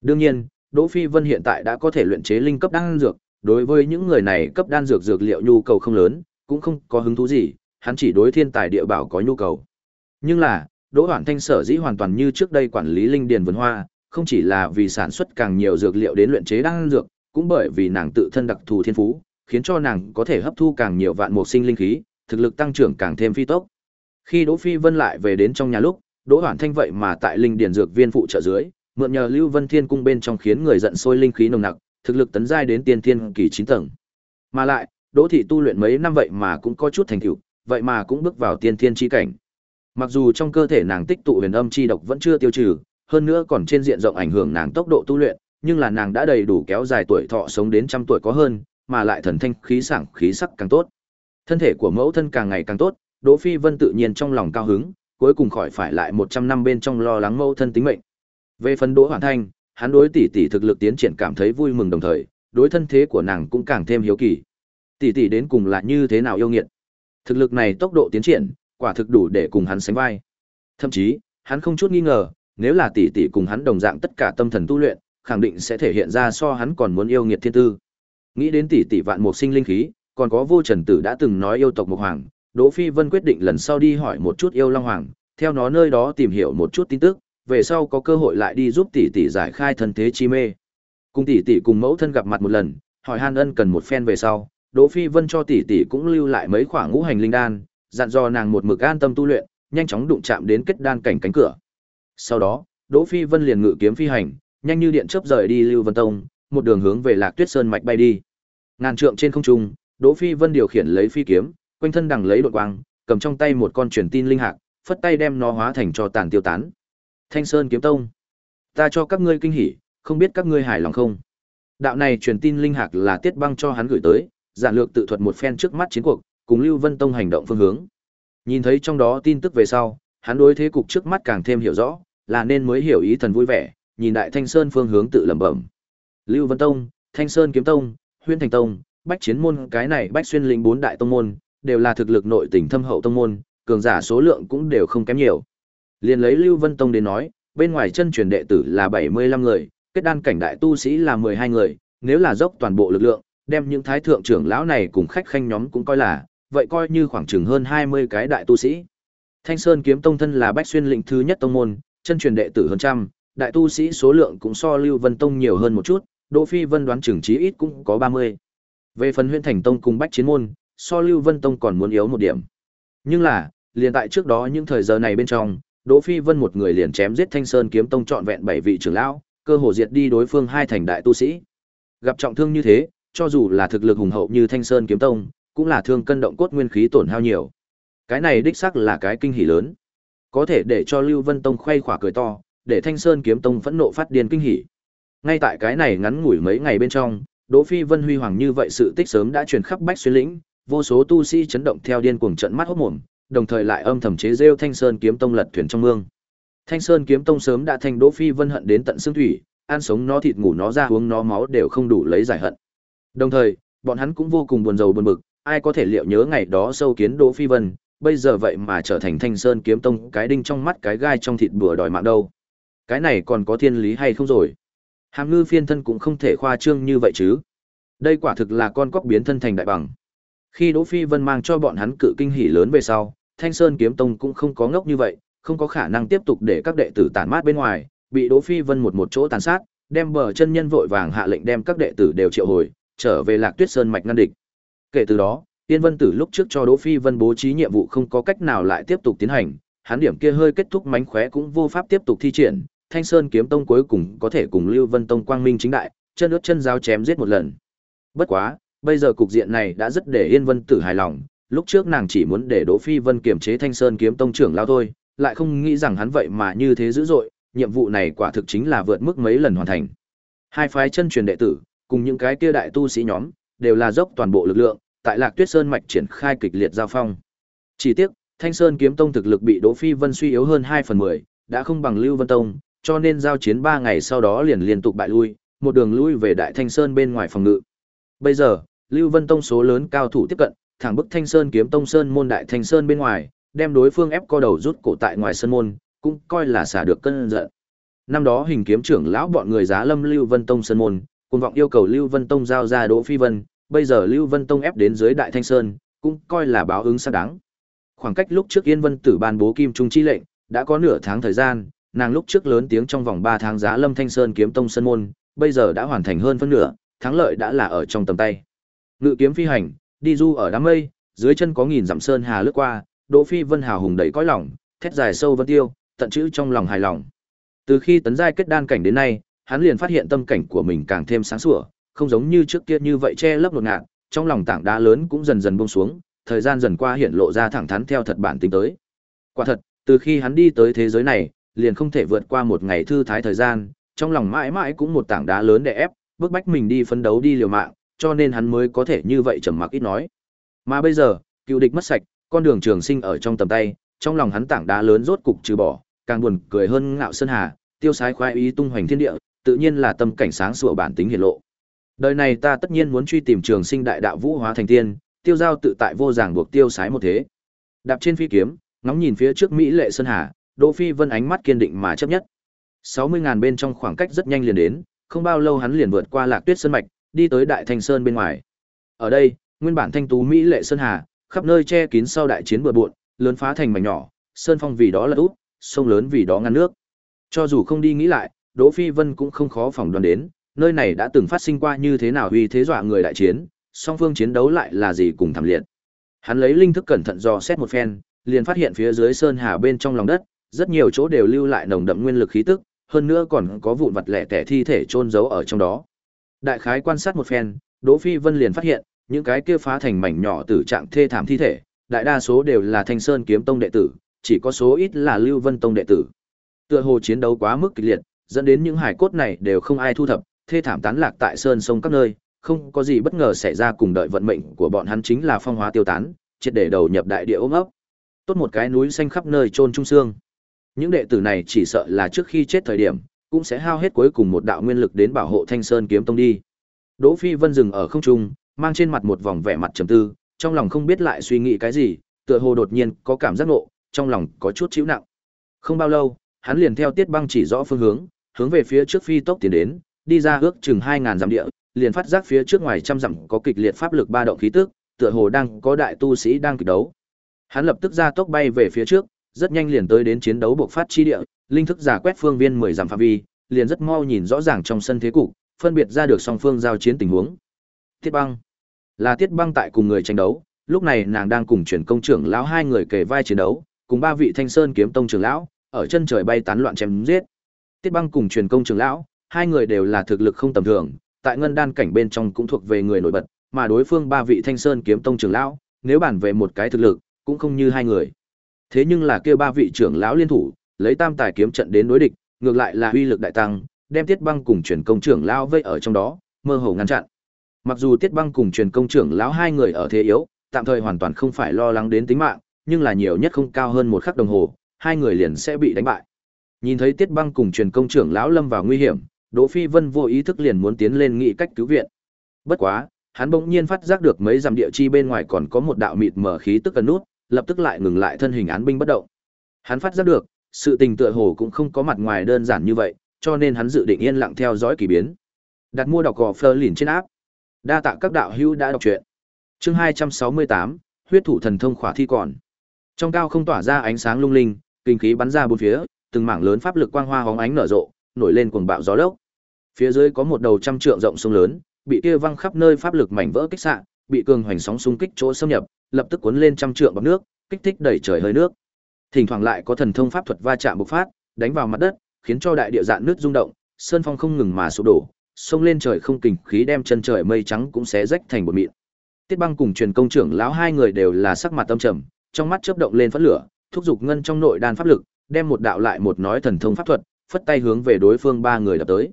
Đương nhiên, Đỗ Phi Vân hiện tại đã có thể luyện chế linh cấp đan dược, đối với những người này cấp đan dược dược liệu nhu cầu không lớn, cũng không có hứng thú gì, hắn chỉ đối thiên tài địa bảo có nhu cầu. Nhưng là, Đỗ Hoản Thanh sở dĩ hoàn toàn như trước đây quản lý linh điền vườn hoa, không chỉ là vì sản xuất càng nhiều dược liệu đến luyện chế đan dược, cũng bởi vì nàng tự thân đặc thù thiên phú, khiến cho nàng có thể hấp thu càng nhiều vạn mục sinh linh khí, thực lực tăng trưởng càng thêm phi tốc. Khi Đỗ Phi Vân lại về đến trong nhà lúc, Đỗ Hoản Thanh vậy mà tại linh điền dược viên phụ trợ dưới, mượn nhờ Lưu Vân Thiên cung bên trong khiến người giận sôi linh khí nồng nặc, thực lực tấn giai đến tiên thiên kỳ 9 tầng. Mà lại, Đỗ thị tu luyện mấy năm vậy mà cũng có chút thành tựu, vậy mà cũng bước vào tiên thiên chi cảnh. Mặc dù trong cơ thể nàng tích tụ huyền âm chi độc vẫn chưa tiêu trừ, hơn nữa còn trên diện rộng ảnh hưởng nàng tốc độ tu luyện, nhưng là nàng đã đầy đủ kéo dài tuổi thọ sống đến trăm tuổi có hơn, mà lại thần thanh khí sảng khí sắc càng tốt. Thân thể của mẫu thân càng ngày càng tốt, Đỗ Phi Vân tự nhiên trong lòng cao hứng, cuối cùng khỏi phải lại 100 năm bên trong lo lắng mẫu thân tính mệnh. Về phần Đỗ Hoàn Thanh, hắn đối tỷ tỷ thực lực tiến triển cảm thấy vui mừng đồng thời, đối thân thế của nàng cũng càng thêm hiếu kỳ. Tỷ tỷ đến cùng là như thế nào yêu nghiệt? Thực lực này tốc độ tiến triển, quả thực đủ để cùng hắn sánh vai. Thậm chí, hắn không chút nghi ngờ, nếu là tỷ tỷ cùng hắn đồng dạng tất cả tâm thần tu luyện, khẳng định sẽ thể hiện ra so hắn còn muốn yêu nghiệt thiên tư. Nghĩ đến tỷ tỷ vạn mục sinh linh khí, còn có vô trần tử đã từng nói yêu tộc mục hoàng, Đỗ Phi Vân quyết định lần sau đi hỏi một chút yêu long hoàng, theo nó nơi đó tìm hiểu một chút tin tức, về sau có cơ hội lại đi giúp tỷ tỷ giải khai thân thế chi mê. Cùng tỷ tỷ cùng mẫu thân gặp mặt một lần, hỏi Han Ân cần một phen về sau, Đỗ Phi Vân cho tỷ tỷ cũng lưu lại mấy khoản ngũ hành linh đan, dặn dò nàng một mực an tâm tu luyện, nhanh chóng đụng chạm đến kết đan cảnh cánh cửa. Sau đó, Đỗ Phi Vân liền ngự kiếm phi hành, nhanh như điện chớp rời đi Lưu Vân Tông, một đường hướng về Lạc Tuyết Sơn mạch bay đi. Ngàn trượng trên không trung, Đỗ Phi Vân điều khiển lấy phi kiếm, quanh thân đằng lấy đột quang, cầm trong tay một con truyền tin linh hạc, phất tay đem nó hóa thành cho tàn tiêu tán. Thanh Sơn kiếm tông, ta cho các ngươi kinh hỉ, không biết các ngươi hài lòng không? Đạo này truyền tin linh hạc là Tiết Băng cho hắn gửi tới, giản lược tự thuật một phen trước mắt chiến cuộc, cùng Lưu Vân Tông hành động phương hướng. Nhìn thấy trong đó tin tức về sau, hắn đối thế cục trước mắt càng thêm hiểu rõ, là nên mới hiểu ý thần vui vẻ, nhìn Đại Thanh Sơn phương hướng tự lẩm bẩm. Lưu Vân Tông, Thanh Sơn Kiếm Tông, Huyên Thành Tông, Bách Chiến môn cái này Bách Xuyên Linh bốn đại tông môn, đều là thực lực nội tình thâm hậu tông môn, cường giả số lượng cũng đều không kém nhiều. Liên lấy Lưu Vân Tông đến nói, bên ngoài chân truyền đệ tử là 75 người, kết đan cảnh đại tu sĩ là 12 người, nếu là dốc toàn bộ lực lượng, đem những thái thượng trưởng lão này cùng khách khanh nhóm cũng coi là, vậy coi như khoảng chừng hơn 20 cái đại tu sĩ. Thanh Sơn kiếm tông thân là Bách Xuyên lĩnh thứ nhất tông môn, chân truyền đệ tử hơn trăm, đại tu sĩ số lượng cũng so Lưu Vân Tông nhiều hơn một chút, Đỗ Phi Vân đoán chừng chí ít cũng có 30. Về phần Huyễn Thành Tông cùng Bách Chiến môn, so Lưu Vân Tông còn muốn yếu một điểm. Nhưng là, liền tại trước đó những thời giờ này bên trong, Đỗ Phi Vân một người liền chém giết Thanh Sơn kiếm tông trọn vẹn bảy vị trưởng lão, cơ hồ diệt đi đối phương hai thành đại tu sĩ. Gặp trọng thương như thế, cho dù là thực lực hùng hậu như Thanh Sơn kiếm tông, cũng là thương cân động cốt nguyên khí tổn hao nhiều. Cái này đích xác là cái kinh hỉ lớn. Có thể để cho Lưu Vân Tông khoe khỏa cười to, để Thanh Sơn kiếm tông phẫn nộ phát điên kinh hỉ. Ngay tại cái này ngắn ngủi mấy ngày bên trong, Đỗ Phi Vân huy hoàng như vậy sự tích sớm đã truyền khắp Bách Xuyên lĩnh, vô số tu sĩ chấn động theo điên cuồng trận mắt hốt mồm, đồng thời lại âm thầm chế rêu Thanh Sơn kiếm tông lật thuyền trong mương. Thanh Sơn kiếm tông sớm đã thành Đỗ Phi Vân hận đến tận xương thủy, ăn sống nó thịt ngủ nó ra uống nó máu đều không đủ lấy giải hận. Đồng thời, bọn hắn cũng vô cùng buồn rầu buồn bực, ai có thể liệu nhớ ngày đó sâu kiến Đỗ Phi Vân, bây giờ vậy mà trở thành Thanh Sơn kiếm tông cái đinh trong mắt cái gai trong thịt bùa đòi mạng đâu. Cái này còn có thiên lý hay không rồi? Hàm ngư phiên thân cũng không thể khoa trương như vậy chứ. Đây quả thực là con cóc biến thân thành đại bằng. Khi Đỗ Phi Vân mang cho bọn hắn cự kinh hỉ lớn về sau, Thanh Sơn kiếm tông cũng không có ngốc như vậy, không có khả năng tiếp tục để các đệ tử tản mát bên ngoài, bị Đỗ Phi Vân một một chỗ tàn sát, đem bờ chân nhân vội vàng hạ lệnh đem các đệ tử đều triệu hồi, trở về Lạc Tuyết Sơn mạch ngăn địch. Kể từ đó, Tiên Vân Tử lúc trước cho Đỗ Phi Vân bố trí nhiệm vụ không có cách nào lại tiếp tục tiến hành, hắn điểm kia hơi kết thúc mánh khóe cũng vô pháp tiếp tục thi triển, Thanh Sơn kiếm tông cuối cùng có thể cùng Lưu Vân tông quang minh chính đại, chân ướt chân giáo chém giết một lần. Bất quá, bây giờ cục diện này đã rất để Yên Vân Tử hài lòng, lúc trước nàng chỉ muốn để Đỗ Phi Vân kiểm chế Thanh Sơn kiếm tông trưởng lao thôi, lại không nghĩ rằng hắn vậy mà như thế dữ dội, nhiệm vụ này quả thực chính là vượt mức mấy lần hoàn thành. Hai phái chân truyền đệ tử, cùng những cái kia đại tu sĩ nhóm, đều là dốc toàn bộ lực lượng, tại Lạc Tuyết Sơn mạch triển khai kịch liệt giao phong. Chỉ tiếc, Thanh Sơn kiếm tông thực lực bị Đỗ Phi Vân suy yếu hơn 2 phần 10, đã không bằng Lưu Vân tông, cho nên giao chiến 3 ngày sau đó liền liên tục bại lui, một đường lui về Đại Thanh Sơn bên ngoài phòng ngự. Bây giờ, Lưu Vân tông số lớn cao thủ tiếp cận, thẳng bức Thanh Sơn kiếm tông sơn môn Đại Thanh Sơn bên ngoài, đem đối phương ép co đầu rút cổ tại ngoài sơn môn, cũng coi là xả được cơn giận. năm đó hình kiếm trưởng lão bọn người giá lâm Lưu Vân Tông sơn môn, cuồng vọng yêu cầu Lưu Vân Tông giao ra Đỗ Phi Vân, bây giờ Lưu Vân Tông ép đến dưới Đại Thanh Sơn, cũng coi là báo ứng xác đáng. Khoảng cách lúc trước Yên Vân Tử ban bố Kim Trung chi lệnh, đã có nửa tháng thời gian, nàng lúc trước lớn tiếng trong vòng 3 tháng giá Lâm Thanh Sơn kiếm tông sơn môn, bây giờ đã hoàn thành hơn phân nửa, thắng lợi đã là ở trong tầm tay. Ngự kiếm phi hành, đi du ở đám mây, dưới chân có nghìn dặm sơn hà lướt qua, Đỗ Phi Vân hào hùng đầy cõi lòng, thét dài sâu vân tiêu, tận chữ trong lòng hài lòng. Từ khi tấn giai kết đan cảnh đến nay, hắn liền phát hiện tâm cảnh của mình càng thêm sáng sủa, không giống như trước kia như vậy che lấp đột ngạt, trong lòng tảng đá lớn cũng dần dần buông xuống, thời gian dần qua hiện lộ ra thẳng thắn theo thật bản tính tới. Quả thật, từ khi hắn đi tới thế giới này, liền không thể vượt qua một ngày thư thái thời gian, trong lòng mãi mãi cũng một tảng đá lớn để ép, bước bách mình đi phấn đấu đi liều mạng, cho nên hắn mới có thể như vậy trầm mặc ít nói. Mà bây giờ, cựu địch mất sạch, con đường trường sinh ở trong tầm tay, trong lòng hắn tảng đá lớn rốt cục trừ bỏ, càng buồn cười hơn ngạo sơn hà, tiêu sái khoái ý tung hoành thiên địa, tự nhiên là tâm cảnh sáng sủa bản tính hiển lộ. Đời này ta tất nhiên muốn truy tìm trường sinh đại đạo vũ hóa thành tiên, tiêu giao tự tại vô giảng buộc tiêu sái một thế. Đạp trên phi kiếm, ngóng nhìn phía trước mỹ lệ sơn hà, Đỗ Phi Vân ánh mắt kiên định mà chấp nhất. 60 ngàn bên trong khoảng cách rất nhanh liền đến, không bao lâu hắn liền vượt qua Lạc Tuyết sơn mạch, đi tới Đại Thanh Sơn bên ngoài. Ở đây, nguyên bản thanh tú mỹ lệ sơn hà, khắp nơi che kín sau đại chiến bừa bộn, lớn phá thành mảnh nhỏ, sơn phong vì đó là út, sông lớn vì đó ngăn nước. Cho dù không đi nghĩ lại, Đỗ Phi Vân cũng không khó phỏng đoán đến, nơi này đã từng phát sinh qua như thế nào uy thế dọa người đại chiến, song phương chiến đấu lại là gì cùng thảm liệt. Hắn lấy linh thức cẩn thận dò xét một phen, liền phát hiện phía dưới sơn hà bên trong lòng đất, rất nhiều chỗ đều lưu lại nồng đậm nguyên lực khí tức, hơn nữa còn có vụn vật lẻ tẻ thi thể chôn giấu ở trong đó. Đại khái quan sát một phen, Đỗ Phi Vân liền phát hiện, những cái kia phá thành mảnh nhỏ tử trạng thê thảm thi thể, đại đa số đều là Thanh Sơn kiếm tông đệ tử, chỉ có số ít là Lưu Vân tông đệ tử. Tựa hồ chiến đấu quá mức kịch liệt, dẫn đến những hải cốt này đều không ai thu thập, thê thảm tán lạc tại sơn sông các nơi, không có gì bất ngờ xảy ra cùng đợi vận mệnh của bọn hắn chính là phong hóa tiêu tán, triệt để đầu nhập đại địa ôm ấp. Tốt một cái núi xanh khắp nơi trôn trung xương. Những đệ tử này chỉ sợ là trước khi chết thời điểm, cũng sẽ hao hết cuối cùng một đạo nguyên lực đến bảo hộ Thanh Sơn kiếm tông đi. Đỗ Phi Vân dừng ở không trung, mang trên mặt một vòng vẻ mặt trầm tư, trong lòng không biết lại suy nghĩ cái gì, tựa hồ đột nhiên có cảm giác nộ, trong lòng có chút chịu nặng. Không bao lâu, hắn liền theo Tiết Băng chỉ rõ phương hướng, hướng về phía trước phi tốc tiến đến, đi ra ước chừng 2000 dặm địa, liền phát giác phía trước ngoài trăm dặm có kịch liệt pháp lực ba động khí tức, tựa hồ đang có đại tu sĩ đang kịch đấu. Hắn lập tức ra tốc bay về phía trước, rất nhanh liền tới đến chiến đấu bộc phát chi địa, linh thức giả quét phương viên 10 dặm phạm vi, liền rất mau nhìn rõ ràng trong sân thế cục, phân biệt ra được song phương giao chiến tình huống. Tiết Băng là Tiết Băng tại cùng người tranh đấu, lúc này nàng đang cùng truyền công trưởng lão hai người kề vai chiến đấu, cùng ba vị Thanh Sơn kiếm tông trưởng lão, ở chân trời bay tán loạn chém giết. Tiết Băng cùng truyền công trưởng lão, hai người đều là thực lực không tầm thường, tại ngân đan cảnh bên trong cũng thuộc về người nổi bật, mà đối phương ba vị Thanh Sơn kiếm tông trưởng lão, nếu bàn về một cái thực lực, cũng không như hai người. Thế nhưng là kia ba vị trưởng lão liên thủ, lấy tam tài kiếm trận đến đối địch, ngược lại là uy lực đại tăng, đem Tiết Băng cùng truyền công trưởng lão vây ở trong đó, mơ hồ ngăn chặn. Mặc dù Tiết Băng cùng truyền công trưởng lão hai người ở thế yếu, tạm thời hoàn toàn không phải lo lắng đến tính mạng, nhưng là nhiều nhất không cao hơn một khắc đồng hồ, hai người liền sẽ bị đánh bại. Nhìn thấy Tiết Băng cùng truyền công trưởng lão lâm vào nguy hiểm, Đỗ Phi Vân vô ý thức liền muốn tiến lên nghị cách cứu viện. Bất quá, hắn bỗng nhiên phát giác được mấy dặm địa chi bên ngoài còn có một đạo mịt mờ khí tức ẩn nút, lập tức lại ngừng lại thân hình án binh bất động. Hắn phát giác được, sự tình tựa hồ cũng không có mặt ngoài đơn giản như vậy, cho nên hắn dự định yên lặng theo dõi kỳ biến. Đặt mua đọc gò Fleur lìn trên áp. Đa tạ các đạo hữu đã đọc truyện. Chương 268, huyết thủ thần thông khỏa thi còn. Trong cao không tỏa ra ánh sáng lung linh, kinh khí bắn ra bốn phía, từng mảng lớn pháp lực quang hoa hóng ánh nở rộ, nổi lên cuồng bạo gió lốc. Phía dưới có một đầu trăm trượng rộng sông lớn, bị kia văng khắp nơi pháp lực mảnh vỡ kích xạ, bị cường hoành sóng xung kích chỗ xâm nhập, lập tức cuốn lên trăm trượng bọt nước, kích thích đẩy trời hơi nước. Thỉnh thoảng lại có thần thông pháp thuật va chạm bộc phát, đánh vào mặt đất, khiến cho đại địa dạn nước rung động, sơn phong không ngừng mà sụp đổ, sông lên trời không kình khí đem chân trời mây trắng cũng xé rách thành bột mịn. Tiết Băng cùng truyền công trưởng lão hai người đều là sắc mặt tâm trầm, trong mắt chớp động lên phát lửa, thúc giục ngân trong nội đan pháp lực, đem một đạo lại một nói thần thông pháp thuật, phất tay hướng về đối phương ba người đập tới.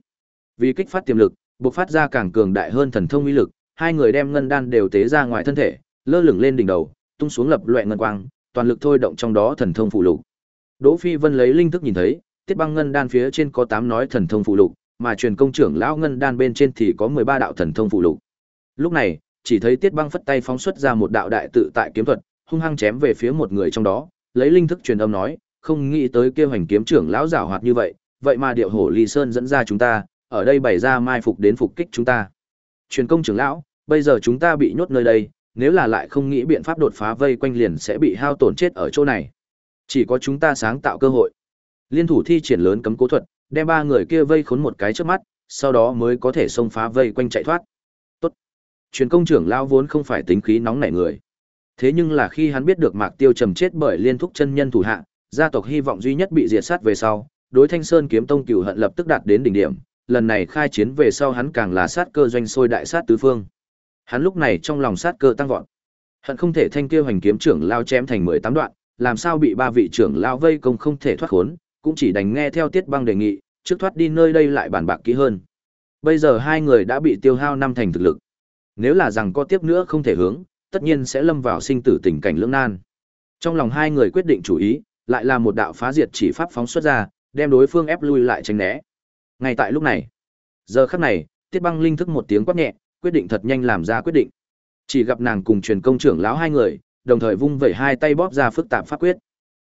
Vì kích phát tiềm lực, bộc phát ra càng cường đại hơn thần thông uy lực, hai người đem ngân đan đều tế ra ngoài thân thể, lơ lửng lên đỉnh đầu, tung xuống lập loại ngân quang, toàn lực thôi động trong đó thần thông phụ lục. Đỗ Phi Vân lấy linh thức nhìn thấy, Tiết Băng ngân đan phía trên có 8 nói thần thông phụ lục, mà truyền công trưởng lão ngân đan bên trên thì có 13 đạo thần thông phụ lục. Lúc này, chỉ thấy Tiết Băng phất tay phóng xuất ra một đạo đại tự tại kiếm thuật, hung hăng chém về phía một người trong đó, lấy linh thức truyền âm nói, không nghĩ tới kia hành kiếm trưởng lão giảo hoạt như vậy, vậy mà điệu hổ ly sơn dẫn ra chúng ta, ở đây bày ra mai phục đến phục kích chúng ta. Truyền công trưởng lão, bây giờ chúng ta bị nhốt nơi đây, nếu là lại không nghĩ biện pháp đột phá vây quanh liền sẽ bị hao tổn chết ở chỗ này. Chỉ có chúng ta sáng tạo cơ hội. Liên thủ thi triển lớn cấm cố thuật, đem ba người kia vây khốn một cái trước mắt, sau đó mới có thể xông phá vây quanh chạy thoát. Tốt. Truyền công trưởng lão vốn không phải tính khí nóng nảy người. Thế nhưng là khi hắn biết được Mạc Tiêu trầm chết bởi liên thúc chân nhân thủ hạ, gia tộc hy vọng duy nhất bị diệt sát về sau, đối Thanh Sơn kiếm tông cửu hận lập tức đạt đến đỉnh điểm, lần này khai chiến về sau hắn càng là sát cơ doanh sôi đại sát tứ phương. Hắn lúc này trong lòng sát cơ tăng vọt. Hận không thể thanh kia hoành kiếm trưởng lao chém thành 18 đoạn, làm sao bị ba vị trưởng lao vây công không thể thoát khốn, cũng chỉ đành nghe theo Tiết Băng đề nghị, trước thoát đi nơi đây lại bàn bạc kỹ hơn. Bây giờ hai người đã bị tiêu hao năm thành thực lực. Nếu là rằng có tiếp nữa không thể hướng, tất nhiên sẽ lâm vào sinh tử tình cảnh lưỡng nan. Trong lòng hai người quyết định chủ ý, lại là một đạo phá diệt chỉ pháp phóng xuất ra, đem đối phương ép lui lại tránh né. Ngay tại lúc này, giờ khắc này, Tiết Băng linh thức một tiếng quát nhẹ, quyết định thật nhanh làm ra quyết định. Chỉ gặp nàng cùng truyền công trưởng lão hai người, đồng thời vung vẩy hai tay bóp ra phức tạp pháp quyết.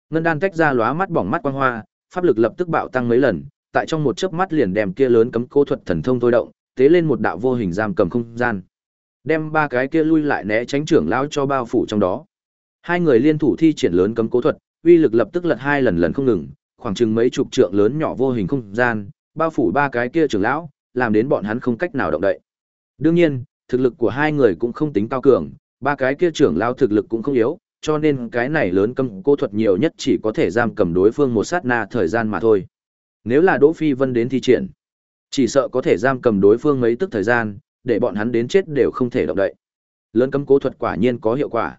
Ngân đan tách ra lóa mắt bỏng mắt quang hoa, pháp lực lập tức bạo tăng mấy lần, tại trong một chớp mắt liền đem kia lớn cấm cố thuật thần thông thôi động, tế lên một đạo vô hình giam cầm không gian. Đem ba cái kia lui lại né tránh trưởng lão cho bao phủ trong đó. Hai người liên thủ thi triển lớn cấm cố thuật, uy lực lập tức lật hai lần lần không ngừng, khoảng chừng mấy chục trượng lớn nhỏ vô hình không gian, bao phủ ba cái kia trưởng lão, làm đến bọn hắn không cách nào động đậy. Đương nhiên, thực lực của hai người cũng không tính cao cường, ba cái kia trưởng lao thực lực cũng không yếu, cho nên cái này lớn cấm cô thuật nhiều nhất chỉ có thể giam cầm đối phương một sát na thời gian mà thôi. Nếu là Đỗ Phi Vân đến thi triển, chỉ sợ có thể giam cầm đối phương mấy tức thời gian, để bọn hắn đến chết đều không thể động đậy. Lớn cấm cố thuật quả nhiên có hiệu quả.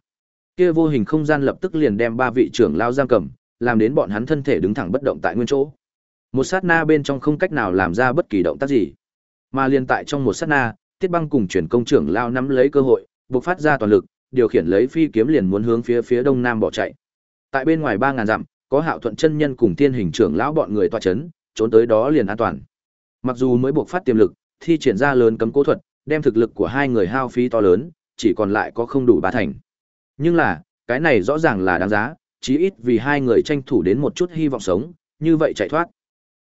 Kia vô hình không gian lập tức liền đem ba vị trưởng lao giam cầm, làm đến bọn hắn thân thể đứng thẳng bất động tại nguyên chỗ. Một sát na bên trong không cách nào làm ra bất kỳ động tác gì. Mà liền tại trong một sát na, Tiết Băng cùng chuyển công trưởng lao nắm lấy cơ hội, buộc phát ra toàn lực, điều khiển lấy phi kiếm liền muốn hướng phía phía đông nam bỏ chạy. Tại bên ngoài 3000 dặm, có Hạo Thuận chân nhân cùng Tiên Hình trưởng lão bọn người tọa chấn, trốn tới đó liền an toàn. Mặc dù mới buộc phát tiềm lực, thi triển ra lớn cấm cố thuật, đem thực lực của hai người hao phí to lớn, chỉ còn lại có không đủ ba thành. Nhưng là, cái này rõ ràng là đáng giá, chí ít vì hai người tranh thủ đến một chút hy vọng sống, như vậy chạy thoát.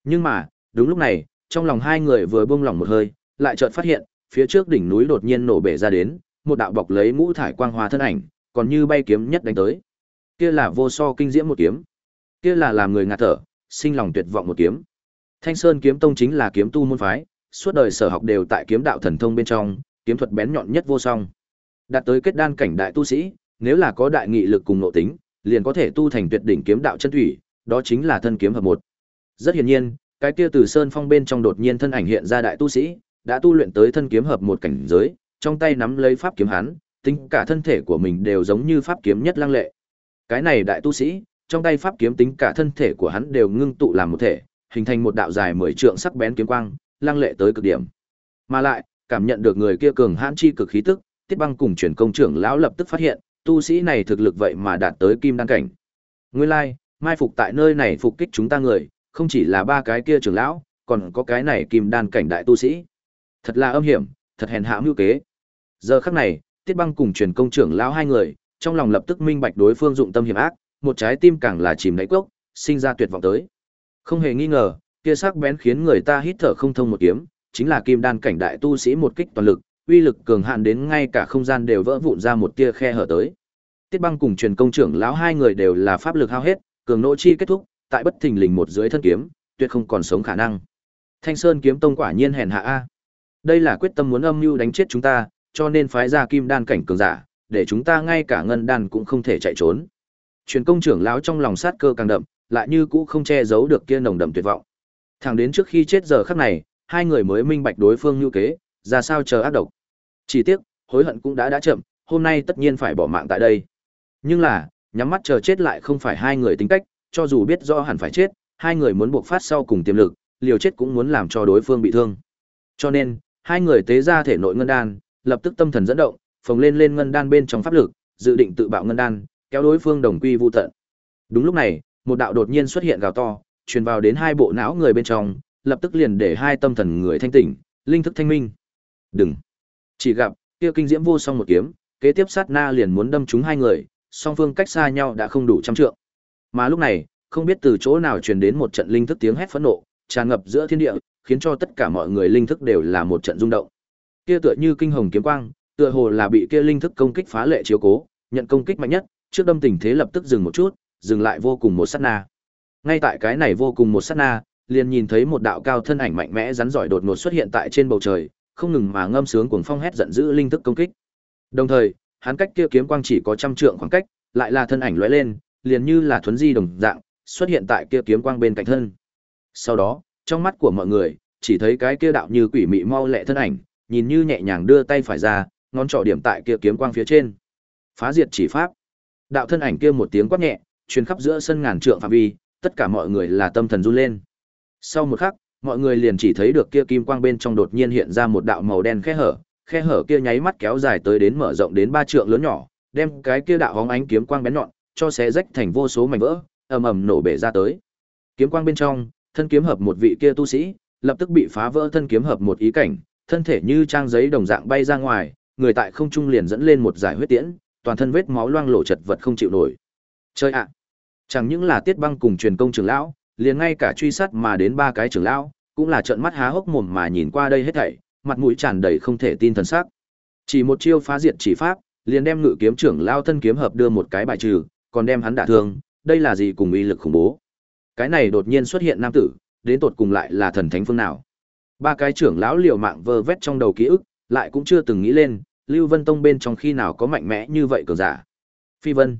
Nhưng mà, đúng lúc này, trong lòng hai người vừa buông lỏng một hơi, lại chợt phát hiện, phía trước đỉnh núi đột nhiên nổ bể ra đến, một đạo bọc lấy ngũ thải quang hoa thân ảnh, còn như bay kiếm nhất đánh tới. Kia là vô so kinh diễm một kiếm. Kia là làm người ngạt thở, sinh lòng tuyệt vọng một kiếm. Thanh Sơn kiếm tông chính là kiếm tu môn phái, suốt đời sở học đều tại kiếm đạo thần thông bên trong, kiếm thuật bén nhọn nhất vô song. Đạt tới kết đan cảnh đại tu sĩ, nếu là có đại nghị lực cùng nội tính, liền có thể tu thành tuyệt đỉnh kiếm đạo chân thủy, đó chính là thân kiếm hợp một. Rất hiển nhiên, cái kia từ sơn phong bên trong đột nhiên thân ảnh hiện ra đại tu sĩ, đã tu luyện tới thân kiếm hợp một cảnh giới, trong tay nắm lấy pháp kiếm hắn, tính cả thân thể của mình đều giống như pháp kiếm nhất lăng lệ. Cái này đại tu sĩ, trong tay pháp kiếm tính cả thân thể của hắn đều ngưng tụ làm một thể, hình thành một đạo dài mười trượng sắc bén kiếm quang, lăng lệ tới cực điểm. Mà lại, cảm nhận được người kia cường hãn chi cực khí tức, Tiết Băng cùng truyền công trưởng lão lập tức phát hiện, tu sĩ này thực lực vậy mà đạt tới kim đan cảnh. Nguyên lai, like, mai phục tại nơi này phục kích chúng ta người, không chỉ là ba cái kia trưởng lão, còn có cái này kim đan cảnh đại tu sĩ. Thật là âm hiểm, thật hèn hạ mưu kế. Giờ khắc này, Tiết Băng cùng truyền công trưởng lão hai người, trong lòng lập tức minh bạch đối phương dụng tâm hiểm ác, một trái tim càng là chìm đáy cốc, sinh ra tuyệt vọng tới. Không hề nghi ngờ, kia sắc bén khiến người ta hít thở không thông một kiếm, chính là kim đan cảnh đại tu sĩ một kích toàn lực, uy lực cường hạn đến ngay cả không gian đều vỡ vụn ra một tia khe hở tới. Tiết Băng cùng truyền công trưởng lão hai người đều là pháp lực hao hết, cường nỗ chi kết thúc, tại bất thình lình một dưới thân kiếm, tuyệt không còn sống khả năng. Thanh Sơn kiếm tông quả nhiên hèn hạ a. Đây là quyết tâm muốn âm mưu đánh chết chúng ta, cho nên phái ra kim đan cảnh cường giả, để chúng ta ngay cả ngân đan cũng không thể chạy trốn. Truyền công trưởng lão trong lòng sát cơ càng đậm, lại như cũ không che giấu được kia nồng đậm tuyệt vọng. Thẳng đến trước khi chết giờ khắc này, hai người mới minh bạch đối phương như kế, ra sao chờ ác độc. Chỉ tiếc, hối hận cũng đã đã chậm, hôm nay tất nhiên phải bỏ mạng tại đây. Nhưng là, nhắm mắt chờ chết lại không phải hai người tính cách, cho dù biết rõ hẳn phải chết, hai người muốn buộc phát sau cùng tiềm lực, liều chết cũng muốn làm cho đối phương bị thương. Cho nên, hai người tế ra thể nội ngân đan, lập tức tâm thần dẫn động, phồng lên lên ngân đan bên trong pháp lực, dự định tự bạo ngân đan, kéo đối phương đồng quy vu tận. Đúng lúc này, một đạo đột nhiên xuất hiện gào to, truyền vào đến hai bộ não người bên trong, lập tức liền để hai tâm thần người thanh tỉnh, linh thức thanh minh. Đừng. Chỉ gặp, kia kinh diễm vô song một kiếm, kế tiếp sát na liền muốn đâm trúng hai người, song phương cách xa nhau đã không đủ trăm trượng. Mà lúc này, không biết từ chỗ nào truyền đến một trận linh thức tiếng hét phẫn nộ, tràn ngập giữa thiên địa, khiến cho tất cả mọi người linh thức đều là một trận rung động. Kia tựa như kinh hồng kiếm quang, tựa hồ là bị kia linh thức công kích phá lệ chiếu cố, nhận công kích mạnh nhất, trước đâm tình thế lập tức dừng một chút, dừng lại vô cùng một sát na. Ngay tại cái này vô cùng một sát na, liền nhìn thấy một đạo cao thân ảnh mạnh mẽ rắn giỏi đột ngột xuất hiện tại trên bầu trời, không ngừng mà ngâm sướng cuồng phong hét giận dữ linh thức công kích. Đồng thời, hắn cách kia kiếm quang chỉ có trăm trượng khoảng cách, lại là thân ảnh lóe lên, liền như là thuấn di đồng dạng, xuất hiện tại kia kiếm quang bên cạnh thân. Sau đó, trong mắt của mọi người, chỉ thấy cái kia đạo như quỷ mị mau lẹ thân ảnh, nhìn như nhẹ nhàng đưa tay phải ra, ngón trỏ điểm tại kia kiếm quang phía trên. Phá diệt chỉ pháp. Đạo thân ảnh kia một tiếng quát nhẹ, truyền khắp giữa sân ngàn trượng phạm vi, tất cả mọi người là tâm thần run lên. Sau một khắc, mọi người liền chỉ thấy được kia kim quang bên trong đột nhiên hiện ra một đạo màu đen khe hở, khe hở kia nháy mắt kéo dài tới đến mở rộng đến ba trượng lớn nhỏ, đem cái kia đạo hóng ánh kiếm quang bén nhọn, cho xé rách thành vô số mảnh vỡ, ầm ầm nổ bể ra tới. Kiếm quang bên trong, thân kiếm hợp một vị kia tu sĩ, lập tức bị phá vỡ thân kiếm hợp một ý cảnh, thân thể như trang giấy đồng dạng bay ra ngoài, người tại không trung liền dẫn lên một giải huyết tiễn, toàn thân vết máu loang lổ chật vật không chịu nổi. Chơi ạ! Chẳng những là Tiết Băng cùng truyền công trưởng lão, liền ngay cả truy sát mà đến ba cái trưởng lão, cũng là trợn mắt há hốc mồm mà nhìn qua đây hết thảy, mặt mũi tràn đầy không thể tin thần sắc. Chỉ một chiêu phá diệt chỉ pháp, liền đem ngự kiếm trưởng lão thân kiếm hợp đưa một cái bài trừ, còn đem hắn đả thương, đây là gì cùng uy lực khủng bố. Cái này đột nhiên xuất hiện nam tử, đến tột cùng lại là thần thánh phương nào? Ba cái trưởng lão liều mạng vơ vét trong đầu ký ức, lại cũng chưa từng nghĩ lên, Lưu Vân Tông bên trong khi nào có mạnh mẽ như vậy cờ giả. Phi Vân,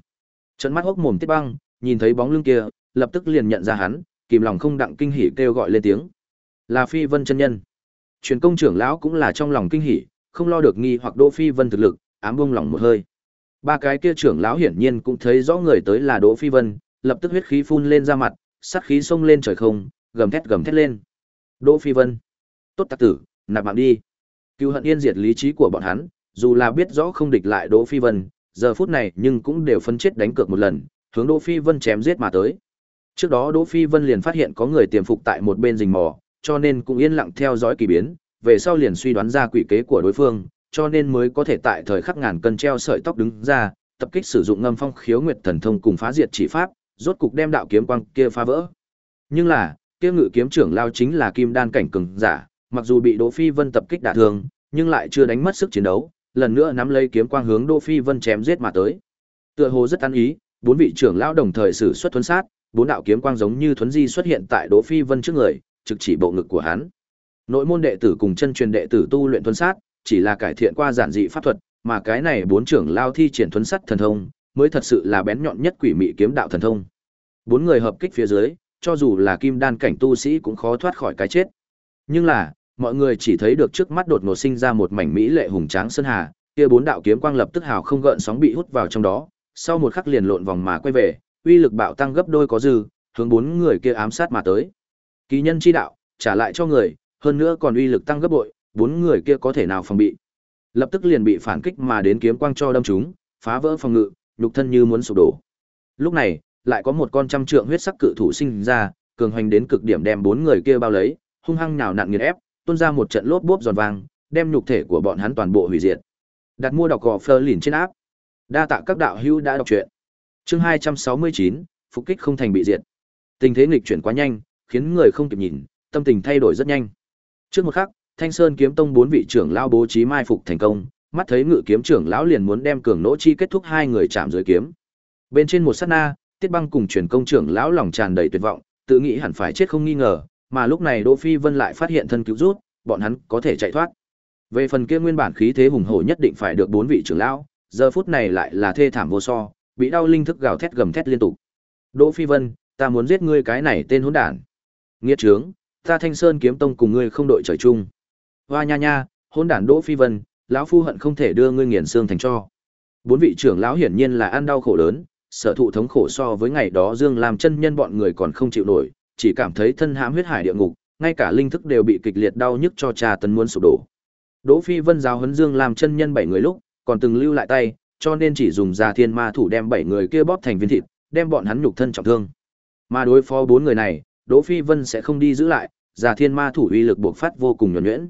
trận mắt hốc mồm Tiết Băng, nhìn thấy bóng lưng kia, lập tức liền nhận ra hắn, kìm lòng không đặng kinh hỉ kêu gọi lên tiếng. Là Phi Vân chân nhân. Truyền công trưởng lão cũng là trong lòng kinh hỉ, không lo được nghi hoặc Đỗ Phi Vân thực lực, ám bông lòng một hơi. Ba cái kia trưởng lão hiển nhiên cũng thấy rõ người tới là Đỗ Phi Vân, lập tức huyết khí phun lên ra mặt, sát khí xông lên trời không, gầm thét gầm thét lên. Đỗ Phi Vân, tốt tặc tử, nạp mạng đi. Cứu hận yên diệt lý trí của bọn hắn, dù là biết rõ không địch lại Đỗ Phi Vân, giờ phút này nhưng cũng đều phân chết đánh cược một lần, hướng Đỗ Phi Vân chém giết mà tới. Trước đó Đỗ Phi Vân liền phát hiện có người tiềm phục tại một bên rình mò, cho nên cũng yên lặng theo dõi kỳ biến, về sau liền suy đoán ra quỷ kế của đối phương, cho nên mới có thể tại thời khắc ngàn cân treo sợi tóc đứng ra, tập kích sử dụng ngâm phong khiếu nguyệt thần thông cùng phá diệt chỉ pháp, rốt cục đem đạo kiếm quang kia phá vỡ. Nhưng là, kia ngự kiếm trưởng lao chính là kim đan cảnh cường giả, mặc dù bị Đỗ Phi Vân tập kích đả thương, nhưng lại chưa đánh mất sức chiến đấu, lần nữa nắm lấy kiếm quang hướng Đỗ Phi Vân chém giết mà tới. Tựa hồ rất ăn ý, bốn vị trưởng lão đồng thời sử xuất thuấn sát, bốn đạo kiếm quang giống như thuấn di xuất hiện tại Đỗ Phi Vân trước người, trực chỉ bộ ngực của hắn. Nội môn đệ tử cùng chân truyền đệ tử tu luyện thuấn sát, chỉ là cải thiện qua giản dị pháp thuật, mà cái này bốn trưởng lao thi triển thuấn sát thần thông, mới thật sự là bén nhọn nhất quỷ mị kiếm đạo thần thông. Bốn người hợp kích phía dưới, cho dù là kim đan cảnh tu sĩ cũng khó thoát khỏi cái chết. Nhưng là, mọi người chỉ thấy được trước mắt đột ngột sinh ra một mảnh mỹ lệ hùng tráng sơn hà, kia bốn đạo kiếm quang lập tức hào không gợn sóng bị hút vào trong đó, sau một khắc liền lộn vòng mà quay về, uy lực bạo tăng gấp đôi có dư, hướng bốn người kia ám sát mà tới. Kỳ nhân chi đạo, trả lại cho người, hơn nữa còn uy lực tăng gấp bội, bốn người kia có thể nào phòng bị. Lập tức liền bị phản kích mà đến kiếm quang cho đâm chúng, phá vỡ phòng ngự, nhục thân như muốn sụp đổ. Lúc này, lại có một con trăm trượng huyết sắc cự thủ sinh ra, cường hoành đến cực điểm đem bốn người kia bao lấy, hung hăng nhào nặn nghiền ép, tuôn ra một trận lốp bốp giòn vang, đem nhục thể của bọn hắn toàn bộ hủy diệt. Đặt mua đọc gò Fleur lìn trên áp. Đa tạ các đạo hữu đã đọc truyện. Chương 269, phục kích không thành bị diệt. Tình thế nghịch chuyển quá nhanh, khiến người không kịp nhìn, tâm tình thay đổi rất nhanh. Trước một khắc, Thanh Sơn kiếm tông bốn vị trưởng lao bố trí mai phục thành công, mắt thấy ngự kiếm trưởng lão liền muốn đem cường nỗ chi kết thúc hai người chạm dưới kiếm. Bên trên một sát na, Tiết Băng cùng truyền công trưởng lão lòng tràn đầy tuyệt vọng, tự nghĩ hẳn phải chết không nghi ngờ, mà lúc này Đỗ Phi Vân lại phát hiện thân cứu rút, bọn hắn có thể chạy thoát. Về phần kia nguyên bản khí thế hùng hổ nhất định phải được bốn vị trưởng lão, giờ phút này lại là thê thảm vô so, bị đau linh thức gào thét gầm thét liên tục. Đỗ Phi Vân, ta muốn giết ngươi cái này tên hỗn đản. Nghiệt trướng, ta Thanh Sơn kiếm tông cùng ngươi không đội trời chung. Hoa nha nha, hỗn đản Đỗ Phi Vân, lão phu hận không thể đưa ngươi nghiền xương thành cho. Bốn vị trưởng lão hiển nhiên là ăn đau khổ lớn, sở thụ thống khổ so với ngày đó Dương làm chân nhân bọn người còn không chịu nổi, chỉ cảm thấy thân hãm huyết hải địa ngục, ngay cả linh thức đều bị kịch liệt đau nhức cho trà tấn muốn sụp đổ. Đỗ Phi Vân giáo huấn Dương làm chân nhân bảy người lúc, còn từng lưu lại tay, cho nên chỉ dùng ra thiên ma thủ đem bảy người kia bóp thành viên thịt, đem bọn hắn nhục thân trọng thương. Mà đối phó bốn người này, Đỗ Phi Vân sẽ không đi giữ lại, giả thiên ma thủ uy lực buộc phát vô cùng nhuần nhuyễn.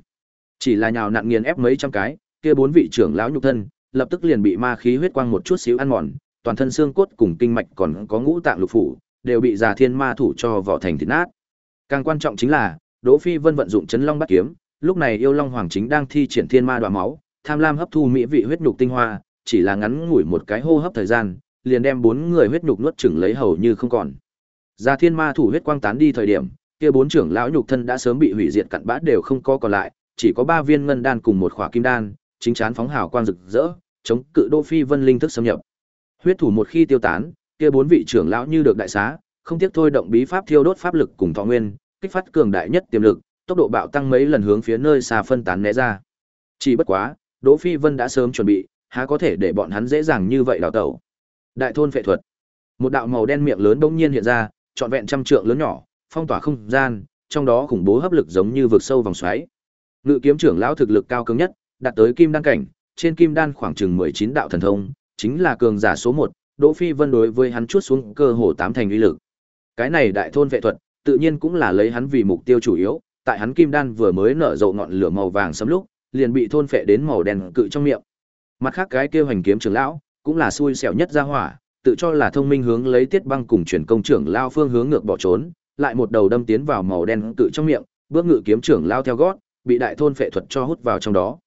Chỉ là nhào nặn nghiền ép mấy trăm cái, kia bốn vị trưởng lão nhục thân, lập tức liền bị ma khí huyết quang một chút xíu ăn mòn, toàn thân xương cốt cùng kinh mạch còn có ngũ tạng lục phủ, đều bị Già thiên ma thủ cho vỏ thành thịt nát. Càng quan trọng chính là, Đỗ Phi Vân vận dụng chấn long bắt kiếm, lúc này yêu long hoàng chính đang thi triển thiên ma đoạ máu, tham lam hấp thu mỹ vị huyết nhục tinh hoa, chỉ là ngắn ngủi một cái hô hấp thời gian, liền đem bốn người huyết nhục nuốt chửng lấy hầu như không còn. Gia thiên ma thủ huyết quang tán đi thời điểm, kia bốn trưởng lão nhục thân đã sớm bị hủy diệt cặn bã đều không có còn lại, chỉ có ba viên ngân đan cùng một khỏa kim đan, chính chán phóng hào quang rực rỡ, chống cự Đỗ Phi Vân linh thức xâm nhập. Huyết thủ một khi tiêu tán, kia bốn vị trưởng lão như được đại xá, không tiếc thôi động bí pháp thiêu đốt pháp lực cùng thọ nguyên, kích phát cường đại nhất tiềm lực, tốc độ bạo tăng mấy lần hướng phía nơi xa phân tán né ra. Chỉ bất quá, Đỗ Phi Vân đã sớm chuẩn bị, há có thể để bọn hắn dễ dàng như vậy đào tẩu. Đại thôn phệ thuật. Một đạo màu đen miệng lớn bỗng nhiên hiện ra, trọn vẹn trăm trượng lớn nhỏ, phong tỏa không gian, trong đó khủng bố hấp lực giống như vực sâu vòng xoáy. Ngự kiếm trưởng lão thực lực cao cường nhất, đạt tới kim đan cảnh, trên kim đan khoảng chừng 19 đạo thần thông, chính là cường giả số 1, Đỗ Phi Vân đối với hắn chuốt xuống cơ hồ tám thành uy lực. Cái này đại thôn vệ thuật, tự nhiên cũng là lấy hắn vì mục tiêu chủ yếu, tại hắn kim đan vừa mới nở rộ ngọn lửa màu vàng sấm lúc, liền bị thôn phệ đến màu đen cự trong miệng. Mặt khác cái kia hành kiếm trưởng lão, cũng là xui xẻo nhất ra hỏa, tự cho là thông minh hướng lấy tiết băng cùng chuyển công trưởng lao phương hướng ngược bỏ trốn, lại một đầu đâm tiến vào màu đen cự trong miệng, bước ngự kiếm trưởng lao theo gót, bị đại thôn phệ thuật cho hút vào trong đó.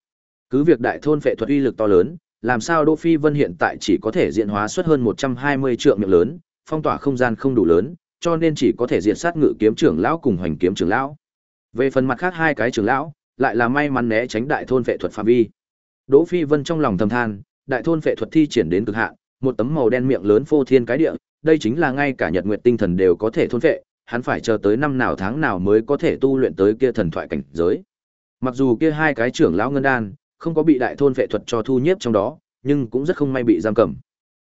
Cứ việc đại thôn phệ thuật uy lực to lớn, làm sao Đỗ Phi Vân hiện tại chỉ có thể diện hóa xuất hơn 120 trượng miệng lớn, phong tỏa không gian không đủ lớn, cho nên chỉ có thể diện sát ngự kiếm trưởng lão cùng hoành kiếm trưởng lão. Về phần mặt khác hai cái trưởng lão, lại là may mắn né tránh đại thôn phệ thuật phạm vi. Đỗ Phi Vân trong lòng thầm than, đại thôn phệ thuật thi triển đến cực hạn, một tấm màu đen miệng lớn phô thiên cái địa, đây chính là ngay cả Nhật Nguyệt tinh thần đều có thể thôn phệ, hắn phải chờ tới năm nào tháng nào mới có thể tu luyện tới kia thần thoại cảnh giới. Mặc dù kia hai cái trưởng lão ngân đan không có bị đại thôn vệ thuật cho thu nhiếp trong đó, nhưng cũng rất không may bị giam cầm.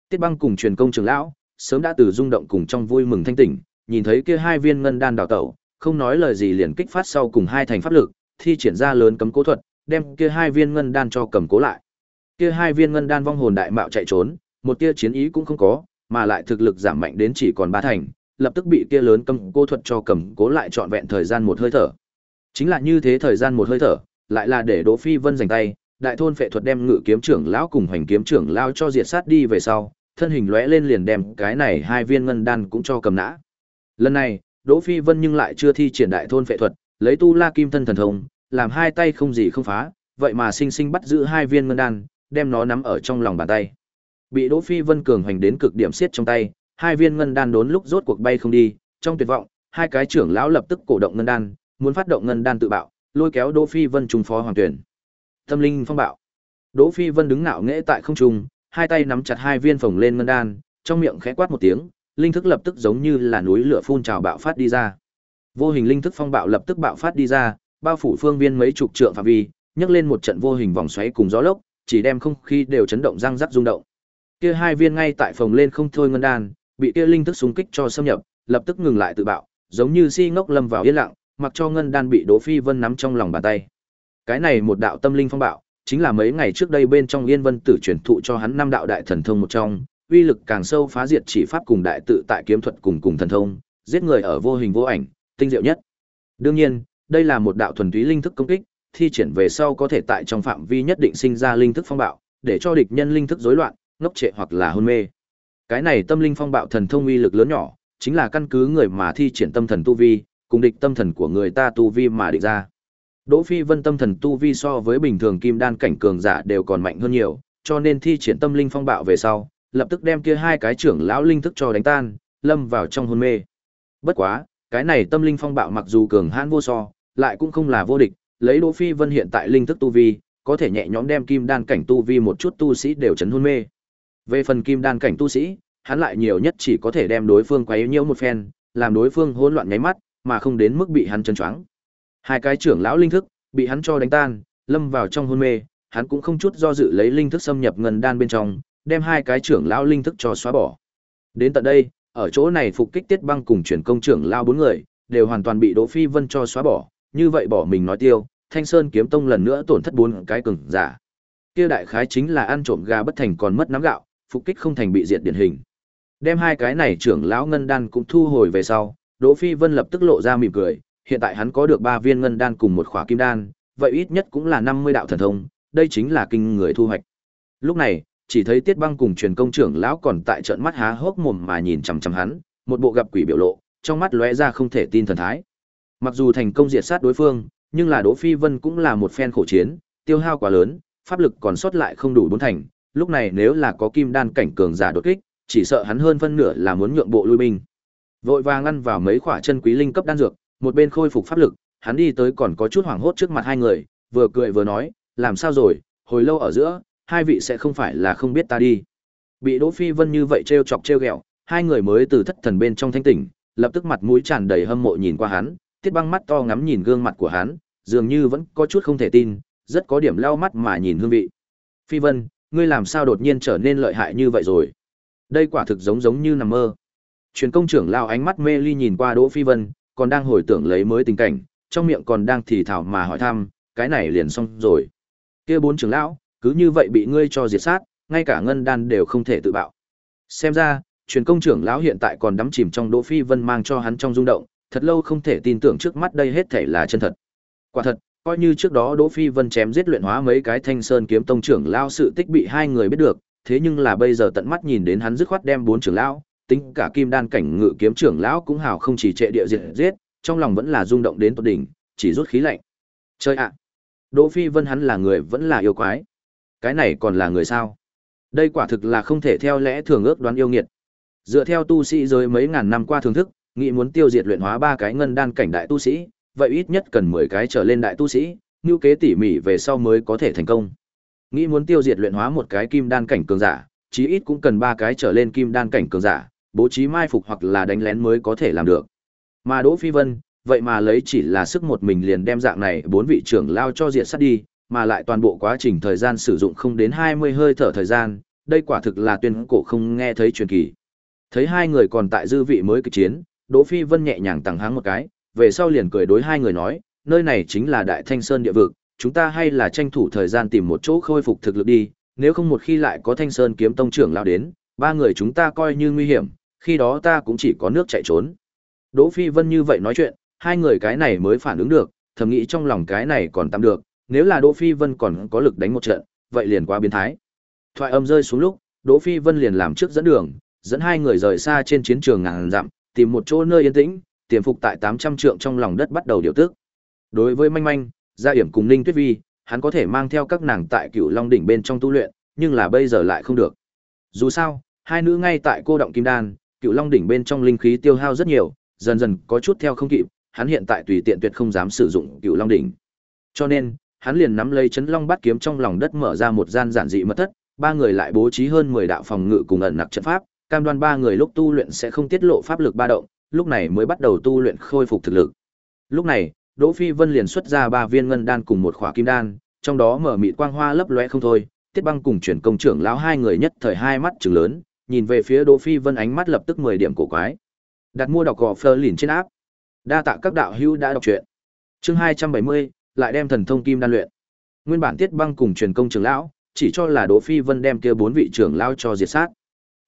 Tiết Băng cùng truyền công trưởng lão, sớm đã từ rung động cùng trong vui mừng thanh tỉnh, nhìn thấy kia hai viên ngân đan đào tẩu, không nói lời gì liền kích phát sau cùng hai thành pháp lực, thi triển ra lớn cấm cố thuật, đem kia hai viên ngân đan cho cầm cố lại. Kia hai viên ngân đan vong hồn đại mạo chạy trốn, một tia chiến ý cũng không có, mà lại thực lực giảm mạnh đến chỉ còn ba thành, lập tức bị kia lớn cấm cố thuật cho cầm cố lại trọn vẹn thời gian một hơi thở. Chính là như thế thời gian một hơi thở, lại là để Đỗ Phi Vân giành tay, đại thôn phệ thuật đem ngự kiếm trưởng lão cùng hoành kiếm trưởng lão cho diệt sát đi về sau, thân hình lóe lên liền đem cái này hai viên ngân đan cũng cho cầm nã. Lần này, Đỗ Phi Vân nhưng lại chưa thi triển đại thôn phệ thuật, lấy tu La Kim thân thần thông, làm hai tay không gì không phá, vậy mà sinh sinh bắt giữ hai viên ngân đan, đem nó nắm ở trong lòng bàn tay. Bị Đỗ Phi Vân cường hành đến cực điểm siết trong tay, hai viên ngân đan đốn lúc rốt cuộc bay không đi, trong tuyệt vọng, hai cái trưởng lão lập tức cổ động ngân đan, muốn phát động ngân đan tự bạo, lôi kéo Đỗ Phi Vân trùng phó hoàng tuyển. Tâm linh phong bạo. Đỗ Phi Vân đứng ngạo nghễ tại không trung, hai tay nắm chặt hai viên phồng lên ngân đan, trong miệng khẽ quát một tiếng, linh thức lập tức giống như là núi lửa phun trào bạo phát đi ra. Vô hình linh thức phong bạo lập tức bạo phát đi ra, bao phủ phương viên mấy chục trượng phạm vi, nhấc lên một trận vô hình vòng xoáy cùng gió lốc, chỉ đem không khí đều chấn động răng rắc rung động. Kia hai viên ngay tại phồng lên không thôi ngân đan, bị kia linh thức xung kích cho xâm nhập, lập tức ngừng lại tự bạo, giống như si ngốc lâm vào yên lặng, mặc cho ngân đan bị Đỗ Phi Vân nắm trong lòng bàn tay. Cái này một đạo tâm linh phong bạo, chính là mấy ngày trước đây bên trong Yên Vân Tử truyền thụ cho hắn năm đạo đại thần thông một trong, uy lực càng sâu phá diệt chỉ pháp cùng đại tự tại kiếm thuật cùng cùng thần thông, giết người ở vô hình vô ảnh, tinh diệu nhất. Đương nhiên, đây là một đạo thuần túy linh thức công kích, thi triển về sau có thể tại trong phạm vi nhất định sinh ra linh thức phong bạo, để cho địch nhân linh thức rối loạn, ngốc trệ hoặc là hôn mê. Cái này tâm linh phong bạo thần thông uy lực lớn nhỏ, chính là căn cứ người mà thi triển tâm thần tu vi, cùng địch tâm thần của người ta tu vi mà địch ra. Đỗ Phi Vân tâm thần tu vi so với bình thường kim đan cảnh cường giả đều còn mạnh hơn nhiều, cho nên thi triển tâm linh phong bạo về sau, lập tức đem kia hai cái trưởng lão linh thức cho đánh tan, lâm vào trong hôn mê. Bất quá, cái này tâm linh phong bạo mặc dù cường hãn vô so, lại cũng không là vô địch, lấy Đỗ Phi Vân hiện tại linh thức tu vi, có thể nhẹ nhõm đem kim đan cảnh tu vi một chút tu sĩ đều chấn hôn mê. Về phần kim đan cảnh tu sĩ, hắn lại nhiều nhất chỉ có thể đem đối phương quấy nhiễu một phen, làm đối phương hỗn loạn nháy mắt, mà không đến mức bị hắn chấn choáng. Hai cái trưởng lão linh thức bị hắn cho đánh tan, lâm vào trong hôn mê, hắn cũng không chút do dự lấy linh thức xâm nhập ngân đan bên trong, đem hai cái trưởng lão linh thức cho xóa bỏ. Đến tận đây, ở chỗ này phục kích Tiết Băng cùng chuyển công trưởng lão bốn người, đều hoàn toàn bị Đỗ Phi Vân cho xóa bỏ, như vậy bỏ mình nói tiêu, Thanh Sơn kiếm tông lần nữa tổn thất bốn cái cường giả. Kia đại khái chính là ăn trộm gà bất thành còn mất nắm gạo, phục kích không thành bị diệt điển hình. Đem hai cái này trưởng lão ngân đan cũng thu hồi về sau, Đỗ Phi Vân lập tức lộ ra mỉm cười, hiện tại hắn có được ba viên ngân đan cùng một khỏa kim đan, vậy ít nhất cũng là 50 đạo thần thông, đây chính là kinh người thu hoạch. Lúc này, chỉ thấy Tiết Băng cùng truyền công trưởng lão còn tại trợn mắt há hốc mồm mà nhìn chằm chằm hắn, một bộ gặp quỷ biểu lộ, trong mắt lóe ra không thể tin thần thái. Mặc dù thành công diệt sát đối phương, nhưng là Đỗ Phi Vân cũng là một phen khổ chiến, tiêu hao quá lớn, pháp lực còn sót lại không đủ bốn thành, lúc này nếu là có kim đan cảnh cường giả đột kích, chỉ sợ hắn hơn phân nửa là muốn nhượng bộ lui binh. Vội vàng ngăn vào mấy khỏa chân quý linh cấp đan dược, một bên khôi phục pháp lực, hắn đi tới còn có chút hoảng hốt trước mặt hai người, vừa cười vừa nói, làm sao rồi, hồi lâu ở giữa, hai vị sẽ không phải là không biết ta đi. Bị Đỗ Phi Vân như vậy trêu chọc trêu ghẹo, hai người mới từ thất thần bên trong thanh tỉnh, lập tức mặt mũi tràn đầy hâm mộ nhìn qua hắn, Tiết Băng mắt to ngắm nhìn gương mặt của hắn, dường như vẫn có chút không thể tin, rất có điểm lau mắt mà nhìn hương vị. Phi Vân, ngươi làm sao đột nhiên trở nên lợi hại như vậy rồi? Đây quả thực giống giống như nằm mơ. Truyền công trưởng lao ánh mắt mê ly nhìn qua Đỗ Phi Vân, còn đang hồi tưởng lấy mới tình cảnh, trong miệng còn đang thì thảo mà hỏi thăm, cái này liền xong rồi. Kia bốn trưởng lão, cứ như vậy bị ngươi cho diệt sát, ngay cả ngân đan đều không thể tự bạo. Xem ra, truyền công trưởng lão hiện tại còn đắm chìm trong Đỗ Phi Vân mang cho hắn trong rung động, thật lâu không thể tin tưởng trước mắt đây hết thảy là chân thật. Quả thật, coi như trước đó Đỗ Phi Vân chém giết luyện hóa mấy cái Thanh Sơn kiếm tông trưởng lão sự tích bị hai người biết được, thế nhưng là bây giờ tận mắt nhìn đến hắn dứt khoát đem bốn trưởng lão, tính cả kim đan cảnh ngự kiếm trưởng lão cũng hào không chỉ trệ địa diệt giết, trong lòng vẫn là rung động đến tột đỉnh, chỉ rút khí lạnh. Chơi ạ. Đỗ Phi Vân hắn là người vẫn là yêu quái. Cái này còn là người sao? Đây quả thực là không thể theo lẽ thường ước đoán yêu nghiệt. Dựa theo tu sĩ giới mấy ngàn năm qua thưởng thức, nghĩ muốn tiêu diệt luyện hóa ba cái ngân đan cảnh đại tu sĩ, vậy ít nhất cần 10 cái trở lên đại tu sĩ, như kế tỉ mỉ về sau mới có thể thành công. Nghĩ muốn tiêu diệt luyện hóa một cái kim đan cảnh cường giả, chí ít cũng cần ba cái trở lên kim đan cảnh cường giả, bố trí mai phục hoặc là đánh lén mới có thể làm được. Mà Đỗ Phi Vân, vậy mà lấy chỉ là sức một mình liền đem dạng này bốn vị trưởng lao cho diệt sát đi, mà lại toàn bộ quá trình thời gian sử dụng không đến 20 hơi thở thời gian, đây quả thực là tuyên cổ không nghe thấy truyền kỳ. Thấy hai người còn tại dư vị mới kịch chiến, Đỗ Phi Vân nhẹ nhàng tằng háng một cái, về sau liền cười đối hai người nói, nơi này chính là Đại Thanh Sơn địa vực, chúng ta hay là tranh thủ thời gian tìm một chỗ khôi phục thực lực đi, nếu không một khi lại có Thanh Sơn kiếm tông trưởng lao đến, ba người chúng ta coi như nguy hiểm, khi đó ta cũng chỉ có nước chạy trốn. Đỗ Phi Vân như vậy nói chuyện, hai người cái này mới phản ứng được, thầm nghĩ trong lòng cái này còn tạm được, nếu là Đỗ Phi Vân còn có lực đánh một trận, vậy liền quá biến thái. Thoại âm rơi xuống lúc, Đỗ Phi Vân liền làm trước dẫn đường, dẫn hai người rời xa trên chiến trường ngàn dặm, tìm một chỗ nơi yên tĩnh, tiềm phục tại 800 trượng trong lòng đất bắt đầu điều tức. Đối với Manh Manh, Gia Yểm cùng Ninh Tuyết Vi, hắn có thể mang theo các nàng tại Cửu Long đỉnh bên trong tu luyện, nhưng là bây giờ lại không được. Dù sao, hai nữ ngay tại cô động kim đan, Cựu Long đỉnh bên trong linh khí tiêu hao rất nhiều, dần dần có chút theo không kịp, hắn hiện tại tùy tiện tuyệt không dám sử dụng Cựu Long đỉnh. Cho nên, hắn liền nắm lấy chấn long bát kiếm trong lòng đất mở ra một gian giản dị mật thất, ba người lại bố trí hơn 10 đạo phòng ngự cùng ẩn nặc trận pháp, cam đoan ba người lúc tu luyện sẽ không tiết lộ pháp lực ba động, lúc này mới bắt đầu tu luyện khôi phục thực lực. Lúc này, Đỗ Phi Vân liền xuất ra ba viên ngân đan cùng một khỏa kim đan, trong đó mở mịt quang hoa lấp loe không thôi, Tiết Băng cùng chuyển công trưởng lão hai người nhất thời hai mắt trừng lớn, nhìn về phía Đỗ Phi Vân ánh mắt lập tức 10 điểm cổ quái. Đặt mua đọc gò Fleur lìn trên áp. Đa tạ các đạo hữu đã đọc truyện. Chương 270, lại đem thần thông kim đan luyện. Nguyên bản Tiết Băng cùng truyền công trưởng lão, chỉ cho là Đỗ Phi Vân đem kia bốn vị trưởng lão cho diệt sát.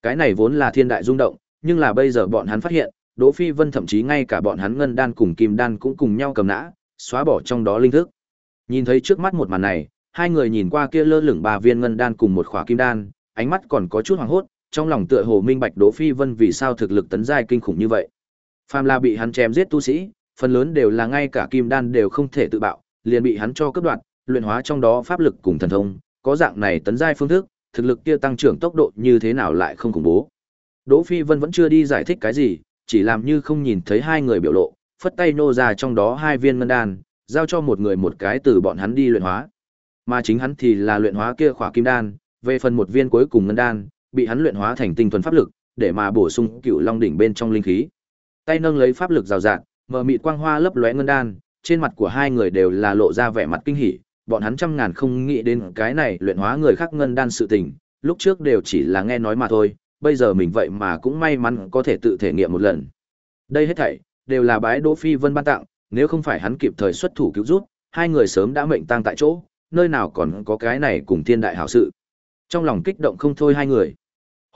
Cái này vốn là thiên đại rung động, nhưng là bây giờ bọn hắn phát hiện, Đỗ Phi Vân thậm chí ngay cả bọn hắn ngân đan cùng kim đan cũng cùng nhau cầm nã, xóa bỏ trong đó linh thức. Nhìn thấy trước mắt một màn này, hai người nhìn qua kia lơ lửng ba viên ngân đan cùng một khỏa kim đan, ánh mắt còn có chút hoảng hốt, trong lòng tựa hồ minh bạch Đỗ Phi Vân vì sao thực lực tấn giai kinh khủng như vậy. Phàm là bị hắn chém giết tu sĩ, phần lớn đều là ngay cả kim đan đều không thể tự bạo, liền bị hắn cho cướp đoạt, luyện hóa trong đó pháp lực cùng thần thông, có dạng này tấn giai phương thức, thực lực kia tăng trưởng tốc độ như thế nào lại không khủng bố. Đỗ Phi Vân vẫn chưa đi giải thích cái gì, chỉ làm như không nhìn thấy hai người biểu lộ, phất tay nô ra trong đó hai viên ngân đan, giao cho một người một cái từ bọn hắn đi luyện hóa. Mà chính hắn thì là luyện hóa kia khỏa kim đan, về phần một viên cuối cùng ngân đan, bị hắn luyện hóa thành tinh thuần pháp lực, để mà bổ sung cựu long đỉnh bên trong linh khí. Tay nâng lấy pháp lực rào rạt, mở mịt quang hoa lấp lóe ngân đan, trên mặt của hai người đều là lộ ra vẻ mặt kinh hỉ, bọn hắn trăm ngàn không nghĩ đến cái này luyện hóa người khác ngân đan sự tình, lúc trước đều chỉ là nghe nói mà thôi, bây giờ mình vậy mà cũng may mắn có thể tự thể nghiệm một lần. Đây hết thảy đều là bái Đỗ Phi Vân ban tặng, nếu không phải hắn kịp thời xuất thủ cứu giúp, hai người sớm đã mệnh tang tại chỗ, nơi nào còn có cái này cùng thiên đại hảo sự. Trong lòng kích động không thôi hai người.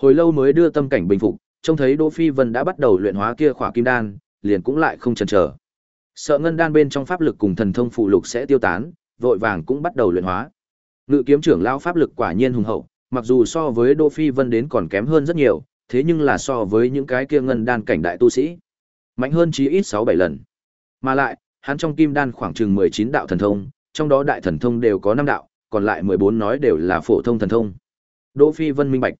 Hồi lâu mới đưa tâm cảnh bình phục, trông thấy Đỗ Phi Vân đã bắt đầu luyện hóa kia khỏa kim đan, liền cũng lại không chần chờ. Sợ ngân đan bên trong pháp lực cùng thần thông phụ lục sẽ tiêu tán, vội vàng cũng bắt đầu luyện hóa. Ngự kiếm trưởng lão pháp lực quả nhiên hùng hậu, mặc dù so với Đỗ Phi Vân đến còn kém hơn rất nhiều, thế nhưng là so với những cái kia ngân đan cảnh đại tu sĩ, mạnh hơn chí ít 6 7 lần. Mà lại, hắn trong kim đan khoảng chừng 19 đạo thần thông, trong đó đại thần thông đều có 5 đạo, còn lại 14 nói đều là phổ thông thần thông. Đỗ Phi Vân minh bạch.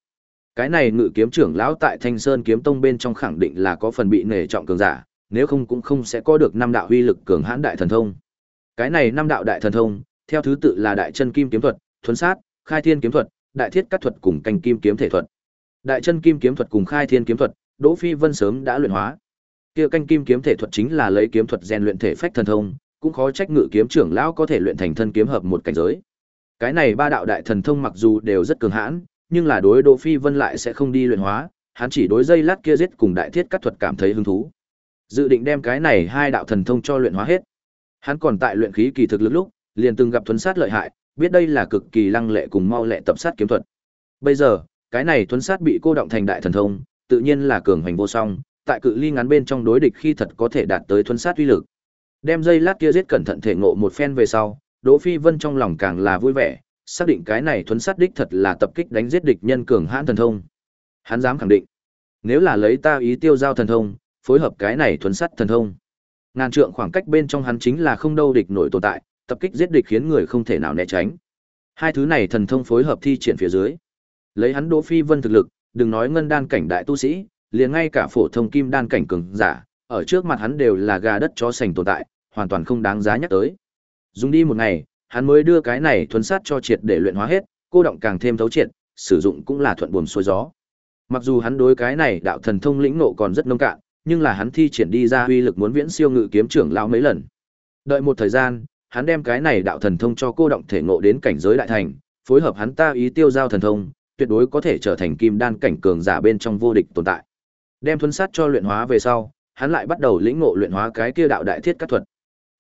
Cái này ngự kiếm trưởng lão tại Thanh Sơn kiếm tông bên trong khẳng định là có phần bị nể trọng cường giả, nếu không cũng không sẽ có được năm đạo uy lực cường hãn đại thần thông. Cái này năm đạo đại thần thông, theo thứ tự là đại chân kim kiếm thuật, thuần sát, khai thiên kiếm thuật, đại thiết cắt thuật cùng canh kim kiếm thể thuật. Đại chân kim kiếm thuật cùng khai thiên kiếm thuật, Đỗ Phi Vân sớm đã luyện hóa. Kia canh kim kiếm thể thuật chính là lấy kiếm thuật rèn luyện thể phách thần thông, cũng khó trách ngự kiếm trưởng lão có thể luyện thành thân kiếm hợp một cảnh giới. Cái này ba đạo đại thần thông mặc dù đều rất cường hãn, nhưng là đối Đỗ Phi Vân lại sẽ không đi luyện hóa, hắn chỉ đối dây lát kia giết cùng đại thiết cắt thuật cảm thấy hứng thú. Dự định đem cái này hai đạo thần thông cho luyện hóa hết. Hắn còn tại luyện khí kỳ thực lực lúc, liền từng gặp thuấn sát lợi hại, biết đây là cực kỳ lăng lệ cùng mau lẹ tập sát kiếm thuật. Bây giờ, cái này thuấn sát bị cô động thành đại thần thông, tự nhiên là cường hành vô song, tại cự ly ngắn bên trong đối địch khi thật có thể đạt tới thuấn sát uy lực. Đem dây lát kia giết cẩn thận thể ngộ một phen về sau, Đỗ Phi Vân trong lòng càng là vui vẻ, xác định cái này thuấn sát đích thật là tập kích đánh giết địch nhân cường hãn thần thông. Hắn dám khẳng định, nếu là lấy ta ý tiêu giao thần thông, phối hợp cái này thuấn sát thần thông, ngàn trượng khoảng cách bên trong hắn chính là không đâu địch nổi tồn tại, tập kích giết địch khiến người không thể nào né tránh. Hai thứ này thần thông phối hợp thi triển phía dưới, lấy hắn Đỗ Phi Vân thực lực, đừng nói ngân đan cảnh đại tu sĩ, liền ngay cả phổ thông kim đan cảnh cường giả, ở trước mặt hắn đều là gà đất chó sành tồn tại, hoàn toàn không đáng giá nhắc tới. Dùng đi một ngày, hắn mới đưa cái này thuần sát cho triệt để luyện hóa hết, cô động càng thêm thấu triệt, sử dụng cũng là thuận buồm xuôi gió. Mặc dù hắn đối cái này đạo thần thông lĩnh nộ còn rất nông cạn, nhưng là hắn thi triển đi ra uy lực muốn viễn siêu ngự kiếm trưởng lão mấy lần. Đợi một thời gian, hắn đem cái này đạo thần thông cho cô động thể ngộ đến cảnh giới đại thành, phối hợp hắn ta ý tiêu giao thần thông, tuyệt đối có thể trở thành kim đan cảnh cường giả bên trong vô địch tồn tại. Đem thuần sát cho luyện hóa về sau, hắn lại bắt đầu lĩnh ngộ luyện hóa cái kia đạo đại thiết các thuật.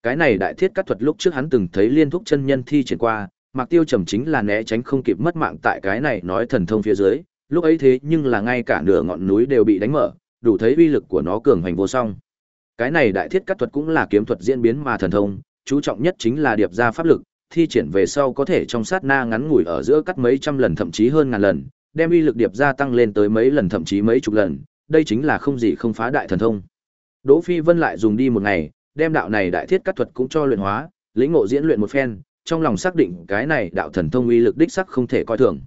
Cái này đại thiết cắt thuật lúc trước hắn từng thấy liên thúc chân nhân thi triển qua, Mạc Tiêu trầm chính là né tránh không kịp mất mạng tại cái này nói thần thông phía dưới, lúc ấy thế nhưng là ngay cả nửa ngọn núi đều bị đánh mở, đủ thấy uy lực của nó cường hành vô song. Cái này đại thiết cắt thuật cũng là kiếm thuật diễn biến mà thần thông, chú trọng nhất chính là điệp ra pháp lực, thi triển về sau có thể trong sát na ngắn ngủi ở giữa cắt mấy trăm lần thậm chí hơn ngàn lần, đem uy lực điệp ra tăng lên tới mấy lần thậm chí mấy chục lần, đây chính là không gì không phá đại thần thông. Đỗ Phi Vân lại dùng đi một ngày, đem đạo này đại thiết cắt thuật cũng cho luyện hóa, lĩnh ngộ diễn luyện một phen, trong lòng xác định cái này đạo thần thông uy lực đích sắc không thể coi thường.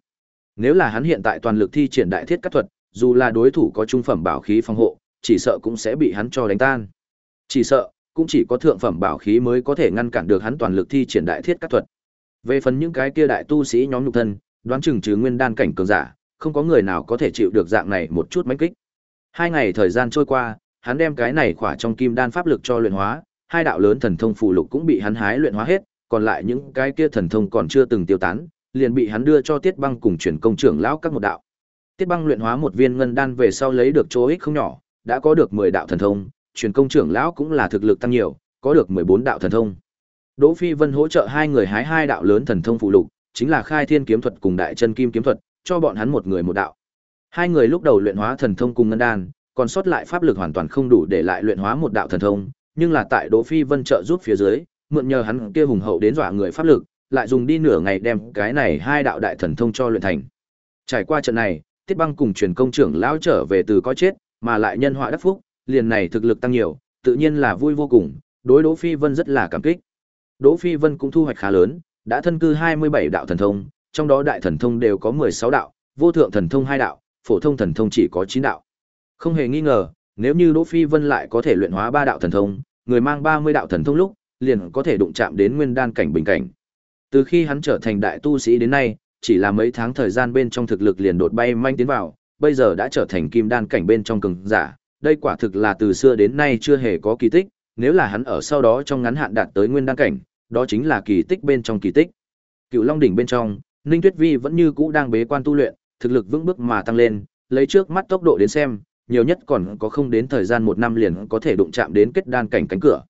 Nếu là hắn hiện tại toàn lực thi triển đại thiết cắt thuật, dù là đối thủ có trung phẩm bảo khí phòng hộ, chỉ sợ cũng sẽ bị hắn cho đánh tan. Chỉ sợ, cũng chỉ có thượng phẩm bảo khí mới có thể ngăn cản được hắn toàn lực thi triển đại thiết cắt thuật. Về phần những cái kia đại tu sĩ nhóm nhục thân, đoán chừng trừ nguyên đan cảnh cường giả, không có người nào có thể chịu được dạng này một chút mãnh kích. Hai ngày thời gian trôi qua, hắn đem cái này khỏa trong kim đan pháp lực cho luyện hóa, hai đạo lớn thần thông phụ lục cũng bị hắn hái luyện hóa hết, còn lại những cái kia thần thông còn chưa từng tiêu tán, liền bị hắn đưa cho Tiết Băng cùng chuyển công trưởng lão các một đạo. Tiết Băng luyện hóa một viên ngân đan về sau lấy được chỗ ích không nhỏ, đã có được 10 đạo thần thông, truyền công trưởng lão cũng là thực lực tăng nhiều, có được 14 đạo thần thông. Đỗ Phi Vân hỗ trợ hai người hái hai đạo lớn thần thông phụ lục, chính là Khai Thiên kiếm thuật cùng Đại Chân Kim kiếm thuật, cho bọn hắn một người một đạo. Hai người lúc đầu luyện hóa thần thông cùng ngân đan, còn sót lại pháp lực hoàn toàn không đủ để lại luyện hóa một đạo thần thông, nhưng là tại Đỗ Phi Vân trợ giúp phía dưới, mượn nhờ hắn kia hùng hậu đến dọa người pháp lực, lại dùng đi nửa ngày đem cái này hai đạo đại thần thông cho luyện thành. Trải qua trận này, Tiết Băng cùng truyền công trưởng lão trở về từ có chết, mà lại nhân họa đắc phúc, liền này thực lực tăng nhiều, tự nhiên là vui vô cùng, đối Đỗ Phi Vân rất là cảm kích. Đỗ Phi Vân cũng thu hoạch khá lớn, đã thân cư 27 đạo thần thông, trong đó đại thần thông đều có 16 đạo, vô thượng thần thông 2 đạo, phổ thông thần thông chỉ có 9 đạo. Không hề nghi ngờ, nếu như Đỗ Phi Vân lại có thể luyện hóa ba đạo thần thông, người mang 30 đạo thần thông lúc, liền có thể đụng chạm đến nguyên đan cảnh bình cảnh. Từ khi hắn trở thành đại tu sĩ đến nay, chỉ là mấy tháng thời gian bên trong thực lực liền đột bay manh tiến vào, bây giờ đã trở thành kim đan cảnh bên trong cường giả, đây quả thực là từ xưa đến nay chưa hề có kỳ tích, nếu là hắn ở sau đó trong ngắn hạn đạt tới nguyên đan cảnh, đó chính là kỳ tích bên trong kỳ tích. Cựu Long đỉnh bên trong, Ninh Tuyết Vi vẫn như cũ đang bế quan tu luyện, thực lực vững bước mà tăng lên, lấy trước mắt tốc độ đến xem, nhiều nhất còn có không đến thời gian một năm liền có thể đụng chạm đến kết đan cảnh cánh cửa.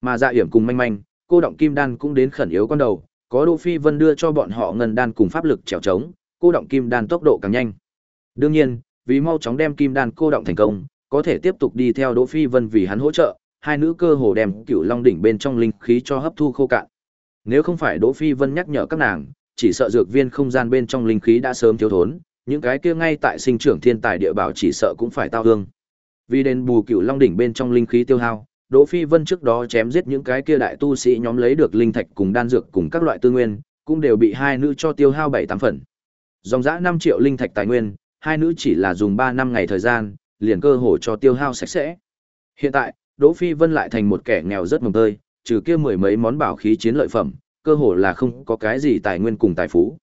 Mà Dạ Hiểm cùng manh manh, cô động kim đan cũng đến khẩn yếu con đầu, có Đỗ Phi Vân đưa cho bọn họ ngân đan cùng pháp lực trèo trống, cô động kim đan tốc độ càng nhanh. Đương nhiên, vì mau chóng đem kim đan cô động thành công, có thể tiếp tục đi theo Đỗ Phi Vân vì hắn hỗ trợ, hai nữ cơ hồ đem Cửu Long đỉnh bên trong linh khí cho hấp thu khô cạn. Nếu không phải Đỗ Phi Vân nhắc nhở các nàng, chỉ sợ dược viên không gian bên trong linh khí đã sớm thiếu thốn, những cái kia ngay tại sinh trưởng thiên tài địa bảo chỉ sợ cũng phải tao hương. Vì đền bù Cửu Long đỉnh bên trong linh khí tiêu hao, Đỗ Phi Vân trước đó chém giết những cái kia đại tu sĩ nhóm lấy được linh thạch cùng đan dược cùng các loại tư nguyên, cũng đều bị hai nữ cho tiêu hao bảy tám phần. Dòng dã 5 triệu linh thạch tài nguyên, hai nữ chỉ là dùng 3 năm ngày thời gian, liền cơ hội cho tiêu hao sạch sẽ. Hiện tại, Đỗ Phi Vân lại thành một kẻ nghèo rất mồng tơi, trừ kia mười mấy món bảo khí chiến lợi phẩm, cơ hồ là không có cái gì tài nguyên cùng tài phú.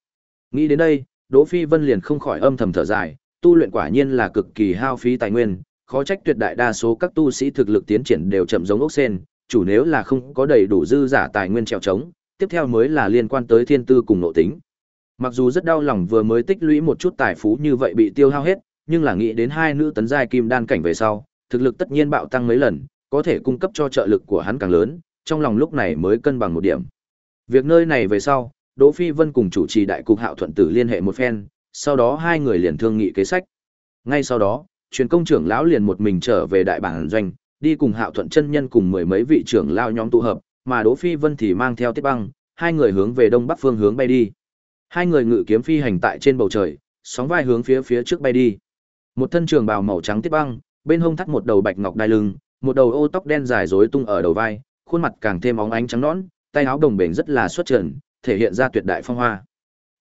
Nghĩ đến đây, Đỗ Phi Vân liền không khỏi âm thầm thở dài, tu luyện quả nhiên là cực kỳ hao phí tài nguyên, khó trách tuyệt đại đa số các tu sĩ thực lực tiến triển đều chậm giống ốc sen, chủ nếu là không có đầy đủ dư giả tài nguyên trèo trống, tiếp theo mới là liên quan tới thiên tư cùng nội tính. Mặc dù rất đau lòng vừa mới tích lũy một chút tài phú như vậy bị tiêu hao hết, nhưng là nghĩ đến hai nữ tấn giai kim đan cảnh về sau, thực lực tất nhiên bạo tăng mấy lần, có thể cung cấp cho trợ lực của hắn càng lớn, trong lòng lúc này mới cân bằng một điểm. Việc nơi này về sau, Đỗ Phi Vân cùng chủ trì đại cục Hạo Thuận Tử liên hệ một phen, sau đó hai người liền thương nghị kế sách. Ngay sau đó, truyền công trưởng lão liền một mình trở về đại bản doanh, đi cùng Hạo Thuận chân nhân cùng mười mấy vị trưởng lao nhóm tụ hợp, mà Đỗ Phi Vân thì mang theo Tiết Băng, hai người hướng về đông bắc phương hướng bay đi. Hai người ngự kiếm phi hành tại trên bầu trời, sóng vai hướng phía phía trước bay đi. Một thân trường bào màu trắng Tiết Băng, bên hông thắt một đầu bạch ngọc đai lưng, một đầu ô tóc đen dài rối tung ở đầu vai, khuôn mặt càng thêm óng ánh trắng nõn, tay áo đồng bền rất là xuất trần, thể hiện ra tuyệt đại phong hoa.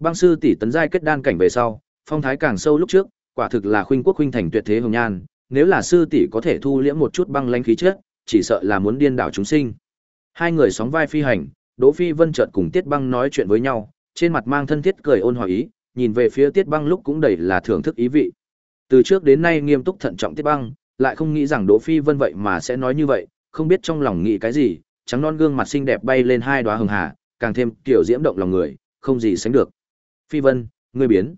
Băng sư tỷ tấn giai kết đan cảnh về sau, phong thái càng sâu lúc trước, quả thực là khuynh quốc khuynh thành tuyệt thế hồng nhan, nếu là sư tỷ có thể thu liễm một chút băng lãnh khí chất, chỉ sợ là muốn điên đảo chúng sinh. Hai người sóng vai phi hành, Đỗ Phi Vân chợt cùng Tiết Băng nói chuyện với nhau, trên mặt mang thân thiết cười ôn hòa ý, nhìn về phía Tiết Băng lúc cũng đầy là thưởng thức ý vị. Từ trước đến nay nghiêm túc thận trọng Tiết Băng, lại không nghĩ rằng Đỗ Phi Vân vậy mà sẽ nói như vậy, không biết trong lòng nghĩ cái gì, trắng non gương mặt xinh đẹp bay lên hai đóa hồng hà, càng thêm kiểu diễm động lòng người, không gì sánh được. Phi Vân, ngươi biến.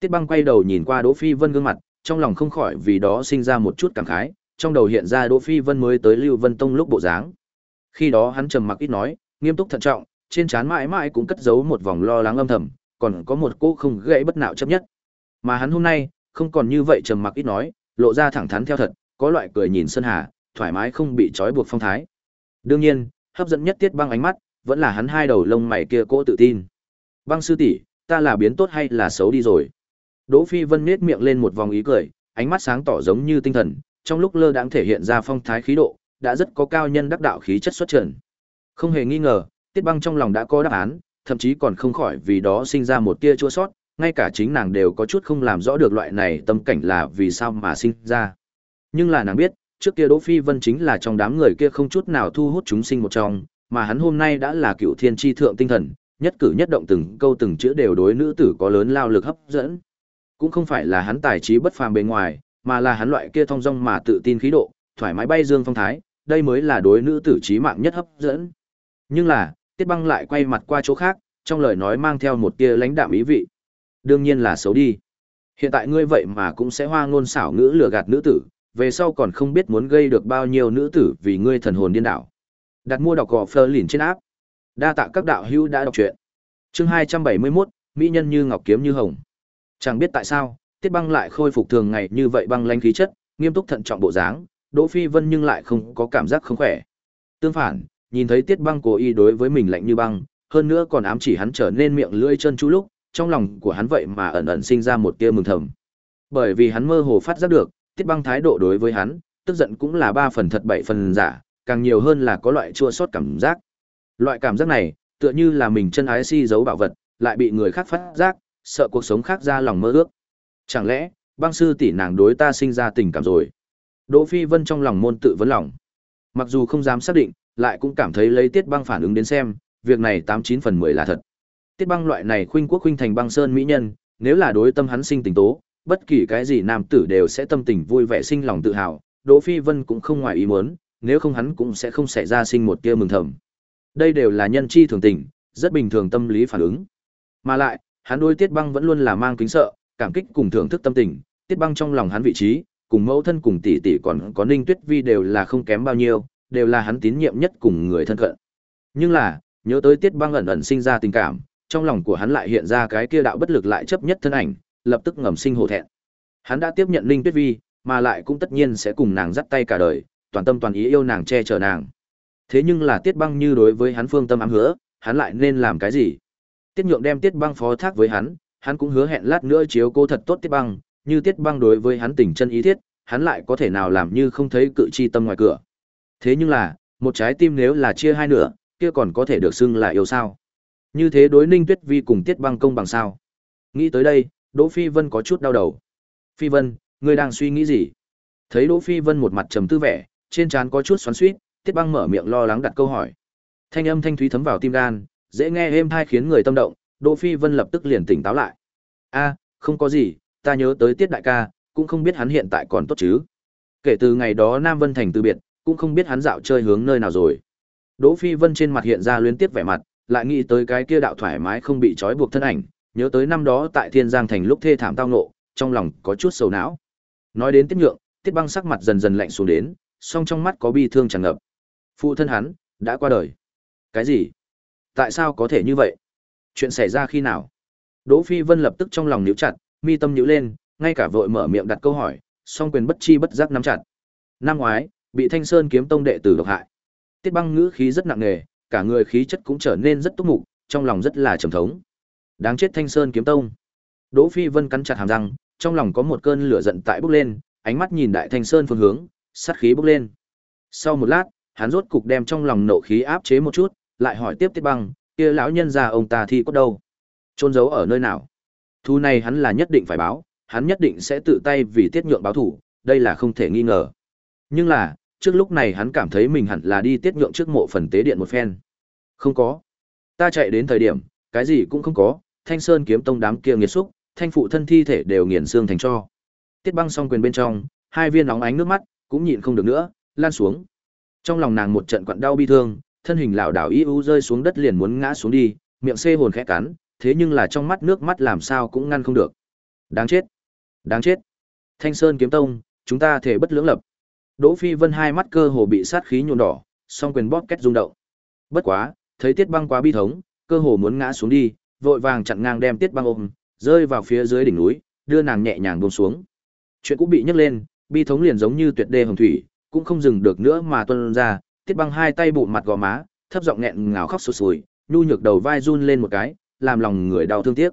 Tiết Băng quay đầu nhìn qua Đỗ Phi Vân gương mặt, trong lòng không khỏi vì đó sinh ra một chút cảm khái, trong đầu hiện ra Đỗ Phi Vân mới tới Lưu Vân Tông lúc bộ dáng. Khi đó hắn trầm mặc ít nói, nghiêm túc thận trọng, trên trán mãi mãi cũng cất giấu một vòng lo lắng âm thầm, còn có một cô không gãy bất nạo chấp nhất. Mà hắn hôm nay, không còn như vậy trầm mặc ít nói, lộ ra thẳng thắn theo thật, có loại cười nhìn Sơn Hà, thoải mái không bị trói buộc phong thái. Đương nhiên, hấp dẫn nhất Tiết Băng ánh mắt, vẫn là hắn hai đầu lông mày kia cố tự tin. Băng sư tỷ, ta là biến tốt hay là xấu đi rồi? Đỗ Phi Vân nhếch miệng lên một vòng ý cười, ánh mắt sáng tỏ giống như tinh thần, trong lúc lơ đãng thể hiện ra phong thái khí độ, đã rất có cao nhân đắc đạo khí chất xuất trần. Không hề nghi ngờ, Tiết Băng trong lòng đã có đáp án, thậm chí còn không khỏi vì đó sinh ra một tia chua sót, ngay cả chính nàng đều có chút không làm rõ được loại này tâm cảnh là vì sao mà sinh ra. Nhưng là nàng biết, trước kia Đỗ Phi Vân chính là trong đám người kia không chút nào thu hút chúng sinh một trong, mà hắn hôm nay đã là cựu thiên tri thượng tinh thần, nhất cử nhất động từng câu từng chữ đều đối nữ tử có lớn lao lực hấp dẫn. Cũng không phải là hắn tài trí bất phàm bề ngoài, mà là hắn loại kia thông dong mà tự tin khí độ, thoải mái bay dương phong thái, đây mới là đối nữ tử trí mạng nhất hấp dẫn. Nhưng là, Tiết Băng lại quay mặt qua chỗ khác, trong lời nói mang theo một tia lãnh đạm ý vị. Đương nhiên là xấu đi. Hiện tại ngươi vậy mà cũng sẽ hoa ngôn xảo ngữ lừa gạt nữ tử, về sau còn không biết muốn gây được bao nhiêu nữ tử vì ngươi thần hồn điên đảo. Đặt mua đọc gò phơ lìn trên áp. Đa tạ các đạo hữu đã đọc truyện. Chương 271, mỹ nhân như ngọc kiếm như hồng. Chẳng biết tại sao, Tiết Băng lại khôi phục thường ngày như vậy băng lãnh khí chất, nghiêm túc thận trọng bộ dáng, Đỗ Phi Vân nhưng lại không có cảm giác không khỏe. Tương phản, nhìn thấy Tiết Băng cố ý đối với mình lạnh như băng, hơn nữa còn ám chỉ hắn trở nên miệng lưỡi chân chú lúc, trong lòng của hắn vậy mà ẩn ẩn sinh ra một tia mừng thầm. Bởi vì hắn mơ hồ phát giác được, Tiết Băng thái độ đối với hắn, tức giận cũng là ba phần thật bảy phần giả, càng nhiều hơn là có loại chua sót cảm giác. Loại cảm giác này, tựa như là mình chân ái si giấu bảo vật, lại bị người khác phát giác, sợ cuộc sống khác ra lòng mơ ước. Chẳng lẽ, băng sư tỷ nàng đối ta sinh ra tình cảm rồi? Đỗ Phi Vân trong lòng môn tự vấn lòng. Mặc dù không dám xác định, lại cũng cảm thấy lấy Tiết Băng phản ứng đến xem, việc này tám chín phần mười là thật. Tiết Băng loại này khuynh quốc khuynh thành băng sơn mỹ nhân, nếu là đối tâm hắn sinh tình tố, bất kỳ cái gì nam tử đều sẽ tâm tình vui vẻ sinh lòng tự hào, Đỗ Phi Vân cũng không ngoài ý muốn, nếu không hắn cũng sẽ không xảy ra sinh một tia mừng thầm. Đây đều là nhân chi thường tình, rất bình thường tâm lý phản ứng. Mà lại, hắn đối Tiết Băng vẫn luôn là mang kính sợ, cảm kích cùng thưởng thức tâm tình, Tiết Băng trong lòng hắn vị trí, cùng mẫu thân cùng tỷ tỷ còn có Ninh Tuyết Vi đều là không kém bao nhiêu, đều là hắn tín nhiệm nhất cùng người thân cận. Nhưng là, nhớ tới Tiết Băng ẩn ẩn sinh ra tình cảm, trong lòng của hắn lại hiện ra cái kia đạo bất lực lại chấp nhất thân ảnh, lập tức ngầm sinh hổ thẹn. Hắn đã tiếp nhận Ninh Tuyết Vi, mà lại cũng tất nhiên sẽ cùng nàng dắt tay cả đời, toàn tâm toàn ý yêu nàng che chở nàng. Thế nhưng là Tiết Băng như đối với hắn phương tâm ám hứa, hắn lại nên làm cái gì? Tiết Nhượng đem Tiết Băng phó thác với hắn, hắn cũng hứa hẹn lát nữa chiếu cô thật tốt Tiết Băng, như Tiết Băng đối với hắn tình chân ý thiết, hắn lại có thể nào làm như không thấy cự chi tâm ngoài cửa. Thế nhưng là, một trái tim nếu là chia hai nửa, kia còn có thể được xưng là yêu sao? Như thế đối Ninh Tuyết Vi cùng Tiết Băng công bằng sao? Nghĩ tới đây, Đỗ Phi Vân có chút đau đầu. Phi Vân, ngươi đang suy nghĩ gì? Thấy Đỗ Phi Vân một mặt trầm tư vẻ, trên trán có chút xoắn xuýt, Tiết Băng mở miệng lo lắng đặt câu hỏi. Thanh âm thanh thúy thấm vào tim gan, dễ nghe êm tai khiến người tâm động, Đỗ Phi Vân lập tức liền tỉnh táo lại. A, không có gì, ta nhớ tới Tiết đại ca, cũng không biết hắn hiện tại còn tốt chứ. Kể từ ngày đó Nam Vân Thành từ biệt, cũng không biết hắn dạo chơi hướng nơi nào rồi. Đỗ Phi Vân trên mặt hiện ra luyến tiếc vẻ mặt, lại nghĩ tới cái kia đạo thoải mái không bị trói buộc thân ảnh, nhớ tới năm đó tại Thiên Giang Thành lúc thê thảm tao ngộ, trong lòng có chút sầu não. Nói đến Tiết Nhượng, Tiết Băng sắc mặt dần dần lạnh xuống đến, song trong mắt có bi thương tràn ngập. Phụ thân hắn đã qua đời. Cái gì? Tại sao có thể như vậy? Chuyện xảy ra khi nào? Đỗ Phi Vân lập tức trong lòng níu chặt, mi tâm nhíu lên, ngay cả vội mở miệng đặt câu hỏi, song quyền bất chi bất giác nắm chặt. Năm ngoái, bị Thanh Sơn kiếm tông đệ tử độc hại. Tiết Băng ngữ khí rất nặng nề, cả người khí chất cũng trở nên rất túc mục, trong lòng rất là trầm thống. Đáng chết Thanh Sơn kiếm tông. Đỗ Phi Vân cắn chặt hàm răng, trong lòng có một cơn lửa giận tại bốc lên, ánh mắt nhìn Đại Thanh Sơn phương hướng, sát khí bốc lên. Sau một lát, hắn rốt cục đem trong lòng nộ khí áp chế một chút, lại hỏi tiếp Tiết Băng, kia lão nhân già ông ta thi cốt đâu? Trôn giấu ở nơi nào? Thu này hắn là nhất định phải báo, hắn nhất định sẽ tự tay vì Tiết Nhượng báo thủ, đây là không thể nghi ngờ. Nhưng là, trước lúc này hắn cảm thấy mình hẳn là đi Tiết Nhượng trước mộ phần tế điện một phen. Không có. Ta chạy đến thời điểm, cái gì cũng không có, Thanh Sơn kiếm tông đám kia nghiệt xúc, thanh phụ thân thi thể đều nghiền xương thành cho. Tiết Băng song quyền bên trong, hai viên nóng ánh nước mắt, cũng nhịn không được nữa, lan xuống. Trong lòng nàng một trận quặn đau bi thương, thân hình lảo đảo y u rơi xuống đất liền muốn ngã xuống đi, miệng xê hồn khẽ cắn, thế nhưng là trong mắt nước mắt làm sao cũng ngăn không được. Đáng chết, đáng chết. Thanh Sơn kiếm tông, chúng ta thể bất lưỡng lập. Đỗ Phi Vân hai mắt cơ hồ bị sát khí nhuộm đỏ, song quyền bóp kết rung động. Bất quá, thấy Tiết Băng quá bi thống, cơ hồ muốn ngã xuống đi, vội vàng chặn ngang đem Tiết Băng ôm, rơi vào phía dưới đỉnh núi, đưa nàng nhẹ nhàng buông xuống. Chuyện cũng bị nhấc lên, bi thống liền giống như tuyệt đê hồng thủy, cũng không dừng được nữa mà tuôn ra, Tiết Băng hai tay bụng mặt gò má, thấp giọng nghẹn ngào khóc sụt sùi, nhu nhược đầu vai run lên một cái, làm lòng người đau thương tiếc.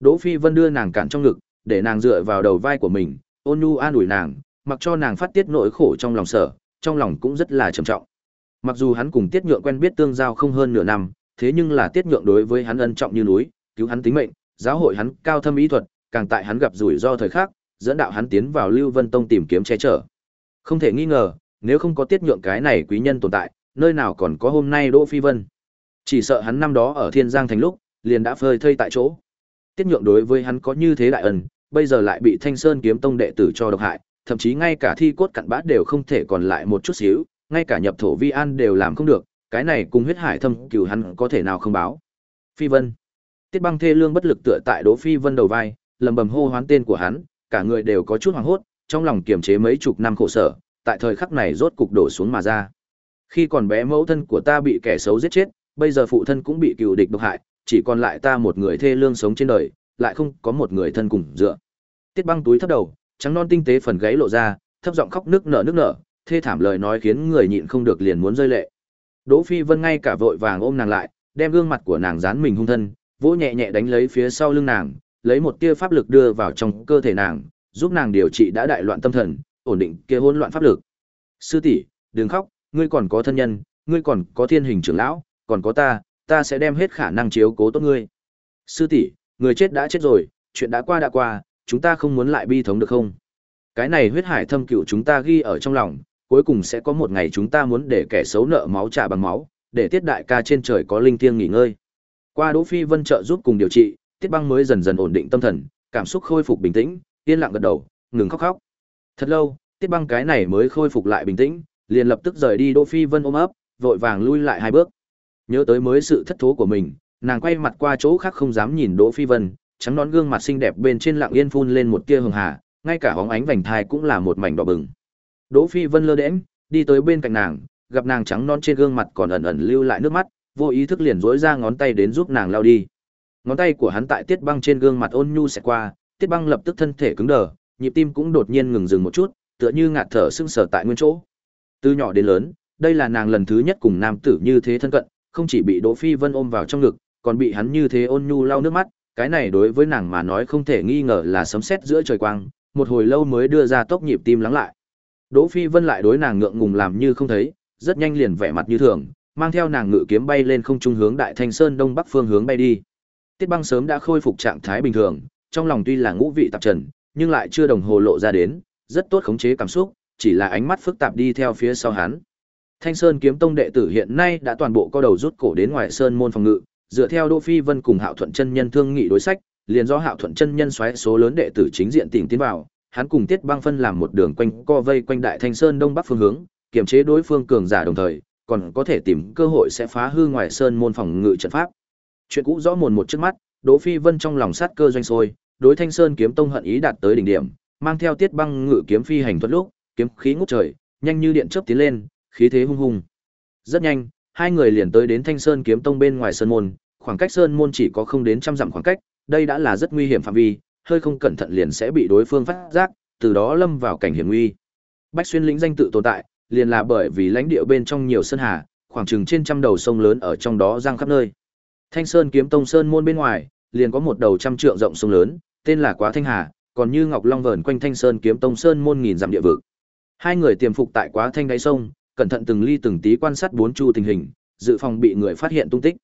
Đỗ Phi Vân đưa nàng cản trong ngực, để nàng dựa vào đầu vai của mình, ôn nhu an ủi nàng, mặc cho nàng phát tiết nỗi khổ trong lòng sở, trong lòng cũng rất là trầm trọng. Mặc dù hắn cùng Tiết Nhượng quen biết tương giao không hơn nửa năm, thế nhưng là Tiết Nhượng đối với hắn ân trọng như núi, cứu hắn tính mệnh, giáo hội hắn cao thâm ý thuật, càng tại hắn gặp rủi ro thời khắc, dẫn đạo hắn tiến vào Lưu Vân Tông tìm kiếm che chở. Không thể nghi ngờ, nếu không có Tiết Nhượng cái này quý nhân tồn tại, nơi nào còn có hôm nay Đỗ Phi Vân. Chỉ sợ hắn năm đó ở Thiên Giang thành lúc, liền đã phơi thây tại chỗ. Tiết Nhượng đối với hắn có như thế đại ân, bây giờ lại bị Thanh Sơn kiếm tông đệ tử cho độc hại, thậm chí ngay cả thi cốt cặn bã đều không thể còn lại một chút xíu, ngay cả nhập thổ vi an đều làm không được, cái này cùng huyết hải thâm cửu hắn có thể nào không báo. Phi Vân. Tiết Băng thê lương bất lực tựa tại Đỗ Phi Vân đầu vai, lầm bầm hô hoán tên của hắn, cả người đều có chút hoảng hốt, trong lòng kiềm chế mấy chục năm khổ sở, tại thời khắc này rốt cục đổ xuống mà ra. Khi còn bé mẫu thân của ta bị kẻ xấu giết chết, bây giờ phụ thân cũng bị cựu địch độc hại, chỉ còn lại ta một người thê lương sống trên đời, lại không có một người thân cùng dựa. Tiết Băng túi thấp đầu, trắng non tinh tế phần gáy lộ ra, thấp giọng khóc nước nở nước nở, thê thảm lời nói khiến người nhịn không được liền muốn rơi lệ. Đỗ Phi Vân ngay cả vội vàng ôm nàng lại, đem gương mặt của nàng dán mình hung thân, vỗ nhẹ nhẹ đánh lấy phía sau lưng nàng, lấy một tia pháp lực đưa vào trong cơ thể nàng, giúp nàng điều trị đã đại loạn tâm thần, ổn định kia hỗn loạn pháp lực. Sư tỷ, đừng khóc, ngươi còn có thân nhân, ngươi còn có thiên hình trưởng lão, còn có ta, ta sẽ đem hết khả năng chiếu cố tốt ngươi. Sư tỷ, người chết đã chết rồi, chuyện đã qua đã qua, chúng ta không muốn lại bi thống được không? Cái này huyết hải thâm cựu chúng ta ghi ở trong lòng, cuối cùng sẽ có một ngày chúng ta muốn để kẻ xấu nợ máu trả bằng máu, để tiết đại ca trên trời có linh thiêng nghỉ ngơi. Qua Đỗ Phi Vân trợ giúp cùng điều trị, Tiết Băng mới dần dần ổn định tâm thần, cảm xúc khôi phục bình tĩnh, yên lặng gật đầu, ngừng khóc khóc. Thật lâu, Tiết Băng cái này mới khôi phục lại bình tĩnh, liền lập tức rời đi Đỗ Phi Vân ôm ấp, vội vàng lui lại hai bước. Nhớ tới mới sự thất thố của mình, nàng quay mặt qua chỗ khác không dám nhìn Đỗ Phi Vân, trắng nón gương mặt xinh đẹp bên trên lặng yên phun lên một tia hường hà, ngay cả hóng ánh vành thai cũng là một mảnh đỏ bừng. Đỗ Phi Vân lơ đễnh, đi tới bên cạnh nàng, gặp nàng trắng non trên gương mặt còn ẩn ẩn lưu lại nước mắt, vô ý thức liền duỗi ra ngón tay đến giúp nàng lau đi. Ngón tay của hắn tại Tiết Băng trên gương mặt ôn nhu sẽ qua, Tiết Băng lập tức thân thể cứng đờ, nhịp tim cũng đột nhiên ngừng dừng một chút, tựa như ngạt thở sưng sờ tại nguyên chỗ. Từ nhỏ đến lớn, đây là nàng lần thứ nhất cùng nam tử như thế thân cận, không chỉ bị Đỗ Phi Vân ôm vào trong ngực, còn bị hắn như thế ôn nhu lau nước mắt, cái này đối với nàng mà nói không thể nghi ngờ là sấm sét giữa trời quang, một hồi lâu mới đưa ra tốc nhịp tim lắng lại. Đỗ Phi Vân lại đối nàng ngượng ngùng làm như không thấy, rất nhanh liền vẻ mặt như thường, mang theo nàng ngự kiếm bay lên không trung hướng Đại Thanh Sơn đông bắc phương hướng bay đi. Tiết Băng sớm đã khôi phục trạng thái bình thường, trong lòng tuy là ngũ vị tạp trần, nhưng lại chưa đồng hồ lộ ra đến, rất tốt khống chế cảm xúc, chỉ là ánh mắt phức tạp đi theo phía sau hắn. Thanh Sơn kiếm tông đệ tử hiện nay đã toàn bộ co đầu rút cổ đến ngoài sơn môn phòng ngự, dựa theo Đỗ Phi Vân cùng Hạo Thuận chân nhân thương nghị đối sách, liền do Hạo Thuận chân nhân xoáy số lớn đệ tử chính diện tìm tiến vào, hắn cùng Tiết Băng phân làm một đường quanh co vây quanh Đại Thanh Sơn đông bắc phương hướng, kiềm chế đối phương cường giả đồng thời, còn có thể tìm cơ hội sẽ phá hư ngoài sơn môn phòng ngự trận pháp. Chuyện cũ rõ mồn một trước mắt, Đỗ Phi Vân trong lòng sát cơ doanh sôi, đối Thanh Sơn kiếm tông hận ý đạt tới đỉnh điểm, mang theo Tiết Băng ngự kiếm phi hành thuật lúc, kiếm khí ngút trời, nhanh như điện chớp tiến lên, khí thế hung hùng. Rất nhanh, hai người liền tới đến Thanh Sơn kiếm tông bên ngoài sơn môn, khoảng cách sơn môn chỉ có không đến trăm dặm khoảng cách, đây đã là rất nguy hiểm phạm vi, hơi không cẩn thận liền sẽ bị đối phương phát giác, từ đó lâm vào cảnh hiểm nguy. Bách xuyên lĩnh danh tự tồn tại, liền là bởi vì lãnh địa bên trong nhiều sơn hà, khoảng chừng trên trăm đầu sông lớn ở trong đó giang khắp nơi. Thanh Sơn kiếm tông sơn môn bên ngoài, liền có một đầu trăm trượng rộng sông lớn, tên là Quá Thanh Hà, còn như ngọc long vờn quanh Thanh Sơn kiếm tông sơn môn nghìn dặm địa vực. Hai người tiềm phục tại Quá Thanh đáy sông, cẩn thận từng ly từng tí quan sát bốn chu tình hình, dự phòng bị người phát hiện tung tích.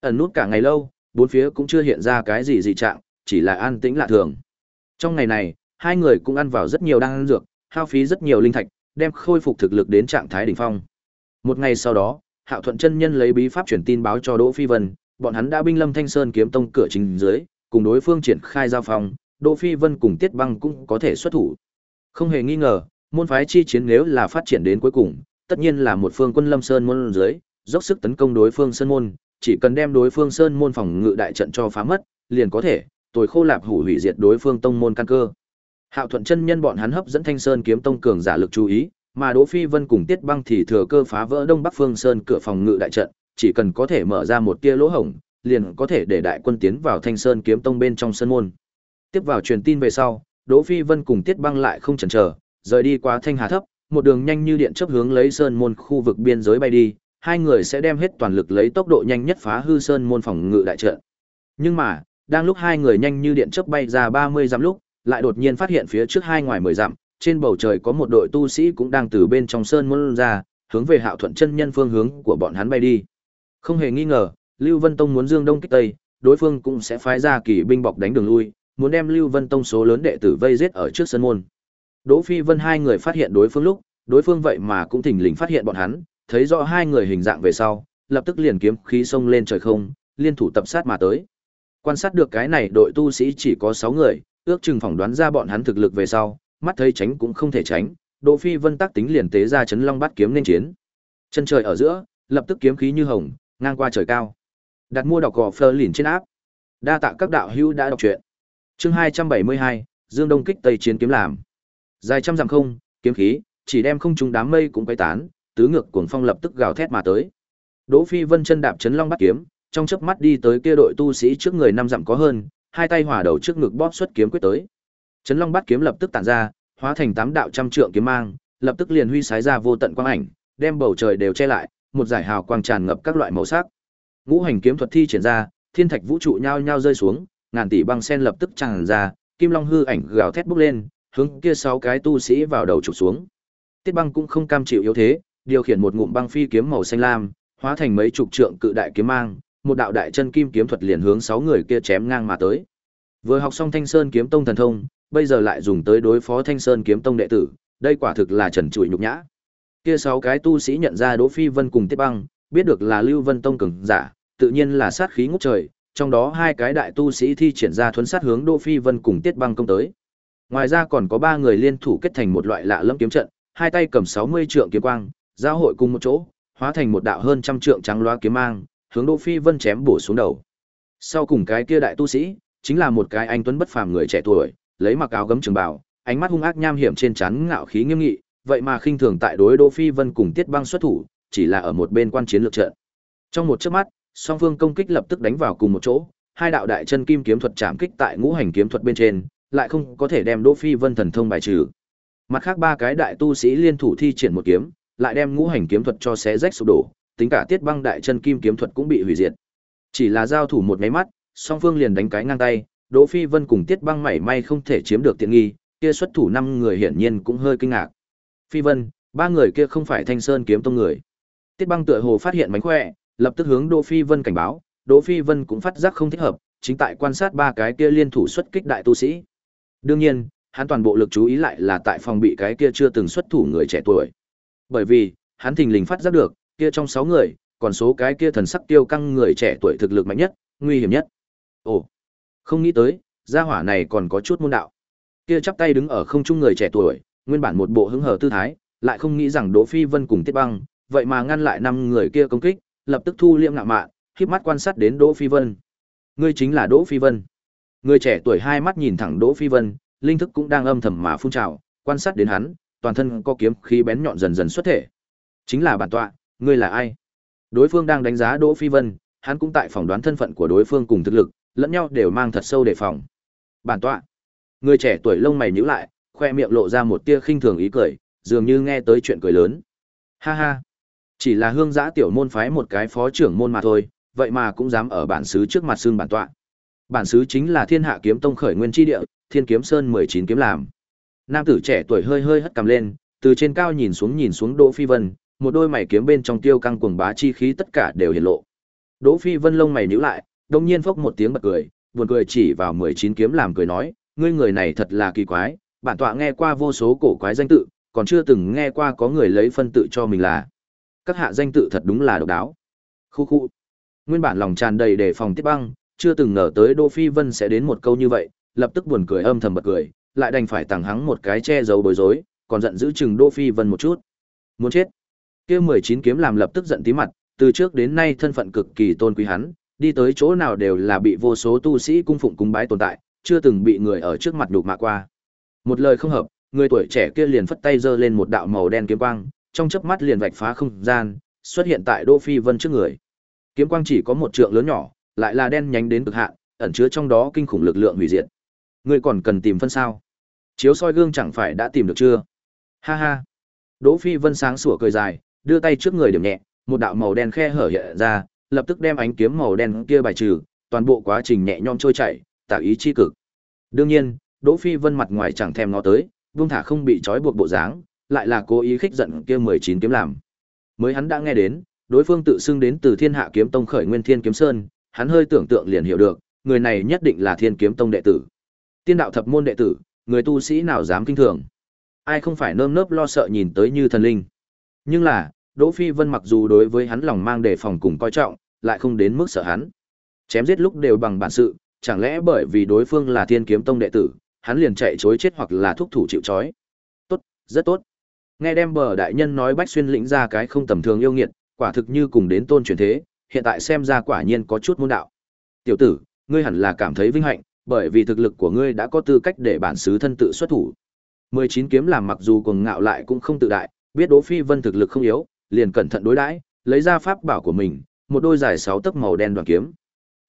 Ẩn nút cả ngày lâu, bốn phía cũng chưa hiện ra cái gì dị trạng, chỉ là an tĩnh lạ thường. Trong ngày này, hai người cũng ăn vào rất nhiều đan dược, hao phí rất nhiều linh thạch, đem khôi phục thực lực đến trạng thái đỉnh phong. Một ngày sau đó, Hạo Thuận chân nhân lấy bí pháp truyền tin báo cho Đỗ Phi Vân, bọn hắn đã binh lâm Thanh Sơn kiếm tông cửa chính dưới, cùng đối phương triển khai giao phong, Đỗ Phi Vân cùng Tiết Băng cũng có thể xuất thủ. Không hề nghi ngờ, môn phái chi chiến nếu là phát triển đến cuối cùng, tất nhiên là một phương quân lâm sơn môn dưới, dốc sức tấn công đối phương sơn môn, chỉ cần đem đối phương sơn môn phòng ngự đại trận cho phá mất, liền có thể tồi khô lạp hủ hủy diệt đối phương tông môn căn cơ. Hạo Thuận chân nhân bọn hắn hấp dẫn Thanh Sơn kiếm tông cường giả lực chú ý, mà Đỗ Phi Vân cùng Tiết Băng thì thừa cơ phá vỡ Đông Bắc Phương Sơn cửa phòng ngự đại trận, chỉ cần có thể mở ra một tia lỗ hổng, liền có thể để đại quân tiến vào Thanh Sơn kiếm tông bên trong sơn môn. Tiếp vào truyền tin về sau, Đỗ Phi Vân cùng Tiết Băng lại không chần chờ, rời đi qua Thanh Hà thấp, một đường nhanh như điện chớp hướng lấy sơn môn khu vực biên giới bay đi, hai người sẽ đem hết toàn lực lấy tốc độ nhanh nhất phá hư sơn môn phòng ngự đại trận. Nhưng mà, đang lúc hai người nhanh như điện chớp bay ra 30 dặm lúc, lại đột nhiên phát hiện phía trước hai ngoài 10 dặm, trên bầu trời có một đội tu sĩ cũng đang từ bên trong sơn môn ra, hướng về Hạo Thuận chân nhân phương hướng của bọn hắn bay đi. Không hề nghi ngờ, Lưu Vân Tông muốn dương đông kích tây, đối phương cũng sẽ phái ra kỳ binh bọc đánh đường lui, muốn đem Lưu Vân Tông số lớn đệ tử vây giết ở trước sân môn. Đỗ Phi Vân hai người phát hiện đối phương lúc, đối phương vậy mà cũng thỉnh lình phát hiện bọn hắn, thấy rõ hai người hình dạng về sau, lập tức liền kiếm khí xông lên trời không, liên thủ tập sát mà tới. Quan sát được cái này đội tu sĩ chỉ có 6 người, ước chừng phỏng đoán ra bọn hắn thực lực về sau, mắt thấy tránh cũng không thể tránh, Đỗ Phi Vân tác tính liền tế ra chấn long bát kiếm nên chiến. Chân trời ở giữa, lập tức kiếm khí như hồng, ngang qua trời cao. Đặt mua đọc gò phơ lìn trên áp. Đa tạ các đạo hữu đã đọc truyện. Chương 272, Dương Đông kích Tây chiến kiếm làm. Dài trăm dặm không, kiếm khí, chỉ đem không trung đám mây cũng quấy tán, tứ ngược cuồng phong lập tức gào thét mà tới. Đỗ Phi Vân chân đạp chấn long bắt kiếm, trong chớp mắt đi tới kia đội tu sĩ trước người năm dặm có hơn, hai tay hòa đầu trước ngực bóp xuất kiếm quyết tới. Chấn long bắt kiếm lập tức tản ra, hóa thành tám đạo trăm trượng kiếm mang, lập tức liền huy sái ra vô tận quang ảnh, đem bầu trời đều che lại, một giải hào quang tràn ngập các loại màu sắc. Ngũ hành kiếm thuật thi triển ra, thiên thạch vũ trụ nhao nhao rơi xuống, ngàn tỷ băng sen lập tức tràn ra, kim long hư ảnh gào thét bốc lên, hướng kia sáu cái tu sĩ vào đầu chụp xuống. Tiết Băng cũng không cam chịu yếu thế, điều khiển một ngụm băng phi kiếm màu xanh lam, hóa thành mấy chục trượng cự đại kiếm mang, một đạo đại chân kim kiếm thuật liền hướng sáu người kia chém ngang mà tới. Vừa học xong Thanh Sơn kiếm tông thần thông, bây giờ lại dùng tới đối phó Thanh Sơn kiếm tông đệ tử, đây quả thực là trần trụi nhục nhã. Kia sáu cái tu sĩ nhận ra Đỗ Phi Vân cùng Tiết Băng, biết được là Lưu Vân tông cường giả, tự nhiên là sát khí ngút trời, trong đó hai cái đại tu sĩ thi triển ra thuấn sát hướng Đỗ Phi Vân cùng Tiết Băng công tới. Ngoài ra còn có ba người liên thủ kết thành một loại lạ lẫm kiếm trận, hai tay cầm 60 trượng kiếm quang, giao hội cùng một chỗ, hóa thành một đạo hơn trăm trượng trắng loa kiếm mang, hướng Đỗ Phi Vân chém bổ xuống đầu. Sau cùng cái kia đại tu sĩ, chính là một cái anh tuấn bất phàm người trẻ tuổi, lấy mặc áo gấm trường bào, ánh mắt hung ác nham hiểm trên trán ngạo khí nghiêm nghị, vậy mà khinh thường tại đối Đỗ Phi Vân cùng Tiết Băng xuất thủ, chỉ là ở một bên quan chiến lược trận. Trong một chớp mắt, song phương công kích lập tức đánh vào cùng một chỗ, hai đạo đại chân kim kiếm thuật chạm kích tại ngũ hành kiếm thuật bên trên, lại không có thể đem Đỗ Phi Vân thần thông bài trừ. Mặt khác ba cái đại tu sĩ liên thủ thi triển một kiếm, lại đem ngũ hành kiếm thuật cho xé rách sụp đổ, tính cả tiết băng đại chân kim kiếm thuật cũng bị hủy diệt. Chỉ là giao thủ một mấy mắt, song phương liền đánh cái ngang tay, Đỗ Phi Vân cùng Tiết Băng mảy may không thể chiếm được tiện nghi, kia xuất thủ năm người hiển nhiên cũng hơi kinh ngạc. Phi Vân, ba người kia không phải Thanh Sơn kiếm tông người. Tiết Băng tựa hồ phát hiện mánh khỏe, lập tức hướng Đỗ Phi Vân cảnh báo, Đỗ Phi Vân cũng phát giác không thích hợp, chính tại quan sát ba cái kia liên thủ xuất kích đại tu sĩ. Đương nhiên, hắn toàn bộ lực chú ý lại là tại phòng bị cái kia chưa từng xuất thủ người trẻ tuổi. Bởi vì, hắn thình lình phát giác được, kia trong sáu người, còn số cái kia thần sắc tiêu căng người trẻ tuổi thực lực mạnh nhất, nguy hiểm nhất. Ồ, không nghĩ tới, gia hỏa này còn có chút môn đạo. Kia chắp tay đứng ở không trung người trẻ tuổi, nguyên bản một bộ hứng hờ tư thái, lại không nghĩ rằng Đỗ Phi Vân cùng Tiết Băng, vậy mà ngăn lại năm người kia công kích, lập tức thu liễm ngạo mạn, khép mắt quan sát đến Đỗ Phi Vân. Ngươi chính là Đỗ Phi Vân. Người trẻ tuổi hai mắt nhìn thẳng Đỗ Phi Vân, linh thức cũng đang âm thầm mà phun trào, quan sát đến hắn, toàn thân có kiếm khí bén nhọn dần dần xuất thể. Chính là bản tọa, ngươi là ai? Đối phương đang đánh giá Đỗ Phi Vân, hắn cũng tại phỏng đoán thân phận của đối phương cùng thực lực, lẫn nhau đều mang thật sâu đề phòng. Bản tọa. Người trẻ tuổi lông mày nhíu lại, khoe miệng lộ ra một tia khinh thường ý cười, dường như nghe tới chuyện cười lớn. Ha ha. Chỉ là hương giã tiểu môn phái một cái phó trưởng môn mà thôi, vậy mà cũng dám ở bản xứ trước mặt xương bản tọa. Bản xứ chính là Thiên Hạ Kiếm Tông khởi nguyên chi địa, Thiên Kiếm Sơn 19 kiếm làm. Nam tử trẻ tuổi hơi hơi hất cằm lên, từ trên cao nhìn xuống nhìn xuống Đỗ Phi Vân, một đôi mày kiếm bên trong tiêu căng cuồng bá chi khí tất cả đều hiện lộ. Đỗ Phi Vân lông mày nhíu lại, đột nhiên phốc một tiếng bật cười, buồn cười chỉ vào 19 kiếm làm cười nói, ngươi người này thật là kỳ quái, bản tọa nghe qua vô số cổ quái danh tự, còn chưa từng nghe qua có người lấy phân tự cho mình là. Các hạ danh tự thật đúng là độc đáo. Khu khu. Nguyên bản lòng tràn đầy đề phòng Tiết Băng, chưa từng ngờ tới Đỗ Phi Vân sẽ đến một câu như vậy, lập tức buồn cười âm thầm bật cười, lại đành phải tàng hắng một cái che giấu bối rối, còn giận giữ chừng Đỗ Phi Vân một chút. Muốn chết. Kia 19 kiếm làm lập tức giận tí mặt, từ trước đến nay thân phận cực kỳ tôn quý hắn, đi tới chỗ nào đều là bị vô số tu sĩ cung phụng cúng bái tồn tại, chưa từng bị người ở trước mặt nhục mạ qua. Một lời không hợp, người tuổi trẻ kia liền phất tay giơ lên một đạo màu đen kiếm quang, trong chớp mắt liền vạch phá không gian, xuất hiện tại Đỗ Phi Vân trước người. Kiếm quang chỉ có một trượng lớn nhỏ, lại là đen nhánh đến cực hạn, ẩn chứa trong đó kinh khủng lực lượng hủy diệt. Ngươi còn cần tìm phân sao? Chiếu soi gương chẳng phải đã tìm được chưa? Ha ha. Đỗ Phi Vân sáng sủa cười dài, đưa tay trước người điểm nhẹ, một đạo màu đen khe hở hiện ra, lập tức đem ánh kiếm màu đen kia bài trừ, toàn bộ quá trình nhẹ nhõm trôi chảy, tạo ý chi cực. Đương nhiên, Đỗ Phi Vân mặt ngoài chẳng thèm ngó tới, buông thả không bị trói buộc bộ dáng, lại là cố ý khích giận kia 19 kiếm làm. Mới hắn đã nghe đến, đối phương tự xưng đến từ Thiên Hạ Kiếm Tông khởi nguyên Thiên Kiếm Sơn, hắn hơi tưởng tượng liền hiểu được, người này nhất định là Thiên Kiếm Tông đệ tử. Tiên đạo thập môn đệ tử, người tu sĩ nào dám kinh thường. Ai không phải nơm nớp lo sợ nhìn tới như thần linh. Nhưng là, Đỗ Phi Vân mặc dù đối với hắn lòng mang đề phòng cùng coi trọng, lại không đến mức sợ hắn. Chém giết lúc đều bằng bản sự, chẳng lẽ bởi vì đối phương là Thiên Kiếm Tông đệ tử, hắn liền chạy chối chết hoặc là thúc thủ chịu trói. Tốt, rất tốt. Nghe đem bờ đại nhân nói Bách Xuyên lĩnh ra cái không tầm thường yêu nghiệt, quả thực như cùng đến tôn truyền thế, hiện tại xem ra quả nhiên có chút môn đạo. Tiểu tử, ngươi hẳn là cảm thấy vinh hạnh, bởi vì thực lực của ngươi đã có tư cách để bản xứ thân tự xuất thủ. 19 kiếm làm mặc dù cuồng ngạo lại cũng không tự đại, biết Đỗ Phi Vân thực lực không yếu, liền cẩn thận đối đãi, lấy ra pháp bảo của mình, một đôi dài 6 tấc màu đen đoạn kiếm.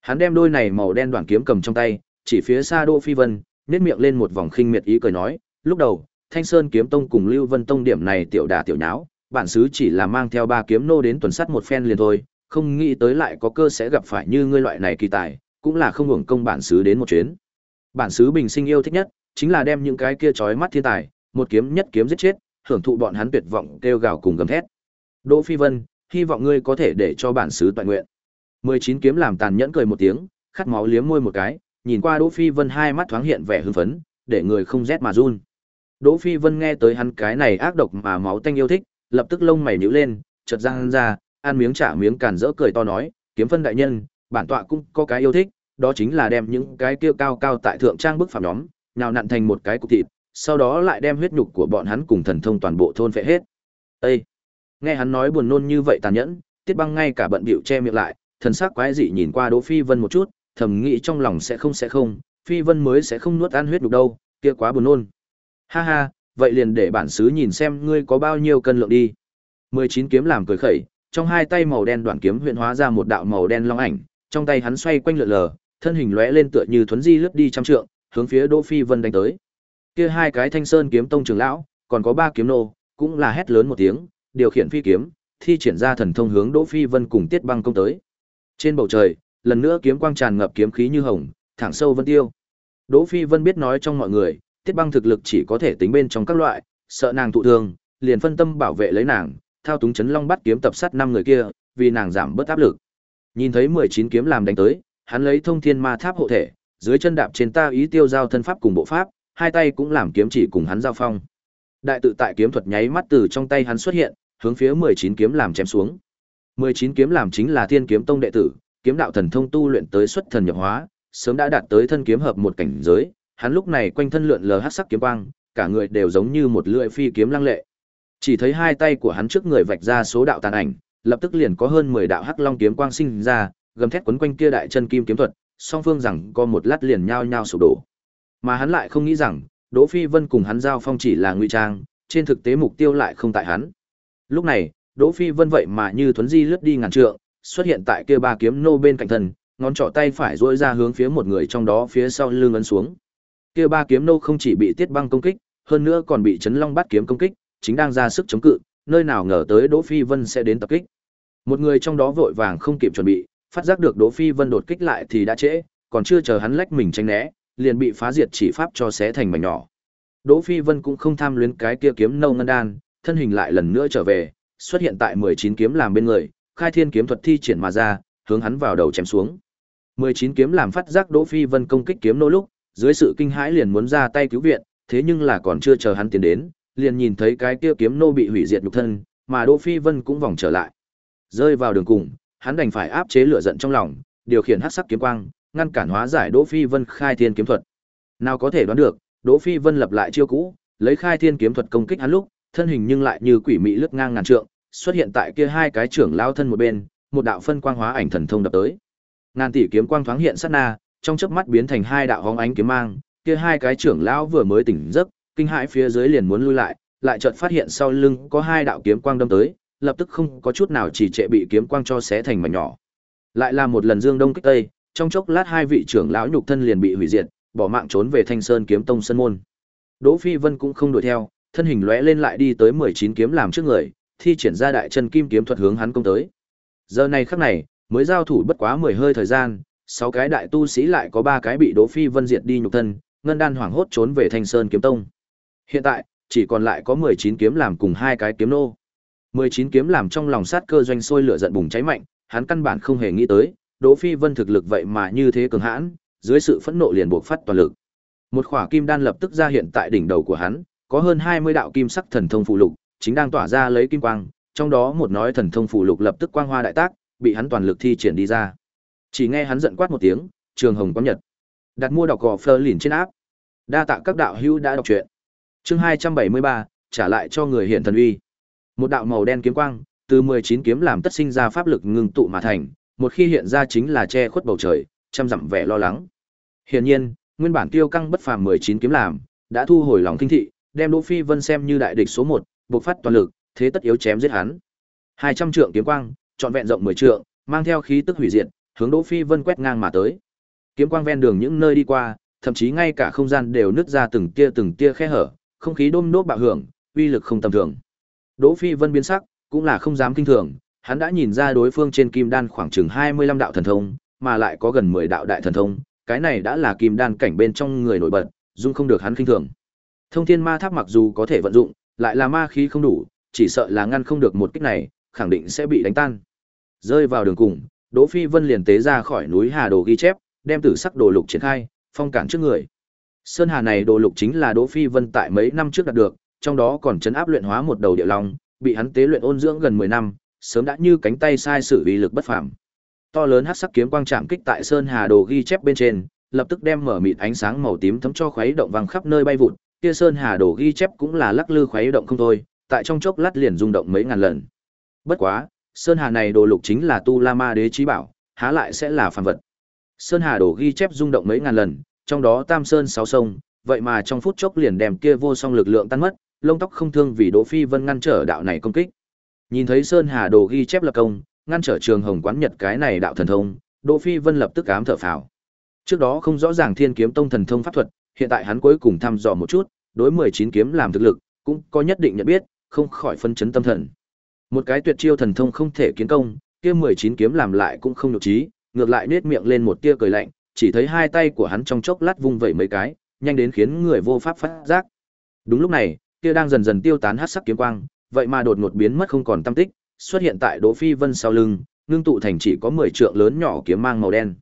Hắn đem đôi này màu đen đoạn kiếm cầm trong tay, chỉ phía xa Đỗ Phi Vân, nhếch miệng lên một vòng khinh miệt ý cười nói, lúc đầu, Thanh Sơn kiếm tông cùng Lưu Vân tông điểm này tiểu đả tiểu nháo, bản xứ chỉ là mang theo ba kiếm nô đến tuần sát một phen liền thôi, không nghĩ tới lại có cơ sẽ gặp phải như ngươi loại này kỳ tài, cũng là không hưởng công bản xứ đến một chuyến. Bản xứ bình sinh yêu thích nhất, chính là đem những cái kia chói mắt thiên tài, một kiếm nhất kiếm giết chết, hưởng thụ bọn hắn tuyệt vọng kêu gào cùng gầm thét. Đỗ Phi Vân, hy vọng ngươi có thể để cho bản xứ toàn nguyện. 19 kiếm làm tàn nhẫn cười một tiếng, khát máu liếm môi một cái, nhìn qua Đỗ Phi Vân hai mắt thoáng hiện vẻ hưng phấn, để người không rét mà run. Đỗ Phi Vân nghe tới hắn cái này ác độc mà máu tanh yêu thích, lập tức lông mày nhíu lên, chợt răng ra, ăn miếng trả miếng càn rỡ cười to nói, kiếm phân đại nhân, bản tọa cũng có cái yêu thích, đó chính là đem những cái kia cao cao tại thượng trang bức phạm nhóm, nhào nặn thành một cái cục thịt, sau đó lại đem huyết nhục của bọn hắn cùng thần thông toàn bộ thôn phệ hết. Ê! Nghe hắn nói buồn nôn như vậy tàn nhẫn, Tiết Băng ngay cả bận bịu che miệng lại, thần sắc quái dị nhìn qua Đỗ Phi Vân một chút, thầm nghĩ trong lòng sẽ không sẽ không, Phi Vân mới sẽ không nuốt ăn huyết đục đâu, kia quá buồn nôn. Ha ha, vậy liền để bản sứ nhìn xem ngươi có bao nhiêu cân lượng đi. 19 kiếm làm cười khẩy, trong hai tay màu đen đoạn kiếm huyện hóa ra một đạo màu đen long ảnh, trong tay hắn xoay quanh lượn lờ, thân hình lóe lên tựa như thuấn di lướt đi trăm trượng, hướng phía Đỗ Phi Vân đánh tới. Kia hai cái Thanh Sơn kiếm tông trưởng lão, còn có ba kiếm nô, cũng là hét lớn một tiếng, điều khiển phi kiếm, thi triển ra thần thông hướng Đỗ Phi Vân cùng Tiết Băng công tới. Trên bầu trời, lần nữa kiếm quang tràn ngập kiếm khí như hồng, thẳng sâu vân tiêu. Đỗ Phi Vân biết nói trong mọi người, Tiết Băng thực lực chỉ có thể tính bên trong các loại, sợ nàng thụ thương, liền phân tâm bảo vệ lấy nàng, thao túng chấn long bắt kiếm tập sát năm người kia, vì nàng giảm bớt áp lực. Nhìn thấy 19 kiếm làm đánh tới, hắn lấy thông thiên ma tháp hộ thể, dưới chân đạp trên ta ý tiêu giao thân pháp cùng bộ pháp, hai tay cũng làm kiếm chỉ cùng hắn giao phong. Đại tự tại kiếm thuật nháy mắt từ trong tay hắn xuất hiện, hướng phía 19 kiếm làm chém xuống. 19 kiếm làm chính là Thiên Kiếm Tông đệ tử, kiếm đạo thần thông tu luyện tới xuất thần nhập hóa, sớm đã đạt tới thân kiếm hợp một cảnh giới, hắn lúc này quanh thân lượn lờ hắc sắc kiếm quang, cả người đều giống như một lưỡi phi kiếm lăng lệ. Chỉ thấy hai tay của hắn trước người vạch ra số đạo tàn ảnh, lập tức liền có hơn 10 đạo hắc long kiếm quang sinh ra, gầm thét quấn quanh kia đại chân kim kiếm thuật, song phương rằng có một lát liền nhao nhao sụp đổ. Mà hắn lại không nghĩ rằng, Đỗ Phi Vân cùng hắn giao phong chỉ là ngụy trang, trên thực tế mục tiêu lại không tại hắn. Lúc này, Đỗ Phi Vân vậy mà như thuấn di lướt đi ngàn trượng, xuất hiện tại kia ba kiếm nô bên cạnh thân, ngón trỏ tay phải duỗi ra hướng phía một người trong đó phía sau lưng ấn xuống. Kia ba kiếm nô không chỉ bị Tiết Băng công kích, hơn nữa còn bị Chấn Long bắt kiếm công kích, chính đang ra sức chống cự, nơi nào ngờ tới Đỗ Phi Vân sẽ đến tập kích. Một người trong đó vội vàng không kịp chuẩn bị, phát giác được Đỗ Phi Vân đột kích lại thì đã trễ, còn chưa chờ hắn lách mình tránh né, liền bị phá diệt chỉ pháp cho xé thành mảnh nhỏ. Đỗ Phi Vân cũng không tham luyến cái kia kiếm nâu ngân đan, thân hình lại lần nữa trở về, xuất hiện tại 19 kiếm làm bên người, khai thiên kiếm thuật thi triển mà ra, hướng hắn vào đầu chém xuống. 19 kiếm làm phát giác Đỗ Phi Vân công kích kiếm nô lúc, dưới sự kinh hãi liền muốn ra tay cứu viện, thế nhưng là còn chưa chờ hắn tiến đến, liền nhìn thấy cái kia kiếm nô bị hủy diệt nhục thân, mà Đỗ Phi Vân cũng vòng trở lại. Rơi vào đường cùng, hắn đành phải áp chế lửa giận trong lòng, điều khiển hắc sắc kiếm quang, ngăn cản hóa giải Đỗ Phi Vân khai thiên kiếm thuật. Nào có thể đoán được, Đỗ Phi Vân lập lại chiêu cũ, lấy khai thiên kiếm thuật công kích hắn lúc, thân hình nhưng lại như quỷ mị lướt ngang ngàn trượng, xuất hiện tại kia hai cái trưởng lao thân một bên, một đạo phân quang hóa ảnh thần thông đập tới. Ngàn tỷ kiếm quang thoáng hiện sát na, trong chớp mắt biến thành hai đạo hóng ánh kiếm mang, kia hai cái trưởng lão vừa mới tỉnh giấc, kinh hãi phía dưới liền muốn lui lại, lại chợt phát hiện sau lưng có hai đạo kiếm quang đâm tới, lập tức không có chút nào chỉ trệ bị kiếm quang cho xé thành mảnh nhỏ. Lại là một lần dương đông kích tây, trong chốc lát hai vị trưởng lão nhục thân liền bị hủy diệt, bỏ mạng trốn về Thanh Sơn kiếm tông sân môn. Đỗ Phi Vân cũng không đuổi theo, thân hình lóe lên lại đi tới 19 kiếm làm trước người, thi triển ra đại chân kim kiếm thuật hướng hắn công tới. Giờ này khắc này, mới giao thủ bất quá 10 hơi thời gian, sáu cái đại tu sĩ lại có ba cái bị Đỗ Phi Vân diệt đi nhục thân, ngân đan hoảng hốt trốn về Thanh Sơn kiếm tông. Hiện tại, chỉ còn lại có 19 kiếm làm cùng hai cái kiếm nô. 19 kiếm làm trong lòng sát cơ doanh sôi lửa giận bùng cháy mạnh, hắn căn bản không hề nghĩ tới, Đỗ Phi Vân thực lực vậy mà như thế cường hãn, dưới sự phẫn nộ liền buộc phát toàn lực. Một khỏa kim đan lập tức ra hiện tại đỉnh đầu của hắn, có hơn 20 đạo kim sắc thần thông phụ lục, chính đang tỏa ra lấy kim quang, trong đó một nói thần thông phụ lục lập tức quang hoa đại tác, bị hắn toàn lực thi triển đi ra. Chỉ nghe hắn giận quát một tiếng, "Trường Hồng quán nhật." Đặt mua đọc gò Fleur lìn trên áp. Đa tạ các đạo hữu đã đọc truyện. Chương 273, trả lại cho người hiện thần uy. Một đạo màu đen kiếm quang, từ 19 kiếm làm tất sinh ra pháp lực ngưng tụ mà thành, một khi hiện ra chính là che khuất bầu trời, trăm dặm vẻ lo lắng. Hiển nhiên, nguyên bản tiêu căng bất phàm 19 kiếm làm, đã thu hồi lòng kinh thị, đem Đỗ Phi Vân xem như đại địch số 1, bộc phát toàn lực, thế tất yếu chém giết hắn. 200 trượng kiếm quang, trọn vẹn rộng 10 trượng, mang theo khí tức hủy diệt, hướng Đỗ Phi Vân quét ngang mà tới. Kiếm quang ven đường những nơi đi qua, thậm chí ngay cả không gian đều nứt ra từng tia từng tia khe hở, không khí đôm đốp bạo hưởng, uy lực không tầm thường. Đỗ Phi Vân biến sắc, cũng là không dám kinh thường, hắn đã nhìn ra đối phương trên kim đan khoảng chừng 25 đạo thần thông, mà lại có gần 10 đạo đại thần thông, cái này đã là kim đan cảnh bên trong người nổi bật, dung không được hắn kinh thường. Thông Thiên Ma Tháp mặc dù có thể vận dụng, lại là ma khí không đủ, chỉ sợ là ngăn không được một kích này, khẳng định sẽ bị đánh tan. Rơi vào đường cùng, Đỗ Phi Vân liền tế ra khỏi núi Hà Đồ ghi chép, đem tử sắc đồ lục triển khai, phong cản trước người. Sơn Hà này đồ lục chính là Đỗ Phi Vân tại mấy năm trước đạt được, trong đó còn chấn áp luyện hóa một đầu địa long, bị hắn tế luyện ôn dưỡng gần 10 năm, sớm đã như cánh tay sai sử uy lực bất phàm. To lớn hắc sắc kiếm quang chạm kích tại Sơn Hà đồ ghi chép bên trên, lập tức đem mở mịt ánh sáng màu tím thấm cho khuấy động vang khắp nơi bay vụt, kia Sơn Hà đồ ghi chép cũng là lắc lư khuấy động không thôi, tại trong chốc lát liền rung động mấy ngàn lần. Bất quá, Sơn Hà này đồ lục chính là tu La Ma đế chí bảo, há lại sẽ là phàm vật. Sơn Hà đồ ghi chép rung động mấy ngàn lần, trong đó Tam Sơn sáu sông, vậy mà trong phút chốc liền đem kia vô song lực lượng tan mất, lông tóc không thương vì Đỗ Phi Vân ngăn trở đạo này công kích. Nhìn thấy Sơn Hà Đồ ghi chép lập công, ngăn trở Trường Hồng quán Nhật cái này đạo thần thông, Đỗ Phi Vân lập tức ám thở phào. Trước đó không rõ ràng Thiên Kiếm Tông thần thông pháp thuật, hiện tại hắn cuối cùng thăm dò một chút, đối 19 kiếm làm thực lực, cũng có nhất định nhận biết, không khỏi phân chấn tâm thần. Một cái tuyệt chiêu thần thông không thể kiến công, kia 19 kiếm làm lại cũng không nhục trí, ngược lại nết miệng lên một tia cười lạnh, chỉ thấy hai tay của hắn trong chốc lát vung vẩy mấy cái, nhanh đến khiến người vô pháp phát giác. Đúng lúc này, kia đang dần dần tiêu tán hắc sắc kiếm quang, vậy mà đột ngột biến mất không còn tâm tích, xuất hiện tại Đỗ Phi Vân sau lưng, ngưng tụ thành chỉ có 10 trượng lớn nhỏ kiếm mang màu đen.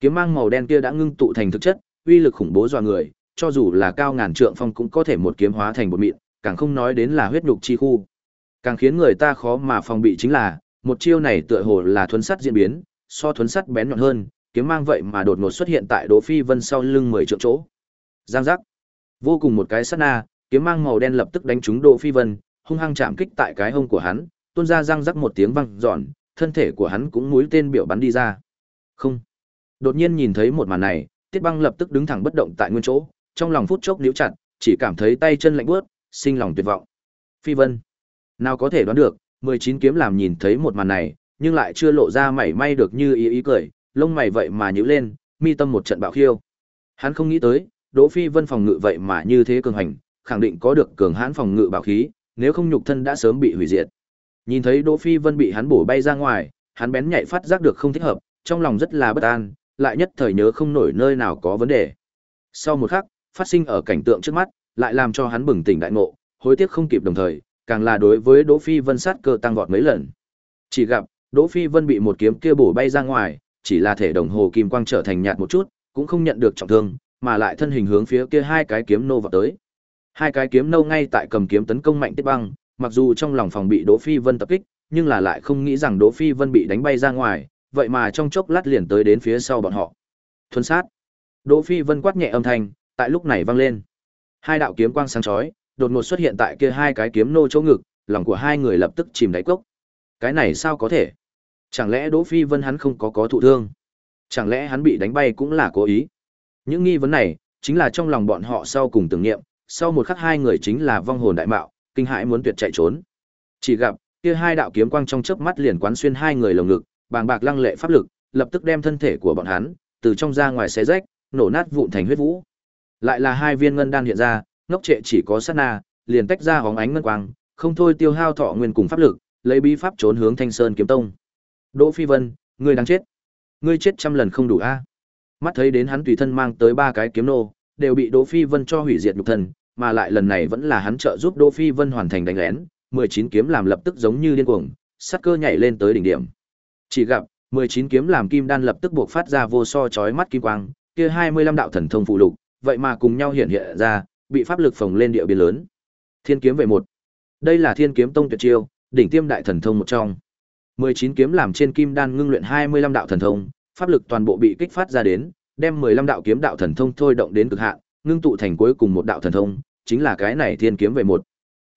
Kiếm mang màu đen kia đã ngưng tụ thành thực chất, uy lực khủng bố dọa người, cho dù là cao ngàn trượng phong cũng có thể một kiếm hóa thành một mịn, càng không nói đến là huyết nhục chi khu. Càng khiến người ta khó mà phòng bị chính là, một chiêu này tựa hồ là thuấn sắt diễn biến, so thuấn sắt bén nhọn hơn, kiếm mang vậy mà đột ngột xuất hiện tại Đỗ Phi Vân sau lưng 10 trượng chỗ. Giang giác. Vô cùng một cái sát na, kiếm mang màu đen lập tức đánh trúng Đỗ Phi Vân, hung hăng chạm kích tại cái hông của hắn, tuôn ra răng rắc một tiếng vang giòn, thân thể của hắn cũng mũi tên biểu bắn đi ra. Không. Đột nhiên nhìn thấy một màn này, Tiết Băng lập tức đứng thẳng bất động tại nguyên chỗ, trong lòng phút chốc níu chặt, chỉ cảm thấy tay chân lạnh buốt, sinh lòng tuyệt vọng. Phi Vân, nào có thể đoán được, 19 kiếm làm nhìn thấy một màn này, nhưng lại chưa lộ ra mảy may được như ý ý cười, lông mày vậy mà nhíu lên, mi tâm một trận bạo khiêu. Hắn không nghĩ tới, Đỗ Phi Vân phòng ngự vậy mà như thế cường hành, khẳng định có được cường hãn phòng ngự bảo khí, nếu không nhục thân đã sớm bị hủy diệt. Nhìn thấy Đỗ Phi Vân bị hắn bổ bay ra ngoài, hắn bén nhạy phát giác được không thích hợp, trong lòng rất là bất an, lại nhất thời nhớ không nổi nơi nào có vấn đề. Sau một khắc, phát sinh ở cảnh tượng trước mắt, lại làm cho hắn bừng tỉnh đại ngộ, hối tiếc không kịp đồng thời, càng là đối với Đỗ Phi Vân sát cơ tăng vọt mấy lần. Chỉ gặp, Đỗ Phi Vân bị một kiếm kia bổ bay ra ngoài, chỉ là thể đồng hồ kim quang trở thành nhạt một chút, cũng không nhận được trọng thương, mà lại thân hình hướng phía kia hai cái kiếm nô vọt tới. Hai cái kiếm nô ngay tại cầm kiếm tấn công mạnh Tiết Băng, mặc dù trong lòng phòng bị Đỗ Phi Vân tập kích, nhưng là lại không nghĩ rằng Đỗ Phi Vân bị đánh bay ra ngoài, vậy mà trong chốc lát liền tới đến phía sau bọn họ. Thuần sát. Đỗ Phi Vân quát nhẹ âm thanh, tại lúc này vang lên. Hai đạo kiếm quang sáng chói, đột ngột xuất hiện tại kia hai cái kiếm nô chỗ ngực, lòng của hai người lập tức chìm đáy cốc. Cái này sao có thể? Chẳng lẽ Đỗ Phi Vân hắn không có có thụ thương? Chẳng lẽ hắn bị đánh bay cũng là cố ý? Những nghi vấn này, chính là trong lòng bọn họ sau cùng tưởng niệm, sau một khắc hai người chính là vong hồn đại mạo, kinh hãi muốn tuyệt chạy trốn. Chỉ gặp, kia hai đạo kiếm quang trong chớp mắt liền quán xuyên hai người lồng ngực, bàng bạc lăng lệ pháp lực, lập tức đem thân thể của bọn hắn từ trong ra ngoài xé rách, nổ nát vụn thành huyết vũ. Lại là hai viên ngân đan hiện ra, ngốc trệ chỉ có sát na, liền tách ra hóng ánh ngân quang, không thôi tiêu hao thọ nguyên cùng pháp lực, lấy bí pháp trốn hướng Thanh Sơn kiếm tông. Đỗ Phi Vân, ngươi đang chết. Ngươi chết trăm lần không đủ a. Mắt thấy đến hắn tùy thân mang tới ba cái kiếm nô, đều bị Đỗ Phi Vân cho hủy diệt nhục thân, mà lại lần này vẫn là hắn trợ giúp Đỗ Phi Vân hoàn thành đánh lén, 19 kiếm làm lập tức giống như điên cuồng, sát cơ nhảy lên tới đỉnh điểm. Chỉ gặp, 19 kiếm làm kim đan lập tức buộc phát ra vô so chói mắt kim quang, kia 25 đạo thần thông phụ lục, vậy mà cùng nhau hiện hiện ra, bị pháp lực phồng lên địa biên lớn. Thiên kiếm về một. Đây là Thiên kiếm tông tuyệt chiêu, đỉnh tiêm đại thần thông một trong. 19 kiếm làm trên kim đan ngưng luyện 25 đạo thần thông, pháp lực toàn bộ bị kích phát ra đến, đem 15 đạo kiếm đạo thần thông thôi động đến cực hạn, ngưng tụ thành cuối cùng một đạo thần thông, chính là cái này Thiên kiếm về một.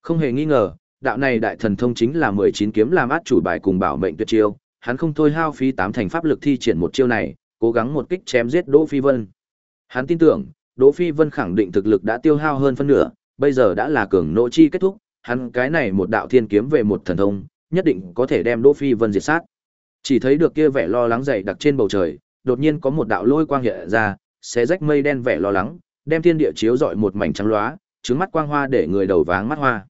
Không hề nghi ngờ, đạo này đại thần thông chính là 19 kiếm làm át chủ bài cùng bảo mệnh tuyệt chiêu, hắn không thôi hao phí tám thành pháp lực thi triển một chiêu này, cố gắng một kích chém giết Đỗ Phi Vân. Hắn tin tưởng, Đỗ Phi Vân khẳng định thực lực đã tiêu hao hơn phân nửa, bây giờ đã là cường nộ chi kết thúc, hắn cái này một đạo thiên kiếm về một thần thông, nhất định có thể đem Đỗ Phi Vân diệt sát. Chỉ thấy được kia vẻ lo lắng dày đặc trên bầu trời, đột nhiên có một đạo lôi quang hiện ra, xé rách mây đen vẻ lo lắng, đem thiên địa chiếu rọi một mảnh trắng loá, trướng mắt quang hoa để người đầu váng mắt hoa.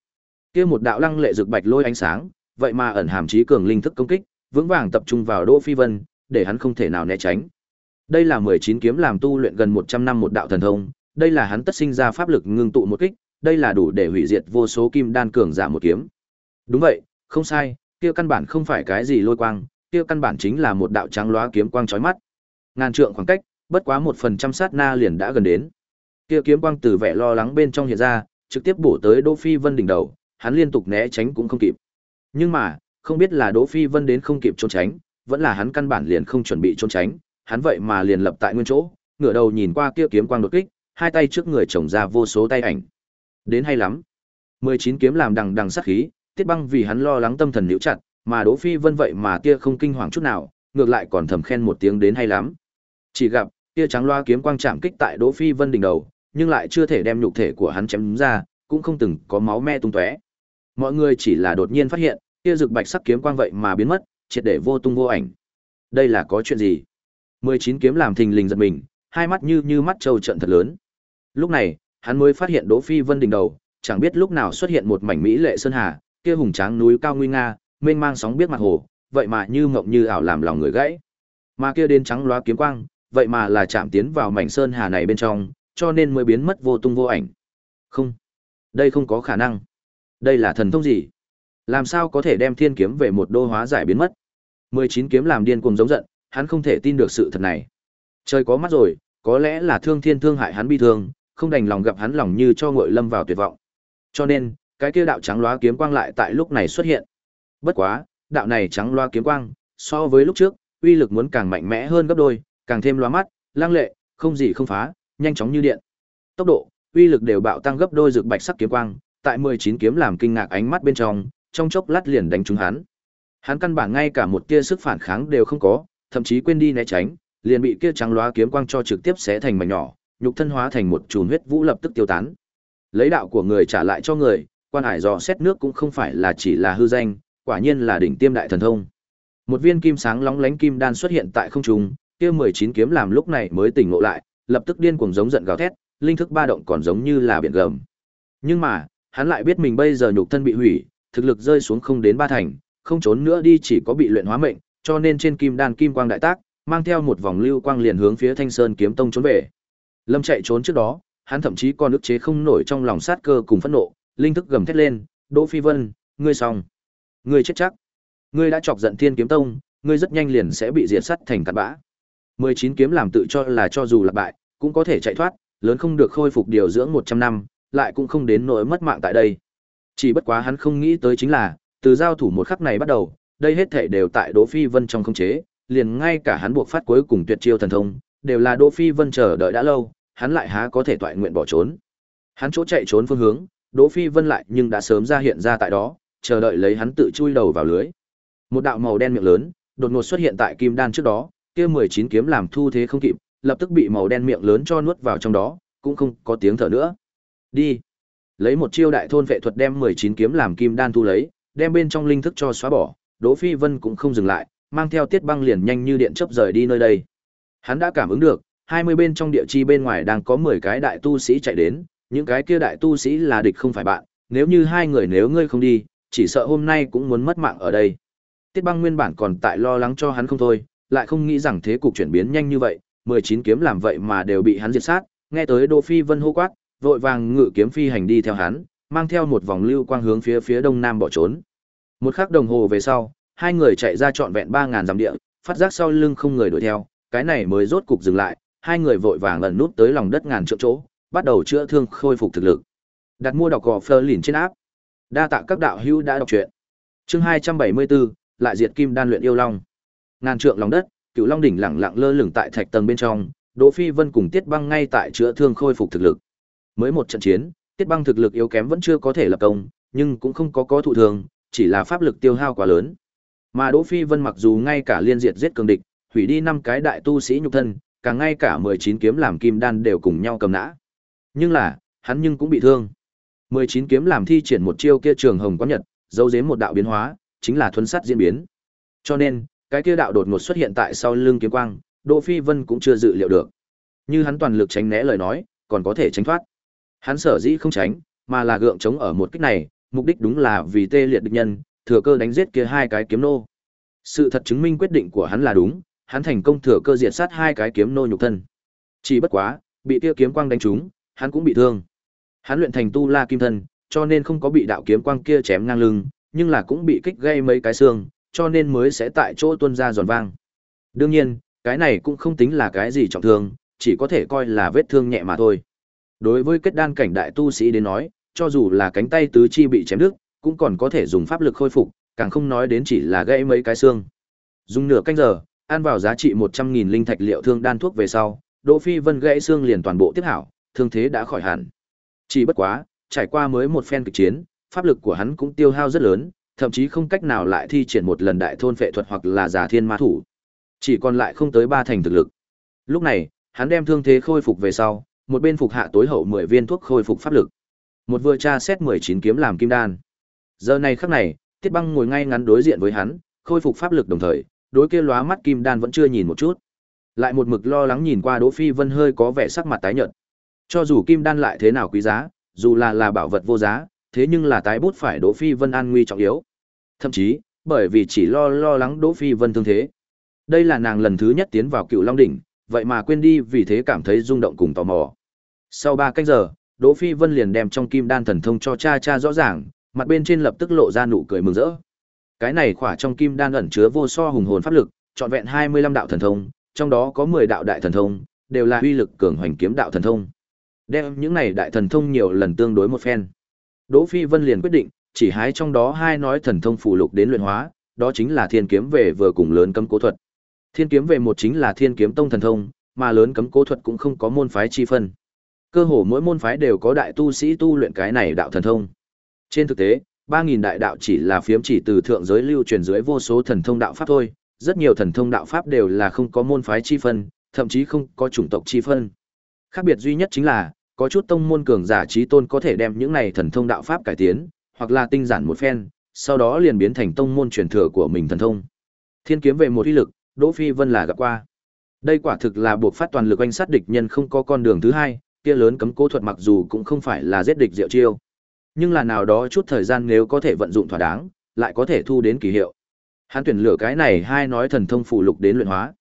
Kia một đạo lăng lệ rực bạch lôi ánh sáng, vậy mà ẩn hàm chí cường linh thức công kích, vững vàng tập trung vào Đỗ Phi Vân, để hắn không thể nào né tránh. Đây là 19 kiếm làm tu luyện gần 100 năm một đạo thần thông, đây là hắn tất sinh ra pháp lực ngưng tụ một kích, đây là đủ để hủy diệt vô số kim đan cường giả một kiếm. Đúng vậy, không sai, kia căn bản không phải cái gì lôi quang, kia căn bản chính là một đạo trắng lóa kiếm quang chói mắt. Ngàn trượng khoảng cách, bất quá một phần trăm sát na liền đã gần đến. Kia kiếm quang từ vẻ lo lắng bên trong hiện ra, trực tiếp bổ tới Đỗ Phi Vân đỉnh đầu, hắn liên tục né tránh cũng không kịp. Nhưng mà, không biết là Đỗ Phi Vân đến không kịp trốn tránh, vẫn là hắn căn bản liền không chuẩn bị trốn tránh, hắn vậy mà liền lập tại nguyên chỗ, ngửa đầu nhìn qua kia kiếm quang đột kích, hai tay trước người chồng ra vô số tay ảnh. Đến hay lắm. 19 kiếm làm đằng đằng sát khí, Tiết Băng vì hắn lo lắng tâm thần liễu chặt, mà Đỗ Phi Vân vậy mà kia không kinh hoàng chút nào, ngược lại còn thầm khen một tiếng đến hay lắm. Chỉ gặp, kia trắng loa kiếm quang chạm kích tại Đỗ Phi Vân đỉnh đầu, nhưng lại chưa thể đem nhục thể của hắn chém ra, cũng không từng có máu me tung tóe. Mọi người chỉ là đột nhiên phát hiện, kia rực bạch sắc kiếm quang vậy mà biến mất, triệt để vô tung vô ảnh. Đây là có chuyện gì? 19 kiếm làm thình lình giật mình, hai mắt như như mắt trâu trận thật lớn. Lúc này, hắn mới phát hiện Đỗ Phi Vân đỉnh đầu, chẳng biết lúc nào xuất hiện một mảnh mỹ lệ sơn hà, kia hùng tráng núi cao nguy nga, mênh mang sóng biết mặt hồ, vậy mà như mộng như ảo làm lòng người gãy. Mà kia đến trắng loá kiếm quang, vậy mà là chạm tiến vào mảnh sơn hà này bên trong, cho nên mới biến mất vô tung vô ảnh. Không, đây không có khả năng. Đây là thần thông gì? Làm sao có thể đem thiên kiếm về một đô hóa giải biến mất? 19 kiếm làm điên cuồng giống giận, hắn không thể tin được sự thật này. Trời có mắt rồi, có lẽ là thương thiên thương hại hắn bi thương, không đành lòng gặp hắn lòng như cho ngội lâm vào tuyệt vọng. Cho nên, cái kia đạo trắng loá kiếm quang lại tại lúc này xuất hiện. Bất quá, đạo này trắng loá kiếm quang, so với lúc trước, uy lực muốn càng mạnh mẽ hơn gấp đôi, càng thêm loa mắt, lang lệ, không gì không phá, nhanh chóng như điện. Tốc độ, uy lực đều bạo tăng gấp đôi rực bạch sắc kiếm quang, tại 19 kiếm làm kinh ngạc ánh mắt bên trong, trong chốc lát liền đánh trúng hắn. Hắn căn bản ngay cả một tia sức phản kháng đều không có, thậm chí quên đi né tránh, liền bị kia trắng loá kiếm quang cho trực tiếp xé thành mảnh nhỏ, nhục thân hóa thành một chùm huyết vũ lập tức tiêu tán. Lấy đạo của người trả lại cho người, quan hải dò xét nước cũng không phải là chỉ là hư danh, quả nhiên là đỉnh tiêm đại thần thông. Một viên kim sáng lóng lánh kim đan xuất hiện tại không trung, kia 19 kiếm làm lúc này mới tỉnh ngộ lại, lập tức điên cuồng giống giận gào thét, linh thức ba động còn giống như là biển gầm. Nhưng mà, hắn lại biết mình bây giờ nhục thân bị hủy, thực lực rơi xuống không đến ba thành, không trốn nữa đi chỉ có bị luyện hóa mệnh, cho nên trên kim đan kim quang đại tác, mang theo một vòng lưu quang liền hướng phía Thanh Sơn kiếm tông trốn về. Lâm chạy trốn trước đó, hắn thậm chí còn ức chế không nổi trong lòng sát cơ cùng phẫn nộ, linh thức gầm thét lên, "Đỗ Phi Vân, ngươi xong, ngươi chết chắc. Ngươi đã chọc giận Thiên Kiếm Tông, ngươi rất nhanh liền sẽ bị diệt sát thành cát bã." 19 kiếm làm tự cho là cho dù là bại, cũng có thể chạy thoát, lớn không được khôi phục điều dưỡng 100 năm, lại cũng không đến nỗi mất mạng tại đây. Chỉ bất quá hắn không nghĩ tới chính là, từ giao thủ một khắc này bắt đầu, đây hết thảy đều tại Đỗ Phi Vân trong không chế, liền ngay cả hắn buộc phát cuối cùng tuyệt chiêu thần thông, đều là Đỗ Phi Vân chờ đợi đã lâu, hắn lại há có thể toại nguyện bỏ trốn. Hắn chỗ chạy trốn phương hướng, Đỗ Phi Vân lại nhưng đã sớm ra hiện ra tại đó, chờ đợi lấy hắn tự chui đầu vào lưới. Một đạo màu đen miệng lớn, đột ngột xuất hiện tại kim đan trước đó, kia 19 kiếm làm thu thế không kịp, lập tức bị màu đen miệng lớn cho nuốt vào trong đó, cũng không có tiếng thở nữa. Đi. Lấy một chiêu đại thôn vệ thuật đem 19 kiếm làm kim đan thu lấy, đem bên trong linh thức cho xóa bỏ, Đỗ Phi Vân cũng không dừng lại, mang theo tiết băng liền nhanh như điện chớp rời đi nơi đây. Hắn đã cảm ứng được, 20 bên trong địa chi bên ngoài đang có 10 cái đại tu sĩ chạy đến, những cái kia đại tu sĩ là địch không phải bạn, nếu như hai người nếu ngươi không đi, chỉ sợ hôm nay cũng muốn mất mạng ở đây. Tiết băng nguyên bản còn tại lo lắng cho hắn không thôi, lại không nghĩ rằng thế cục chuyển biến nhanh như vậy, 19 kiếm làm vậy mà đều bị hắn diệt sát, nghe tới Đỗ Phi Vân hô quát, vội vàng ngự kiếm phi hành đi theo hắn, mang theo một vòng lưu quang hướng phía phía đông nam bỏ trốn. Một khắc đồng hồ về sau, hai người chạy ra trọn vẹn 3000 dặm địa, phát giác sau lưng không người đuổi theo, cái này mới rốt cục dừng lại, hai người vội vàng ẩn nút tới lòng đất ngàn trượng chỗ, bắt đầu chữa thương khôi phục thực lực. Đặt mua đọc gò Fleur liền trên áp. Đa tạ các đạo hữu đã đọc truyện. Chương 274, lại diệt kim đan luyện yêu long. Ngàn trượng lòng đất, Cửu Long đỉnh lẳng lặng lơ lửng tại thạch tầng bên trong, Đỗ Phi Vân cùng Tiết Băng ngay tại chữa thương khôi phục thực lực. Mới một trận chiến, Tiết Băng thực lực yếu kém vẫn chưa có thể lập công, nhưng cũng không có có thụ thường, chỉ là pháp lực tiêu hao quá lớn. Mà Đỗ Phi Vân mặc dù ngay cả liên diệt giết cường địch, hủy đi năm cái đại tu sĩ nhục thân, càng ngay cả 19 kiếm làm kim đan đều cùng nhau cầm nã. Nhưng là, hắn nhưng cũng bị thương. 19 kiếm làm thi triển một chiêu kia trường hồng quán nhật, dấu dếm một đạo biến hóa, chính là thuần sắt diễn biến. Cho nên, cái kia đạo đột ngột xuất hiện tại sau lưng kiếm quang, Đỗ Phi Vân cũng chưa dự liệu được. Như hắn toàn lực tránh né lời nói, còn có thể tránh thoát. Hắn sở dĩ không tránh, mà là gượng chống ở một kích này, mục đích đúng là vì tê liệt địch nhân, thừa cơ đánh giết kia hai cái kiếm nô. Sự thật chứng minh quyết định của hắn là đúng, hắn thành công thừa cơ diệt sát hai cái kiếm nô nhục thân. Chỉ bất quá, bị kia kiếm quang đánh trúng, hắn cũng bị thương. Hắn luyện thành tu la kim thân, cho nên không có bị đạo kiếm quang kia chém ngang lưng, nhưng là cũng bị kích gây mấy cái xương, cho nên mới sẽ tại chỗ tuôn ra giòn vang. Đương nhiên, cái này cũng không tính là cái gì trọng thương, chỉ có thể coi là vết thương nhẹ mà thôi. Đối với kết đan cảnh đại tu sĩ đến nói, cho dù là cánh tay tứ chi bị chém đứt, cũng còn có thể dùng pháp lực khôi phục, càng không nói đến chỉ là gãy mấy cái xương. Dùng nửa canh giờ, ăn vào giá trị 100.000 linh thạch liệu thương đan thuốc về sau, Đỗ Phi Vân gãy xương liền toàn bộ tiếp hảo, thương thế đã khỏi hẳn. Chỉ bất quá, trải qua mới một phen kịch chiến, pháp lực của hắn cũng tiêu hao rất lớn, thậm chí không cách nào lại thi triển một lần đại thôn phệ thuật hoặc là giả thiên ma thủ. Chỉ còn lại không tới ba thành thực lực. Lúc này, hắn đem thương thế khôi phục về sau, một bên phục hạ tối hậu 10 viên thuốc khôi phục pháp lực. Một vừa tra xét 19 kiếm làm kim đan. Giờ này khắc này, Tiết Băng ngồi ngay ngắn đối diện với hắn, khôi phục pháp lực đồng thời, đối kia lóa mắt kim đan vẫn chưa nhìn một chút. Lại một mực lo lắng nhìn qua Đỗ Phi Vân hơi có vẻ sắc mặt tái nhợt. Cho dù kim đan lại thế nào quý giá, dù là là bảo vật vô giá, thế nhưng là tái bút phải Đỗ Phi Vân an nguy trọng yếu. Thậm chí, bởi vì chỉ lo lo lắng Đỗ Phi Vân thương thế. Đây là nàng lần thứ nhất tiến vào Cựu Long đỉnh, vậy mà quên đi vì thế cảm thấy rung động cùng tò mò. Sau 3 canh giờ, Đỗ Phi Vân liền đem trong kim đan thần thông cho cha cha rõ ràng, Mặt bên trên lập tức lộ ra nụ cười mừng rỡ. Cái này khỏa trong kim đan ẩn chứa vô so hùng hồn pháp lực, trọn vẹn 25 đạo thần thông, trong đó có 10 đạo đại thần thông, đều là uy lực cường hoành kiếm đạo thần thông. Đem những này đại thần thông nhiều lần tương đối một phen. Đỗ Phi Vân liền quyết định, chỉ hái trong đó hai nói thần thông phụ lục đến luyện hóa, đó chính là Thiên kiếm về vừa cùng lớn cấm cố thuật. Thiên kiếm về một chính là Thiên kiếm tông thần thông, mà lớn cấm cố thuật cũng không có môn phái chi phân. Cơ hồ mỗi môn phái đều có đại tu sĩ tu luyện cái này đạo thần thông. Trên thực tế, 3000 đại đạo chỉ là phiếm chỉ từ thượng giới lưu truyền dưới vô số thần thông đạo pháp thôi, rất nhiều thần thông đạo pháp đều là không có môn phái chi phân, thậm chí không có chủng tộc chi phân. Khác biệt duy nhất chính là, có chút tông môn cường giả trí tôn có thể đem những này thần thông đạo pháp cải tiến, hoặc là tinh giản một phen, sau đó liền biến thành tông môn truyền thừa của mình thần thông. Thiên kiếm về một uy lực, Đỗ Phi Vân là gặp qua. Đây quả thực là buộc phát toàn lực anh sát địch nhân không có con đường thứ hai, kia lớn cấm cố thuật mặc dù cũng không phải là giết địch diệu chiêu. Nhưng là nào đó chút thời gian nếu có thể vận dụng thỏa đáng, lại có thể thu đến kỳ hiệu. Hắn tuyển lựa cái này hai nói thần thông phụ lục đến luyện hóa.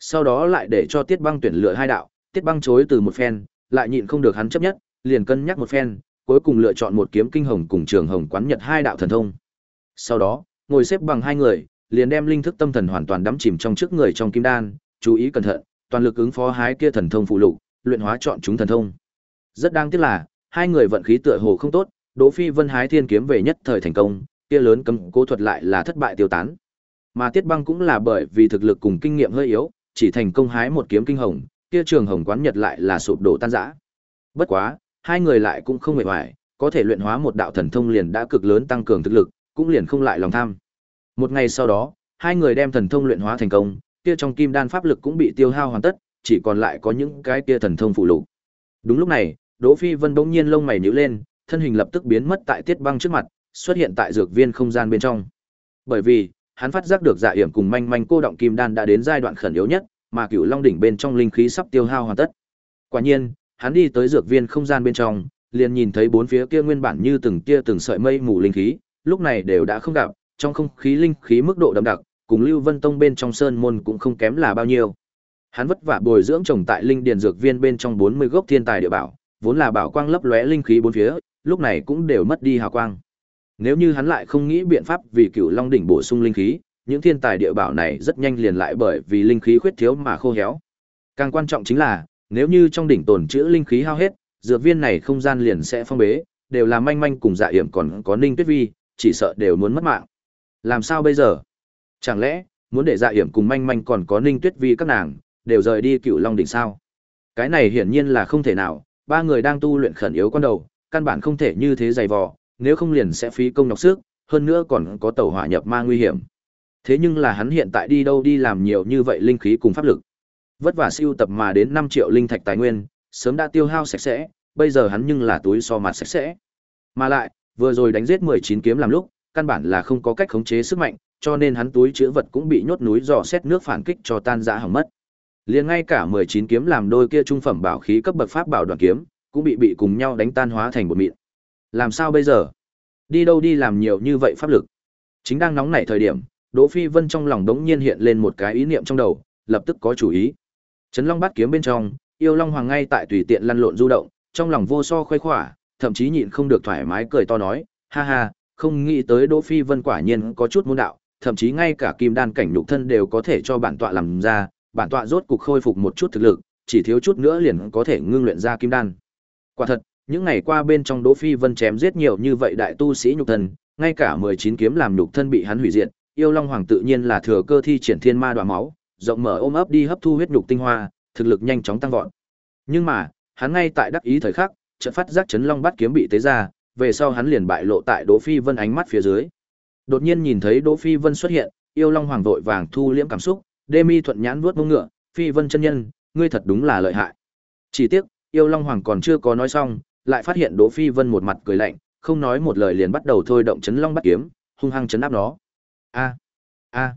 Sau đó lại để cho Tiết Băng tuyển lựa hai đạo, Tiết Băng chối từ một phen, lại nhịn không được hắn chấp nhất, liền cân nhắc một phen, cuối cùng lựa chọn một kiếm kinh hồng cùng trường hồng quán nhật hai đạo thần thông. Sau đó, ngồi xếp bằng hai người, liền đem linh thức tâm thần hoàn toàn đắm chìm trong trước người trong kim đan, chú ý cẩn thận, toàn lực ứng phó hái kia thần thông phụ lục, luyện hóa chọn chúng thần thông. Rất đáng tiếc là, hai người vận khí tựa hồ không tốt, Đỗ Phi Vân hái thiên kiếm về nhất thời thành công, kia lớn cấm cố thuật lại là thất bại tiêu tán. Mà Tiết Băng cũng là bởi vì thực lực cùng kinh nghiệm hơi yếu, chỉ thành công hái một kiếm kinh hồng, kia trường hồng quán nhật lại là sụp đổ tan rã. Bất quá, hai người lại cũng không mệt mỏi, có thể luyện hóa một đạo thần thông liền đã cực lớn tăng cường thực lực, cũng liền không lại lòng tham. Một ngày sau đó, hai người đem thần thông luyện hóa thành công, kia trong kim đan pháp lực cũng bị tiêu hao hoàn tất, chỉ còn lại có những cái kia thần thông phụ lục. Đúng lúc này, Đỗ Phi Vân bỗng nhiên lông mày nhíu lên, thân hình lập tức biến mất tại Tiết Băng trước mặt, xuất hiện tại dược viên không gian bên trong. Bởi vì, hắn phát giác được dạ hiểm cùng manh manh cô động kim đan đã đến giai đoạn khẩn yếu nhất, mà Cửu Long đỉnh bên trong linh khí sắp tiêu hao hoàn tất. Quả nhiên, hắn đi tới dược viên không gian bên trong, liền nhìn thấy bốn phía kia nguyên bản như từng kia từng sợi mây mù linh khí, lúc này đều đã không gặp, trong không khí linh khí mức độ đậm đặc, cùng Lưu Vân Tông bên trong sơn môn cũng không kém là bao nhiêu. Hắn vất vả bồi dưỡng trồng tại linh điền dược viên bên trong 40 gốc thiên tài địa bảo, vốn là bảo quang lấp lóe linh khí bốn phía, lúc này cũng đều mất đi hào quang. Nếu như hắn lại không nghĩ biện pháp vì Cửu Long đỉnh bổ sung linh khí, những thiên tài địa bảo này rất nhanh liền lại bởi vì linh khí khuyết thiếu mà khô héo. Càng quan trọng chính là, nếu như trong đỉnh tồn trữ linh khí hao hết, dược viên này không gian liền sẽ phong bế, đều là manh manh cùng dạ hiểm còn có Ninh Tuyết Vi, chỉ sợ đều muốn mất mạng. Làm sao bây giờ? Chẳng lẽ, muốn để dạ hiểm cùng manh manh còn có Ninh Tuyết Vi các nàng, đều rời đi cựu Long đỉnh sao? Cái này hiển nhiên là không thể nào, ba người đang tu luyện khẩn yếu con đầu, căn bản không thể như thế dày vò, nếu không liền sẽ phí công nhọc sức, hơn nữa còn có tàu hỏa nhập ma nguy hiểm. Thế nhưng là hắn hiện tại đi đâu đi làm nhiều như vậy linh khí cùng pháp lực. Vất vả siêu tập mà đến năm triệu linh thạch tài nguyên, sớm đã tiêu hao sạch sẽ, bây giờ hắn nhưng là túi so mặt sạch sẽ. Mà lại, vừa rồi đánh giết 19 kiếm làm lúc, căn bản là không có cách khống chế sức mạnh, cho nên hắn túi chữ vật cũng bị nhốt núi dò xét nước phản kích cho tan rã hỏng mất. Liền ngay cả 19 kiếm làm đôi kia trung phẩm bảo khí cấp bậc pháp bảo đoàn kiếm, cũng bị bị cùng nhau đánh tan hóa thành bột mịn. Làm sao bây giờ? Đi đâu đi làm nhiều như vậy pháp lực? Chính đang nóng nảy thời điểm, Đỗ Phi Vân trong lòng đống nhiên hiện lên một cái ý niệm trong đầu, lập tức có chủ ý. Trấn Long bát kiếm bên trong, yêu long hoàng ngay tại tùy tiện lăn lộn du động, trong lòng vô so khoái khỏa, thậm chí nhịn không được thoải mái cười to nói, ha ha, không nghĩ tới Đỗ Phi Vân quả nhiên có chút môn đạo, thậm chí ngay cả kim đan cảnh nhục thân đều có thể cho bản tọa làm ra, bản tọa rốt cục khôi phục một chút thực lực, chỉ thiếu chút nữa liền có thể ngưng luyện ra kim đan. Quả thật, những ngày qua bên trong Đỗ Phi Vân chém giết nhiều như vậy đại tu sĩ nhục thân, ngay cả 19 kiếm làm nhục thân bị hắn hủy diệt, yêu long hoàng tự nhiên là thừa cơ thi triển thiên ma đoạn máu, rộng mở ôm ấp đi hấp thu huyết nhục tinh hoa, thực lực nhanh chóng tăng vọt. Nhưng mà, hắn ngay tại đắc ý thời khắc, chợt phát giác chấn long bát kiếm bị tế ra, về sau hắn liền bại lộ tại Đỗ Phi Vân ánh mắt phía dưới. Đột nhiên nhìn thấy Đỗ Phi Vân xuất hiện, yêu long hoàng vội vàng thu liễm cảm xúc, đê mi thuận nhãn vuốt mông ngựa, Phi Vân chân nhân, ngươi thật đúng là lợi hại. Chỉ tiếc, yêu long hoàng còn chưa có nói xong, lại phát hiện Đỗ Phi Vân một mặt cười lạnh, không nói một lời liền bắt đầu thôi động chấn long bắt kiếm, hung hăng chấn áp nó. A, a.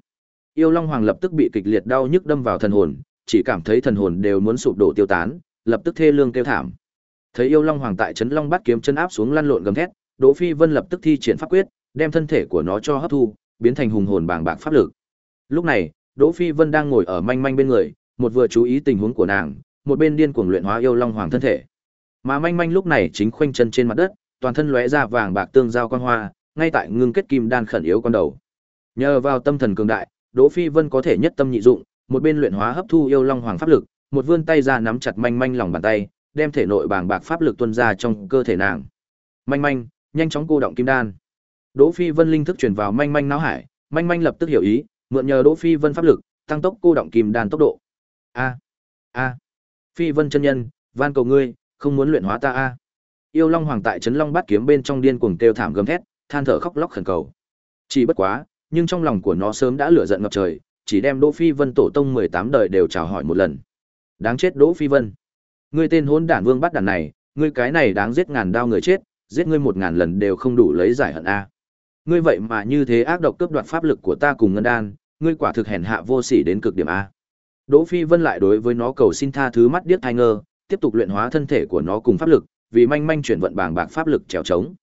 Yêu long hoàng lập tức bị kịch liệt đau nhức đâm vào thần hồn, chỉ cảm thấy thần hồn đều muốn sụp đổ tiêu tán, lập tức thê lương kêu thảm. Thấy yêu long hoàng tại chấn long bắt kiếm chân áp xuống lăn lộn gầm thét, Đỗ Phi Vân lập tức thi triển pháp quyết, đem thân thể của nó cho hấp thu, biến thành hùng hồn bàng bạc pháp lực. Lúc này, Đỗ Phi Vân đang ngồi ở manh manh bên người, một vừa chú ý tình huống của nàng, một bên điên cuồng luyện hóa yêu long hoàng thân thể. Mà manh manh lúc này chính khoanh chân trên mặt đất, toàn thân lóe ra vàng bạc tương giao quang hoa, ngay tại ngưng kết kim đan khẩn yếu con đầu. Nhờ vào tâm thần cường đại, Đỗ Phi Vân có thể nhất tâm nhị dụng, một bên luyện hóa hấp thu yêu long hoàng pháp lực, một vươn tay ra nắm chặt manh manh lòng bàn tay, đem thể nội bàng bạc pháp lực tuôn ra trong cơ thể nàng. Manh manh, nhanh chóng cô động kim đan. Đỗ Phi Vân linh thức truyền vào manh manh não hải, manh manh lập tức hiểu ý, mượn nhờ Đỗ Phi Vân pháp lực, tăng tốc cô động kim đan tốc độ. A, a, Phi Vân chân nhân, van cầu ngươi, không muốn luyện hóa ta a. Yêu Long Hoàng tại trấn Long Bát kiếm bên trong điên cuồng kêu thảm gầm thét, than thở khóc lóc khẩn cầu. Chỉ bất quá, nhưng trong lòng của nó sớm đã lửa giận ngập trời, chỉ đem Đỗ Phi Vân tổ tông 18 đời đều chào hỏi một lần. Đáng chết Đỗ Phi Vân. Ngươi tên hỗn đản vương bắt đàn này, ngươi cái này đáng giết ngàn đao người chết, giết ngươi một ngàn lần đều không đủ lấy giải hận a. Ngươi vậy mà như thế ác độc cướp đoạt pháp lực của ta cùng ngân đan, ngươi quả thực hèn hạ vô sỉ đến cực điểm a. Đỗ Phi Vân lại đối với nó cầu xin tha thứ mắt điếc thay ngơ, tiếp tục luyện hóa thân thể của nó cùng pháp lực, vì manh manh chuyển vận bảng bạc pháp lực trèo trống.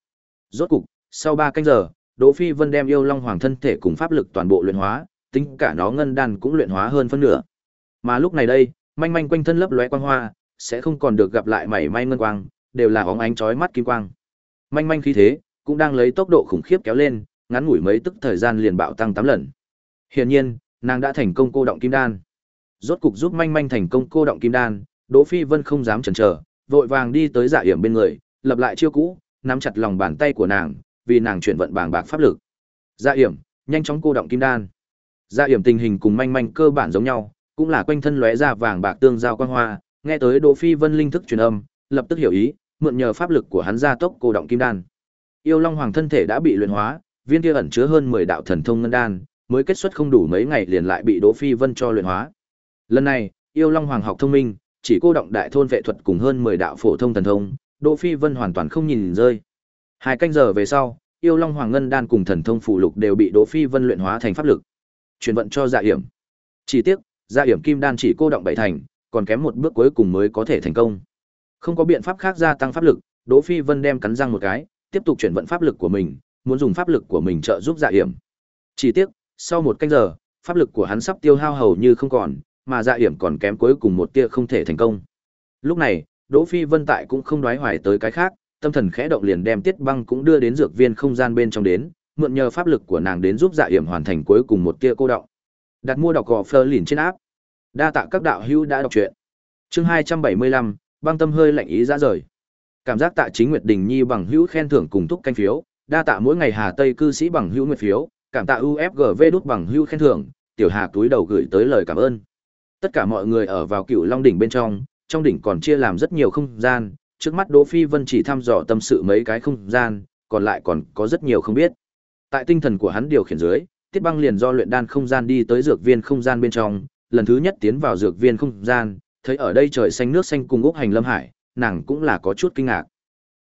Rốt cục, sau 3 canh giờ, Đỗ Phi Vân đem yêu long hoàng thân thể cùng pháp lực toàn bộ luyện hóa, tính cả nó ngân đan cũng luyện hóa hơn phân nửa. Mà lúc này đây, manh manh quanh thân lấp lóe quang hoa, sẽ không còn được gặp lại mảy may ngân quang, đều là óng ánh chói mắt kim quang. Manh manh khí thế cũng đang lấy tốc độ khủng khiếp kéo lên, ngắn ngủi mấy tức thời gian liền bạo tăng 8 lần. Hiển nhiên, nàng đã thành công cô động kim đan. Rốt cục giúp manh manh thành công cô động kim đan, Đỗ Phi Vân không dám chần chờ, vội vàng đi tới Dạ Yểm bên người, lập lại chiêu cũ, nắm chặt lòng bàn tay của nàng, vì nàng chuyển vận bàng bạc pháp lực. Dạ Yểm, nhanh chóng cô động kim đan. Dạ Yểm tình hình cùng manh manh cơ bản giống nhau, cũng là quanh thân lóe ra vàng bạc tương giao quang hoa, nghe tới Đỗ Phi Vân linh thức truyền âm, lập tức hiểu ý, mượn nhờ pháp lực của hắn ra tốc cô động kim đan. Yêu Long Hoàng thân thể đã bị luyện hóa, viên kia ẩn chứa hơn 10 đạo thần thông ngân đan, mới kết xuất không đủ mấy ngày liền lại bị Đỗ Phi Vân cho luyện hóa. Lần này, Yêu Long Hoàng học thông minh, chỉ cô động đại thôn vệ thuật cùng hơn 10 đạo phổ thông thần thông, Đỗ Phi Vân hoàn toàn không nhìn rơi. Hai canh giờ về sau, Yêu Long Hoàng Ngân Đan cùng thần thông phụ lục đều bị Đỗ Phi Vân luyện hóa thành pháp lực, truyền vận cho Dạ Hiểm. Chỉ tiếc, Dạ Hiểm Kim Đan chỉ cô động bảy thành, còn kém một bước cuối cùng mới có thể thành công. Không có biện pháp khác gia tăng pháp lực, Đỗ Phi Vân đem cắn răng một cái, tiếp tục chuyển vận pháp lực của mình, muốn dùng pháp lực của mình trợ giúp Dạ Hiểm. Chỉ tiếc, sau một canh giờ, pháp lực của hắn sắp tiêu hao hầu như không còn, mà dạ hiểm còn kém cuối cùng một tia không thể thành công. Lúc này, Đỗ Phi Vân tại cũng không đoái hoài tới cái khác, tâm thần khẽ động liền đem Tiết Băng cũng đưa đến dược viên không gian bên trong đến, mượn nhờ pháp lực của nàng đến giúp dạ hiểm hoàn thành cuối cùng một tia cô động. Đặt mua đọc gò Fleur lìn trên áp. Đa tạ các đạo hữu đã đọc truyện. Chương 275, băng tâm hơi lạnh ý ra rời. Cảm giác tạ chính Nguyệt Đình Nhi bằng hữu khen thưởng cùng thúc canh phiếu, đa tạ mỗi ngày Hà Tây cư sĩ bằng hữu nguyệt phiếu, cảm tạ UFGV đút bằng hữu khen thưởng, tiểu Hà túi đầu gửi tới lời cảm ơn. Tất cả mọi người ở vào cựu Long đỉnh bên trong, trong đỉnh còn chia làm rất nhiều không gian, trước mắt Đỗ Phi Vân chỉ thăm dò tâm sự mấy cái không gian, còn lại còn có rất nhiều không biết. Tại tinh thần của hắn điều khiển dưới, Tiết Băng liền do luyện đan không gian đi tới dược viên không gian bên trong, lần thứ nhất tiến vào dược viên không gian, thấy ở đây trời xanh nước xanh cùng úc hành lâm hải, nàng cũng là có chút kinh ngạc.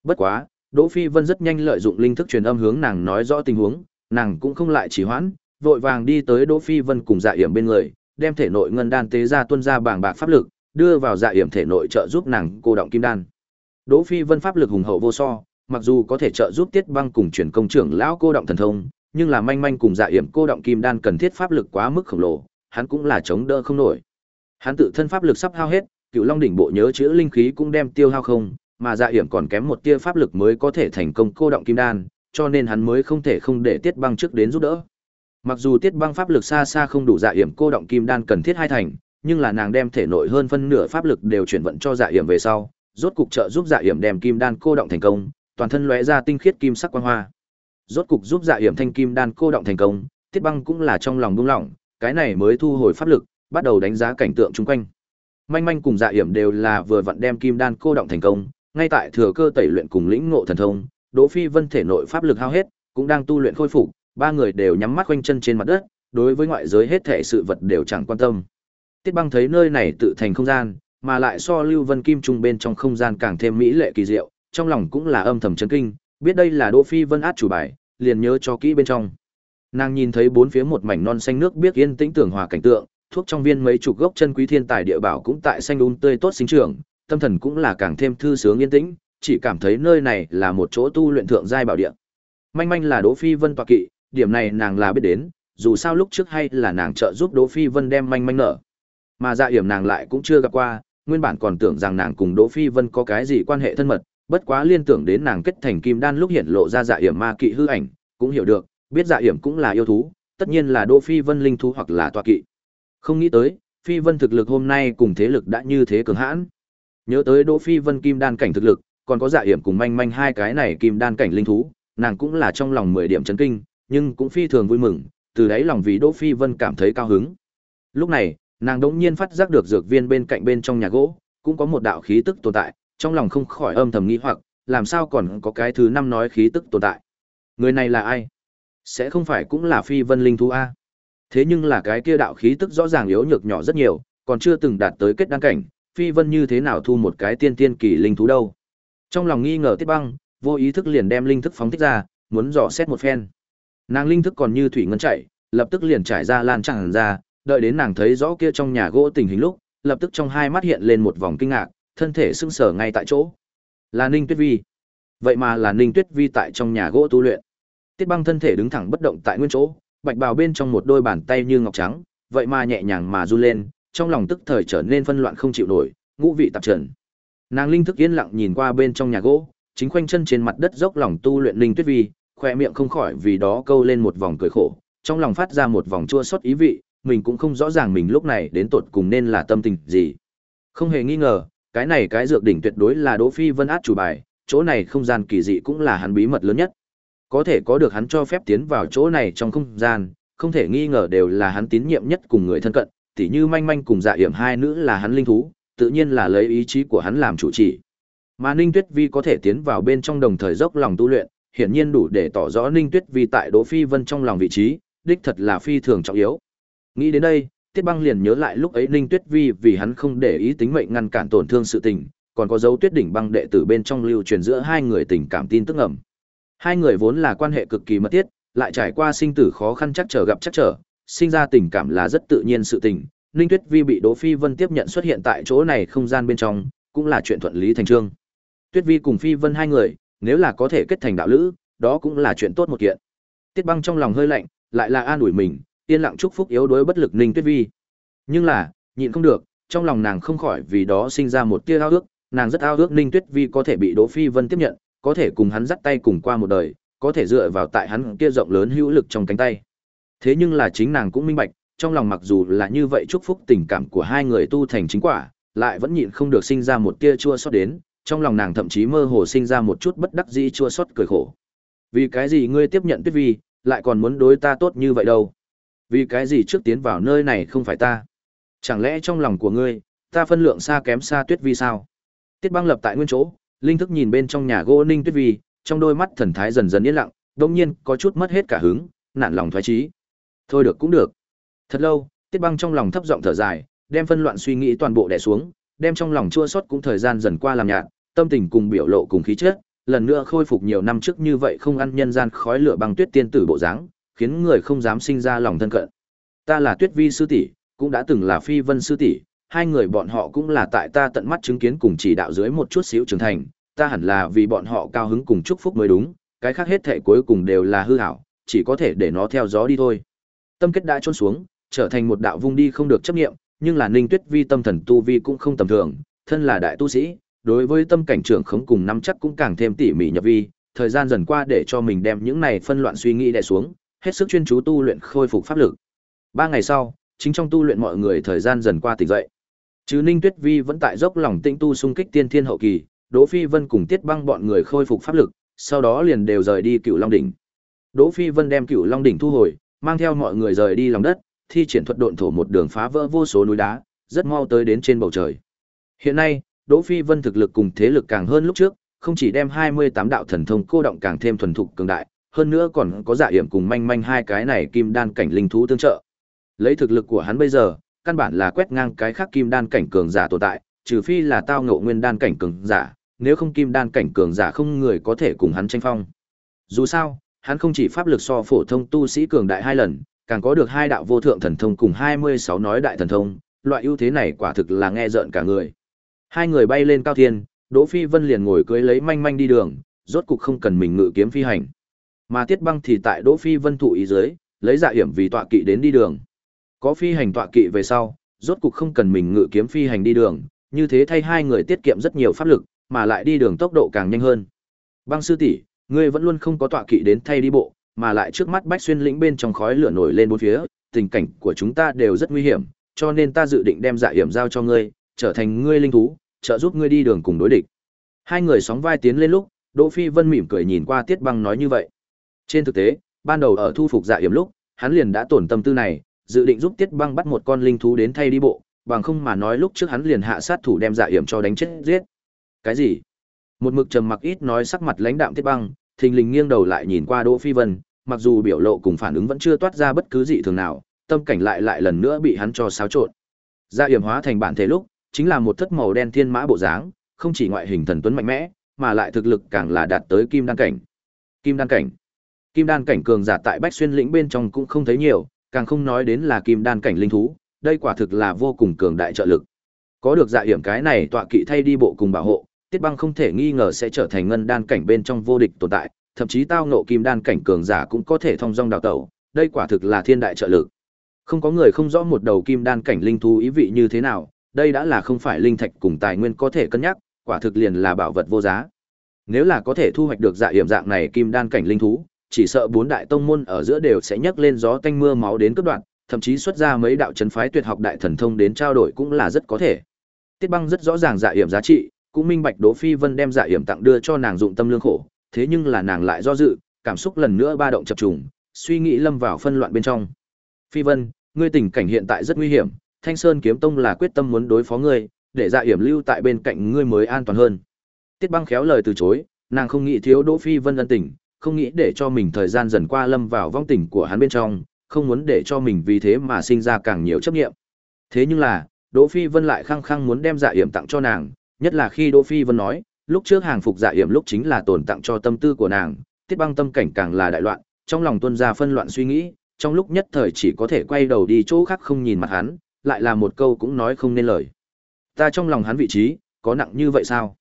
Bất quá, Đỗ Phi Vân rất nhanh lợi dụng linh thức truyền âm hướng nàng nói rõ tình huống, nàng cũng không lại trì hoãn, vội vàng đi tới Đỗ Phi Vân cùng Dạ Yểm bên người, đem thể nội ngân đan tế ra tuân ra bảng bạc pháp lực, đưa vào dạ yểm thể nội trợ giúp nàng cô động kim đan. Đỗ Phi Vân pháp lực hùng hậu vô so, mặc dù có thể trợ giúp Tiết Băng cùng chuyển công trưởng lão cô động thần thông, nhưng là manh manh cùng dạ yểm cô động kim đan cần thiết pháp lực quá mức khổng lồ, hắn cũng là chống đỡ không nổi. Hắn tự thân pháp lực sắp hao hết, Cựu Long đỉnh bộ nhớ chữa linh khí cũng đem tiêu hao không, mà dạ Hiểm còn kém một tia pháp lực mới có thể thành công cô động kim đan, cho nên hắn mới không thể không để Tiết Băng trước đến giúp đỡ. Mặc dù Tiết Băng pháp lực xa xa không đủ dạ hiểm cô động kim đan cần thiết hai thành, nhưng là nàng đem thể nội hơn phân nửa pháp lực đều chuyển vận cho dạ hiểm về sau, rốt cục trợ giúp dạ hiểm đem kim đan cô động thành công, toàn thân lóe ra tinh khiết kim sắc quang hoa. Rốt cục giúp dạ hiểm thanh kim đan cô động thành công, Tiết Băng cũng là trong lòng buông lỏng, cái này mới thu hồi pháp lực, bắt đầu đánh giá cảnh tượng chung quanh. Manh manh cùng dạ hiểm đều là vừa vặn đem kim đan cô động thành công, ngay tại thừa cơ tẩy luyện cùng lĩnh ngộ thần thông, Đỗ Phi Vân thể nội pháp lực hao hết, cũng đang tu luyện khôi phục, ba người đều nhắm mắt quanh chân trên mặt đất, đối với ngoại giới hết thể sự vật đều chẳng quan tâm. Tiết băng thấy nơi này tự thành không gian, mà lại so Lưu Vân Kim Trung bên trong không gian càng thêm mỹ lệ kỳ diệu, trong lòng cũng là âm thầm chấn kinh, biết đây là Đỗ Phi Vân át chủ bài, liền nhớ cho kỹ bên trong. Nàng nhìn thấy bốn phía một mảnh non xanh nước biết yên tĩnh tưởng hòa cảnh tượng, thuốc trong viên mấy chục gốc chân quý thiên tài địa bảo cũng tại xanh đun tươi tốt sinh trưởng, tâm thần cũng là càng thêm thư sướng yên tĩnh, chỉ cảm thấy nơi này là một chỗ tu luyện thượng giai bảo địa. Manh manh là Đỗ Phi Vân tọa kỵ, điểm này nàng là biết đến, dù sao lúc trước hay là nàng trợ giúp Đỗ Phi Vân đem manh manh nở. Mà dạ hiểm nàng lại cũng chưa gặp qua, nguyên bản còn tưởng rằng nàng cùng Đỗ Phi Vân có cái gì quan hệ thân mật, bất quá liên tưởng đến nàng kết thành kim đan lúc hiện lộ ra dạ hiểm ma kỵ hư ảnh, cũng hiểu được, biết dạ hiểm cũng là yêu thú, tất nhiên là Đỗ Phi Vân linh thú hoặc là tọa kỵ. Không nghĩ tới, Phi Vân thực lực hôm nay cùng thế lực đã như thế cường hãn. Nhớ tới Đỗ Phi Vân kim đan cảnh thực lực, còn có dạ hiểm cùng manh manh hai cái này kim đan cảnh linh thú, nàng cũng là trong lòng mười điểm chấn kinh, nhưng cũng phi thường vui mừng, từ đấy lòng vì Đỗ Phi Vân cảm thấy cao hứng. Lúc này, nàng đống nhiên phát giác được dược viên bên cạnh bên trong nhà gỗ, cũng có một đạo khí tức tồn tại, trong lòng không khỏi âm thầm nghĩ hoặc, làm sao còn có cái thứ năm nói khí tức tồn tại. Người này là ai? Sẽ không phải cũng là phi vân linh thú A. Thế nhưng là cái kia đạo khí tức rõ ràng yếu nhược nhỏ rất nhiều, còn chưa từng đạt tới kết đăng cảnh, phi vân như thế nào thu một cái tiên tiên kỳ linh thú đâu. Trong lòng nghi ngờ tiết băng, vô ý thức liền đem linh thức phóng thích ra, muốn dò xét một phen. Nàng linh thức còn như thủy ngân chảy, lập tức liền trải ra lan tràn ra, đợi đến nàng thấy rõ kia trong nhà gỗ tình hình lúc, lập tức trong hai mắt hiện lên một vòng kinh ngạc, thân thể sững sờ ngay tại chỗ. Là Ninh Tuyết Vi. Vậy mà là Ninh Tuyết Vi tại trong nhà gỗ tu luyện. Tiết Băng thân thể đứng thẳng bất động tại nguyên chỗ, bạch bào bên trong một đôi bàn tay như ngọc trắng, vậy mà nhẹ nhàng mà du lên, trong lòng tức thời trở nên phân loạn không chịu nổi, ngũ vị tạp trần. Nàng linh thức yên lặng nhìn qua bên trong nhà gỗ, chính quanh chân trên mặt đất dốc lòng tu luyện linh Tuyết Vi, khoe miệng không khỏi vì đó câu lên một vòng cười khổ, trong lòng phát ra một vòng chua xót ý vị, mình cũng không rõ ràng mình lúc này đến tột cùng nên là tâm tình gì. Không hề nghi ngờ, cái này cái dược đỉnh tuyệt đối là Đỗ Phi Vân át chủ bài, chỗ này không gian kỳ dị cũng là hắn bí mật lớn nhất. Có thể có được hắn cho phép tiến vào chỗ này trong không gian, không thể nghi ngờ đều là hắn tín nhiệm nhất cùng người thân cận, tỉ như manh manh cùng dạ hiểm hai nữ là hắn linh thú, tự nhiên là lấy ý chí của hắn làm chủ chỉ. Mà Ninh Tuyết Vi có thể tiến vào bên trong đồng thời dốc lòng tu luyện, hiển nhiên đủ để tỏ rõ Ninh Tuyết Vi tại Đỗ Phi Vân trong lòng vị trí, đích thật là phi thường trọng yếu. Nghĩ đến đây, Tiết Băng liền nhớ lại lúc ấy Ninh Tuyết Vi vì hắn không để ý tính mệnh ngăn cản tổn thương sự tình, còn có dấu Tuyết đỉnh băng đệ tử bên trong lưu truyền giữa hai người tình cảm tin tức ngầm. Hai người vốn là quan hệ cực kỳ mật thiết, lại trải qua sinh tử khó khăn chắc trở gặp chắc trở, sinh ra tình cảm là rất tự nhiên sự tình. Ninh Tuyết Vi bị Đỗ Phi Vân tiếp nhận xuất hiện tại chỗ này không gian bên trong, cũng là chuyện thuận lý thành trương. Tuyết Vi cùng Phi Vân hai người, nếu là có thể kết thành đạo lữ, đó cũng là chuyện tốt một kiện. Tiết Băng trong lòng hơi lạnh, lại là an ủi mình, yên lặng chúc phúc yếu đuối bất lực Ninh Tuyết Vi. Nhưng là, nhịn không được, trong lòng nàng không khỏi vì đó sinh ra một tia ao ước, nàng rất ao ước Ninh Tuyết Vi có thể bị Đỗ Phi Vân tiếp nhận, có thể cùng hắn dắt tay cùng qua một đời, có thể dựa vào tại hắn kia rộng lớn hữu lực trong cánh tay. Thế nhưng là chính nàng cũng minh bạch, trong lòng mặc dù là như vậy chúc phúc tình cảm của hai người tu thành chính quả, lại vẫn nhịn không được sinh ra một tia chua xót đến, trong lòng nàng thậm chí mơ hồ sinh ra một chút bất đắc dĩ chua xót cười khổ. Vì cái gì ngươi tiếp nhận Tuyết Vi, lại còn muốn đối ta tốt như vậy đâu? Vì cái gì trước tiến vào nơi này không phải ta? Chẳng lẽ trong lòng của ngươi, ta phân lượng xa kém xa Tuyết Vi sao? Tiết Băng lập tại nguyên chỗ, linh thức nhìn bên trong nhà gỗ Ninh Tuyết Vi, trong đôi mắt thần thái dần dần yên lặng, đông nhiên có chút mất hết cả hứng, nản lòng thoái trí. Thôi được cũng được. Thật lâu, Tiết Băng trong lòng thấp giọng thở dài, đem phân loạn suy nghĩ toàn bộ đè xuống, đem trong lòng chua xót cũng thời gian dần qua làm nhạt, tâm tình cùng biểu lộ cùng khí chất, lần nữa khôi phục nhiều năm trước như vậy không ăn nhân gian khói lửa băng tuyết tiên tử bộ dáng, khiến người không dám sinh ra lòng thân cận. Ta là Tuyết Vi sư tỷ, cũng đã từng là Phi Vân sư tỷ, hai người bọn họ cũng là tại ta tận mắt chứng kiến cùng chỉ đạo dưới một chút xíu trưởng thành, ta hẳn là vì bọn họ cao hứng cùng chúc phúc mới đúng, cái khác hết thể cuối cùng đều là hư ảo, chỉ có thể để nó theo gió đi thôi. Tâm kết đã trôn xuống, trở thành một đạo vung đi không được chấp niệm, nhưng là Ninh Tuyết Vi tâm thần tu vi cũng không tầm thường, thân là đại tu sĩ, đối với tâm cảnh trưởng khống cùng nắm chắc cũng càng thêm tỉ mỉ nhập vi, thời gian dần qua để cho mình đem những này phân loạn suy nghĩ đè xuống, hết sức chuyên chú tu luyện khôi phục pháp lực. Ba ngày sau, chính trong tu luyện mọi người thời gian dần qua tỉnh dậy. Chứ Ninh Tuyết Vi vẫn tại dốc lòng tĩnh tu xung kích tiên thiên hậu kỳ, Đỗ Phi Vân cùng Tiết Băng bọn người khôi phục pháp lực, sau đó liền đều rời đi Cửu Long đỉnh. Đỗ Phi Vân đem Cửu Long đỉnh thu hồi, mang theo mọi người rời đi lòng đất, thi triển thuật độn thổ một đường phá vỡ vô số núi đá, rất mau tới đến trên bầu trời. Hiện nay, Đỗ Phi Vân thực lực cùng thế lực càng hơn lúc trước, không chỉ đem 28 đạo thần thông cô động càng thêm thuần thục cường đại, hơn nữa còn có dạ hiểm cùng manh manh hai cái này kim đan cảnh linh thú tương trợ. Lấy thực lực của hắn bây giờ, căn bản là quét ngang cái khác kim đan cảnh cường giả tồn tại, trừ phi là tao ngộ nguyên đan cảnh cường giả, nếu không kim đan cảnh cường giả không người có thể cùng hắn tranh phong. Dù sao, hắn không chỉ pháp lực so phổ thông tu sĩ cường đại hai lần, càng có được hai đạo vô thượng thần thông cùng 26 nói đại thần thông, loại ưu thế này quả thực là nghe rợn cả người. Hai người bay lên cao thiên, Đỗ Phi Vân liền ngồi cưới lấy manh manh đi đường, rốt cục không cần mình ngự kiếm phi hành. Mà Tiết Băng thì tại Đỗ Phi Vân thụ ý dưới, lấy dạ hiểm vì tọa kỵ đến đi đường. Có phi hành tọa kỵ về sau, rốt cục không cần mình ngự kiếm phi hành đi đường, như thế thay hai người tiết kiệm rất nhiều pháp lực, mà lại đi đường tốc độ càng nhanh hơn. Băng sư tỷ, ngươi vẫn luôn không có tọa kỵ đến thay đi bộ, mà lại trước mắt Bách Xuyên lĩnh bên trong khói lửa nổi lên bốn phía, tình cảnh của chúng ta đều rất nguy hiểm, cho nên ta dự định đem dạ hiểm giao cho ngươi, trở thành ngươi linh thú, trợ giúp ngươi đi đường cùng đối địch. Hai người sóng vai tiến lên lúc, Đỗ Phi Vân mỉm cười nhìn qua Tiết Băng nói như vậy. Trên thực tế, ban đầu ở thu phục dạ hiểm lúc, hắn liền đã tổn tâm tư này, dự định giúp Tiết Băng bắt một con linh thú đến thay đi bộ, bằng không mà nói lúc trước hắn liền hạ sát thủ đem dạ hiểm cho đánh chết giết. Cái gì? Một mực trầm mặc ít nói sắc mặt lãnh đạm Tiết Băng, thình lình nghiêng đầu lại nhìn qua Đỗ Phi Vân, mặc dù biểu lộ cùng phản ứng vẫn chưa toát ra bất cứ gì thường nào, tâm cảnh lại lại lần nữa bị hắn cho xáo trộn. Dạ hiểm hóa thành bản thể lúc, chính là một thất màu đen thiên mã bộ dáng, không chỉ ngoại hình thần tuấn mạnh mẽ, mà lại thực lực càng là đạt tới kim đan cảnh. Kim đan cảnh. Kim đan cảnh cường giả tại Bách Xuyên lĩnh bên trong cũng không thấy nhiều, càng không nói đến là kim đan cảnh linh thú, đây quả thực là vô cùng cường đại trợ lực. Có được dạ hiểm cái này tọa kỵ thay đi bộ cùng bảo hộ, Tiết Băng không thể nghi ngờ sẽ trở thành ngân đan cảnh bên trong vô địch tồn tại, thậm chí tao ngộ kim đan cảnh cường giả cũng có thể thông dong đào tẩu, đây quả thực là thiên đại trợ lực. Không có người không rõ một đầu kim đan cảnh linh thú ý vị như thế nào, đây đã là không phải linh thạch cùng tài nguyên có thể cân nhắc, quả thực liền là bảo vật vô giá. Nếu là có thể thu hoạch được dạ hiểm dạng này kim đan cảnh linh thú, chỉ sợ bốn đại tông môn ở giữa đều sẽ nhấc lên gió tanh mưa máu đến cấp đoạn, thậm chí xuất ra mấy đạo trấn phái tuyệt học đại thần thông đến trao đổi cũng là rất có thể. Tiết Băng rất rõ ràng dạ hiểm giá trị, cũng minh bạch Đỗ Phi Vân đem dạ hiểm tặng đưa cho nàng dụng tâm lương khổ, thế nhưng là nàng lại do dự, cảm xúc lần nữa ba động chập trùng, suy nghĩ lâm vào phân loạn bên trong. Phi Vân, ngươi tình cảnh hiện tại rất nguy hiểm, Thanh Sơn kiếm tông là quyết tâm muốn đối phó ngươi, để dạ hiểm lưu tại bên cạnh ngươi mới an toàn hơn. Tiết Băng khéo lời từ chối, nàng không nghĩ thiếu Đỗ Phi Vân ân tình, không nghĩ để cho mình thời gian dần qua lâm vào vong tình của hắn bên trong, không muốn để cho mình vì thế mà sinh ra càng nhiều chấp nghiệm. Thế nhưng là, Đỗ Phi Vân lại khăng khăng muốn đem dạ hiểm tặng cho nàng, nhất là khi Đỗ Phi Vân nói, lúc trước hàng phục dạ hiểm lúc chính là tổn tặng cho tâm tư của nàng, Tiết Băng tâm cảnh càng là đại loạn, trong lòng tuôn ra phân loạn suy nghĩ, trong lúc nhất thời chỉ có thể quay đầu đi chỗ khác không nhìn mặt hắn, lại là một câu cũng nói không nên lời. Ta trong lòng hắn vị trí, có nặng như vậy sao?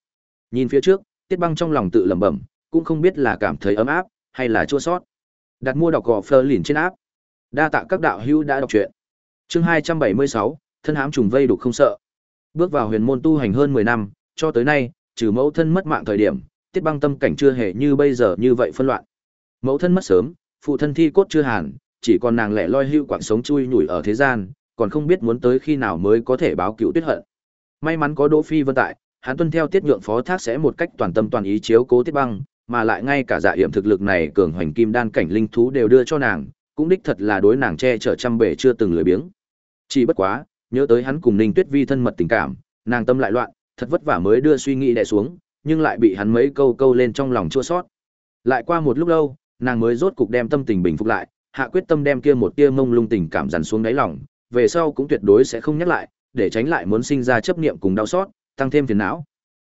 Nhìn phía trước, Tiết Băng trong lòng tự lẩm bẩm, cũng không biết là cảm thấy ấm áp hay là chua sót. Đặt mua đọc gò phơ lìn trên áp. Đa tạ các đạo hữu đã đọc truyện. Chương 276, thân hám trùng vây đục không sợ. Bước vào huyền môn tu hành hơn 10 năm, cho tới nay, trừ mẫu thân mất mạng thời điểm, Tiết Băng tâm cảnh chưa hề như bây giờ như vậy phân loạn. Mẫu thân mất sớm, phụ thân thi cốt chưa hàn, chỉ còn nàng lẻ loi hưu quạng sống chui nhủi ở thế gian, còn không biết muốn tới khi nào mới có thể báo cựu tuyết hận. May mắn có Đỗ Phi Vân tại, hắn tuân theo tiết nhượng phó thác sẽ một cách toàn tâm toàn ý chiếu cố tiết băng, mà lại ngay cả dạ hiểm thực lực này cường hoành kim đan cảnh linh thú đều đưa cho nàng, cũng đích thật là đối nàng che chở trăm bể chưa từng lười biếng. Chỉ bất quá, nhớ tới hắn cùng Ninh Tuyết Vi thân mật tình cảm, nàng tâm lại loạn, thật vất vả mới đưa suy nghĩ đè xuống, nhưng lại bị hắn mấy câu câu lên trong lòng chua xót. Lại qua một lúc lâu, nàng mới rốt cục đem tâm tình bình phục lại, hạ quyết tâm đem kia một tia mông lung tình cảm dằn xuống đáy lòng, về sau cũng tuyệt đối sẽ không nhắc lại, để tránh lại muốn sinh ra chấp niệm cùng đau xót, tăng thêm phiền não.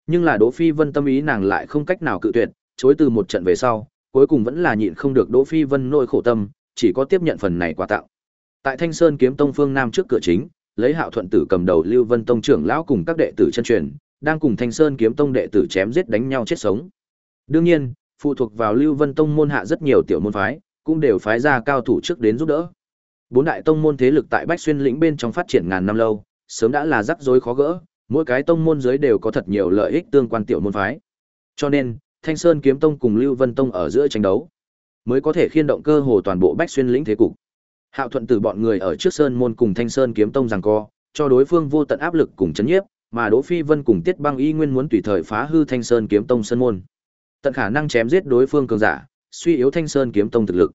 Nhưng là Đỗ Phi Vân tâm ý nàng lại không cách nào cự tuyệt, chối từ một trận về sau, cuối cùng vẫn là nhịn không được Đỗ Phi Vân nỗi khổ tâm, chỉ có tiếp nhận phần này quà tặng. Tại Thanh Sơn Kiếm Tông phương nam trước cửa chính, lấy Hạo Thuận tử cầm đầu Lưu Vân Tông trưởng lão cùng các đệ tử chân truyền, đang cùng Thanh Sơn Kiếm Tông đệ tử chém giết đánh nhau chết sống. Đương nhiên, phụ thuộc vào Lưu Vân Tông môn hạ rất nhiều tiểu môn phái, cũng đều phái ra cao thủ trước đến giúp đỡ. Bốn đại tông môn thế lực tại Bách Xuyên lĩnh bên trong phát triển ngàn năm lâu, sớm đã là rắc rối khó gỡ, mỗi cái tông môn dưới đều có thật nhiều lợi ích tương quan tiểu môn phái. Cho nên, Thanh Sơn Kiếm Tông cùng Lưu Vân Tông ở giữa tranh đấu, mới có thể khiên động cơ hồ toàn bộ Bách Xuyên lĩnh thế cục. Hạo Thuận từ bọn người ở trước Sơn môn cùng Thanh Sơn Kiếm Tông giằng co, cho đối phương vô tận áp lực cùng chấn nhiếp, mà Đỗ Phi Vân cùng Tiết Băng Y nguyên muốn tùy thời phá hư Thanh Sơn Kiếm Tông sơn môn. Tận khả năng chém giết đối phương cường giả, suy yếu Thanh Sơn Kiếm Tông thực lực.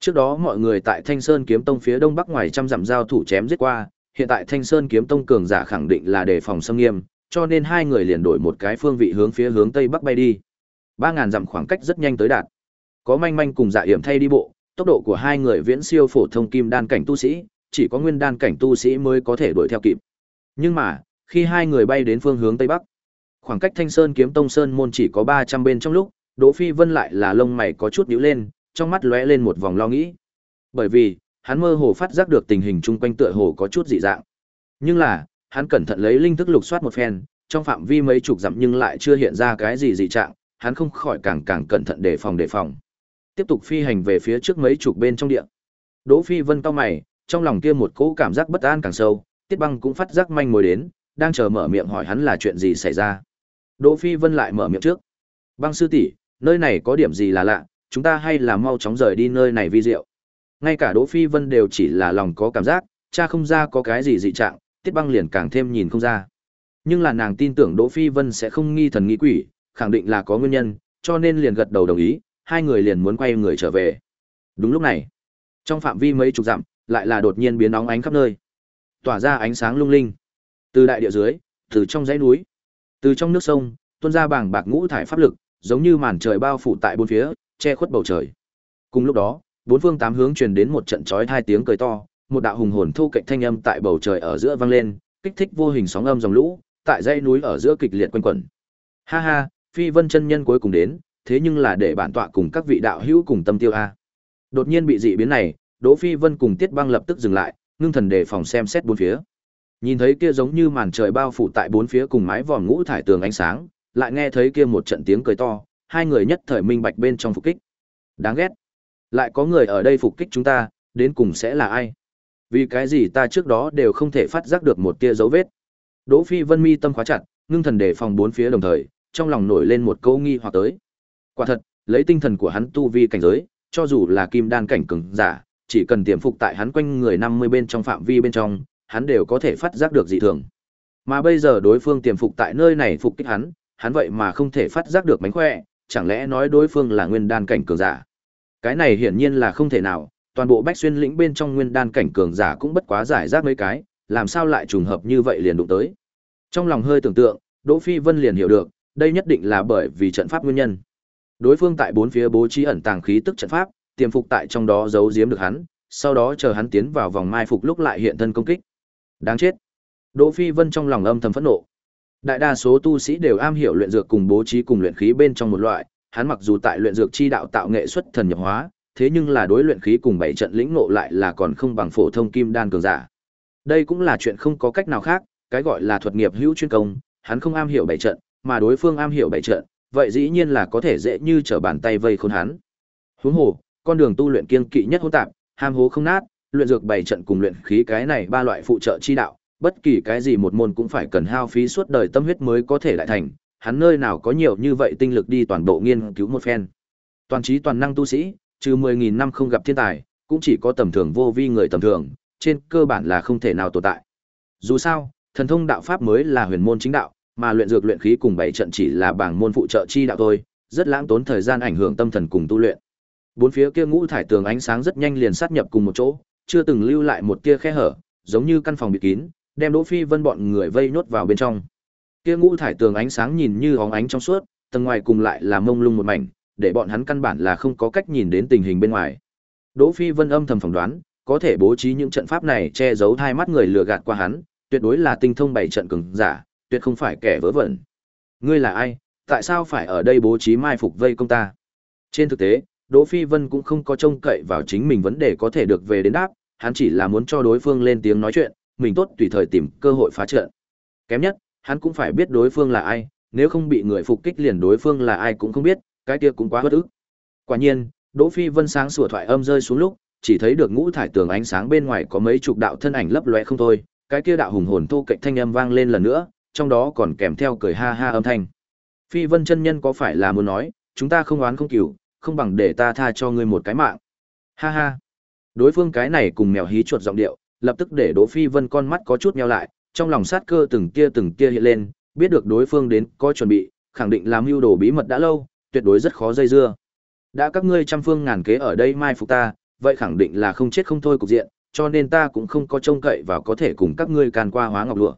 Trước đó mọi người tại Thanh Sơn Kiếm Tông phía đông bắc ngoài trăm dặm giao thủ chém giết qua, hiện tại Thanh Sơn Kiếm Tông cường giả khẳng định là đề phòng xâm nghiêm, cho nên hai người liền đổi một cái phương vị hướng phía hướng tây bắc bay đi. Ba ngàn dặm khoảng cách rất nhanh tới đạt. Có manh manh cùng Dạ Hiểm thay đi bộ, tốc độ của hai người viễn siêu phổ thông kim đan cảnh tu sĩ, chỉ có nguyên đan cảnh tu sĩ mới có thể đuổi theo kịp. Nhưng mà, khi hai người bay đến phương hướng tây bắc, khoảng cách Thanh Sơn Kiếm Tông sơn môn chỉ có 300 bên trong lúc, Đỗ Phi Vân lại là lông mày có chút nhíu lên, trong mắt lóe lên một vòng lo nghĩ. Bởi vì, hắn mơ hồ phát giác được tình hình chung quanh tựa hồ có chút dị dạng. Nhưng là, hắn cẩn thận lấy linh thức lục soát một phen, trong phạm vi mấy chục dặm nhưng lại chưa hiện ra cái gì dị trạng, hắn không khỏi càng càng cẩn thận đề phòng đề phòng. Tiếp tục phi hành về phía trước mấy chục bên trong địa. Đỗ Phi Vân cau mày, trong lòng kia một cỗ cảm giác bất an càng sâu, Tiết Băng cũng phát giác manh mối đến, đang chờ mở miệng hỏi hắn là chuyện gì xảy ra. Đỗ Phi Vân lại mở miệng trước. Băng sư tỷ, nơi này có điểm gì là lạ, chúng ta hay là mau chóng rời đi nơi này vi diệu. Ngay cả Đỗ Phi Vân đều chỉ là lòng có cảm giác, cha không ra có cái gì dị trạng, Tiết Băng liền càng thêm nhìn không ra. Nhưng là nàng tin tưởng Đỗ Phi Vân sẽ không nghi thần nghi quỷ, khẳng định là có nguyên nhân, cho nên liền gật đầu đồng ý, hai người liền muốn quay người trở về. Đúng lúc này, trong phạm vi mấy chục dặm, lại là đột nhiên biến óng ánh khắp nơi, tỏa ra ánh sáng lung linh. Từ đại địa dưới, từ trong dãy núi, từ trong nước sông, tuôn ra bảng bạc ngũ thải pháp lực, giống như màn trời bao phủ tại bốn phía, che khuất bầu trời. Cùng lúc đó, bốn phương tám hướng truyền đến một trận chói hai tiếng cười to, một đạo hùng hồn thu cạnh thanh âm tại bầu trời ở giữa vang lên, kích thích vô hình sóng âm dòng lũ, tại dãy núi ở giữa kịch liệt quanh quẩn. Ha ha, Phi Vân chân nhân cuối cùng đến, thế nhưng là để bản tọa cùng các vị đạo hữu cùng tâm tiêu a. Đột nhiên bị dị biến này, Đỗ Phi Vân cùng Tiết Băng lập tức dừng lại, ngưng thần đề phòng xem xét bốn phía. Nhìn thấy kia giống như màn trời bao phủ tại bốn phía cùng mái vòm ngũ thải tường ánh sáng, lại nghe thấy kia một trận tiếng cười to, hai người nhất thời minh bạch bên trong phục kích. Đáng ghét. Lại có người ở đây phục kích chúng ta, đến cùng sẽ là ai? Vì cái gì ta trước đó đều không thể phát giác được một tia dấu vết. Đỗ Phi Vân mi tâm khóa chặt, ngưng thần đề phòng bốn phía đồng thời, trong lòng nổi lên một câu nghi hoặc tới. Quả thật, lấy tinh thần của hắn tu vi cảnh giới, cho dù là kim đan cảnh cường giả, chỉ cần tiềm phục tại hắn quanh người 50 bên trong phạm vi bên trong, hắn đều có thể phát giác được dị thường. Mà bây giờ đối phương tiềm phục tại nơi này phục kích hắn, hắn vậy mà không thể phát giác được mánh khỏe, chẳng lẽ nói đối phương là nguyên đan cảnh cường giả. Cái này hiển nhiên là không thể nào, toàn bộ bách xuyên lĩnh bên trong nguyên đan cảnh cường giả cũng bất quá giải rác mấy cái, làm sao lại trùng hợp như vậy liền đụng tới. Trong lòng hơi tưởng tượng, Đỗ Phi Vân liền hiểu được, đây nhất định là bởi vì trận pháp nguyên nhân. Đối phương tại bốn phía bố trí ẩn tàng khí tức trận pháp, tiềm phục tại trong đó giấu giếm được hắn, sau đó chờ hắn tiến vào vòng mai phục lúc lại hiện thân công kích. Đáng chết. Đỗ Phi Vân trong lòng âm thầm phẫn nộ. Đại đa số tu sĩ đều am hiểu luyện dược cùng bố trí cùng luyện khí bên trong một loại, hắn mặc dù tại luyện dược chi đạo tạo nghệ xuất thần nhập hóa, thế nhưng là đối luyện khí cùng bảy trận lĩnh ngộ lại là còn không bằng phổ thông kim đan cường giả. Đây cũng là chuyện không có cách nào khác, cái gọi là thuật nghiệp hữu chuyên công, hắn không am hiểu bảy trận, mà đối phương am hiểu bảy trận, vậy dĩ nhiên là có thể dễ như trở bàn tay vây khốn hắn. Huống hồ, con đường tu luyện kiên kỵ nhất hỗn tạp, ham hố không nát, luyện dược bảy trận cùng luyện khí cái này ba loại phụ trợ chi đạo, bất kỳ cái gì một môn cũng phải cần hao phí suốt đời tâm huyết mới có thể lại thành, hắn nơi nào có nhiều như vậy tinh lực đi toàn bộ nghiên cứu một phen. Toàn trí toàn năng tu sĩ, trừ 10000 năm không gặp thiên tài, cũng chỉ có tầm thường vô vi người tầm thường, trên cơ bản là không thể nào tồn tại. Dù sao, thần thông đạo pháp mới là huyền môn chính đạo, mà luyện dược luyện khí cùng bảy trận chỉ là bảng môn phụ trợ chi đạo thôi, rất lãng tốn thời gian ảnh hưởng tâm thần cùng tu luyện. Bốn phía kia ngũ thải tường ánh sáng rất nhanh liền sát nhập cùng một chỗ, chưa từng lưu lại một tia khe hở, giống như căn phòng bị kín, đem Đỗ Phi Vân bọn người vây nhốt vào bên trong. Kia ngũ thải tường ánh sáng nhìn như óng ánh trong suốt, tầng ngoài cùng lại là mông lung một mảnh, để bọn hắn căn bản là không có cách nhìn đến tình hình bên ngoài. Đỗ Phi Vân âm thầm phỏng đoán, có thể bố trí những trận pháp này che giấu hai mắt người lừa gạt qua hắn, tuyệt đối là tinh thông bảy trận cường giả, tuyệt không phải kẻ vớ vẩn. Ngươi là ai? Tại sao phải ở đây bố trí mai phục vây công ta? Trên thực tế, Đỗ Phi Vân cũng không có trông cậy vào chính mình vấn đề có thể được về đến đáp, hắn chỉ là muốn cho đối phương lên tiếng nói chuyện, mình tốt tùy thời tìm cơ hội phá trận. Kém nhất, hắn cũng phải biết đối phương là ai, nếu không bị người phục kích liền đối phương là ai cũng không biết, cái kia cũng quá bất ức. Quả nhiên, Đỗ Phi Vân sáng sủa thoại âm rơi xuống lúc, chỉ thấy được ngũ thải tường ánh sáng bên ngoài có mấy chục đạo thân ảnh lấp lóe không thôi, cái kia đạo hùng hồn thu cạnh thanh âm vang lên lần nữa, trong đó còn kèm theo cười ha ha âm thanh. Phi Vân chân nhân có phải là muốn nói, chúng ta không oán không cừu, không bằng để ta tha cho ngươi một cái mạng. Ha ha. Đối phương cái này cùng mèo hí chuột giọng điệu, lập tức để Đỗ Phi Vân con mắt có chút nheo lại, trong lòng sát cơ từng tia từng tia hiện lên, biết được đối phương đến có chuẩn bị, khẳng định làm mưu đồ bí mật đã lâu, tuyệt đối rất khó dây dưa. Đã các ngươi trăm phương ngàn kế ở đây mai phục ta, vậy khẳng định là không chết không thôi cục diện, cho nên ta cũng không có trông cậy vào có thể cùng các ngươi càn qua hóa ngọc lụa.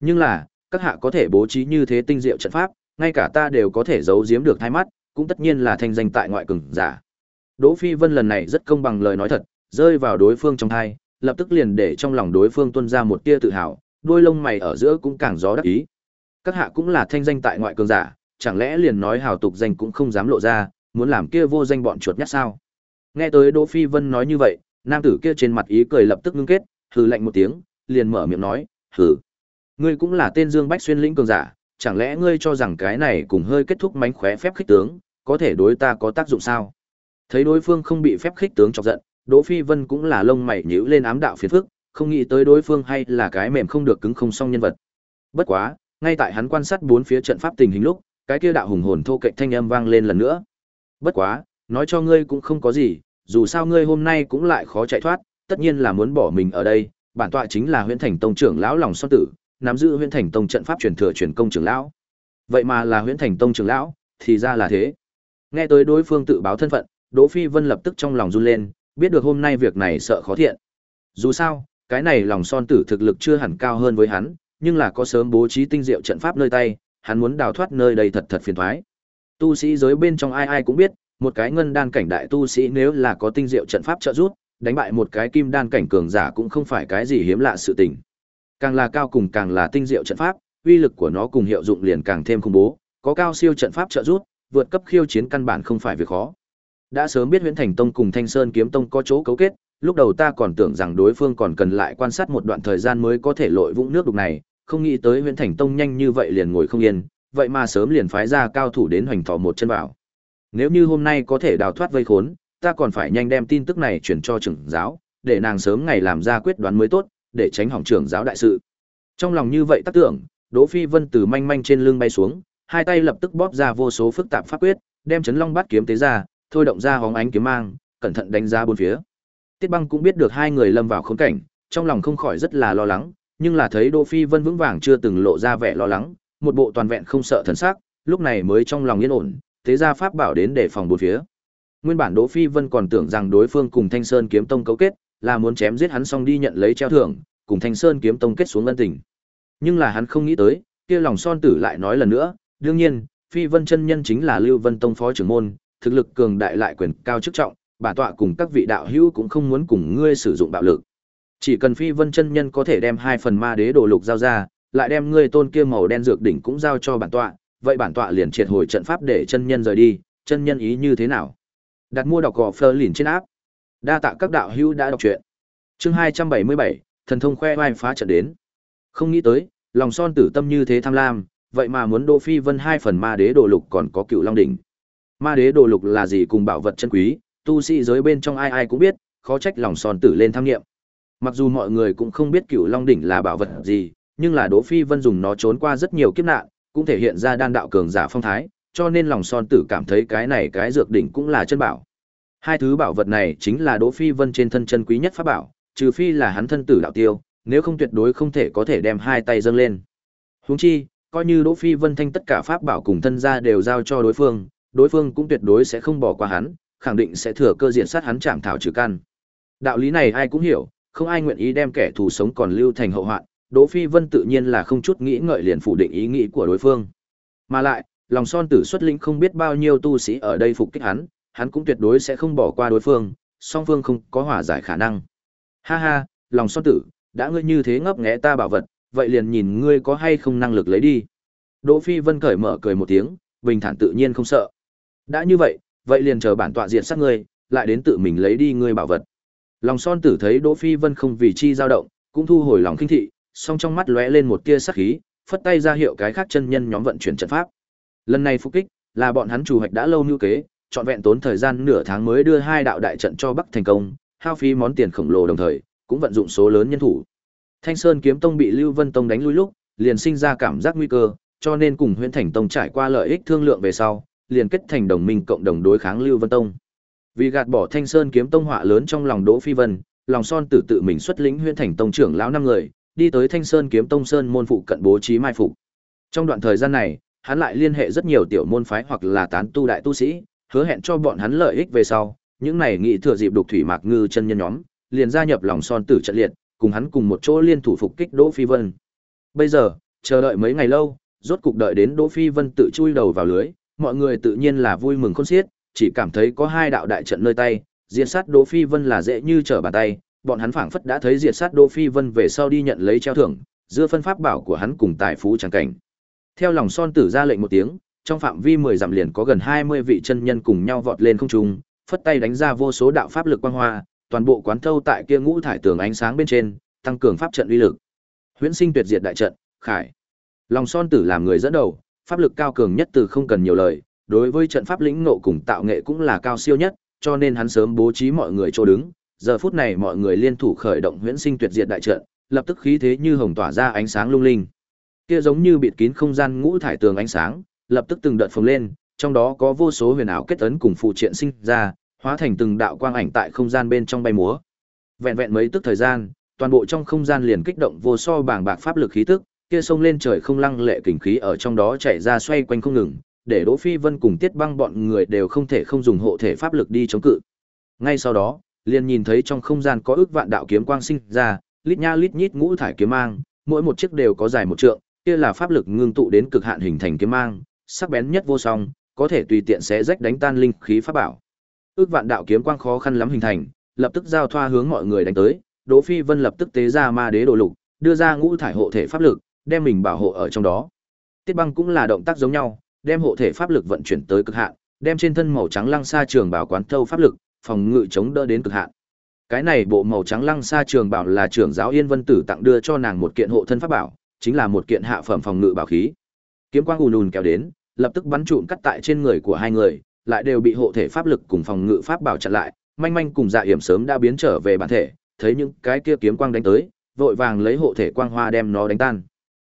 Nhưng là, các hạ có thể bố trí như thế tinh diệu trận pháp, ngay cả ta đều có thể giấu giếm được thay mắt, cũng tất nhiên là thanh danh tại ngoại cường giả. Đỗ Phi Vân lần này rất công bằng lời nói thật, rơi vào đối phương trong thai, lập tức liền để trong lòng đối phương tuôn ra một tia tự hào, đôi lông mày ở giữa cũng càng gió đắc ý. Các hạ cũng là thanh danh tại ngoại cường giả, chẳng lẽ liền nói hào tục danh cũng không dám lộ ra, muốn làm kia vô danh bọn chuột nhắt sao? Nghe tới Đỗ Phi Vân nói như vậy, nam tử kia trên mặt ý cười lập tức ngưng kết, hừ lạnh một tiếng, liền mở miệng nói, "Hừ, ngươi cũng là tên Dương Bách xuyên lĩnh cường giả, chẳng lẽ ngươi cho rằng cái này cùng hơi kết thúc mánh khóe phép khích tướng, có thể đối ta có tác dụng sao?" Thấy đối phương không bị phép khích tướng chọc giận, Đỗ Phi Vân cũng là lông mày nhíu lên ám đạo phiền phức, không nghĩ tới đối phương hay là cái mềm không được cứng không xong nhân vật. Bất quá, ngay tại hắn quan sát bốn phía trận pháp tình hình lúc, cái kia đạo hùng hồn thô kệch thanh âm vang lên lần nữa. Bất quá, nói cho ngươi cũng không có gì, dù sao ngươi hôm nay cũng lại khó chạy thoát, tất nhiên là muốn bỏ mình ở đây, bản tọa chính là Huyện Thành Tông trưởng lão lòng son tử, nắm giữ Huyễn Thành Tông trận pháp truyền thừa truyền công trưởng lão. Vậy mà là Huyễn Thành Tông trưởng lão, thì ra là thế. Nghe tới đối phương tự báo thân phận, Đỗ Phi Vân lập tức trong lòng run lên, biết được hôm nay việc này sợ khó thiện. Dù sao, cái này lòng son tử thực lực chưa hẳn cao hơn với hắn, nhưng là có sớm bố trí tinh diệu trận pháp nơi tay, hắn muốn đào thoát nơi đây thật thật phiền toái. Tu sĩ giới bên trong ai ai cũng biết, một cái ngân đan cảnh đại tu sĩ nếu là có tinh diệu trận pháp trợ giúp, đánh bại một cái kim đan cảnh cường giả cũng không phải cái gì hiếm lạ sự tình. Càng là cao cùng càng là tinh diệu trận pháp, uy lực của nó cùng hiệu dụng liền càng thêm khủng bố, có cao siêu trận pháp trợ giúp, vượt cấp khiêu chiến căn bản không phải việc khó. Đã sớm biết Huyễn Thành Tông cùng Thanh Sơn Kiếm Tông có chỗ cấu kết, lúc đầu ta còn tưởng rằng đối phương còn cần lại quan sát một đoạn thời gian mới có thể lội vũng nước đục này, không nghĩ tới Huyễn Thành Tông nhanh như vậy liền ngồi không yên, vậy mà sớm liền phái ra cao thủ đến hoành thọ một chân vào. Nếu như hôm nay có thể đào thoát vây khốn, ta còn phải nhanh đem tin tức này chuyển cho trưởng giáo, để nàng sớm ngày làm ra quyết đoán mới tốt, để tránh hỏng trưởng giáo đại sự. Trong lòng như vậy tác tưởng, Đỗ Phi Vân từ manh manh trên lưng bay xuống, hai tay lập tức bóp ra vô số phức tạp pháp quyết, đem chấn long bát kiếm tế ra, thôi động ra hóng ánh kiếm mang, cẩn thận đánh ra bốn phía. Tiết Băng cũng biết được hai người lâm vào khốn cảnh, trong lòng không khỏi rất là lo lắng, nhưng là thấy Đỗ Phi Vân vững vàng chưa từng lộ ra vẻ lo lắng, một bộ toàn vẹn không sợ thần sắc, lúc này mới trong lòng yên ổn, tế ra pháp bảo đến để phòng bốn phía. Nguyên bản Đỗ Phi Vân còn tưởng rằng đối phương cùng Thanh Sơn kiếm tông cấu kết, là muốn chém giết hắn xong đi nhận lấy treo thưởng, cùng Thanh Sơn kiếm tông kết xuống ân tình. Nhưng là hắn không nghĩ tới, kia lòng son tử lại nói lần nữa, đương nhiên, Phi Vân chân nhân chính là Lưu Vân tông phó trưởng môn, thực lực cường đại lại quyền cao chức trọng, bản tọa cùng các vị đạo hữu cũng không muốn cùng ngươi sử dụng bạo lực. Chỉ cần Phi Vân chân nhân có thể đem hai phần ma đế đồ lục giao ra, lại đem ngươi tôn kia màu đen dược đỉnh cũng giao cho bản tọa, vậy bản tọa liền triệt hồi trận pháp để chân nhân rời đi, chân nhân ý như thế nào? Đặt mua đọc gọ Fleur lìn trên áp. Đa tạ các đạo hữu đã đọc truyện. Chương 277, thần thông khoe oai phá trận đến. Không nghĩ tới, lòng son tử tâm như thế tham lam, vậy mà muốn Đỗ Phi Vân hai phần ma đế đồ lục còn có cựu long đỉnh. Ma đế đồ lục là gì cùng bảo vật chân quý, tu sĩ giới bên trong ai ai cũng biết, khó trách lòng son tử lên tham nghiệm. Mặc dù mọi người cũng không biết cựu long đỉnh là bảo vật gì, nhưng là Đỗ Phi Vân dùng nó trốn qua rất nhiều kiếp nạn, cũng thể hiện ra đan đạo cường giả phong thái, cho nên lòng son tử cảm thấy cái này cái dược đỉnh cũng là chân bảo. Hai thứ bảo vật này chính là Đỗ Phi Vân trên thân chân quý nhất pháp bảo, trừ phi là hắn thân tử đạo tiêu, nếu không tuyệt đối không thể có thể đem hai tay dâng lên. Huống chi, coi như Đỗ Phi Vân thanh tất cả pháp bảo cùng thân gia đều giao cho đối phương, đối phương cũng tuyệt đối sẽ không bỏ qua hắn, khẳng định sẽ thừa cơ diện sát hắn chạm thảo trừ căn. Đạo lý này ai cũng hiểu, không ai nguyện ý đem kẻ thù sống còn lưu thành hậu hoạn, Đỗ Phi Vân tự nhiên là không chút nghĩ ngợi liền phủ định ý nghĩ của đối phương. Mà lại, lòng son tử xuất lĩnh không biết bao nhiêu tu sĩ ở đây phục kích hắn, hắn cũng tuyệt đối sẽ không bỏ qua đối phương, song phương không có hòa giải khả năng. Ha ha, lòng son tử, đã ngươi như thế ngấp nghé ta bảo vật, vậy liền nhìn ngươi có hay không năng lực lấy đi. Đỗ Phi Vân cởi mở cười một tiếng, bình thản tự nhiên không sợ. Đã như vậy, vậy liền chờ bản tọa diện sát ngươi, lại đến tự mình lấy đi ngươi bảo vật. Lòng son tử thấy Đỗ Phi Vân không vì chi dao động, cũng thu hồi lòng kinh thị, song trong mắt lóe lên một tia sắc khí, phất tay ra hiệu cái khác chân nhân nhóm vận chuyển trận pháp. Lần này phục kích, là bọn hắn chủ hoạch đã lâu như kế, trọn vẹn tốn thời gian nửa tháng mới đưa hai đạo đại trận cho Bắc thành công, hao phí món tiền khổng lồ đồng thời, cũng vận dụng số lớn nhân thủ. Thanh Sơn Kiếm Tông bị Lưu Vân Tông đánh lui lúc, liền sinh ra cảm giác nguy cơ, cho nên cùng Huyền Thành Tông trải qua lợi ích thương lượng về sau, liền kết thành đồng minh cộng đồng đối kháng Lưu Vân Tông. Vì gạt bỏ Thanh Sơn Kiếm Tông họa lớn trong lòng Đỗ Phi Vân, lòng son tử tự mình xuất lĩnh Huyền Thành Tông trưởng lão năm người, đi tới Thanh Sơn Kiếm Tông Sơn môn phụ cận bố trí mai phục. Trong đoạn thời gian này, hắn lại liên hệ rất nhiều tiểu môn phái hoặc là tán tu đại tu sĩ, hứa hẹn cho bọn hắn lợi ích về sau, những này nghị thừa dịp đục thủy mạc ngư chân nhân nhóm, liền gia nhập lòng son tử trận liệt, cùng hắn cùng một chỗ liên thủ phục kích Đỗ Phi Vân. Bây giờ, chờ đợi mấy ngày lâu, rốt cục đợi đến Đỗ Phi Vân tự chui đầu vào lưới, mọi người tự nhiên là vui mừng khôn xiết, chỉ cảm thấy có hai đạo đại trận nơi tay, diệt sát Đỗ Phi Vân là dễ như trở bàn tay, bọn hắn phảng phất đã thấy diệt sát Đỗ Phi Vân về sau đi nhận lấy treo thưởng, dưa phân pháp bảo của hắn cùng tài phú chẳng cảnh. Theo lòng son tử ra lệnh một tiếng, trong phạm vi 10 dặm liền có gần 20 vị chân nhân cùng nhau vọt lên không trung, phất tay đánh ra vô số đạo pháp lực quang hoa, toàn bộ quán thâu tại kia ngũ thải tường ánh sáng bên trên, tăng cường pháp trận uy lực. Huyễn sinh tuyệt diệt đại trận, khải. Long son tử làm người dẫn đầu, pháp lực cao cường nhất từ không cần nhiều lời, đối với trận pháp lĩnh ngộ cùng tạo nghệ cũng là cao siêu nhất, cho nên hắn sớm bố trí mọi người chỗ đứng, giờ phút này mọi người liên thủ khởi động huyễn sinh tuyệt diệt đại trận, lập tức khí thế như hồng tỏa ra ánh sáng lung linh. Kia giống như bịt kín không gian ngũ thải tường ánh sáng, lập tức từng đợt phồng lên, trong đó có vô số huyền ảo kết ấn cùng phụ triện sinh ra, hóa thành từng đạo quang ảnh tại không gian bên trong bay múa. Vẹn vẹn mấy tức thời gian, toàn bộ trong không gian liền kích động vô so bảng bạc pháp lực khí tức, kia sông lên trời không lăng lệ kình khí ở trong đó chạy ra xoay quanh không ngừng, để Đỗ Phi Vân cùng Tiết Băng bọn người đều không thể không dùng hộ thể pháp lực đi chống cự. Ngay sau đó, liền nhìn thấy trong không gian có ước vạn đạo kiếm quang sinh ra, lít nha lít nhít ngũ thải kiếm mang, mỗi một chiếc đều có dài một trượng, kia là pháp lực ngưng tụ đến cực hạn hình thành kiếm mang, sắc bén nhất vô song, có thể tùy tiện xé rách đánh tan linh khí pháp bảo. Ước vạn đạo kiếm quang khó khăn lắm hình thành, lập tức giao thoa hướng mọi người đánh tới, Đỗ Phi Vân lập tức tế ra ma đế đồ lục, đưa ra ngũ thải hộ thể pháp lực, đem mình bảo hộ ở trong đó. Tiết Băng cũng là động tác giống nhau, đem hộ thể pháp lực vận chuyển tới cực hạn, đem trên thân màu trắng lăng sa trường bảo quán thâu pháp lực, phòng ngự chống đỡ đến cực hạn. Cái này bộ màu trắng lăng sa trường bảo là trưởng giáo Yên Vân Tử tặng đưa cho nàng một kiện hộ thân pháp bảo, chính là một kiện hạ phẩm phòng ngự bảo khí. Kiếm quang ùn ùn kéo đến, lập tức bắn trụm cắt tại trên người của hai người, lại đều bị hộ thể pháp lực cùng phòng ngự pháp bảo chặn lại, manh manh cùng dạ hiểm sớm đã biến trở về bản thể, thấy những cái kia kiếm quang đánh tới, vội vàng lấy hộ thể quang hoa đem nó đánh tan.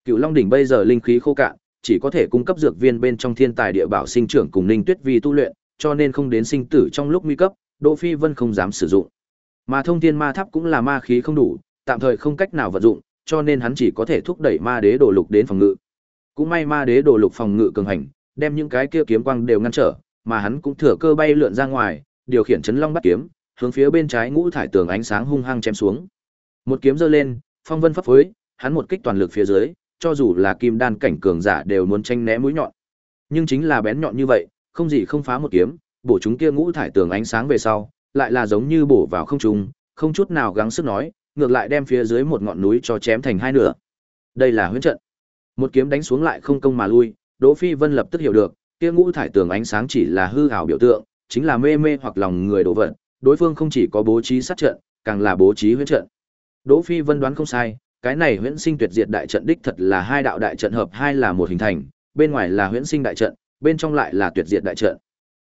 Cựu Long đỉnh bây giờ linh khí khô cạn, chỉ có thể cung cấp dược viên bên trong thiên tài địa bảo sinh trưởng cùng Ninh Tuyết Vi tu luyện, cho nên không đến sinh tử trong lúc nguy cấp, Đỗ Phi Vân không dám sử dụng. Mà Thông Thiên Ma Tháp cũng là ma khí không đủ, tạm thời không cách nào vận dụng, cho nên hắn chỉ có thể thúc đẩy Ma Đế Đồ Lục đến phòng ngự. Cũng may Ma Đế Đồ Lục phòng ngự cường hành, đem những cái kia kiếm quang đều ngăn trở, mà hắn cũng thừa cơ bay lượn ra ngoài, điều khiển chấn long bắt kiếm, hướng phía bên trái ngũ thải tường ánh sáng hung hăng chém xuống. Một kiếm giơ lên, phong vân phấp phới, hắn một kích toàn lực phía dưới, cho dù là kim đan cảnh cường giả đều muốn tranh né mũi nhọn. Nhưng chính là bén nhọn như vậy, không gì không phá một kiếm, bổ chúng kia ngũ thải tường ánh sáng về sau, lại là giống như bổ vào không trung, không chút nào gắng sức nói, ngược lại đem phía dưới một ngọn núi cho chém thành hai nửa. Đây là huyễn trận. Một kiếm đánh xuống lại không công mà lui, Đỗ Phi Vân lập tức hiểu được, kia ngũ thải tường ánh sáng chỉ là hư ảo biểu tượng, chính là mê mê hoặc lòng người đổ vật, đối phương không chỉ có bố trí sát trận, càng là bố trí huyễn trận. Đỗ Phi Vân đoán không sai, cái này huyễn sinh tuyệt diệt đại trận đích thật là hai đạo đại trận hợp hai là một hình thành, bên ngoài là huyễn sinh đại trận, bên trong lại là tuyệt diệt đại trận.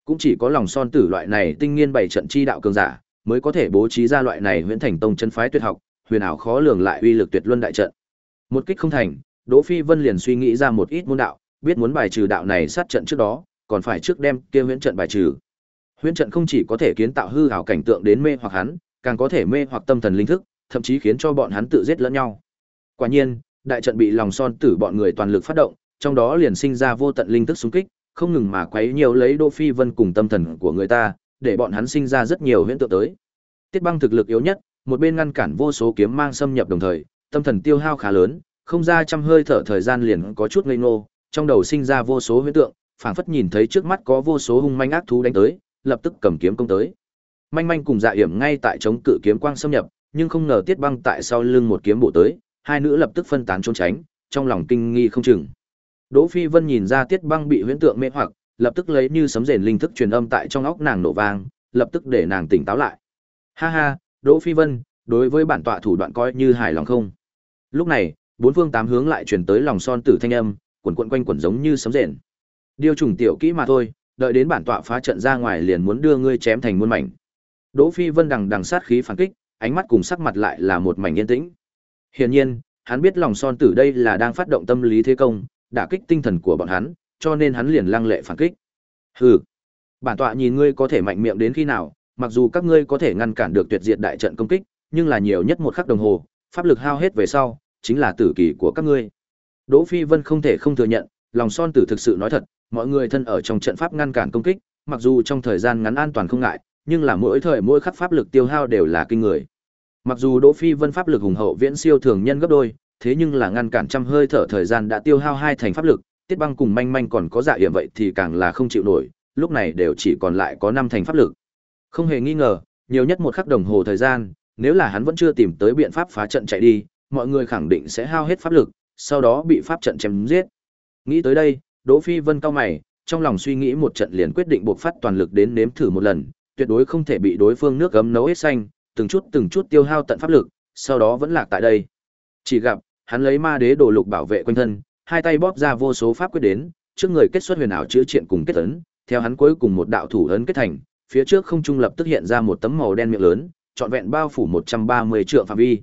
Cũng chỉ có lòng son tử loại này tinh nghiên bảy trận chi đạo cường giả, mới có thể bố trí ra loại này huyễn thành tông chân phái tuyệt học, huyền ảo khó lường lại uy lực tuyệt luân đại trận. Một kích không thành, Đỗ Phi Vân liền suy nghĩ ra một ít môn đạo, biết muốn bài trừ đạo này sát trận trước đó, còn phải trước đem kia huyễn trận bài trừ. Huyễn trận không chỉ có thể kiến tạo hư ảo cảnh tượng đến mê hoặc hắn, càng có thể mê hoặc tâm thần linh thức, thậm chí khiến cho bọn hắn tự giết lẫn nhau. Quả nhiên, đại trận bị lòng son tử bọn người toàn lực phát động, trong đó liền sinh ra vô tận linh thức xung kích, không ngừng mà quấy nhiều lấy Đỗ Phi Vân cùng tâm thần của người ta, để bọn hắn sinh ra rất nhiều huyễn tượng tới. Tiết Băng thực lực yếu nhất, một bên ngăn cản vô số kiếm mang xâm nhập đồng thời, tâm thần tiêu hao khá lớn, không ra trăm hơi thở thời gian liền có chút ngây ngô, trong đầu sinh ra vô số huyễn tượng, phảng phất nhìn thấy trước mắt có vô số hung manh ác thú đánh tới, lập tức cầm kiếm công tới. Manh manh cùng Dạ Hiểm ngay tại chống cự kiếm quang xâm nhập, nhưng không ngờ Tiết Băng tại sau lưng một kiếm bổ tới, hai nữ lập tức phân tán trốn tránh, trong lòng kinh nghi không chừng. Đỗ Phi Vân nhìn ra Tiết Băng bị huyễn tượng mê hoặc, lập tức lấy như sấm rền linh thức truyền âm tại trong óc nàng nổ vang, lập tức để nàng tỉnh táo lại. Ha ha, Đỗ Phi Vân, đối với bản tọa thủ đoạn coi như hài lòng không? Lúc này, bốn phương tám hướng lại truyền tới lòng son tử thanh âm, quần quận quanh quẩn giống như sấm rền. điêu trùng tiểu kỹ mà thôi, đợi đến bản tọa phá trận ra ngoài liền muốn đưa ngươi chém thành muôn mảnh. Đỗ Phi Vân đằng đằng sát khí phản kích, ánh mắt cùng sắc mặt lại là một mảnh yên tĩnh. Hiển nhiên, hắn biết lòng son tử đây là đang phát động tâm lý thế công, đả kích tinh thần của bọn hắn, cho nên hắn liền lăng lệ phản kích. Hừ, bản tọa nhìn ngươi có thể mạnh miệng đến khi nào, mặc dù các ngươi có thể ngăn cản được tuyệt diệt đại trận công kích, nhưng là nhiều nhất một khắc đồng hồ, pháp lực hao hết về sau, chính là tử kỳ của các ngươi. Đỗ Phi Vân không thể không thừa nhận, lòng son tử thực sự nói thật, mọi người thân ở trong trận pháp ngăn cản công kích, mặc dù trong thời gian ngắn an toàn không ngại, nhưng là mỗi thời mỗi khắc pháp lực tiêu hao đều là kinh người. Mặc dù Đỗ Phi Vân pháp lực hùng hậu viễn siêu thường nhân gấp đôi, thế nhưng là ngăn cản trăm hơi thở thời gian đã tiêu hao hai thành pháp lực, Tiết Băng cùng manh manh còn có dạ yểm vậy thì càng là không chịu nổi, lúc này đều chỉ còn lại có năm thành pháp lực. Không hề nghi ngờ, nhiều nhất một khắc đồng hồ thời gian, nếu là hắn vẫn chưa tìm tới biện pháp phá trận chạy đi, mọi người khẳng định sẽ hao hết pháp lực, sau đó bị pháp trận chém giết. Nghĩ tới đây, Đỗ Phi Vân cao mày, trong lòng suy nghĩ một trận liền quyết định buộc phát toàn lực đến nếm thử một lần, tuyệt đối không thể bị đối phương nước gấm nấu hết xanh, từng chút từng chút tiêu hao tận pháp lực, sau đó vẫn lạc tại đây. Chỉ gặp, hắn lấy ma đế đồ lục bảo vệ quanh thân, hai tay bóp ra vô số pháp quyết đến, trước người kết xuất huyền ảo chữa triện cùng kết ấn, theo hắn cuối cùng một đạo thủ ấn kết thành, phía trước không trung lập tức hiện ra một tấm màu đen miệng lớn, trọn vẹn bao phủ 130 trượng phạm vi.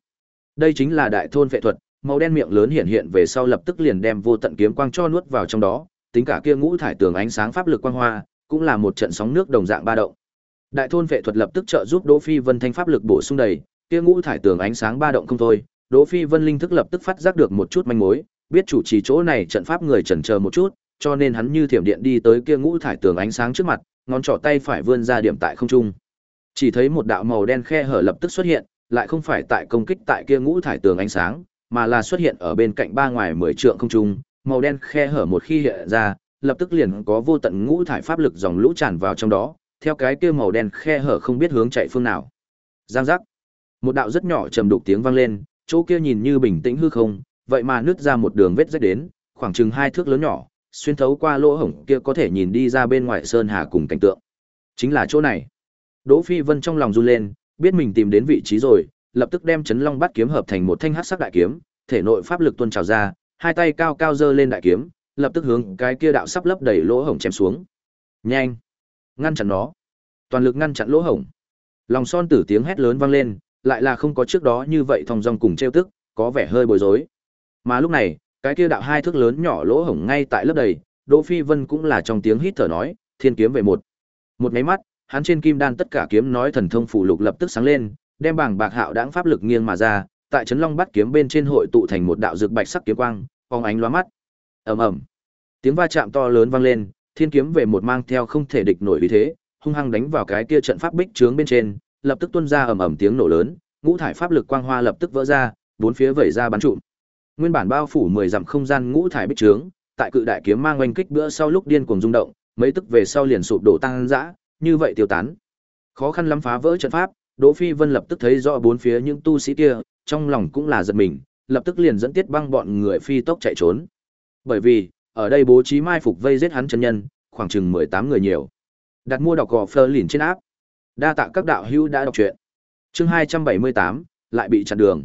Đây chính là đại thôn vệ thuật, màu đen miệng lớn hiện hiện về sau lập tức liền đem vô tận kiếm quang cho nuốt vào trong đó, tính cả kia ngũ thải tường ánh sáng pháp lực quang hoa, cũng là một trận sóng nước đồng dạng ba động. Đại thôn vệ thuật lập tức trợ giúp Đỗ Phi Vân thanh pháp lực bổ sung đầy, kia ngũ thải tường ánh sáng ba động không thôi, Đỗ Phi Vân linh thức lập tức phát giác được một chút manh mối, biết chủ trì chỗ này trận pháp người chần chờ một chút, cho nên hắn như thiểm điện đi tới kia ngũ thải tường ánh sáng trước mặt, ngón trỏ tay phải vươn ra điểm tại không trung. Chỉ thấy một đạo màu đen khe hở lập tức xuất hiện, lại không phải tại công kích tại kia ngũ thải tường ánh sáng, mà là xuất hiện ở bên cạnh ba ngoài mười trượng không trung, màu đen khe hở một khi hiện ra, lập tức liền có vô tận ngũ thải pháp lực dòng lũ tràn vào trong đó, theo cái kia màu đen khe hở không biết hướng chạy phương nào. Giang giác. Một đạo rất nhỏ trầm đục tiếng vang lên, chỗ kia nhìn như bình tĩnh hư không, vậy mà nứt ra một đường vết rách đến, khoảng chừng hai thước lớn nhỏ, xuyên thấu qua lỗ hổng kia có thể nhìn đi ra bên ngoài sơn hà cùng cảnh tượng. Chính là chỗ này. Đỗ Phi Vân trong lòng run lên, biết mình tìm đến vị trí rồi, lập tức đem chấn long bát kiếm hợp thành một thanh hắc sắc đại kiếm, thể nội pháp lực tuôn trào ra, hai tay cao cao giơ lên đại kiếm, lập tức hướng cái kia đạo sắp lấp đầy lỗ hổng chém xuống. Nhanh, ngăn chặn nó. Toàn lực ngăn chặn lỗ hổng. Lòng son tử tiếng hét lớn vang lên, lại là không có trước đó như vậy thong dong cùng trêu tức, có vẻ hơi bối rối. Mà lúc này, cái kia đạo hai thước lớn nhỏ lỗ hổng ngay tại lớp đầy, Đỗ Phi Vân cũng là trong tiếng hít thở nói, thiên kiếm về một. Một máy mắt, hắn trên kim đan tất cả kiếm nói thần thông phụ lục lập tức sáng lên, đem bảng bạc hạo đãng pháp lực nghiêng mà ra, tại chấn long bắt kiếm bên trên hội tụ thành một đạo dược bạch sắc kiếm quang, phóng ánh lóa mắt. Ầm ầm. Tiếng va chạm to lớn vang lên, thiên kiếm về một mang theo không thể địch nổi vì thế, hung hăng đánh vào cái kia trận pháp bích trướng bên trên, lập tức tuôn ra ầm ầm tiếng nổ lớn, ngũ thải pháp lực quang hoa lập tức vỡ ra, bốn phía vẩy ra bắn trụm. Nguyên bản bao phủ 10 dặm không gian ngũ thải bích trướng, tại cự đại kiếm mang oanh kích bữa sau lúc điên cuồng rung động, mấy tức về sau liền sụp đổ tăng dã, như vậy tiêu tán. Khó khăn lắm phá vỡ trận pháp, Đỗ Phi Vân lập tức thấy rõ bốn phía những tu sĩ kia, trong lòng cũng là giật mình, lập tức liền dẫn tiết băng bọn người phi tốc chạy trốn. Bởi vì, ở đây bố trí mai phục vây giết hắn chân nhân, khoảng chừng 18 người nhiều. Đặt mua đọc gò phơ lìn trên áp. Đa tạ các đạo hữu đã đọc truyện. Chương 278, lại bị chặn đường.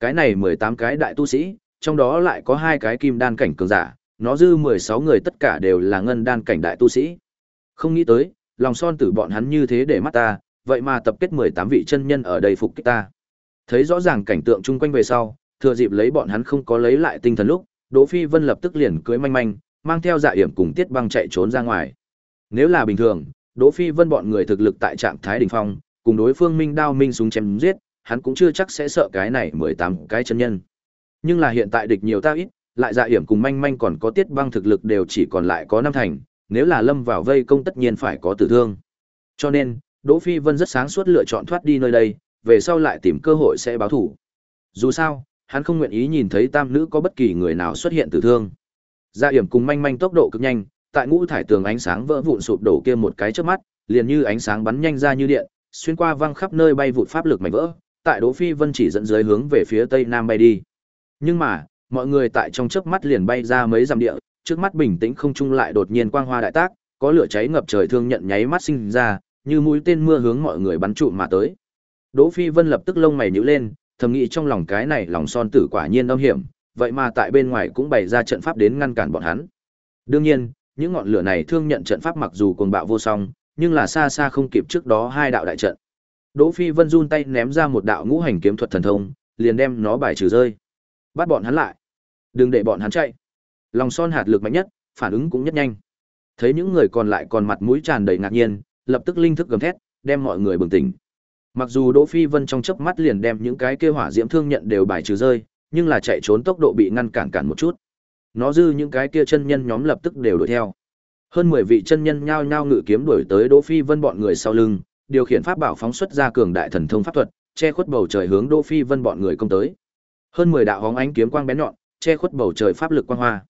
Cái này 18 cái đại tu sĩ, trong đó lại có hai cái kim đan cảnh cường giả, nó dư 16 người tất cả đều là ngân đan cảnh đại tu sĩ. Không nghĩ tới, lòng son tử bọn hắn như thế để mắt ta, vậy mà tập kết 18 vị chân nhân ở đây phục kích ta. Thấy rõ ràng cảnh tượng chung quanh về sau, thừa dịp lấy bọn hắn không có lấy lại tinh thần lúc, Đỗ Phi Vân lập tức liền cưới manh manh, mang theo dạ hiểm cùng Tiết Băng chạy trốn ra ngoài. Nếu là bình thường, Đỗ Phi Vân bọn người thực lực tại trạng thái đỉnh phong, cùng đối phương Minh Đao Minh súng chém giết, hắn cũng chưa chắc sẽ sợ cái này 18 cái chân nhân. Nhưng là hiện tại địch nhiều ta ít, lại dạ hiểm cùng manh manh còn có Tiết Băng thực lực đều chỉ còn lại có năm thành, nếu là lâm vào vây công tất nhiên phải có tử thương. Cho nên, Đỗ Phi Vân rất sáng suốt lựa chọn thoát đi nơi đây, về sau lại tìm cơ hội sẽ báo thủ. Dù sao, hắn không nguyện ý nhìn thấy tam nữ có bất kỳ người nào xuất hiện tử thương. Gia Yểm cùng manh manh tốc độ cực nhanh, tại ngũ thải tường ánh sáng vỡ vụn sụp đổ kia một cái chớp mắt, liền như ánh sáng bắn nhanh ra như điện, xuyên qua văng khắp nơi bay vụt pháp lực mảnh vỡ, tại Đỗ Phi Vân chỉ dẫn dưới hướng về phía tây nam bay đi. Nhưng mà, mọi người tại trong chớp mắt liền bay ra mấy dặm địa, trước mắt bình tĩnh không trung lại đột nhiên quang hoa đại tác, có lửa cháy ngập trời thương nhận nháy mắt sinh ra, như mũi tên mưa hướng mọi người bắn trụ mà tới. Đỗ Phi Vân lập tức lông mày nhíu lên, thầm nghĩ trong lòng cái này lòng son tử quả nhiên âm hiểm, vậy mà tại bên ngoài cũng bày ra trận pháp đến ngăn cản bọn hắn. Đương nhiên, những ngọn lửa này thương nhận trận pháp mặc dù cuồng bạo vô song, nhưng là xa xa không kịp trước đó hai đạo đại trận. Đỗ Phi Vân run tay ném ra một đạo ngũ hành kiếm thuật thần thông, liền đem nó bài trừ rơi. Bắt bọn hắn lại, đừng để bọn hắn chạy. Lòng son hạt lực mạnh nhất, phản ứng cũng nhất nhanh. Thấy những người còn lại còn mặt mũi tràn đầy ngạc nhiên, lập tức linh thức gầm thét, đem mọi người bừng tỉnh. Mặc dù Đỗ Phi Vân trong chớp mắt liền đem những cái kia hỏa diễm thương nhận đều bài trừ rơi, nhưng là chạy trốn tốc độ bị ngăn cản cản một chút. Nó dư những cái kia chân nhân nhóm lập tức đều đuổi theo. Hơn 10 vị chân nhân nhao nhao ngự kiếm đuổi tới Đỗ Phi Vân bọn người sau lưng, điều khiển pháp bảo phóng xuất ra cường đại thần thông pháp thuật, che khuất bầu trời hướng Đỗ Phi Vân bọn người công tới. Hơn 10 đạo hóng ánh kiếm quang bén nhọn, che khuất bầu trời pháp lực quang hoa.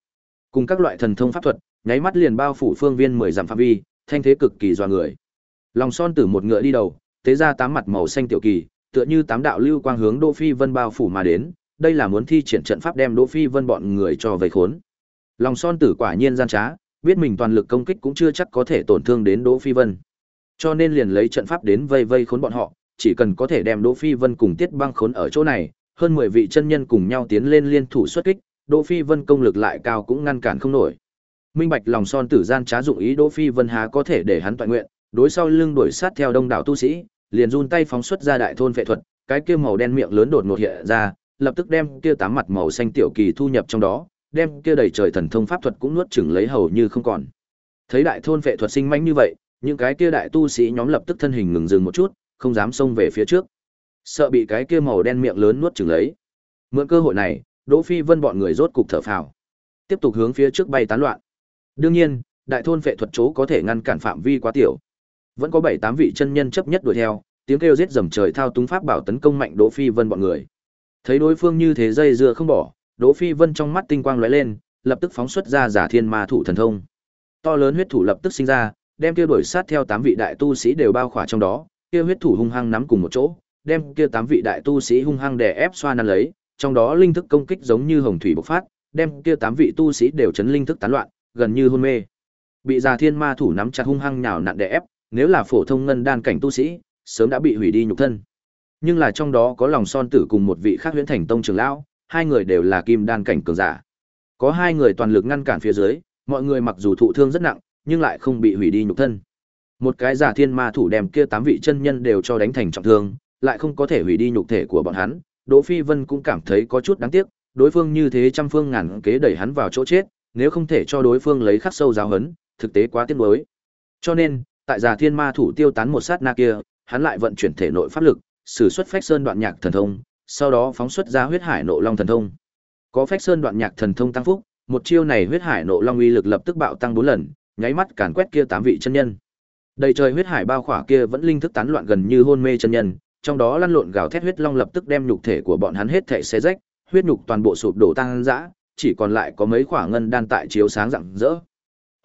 Cùng các loại thần thông pháp thuật, nháy mắt liền bao phủ phương viên 10 dặm phạm vi, thanh thế cực kỳ doa người. Lòng son tử một ngựa đi đầu, tế ra tám mặt màu xanh tiểu kỳ, tựa như tám đạo lưu quang hướng Đỗ Phi Vân bao phủ mà đến, đây là muốn thi triển trận pháp đem Đỗ Phi Vân bọn người cho vây khốn. Lòng son tử quả nhiên gian trá, biết mình toàn lực công kích cũng chưa chắc có thể tổn thương đến Đỗ Phi Vân. Cho nên liền lấy trận pháp đến vây vây khốn bọn họ, chỉ cần có thể đem Đỗ Phi Vân cùng Tiết Băng khốn ở chỗ này, hơn 10 vị chân nhân cùng nhau tiến lên liên thủ xuất kích, Đỗ Phi Vân công lực lại cao cũng ngăn cản không nổi. Minh Bạch lòng son tử gian trá dụng ý Đỗ Phi Vân há có thể để hắn toàn nguyện, đối sau lưng đuổi sát theo đông đảo tu sĩ, liền run tay phóng xuất ra đại thôn phệ thuật, cái kia màu đen miệng lớn đột ngột hiện ra, lập tức đem kia tám mặt màu xanh tiểu kỳ thu nhập trong đó, đem kia đầy trời thần thông pháp thuật cũng nuốt chửng lấy hầu như không còn. Thấy đại thôn vệ thuật sinh mãnh như vậy, những cái kia đại tu sĩ nhóm lập tức thân hình ngừng dừng một chút, không dám xông về phía trước. Sợ bị cái kia màu đen miệng lớn nuốt chửng lấy. Mượn cơ hội này, Đỗ Phi Vân bọn người rốt cục thở phào, tiếp tục hướng phía trước bay tán loạn. Đương nhiên, đại thôn vệ thuật chỗ có thể ngăn cản phạm vi quá tiểu. Vẫn có bảy tám vị chân nhân chấp nhất đuổi theo, tiếng kêu giết dầm trời thao túng pháp bảo tấn công mạnh Đỗ Phi Vân bọn người. Thấy đối phương như thế dây dưa không bỏ, Đỗ Phi Vân trong mắt tinh quang lóe lên, lập tức phóng xuất ra giả thiên ma thủ thần thông. To lớn huyết thủ lập tức sinh ra, đem kia đuổi sát theo tám vị đại tu sĩ đều bao khỏa trong đó, kia huyết thủ hung hăng nắm cùng một chỗ, đem kia tám vị đại tu sĩ hung hăng đè ép xoa nắn lấy, trong đó linh thức công kích giống như hồng thủy bộc phát, đem kia tám vị tu sĩ đều chấn linh thức tán loạn, gần như hôn mê. Bị Già Thiên Ma thủ nắm chặt hung hăng nhào nặn đè ép, nếu là phổ thông ngân đan cảnh tu sĩ, sớm đã bị hủy đi nhục thân. Nhưng là trong đó có lòng son tử cùng một vị khác huyễn thành tông trưởng lão, hai người đều là kim đan cảnh cường giả. Có hai người toàn lực ngăn cản phía dưới, mọi người mặc dù thụ thương rất nặng, nhưng lại không bị hủy đi nhục thân. Một cái giả thiên ma thủ đem kia tám vị chân nhân đều cho đánh thành trọng thương, lại không có thể hủy đi nhục thể của bọn hắn, Đỗ Phi Vân cũng cảm thấy có chút đáng tiếc, đối phương như thế trăm phương ngàn kế đẩy hắn vào chỗ chết, nếu không thể cho đối phương lấy khắc sâu giáo hấn, thực tế quá tiếc nuối. Cho nên, tại giả thiên ma thủ tiêu tán một sát na kia, hắn lại vận chuyển thể nội pháp lực, sử xuất phách sơn đoạn nhạc thần thông, sau đó phóng xuất ra huyết hải nộ long thần thông. Có phách sơn đoạn nhạc thần thông tăng phúc, một chiêu này huyết hải nộ long uy lực lập tức bạo tăng 4 lần, nháy mắt càn quét kia tám vị chân nhân. Đầy trời huyết hải bao khỏa kia vẫn linh thức tán loạn gần như hôn mê chân nhân, trong đó lăn lộn gào thét huyết long lập tức đem nhục thể của bọn hắn hết thảy xé rách, huyết nhục toàn bộ sụp đổ tăng dã, chỉ còn lại có mấy quả ngân đan tại chiếu sáng rạng rỡ.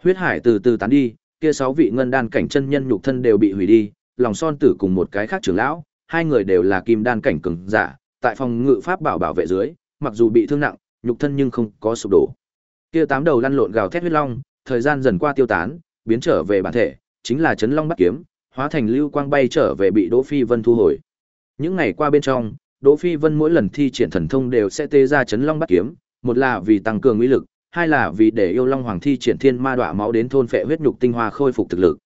Huyết hải từ từ tán đi, kia sáu vị ngân đan cảnh chân nhân nhục thân đều bị hủy đi, lòng son tử cùng một cái khác trưởng lão, hai người đều là kim đan cảnh cường giả, tại phòng ngự pháp bảo bảo vệ dưới, mặc dù bị thương nặng, nhục thân nhưng không có sụp đổ. Kia tám đầu lăn lộn gào thét huyết long, thời gian dần qua tiêu tán, biến trở về bản thể, chính là chấn long bắt kiếm, hóa thành lưu quang bay trở về bị Đỗ Phi Vân thu hồi. Những ngày qua bên trong, Đỗ Phi Vân mỗi lần thi triển thần thông đều sẽ tê ra chấn long bắt kiếm, một là vì tăng cường uy lực, hai là vì để yêu long hoàng thi triển thiên ma đọa máu đến thôn phệ huyết nhục tinh hoa khôi phục thực lực.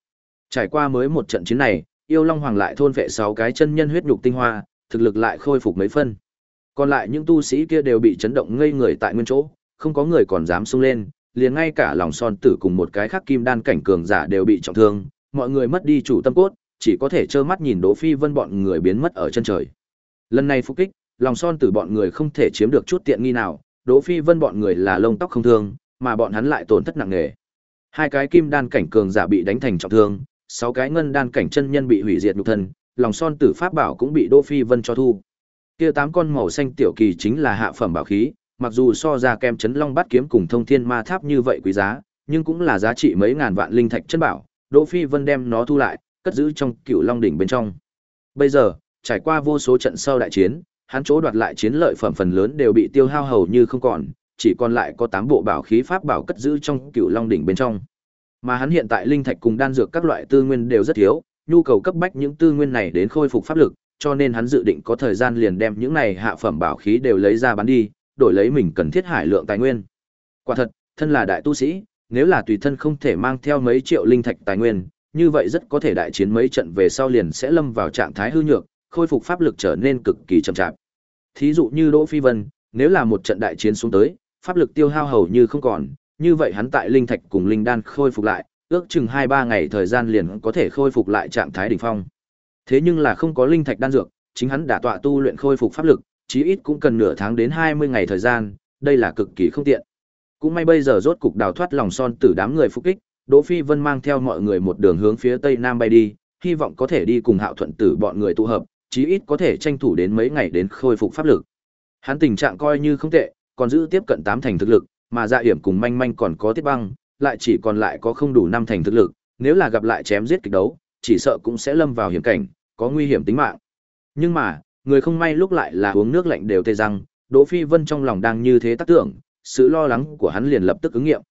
Trải qua mới một trận chiến này, yêu long hoàng lại thôn phệ sáu cái chân nhân huyết nhục tinh hoa, thực lực lại khôi phục mấy phân. Còn lại những tu sĩ kia đều bị chấn động ngây người tại nguyên chỗ, không có người còn dám xung lên, liền ngay cả lòng son tử cùng một cái khác kim đan cảnh cường giả đều bị trọng thương, mọi người mất đi chủ tâm cốt, chỉ có thể trơ mắt nhìn Đỗ Phi Vân bọn người biến mất ở chân trời. Lần này phục kích, lòng son tử bọn người không thể chiếm được chút tiện nghi nào, Đỗ Phi Vân bọn người là lông tóc không thương, mà bọn hắn lại tổn thất nặng nề. Hai cái kim đan cảnh cường giả bị đánh thành trọng thương, sáu cái ngân đan cảnh chân nhân bị hủy diệt nhục thân, lòng son tử pháp bảo cũng bị Đỗ Phi Vân cho thu. Kia tám con màu xanh tiểu kỳ chính là hạ phẩm bảo khí, mặc dù so ra kem chấn long bát kiếm cùng thông thiên ma tháp như vậy quý giá, nhưng cũng là giá trị mấy ngàn vạn linh thạch chân bảo, Đỗ Phi Vân đem nó thu lại, cất giữ trong cựu Long đỉnh bên trong. Bây giờ, trải qua vô số trận sau đại chiến, hắn chỗ đoạt lại chiến lợi phẩm phần lớn đều bị tiêu hao hầu như không còn, chỉ còn lại có tám bộ bảo khí pháp bảo cất giữ trong cựu Long đỉnh bên trong. Mà hắn hiện tại linh thạch cùng đan dược các loại tư nguyên đều rất thiếu, nhu cầu cấp bách những tư nguyên này đến khôi phục pháp lực, cho nên hắn dự định có thời gian liền đem những này hạ phẩm bảo khí đều lấy ra bán đi, đổi lấy mình cần thiết hải lượng tài nguyên. Quả thật, thân là đại tu sĩ, nếu là tùy thân không thể mang theo mấy triệu linh thạch tài nguyên, như vậy rất có thể đại chiến mấy trận về sau liền sẽ lâm vào trạng thái hư nhược, khôi phục pháp lực trở nên cực kỳ chậm chạp. Thí dụ như Đỗ Phi Vân, nếu là một trận đại chiến xuống tới, pháp lực tiêu hao hầu như không còn, như vậy hắn tại linh thạch cùng linh đan khôi phục lại, ước chừng 2-3 ngày thời gian liền có thể khôi phục lại trạng thái đỉnh phong. Thế nhưng là không có linh thạch đan dược, chính hắn đã tọa tu luyện khôi phục pháp lực, chí ít cũng cần nửa tháng đến 20 ngày thời gian, đây là cực kỳ không tiện. Cũng may bây giờ rốt cục đào thoát lòng son tử đám người phục kích, Đỗ Phi Vân mang theo mọi người một đường hướng phía tây nam bay đi, hy vọng có thể đi cùng Hạo Thuận Tử bọn người tụ hợp, chí ít có thể tranh thủ đến mấy ngày đến khôi phục pháp lực. Hắn tình trạng coi như không tệ, còn giữ tiếp cận tám thành thực lực, mà Dạ Hiểm cùng Manh Manh còn có Tiết Băng, lại chỉ còn lại có không đủ năm thành thực lực, nếu là gặp lại chém giết kịch đấu, chỉ sợ cũng sẽ lâm vào hiểm cảnh, có nguy hiểm tính mạng. Nhưng mà, người không may lúc lại là uống nước lạnh đều tê răng, Đỗ Phi Vân trong lòng đang như thế tác tưởng, sự lo lắng của hắn liền lập tức ứng nghiệm.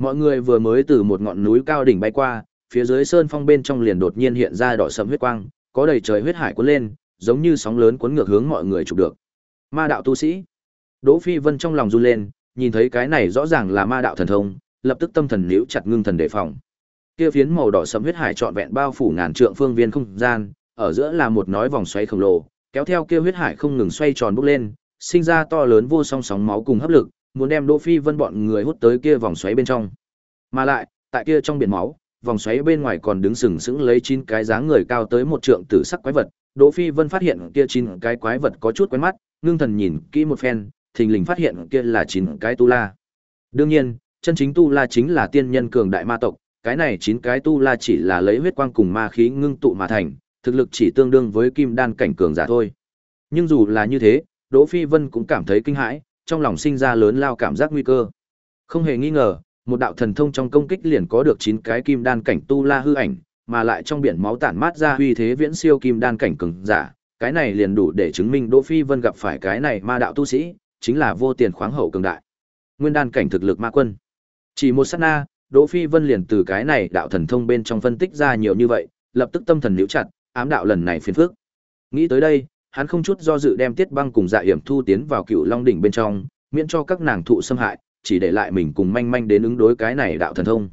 Mọi người vừa mới từ một ngọn núi cao đỉnh bay qua, phía dưới sơn phong bên trong liền đột nhiên hiện ra đỏ sẫm huyết quang, có đầy trời huyết hải cuốn lên, giống như sóng lớn cuốn ngược hướng mọi người chụp được. Ma đạo tu sĩ. Đỗ Phi Vân trong lòng run lên, nhìn thấy cái này rõ ràng là ma đạo thần thông, lập tức tâm thần liễu chặt ngưng thần đề phòng. Kia phiến màu đỏ sẫm huyết hải trọn vẹn bao phủ ngàn trượng phương viên không gian, ở giữa là một nói vòng xoáy khổng lồ, kéo theo kia huyết hải không ngừng xoay tròn bốc lên, sinh ra to lớn vô song sóng máu cùng hấp lực, muốn đem Đỗ Phi Vân bọn người hút tới kia vòng xoáy bên trong. Mà lại, tại kia trong biển máu, vòng xoáy bên ngoài còn đứng sừng sững lấy chín cái dáng người cao tới một trượng tử sắc quái vật. Đỗ Phi Vân phát hiện kia chín cái quái vật có chút quen mắt, ngưng thần nhìn kỹ một phen, thình lình phát hiện kia là chín cái tu la. Đương nhiên, chân chính tu la chính là tiên nhân cường đại ma tộc, cái này chín cái tu la chỉ là lấy huyết quang cùng ma khí ngưng tụ mà thành, thực lực chỉ tương đương với kim đan cảnh cường giả thôi. Nhưng dù là như thế, Đỗ Phi Vân cũng cảm thấy kinh hãi, trong lòng sinh ra lớn lao cảm giác nguy cơ. Không hề nghi ngờ, một đạo thần thông trong công kích liền có được 9 cái kim đan cảnh tu la hư ảnh, mà lại trong biển máu tản mát ra uy thế viễn siêu kim đan cảnh cường giả, cái này liền đủ để chứng minh Đỗ Phi Vân gặp phải cái này ma đạo tu sĩ, chính là vô tiền khoáng hậu cường đại. Nguyên đan cảnh thực lực ma quân. Chỉ một sát na, Đỗ Phi Vân liền từ cái này đạo thần thông bên trong phân tích ra nhiều như vậy, lập tức tâm thần liễu chặt, ám đạo lần này phiền phức. Nghĩ tới đây, hắn không chút do dự đem Tiết Băng cùng Dạ Hiểm Thu tiến vào Cựu Long đỉnh bên trong, miễn cho các nàng thụ xâm hại, chỉ để lại mình cùng manh manh đến ứng đối cái này đạo thần thông.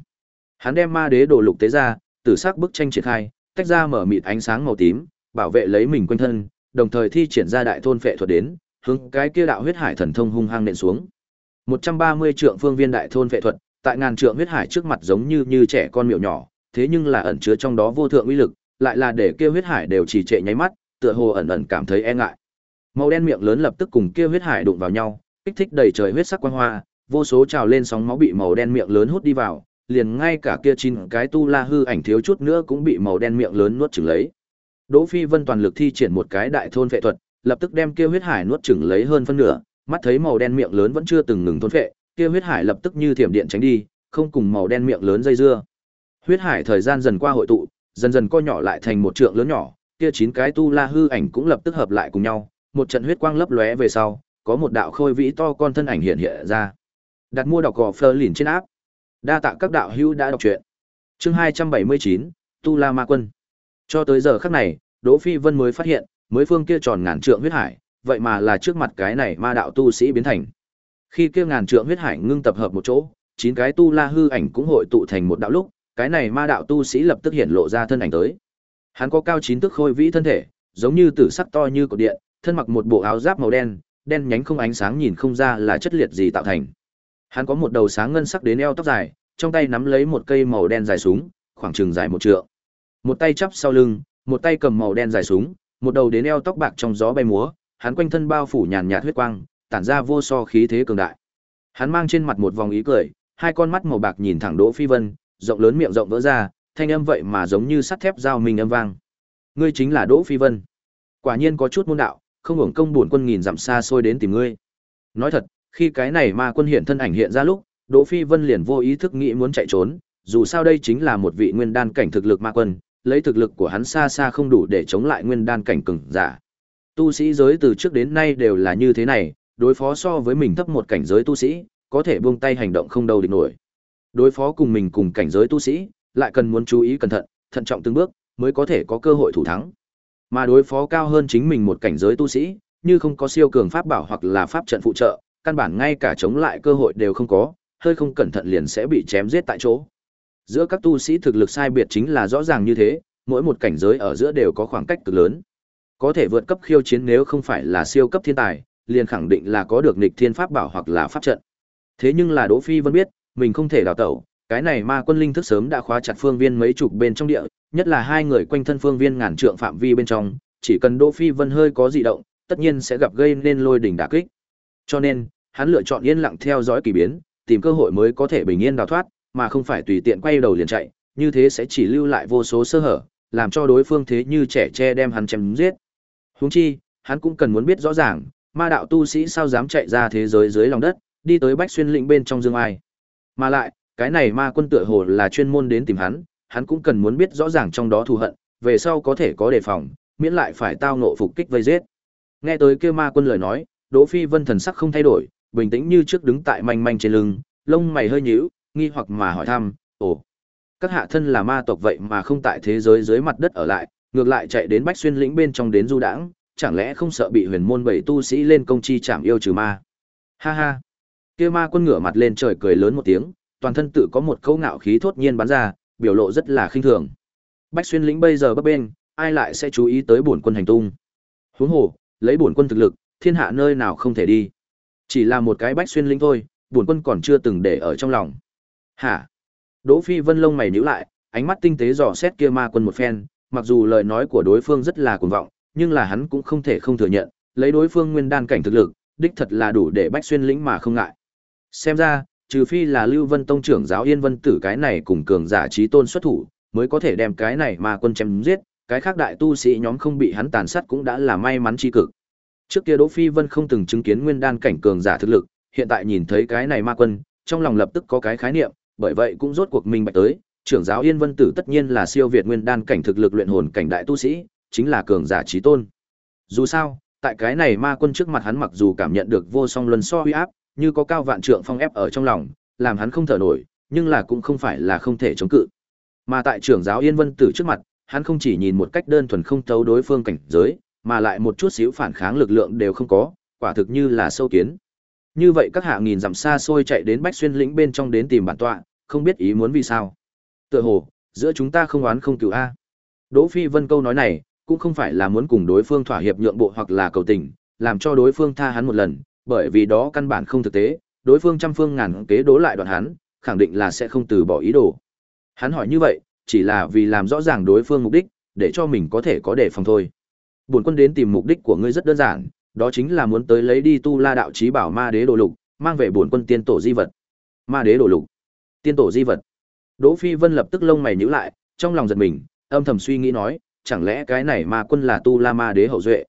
Hắn đem Ma Đế đồ lục tế ra, tử sắc bức tranh triển khai, tách ra mở mịt ánh sáng màu tím, bảo vệ lấy mình quanh thân, đồng thời thi triển ra đại thôn phệ thuật đến, hướng cái kia đạo huyết hải thần thông hung hăng nện xuống. 130 trượng phương viên đại thôn phệ thuật, tại ngàn trượng huyết hải trước mặt giống như như trẻ con miệu nhỏ, thế nhưng là ẩn chứa trong đó vô thượng uy lực, lại là để kia huyết hải đều chỉ trệ nháy mắt, tựa hồ ẩn ẩn cảm thấy e ngại. Màu đen miệng lớn lập tức cùng kia huyết hải đụng vào nhau, kích thích đầy trời huyết sắc quang hoa, vô số trào lên sóng máu bị màu đen miệng lớn hút đi vào, liền ngay cả kia chín cái tu la hư ảnh thiếu chút nữa cũng bị màu đen miệng lớn nuốt chửng lấy. Đỗ Phi Vân toàn lực thi triển một cái đại thôn vệ thuật, lập tức đem kia huyết hải nuốt chửng lấy hơn phân nửa, mắt thấy màu đen miệng lớn vẫn chưa từng ngừng thôn phệ, kia huyết hải lập tức như thiểm điện tránh đi, không cùng màu đen miệng lớn dây dưa. Huyết hải thời gian dần qua hội tụ, dần dần co nhỏ lại thành một trượng lớn nhỏ, kia chín cái tu la hư ảnh cũng lập tức hợp lại cùng nhau, một trận huyết quang lấp lóe về sau, có một đạo khôi vĩ to con thân ảnh hiện hiện ra. Đặt mua đọc gò Fleur lìn trên áp. Đa tạ các đạo hữu đã đọc truyện. Chương 279, Tu La Ma Quân. Cho tới giờ khắc này, Đỗ Phi Vân mới phát hiện, mới phương kia tròn ngàn trượng huyết hải, vậy mà là trước mặt cái này ma đạo tu sĩ biến thành. Khi kia ngàn trượng huyết hải ngưng tập hợp một chỗ, chín cái tu la hư ảnh cũng hội tụ thành một đạo lúc, cái này ma đạo tu sĩ lập tức hiện lộ ra thân ảnh tới. Hắn có cao chín thước khôi vĩ thân thể, giống như tử sắc to như cột điện, thân mặc một bộ áo giáp màu đen, đen nhánh không ánh sáng nhìn không ra là chất liệt gì tạo thành. Hắn có một đầu sáng ngân sắc đến eo tóc dài, trong tay nắm lấy một cây màu đen dài súng, khoảng chừng dài một trượng. Một tay chắp sau lưng, một tay cầm màu đen dài súng, một đầu đến eo tóc bạc trong gió bay múa, hắn quanh thân bao phủ nhàn nhạt huyết quang, tản ra vô so khí thế cường đại. Hắn mang trên mặt một vòng ý cười, hai con mắt màu bạc nhìn thẳng Đỗ Phi Vân, rộng lớn miệng rộng vỡ ra, thanh âm vậy mà giống như sắt thép giao mình âm vang. Ngươi chính là Đỗ Phi Vân. Quả nhiên có chút môn đạo, không hưởng công buồn quân nghìn dặm xa xôi đến tìm ngươi. Nói thật, khi cái này ma quân hiện thân ảnh hiện ra lúc, Đỗ Phi Vân liền vô ý thức nghĩ muốn chạy trốn, dù sao đây chính là một vị nguyên đan cảnh thực lực ma quân, lấy thực lực của hắn xa xa không đủ để chống lại nguyên đan cảnh cường giả. Tu sĩ giới từ trước đến nay đều là như thế này, đối phó so với mình thấp một cảnh giới tu sĩ, có thể buông tay hành động không đâu địch nổi. Đối phó cùng mình cùng cảnh giới tu sĩ, lại cần muốn chú ý cẩn thận, thận trọng từng bước, mới có thể có cơ hội thủ thắng. Mà đối phó cao hơn chính mình một cảnh giới tu sĩ, như không có siêu cường pháp bảo hoặc là pháp trận phụ trợ, căn bản ngay cả chống lại cơ hội đều không có, hơi không cẩn thận liền sẽ bị chém giết tại chỗ. Giữa các tu sĩ thực lực sai biệt chính là rõ ràng như thế, mỗi một cảnh giới ở giữa đều có khoảng cách cực lớn. Có thể vượt cấp khiêu chiến nếu không phải là siêu cấp thiên tài, liền khẳng định là có được nghịch thiên pháp bảo hoặc là pháp trận. Thế nhưng là Đỗ Phi vẫn biết, mình không thể đào tẩu, cái này ma quân linh thức sớm đã khóa chặt phương viên mấy chục bên trong địa, nhất là hai người quanh thân phương viên ngàn trượng phạm vi bên trong, chỉ cần Đỗ Phi Vân hơi có dị động, tất nhiên sẽ gặp gây nên lôi đỉnh đả kích. Cho nên, hắn lựa chọn yên lặng theo dõi kỳ biến, tìm cơ hội mới có thể bình yên đào thoát, mà không phải tùy tiện quay đầu liền chạy, như thế sẽ chỉ lưu lại vô số sơ hở, làm cho đối phương thế như trẻ tre đem hắn chém giết. Huống chi, hắn cũng cần muốn biết rõ ràng, ma đạo tu sĩ sao dám chạy ra thế giới dưới lòng đất, đi tới Bách Xuyên lĩnh bên trong dương ai. Mà lại, cái này ma quân tựa hồ là chuyên môn đến tìm hắn, hắn cũng cần muốn biết rõ ràng trong đó thù hận, về sau có thể có đề phòng, miễn lại phải tao ngộ phục kích vây giết. Nghe tới kia ma quân lời nói, Đỗ Phi Vân thần sắc không thay đổi, bình tĩnh như trước đứng tại manh manh trên lưng, lông mày hơi nhíu, nghi hoặc mà hỏi thăm, "Ồ, các hạ thân là ma tộc vậy mà không tại thế giới dưới mặt đất ở lại, ngược lại chạy đến Bách Xuyên lĩnh bên trong đến du đãng, chẳng lẽ không sợ bị huyền môn bảy tu sĩ lên công chi chạm yêu trừ ma?" Ha ha. Kia ma quân ngửa mặt lên trời cười lớn một tiếng, toàn thân tự có một câu ngạo khí thốt nhiên bắn ra, biểu lộ rất là khinh thường. Bách Xuyên lĩnh bây giờ bấp bên, ai lại sẽ chú ý tới bổn quân hành tung? Huống hồ, lấy bổn quân thực lực, thiên hạ nơi nào không thể đi. Chỉ là một cái bách xuyên lĩnh thôi, bổn quân còn chưa từng để ở trong lòng. Hả? Đỗ Phi Vân lông mày nhíu lại, ánh mắt tinh tế dò xét kia ma quân một phen, mặc dù lời nói của đối phương rất là cuồng vọng, nhưng là hắn cũng không thể không thừa nhận, lấy đối phương nguyên đan cảnh thực lực, đích thật là đủ để bách xuyên lĩnh mà không ngại. Xem ra, trừ phi là Lưu Vân Tông trưởng giáo Yên Vân Tử cái này cùng cường giả trí tôn xuất thủ, mới có thể đem cái này mà quân chém giết, cái khác đại tu sĩ nhóm không bị hắn tàn sát cũng đã là may mắn chi cực. Trước kia Đỗ Phi Vân không từng chứng kiến nguyên đan cảnh cường giả thực lực, hiện tại nhìn thấy cái này ma quân, trong lòng lập tức có cái khái niệm, bởi vậy cũng rốt cuộc minh bạch tới, trưởng giáo Yên Vân Tử tất nhiên là siêu việt nguyên đan cảnh thực lực luyện hồn cảnh đại tu sĩ, chính là cường giả chí tôn. Dù sao, tại cái này ma quân trước mặt hắn mặc dù cảm nhận được vô song luân so uy áp, như có cao vạn trượng phong ép ở trong lòng, làm hắn không thở nổi, nhưng là cũng không phải là không thể chống cự. Mà tại trưởng giáo Yên Vân Tử trước mặt, hắn không chỉ nhìn một cách đơn thuần không thấu đối phương cảnh giới, mà lại một chút xíu phản kháng lực lượng đều không có, quả thực như là sâu kiến. Như vậy các hạ nghìn dặm xa xôi chạy đến Bách Xuyên lĩnh bên trong đến tìm bản tọa, không biết ý muốn vì sao. Tựa hồ, giữa chúng ta không oán không cừu a. Đỗ Phi Vân câu nói này, cũng không phải là muốn cùng đối phương thỏa hiệp nhượng bộ hoặc là cầu tình, làm cho đối phương tha hắn một lần, bởi vì đó căn bản không thực tế, đối phương trăm phương ngàn kế đố lại đoạn hắn, khẳng định là sẽ không từ bỏ ý đồ. Hắn hỏi như vậy, chỉ là vì làm rõ ràng đối phương mục đích, để cho mình có thể có đề phòng thôi. Bổn quân đến tìm mục đích của ngươi rất đơn giản, đó chính là muốn tới lấy đi tu La đạo chí bảo Ma Đế đồ lục, mang về bổn quân tiên tổ di vật. Ma Đế đồ lục, tiên tổ di vật. Đỗ Phi Vân lập tức lông mày nhíu lại, trong lòng giật mình, âm thầm suy nghĩ nói, chẳng lẽ cái này Ma quân là tu La Ma Đế hậu duệ?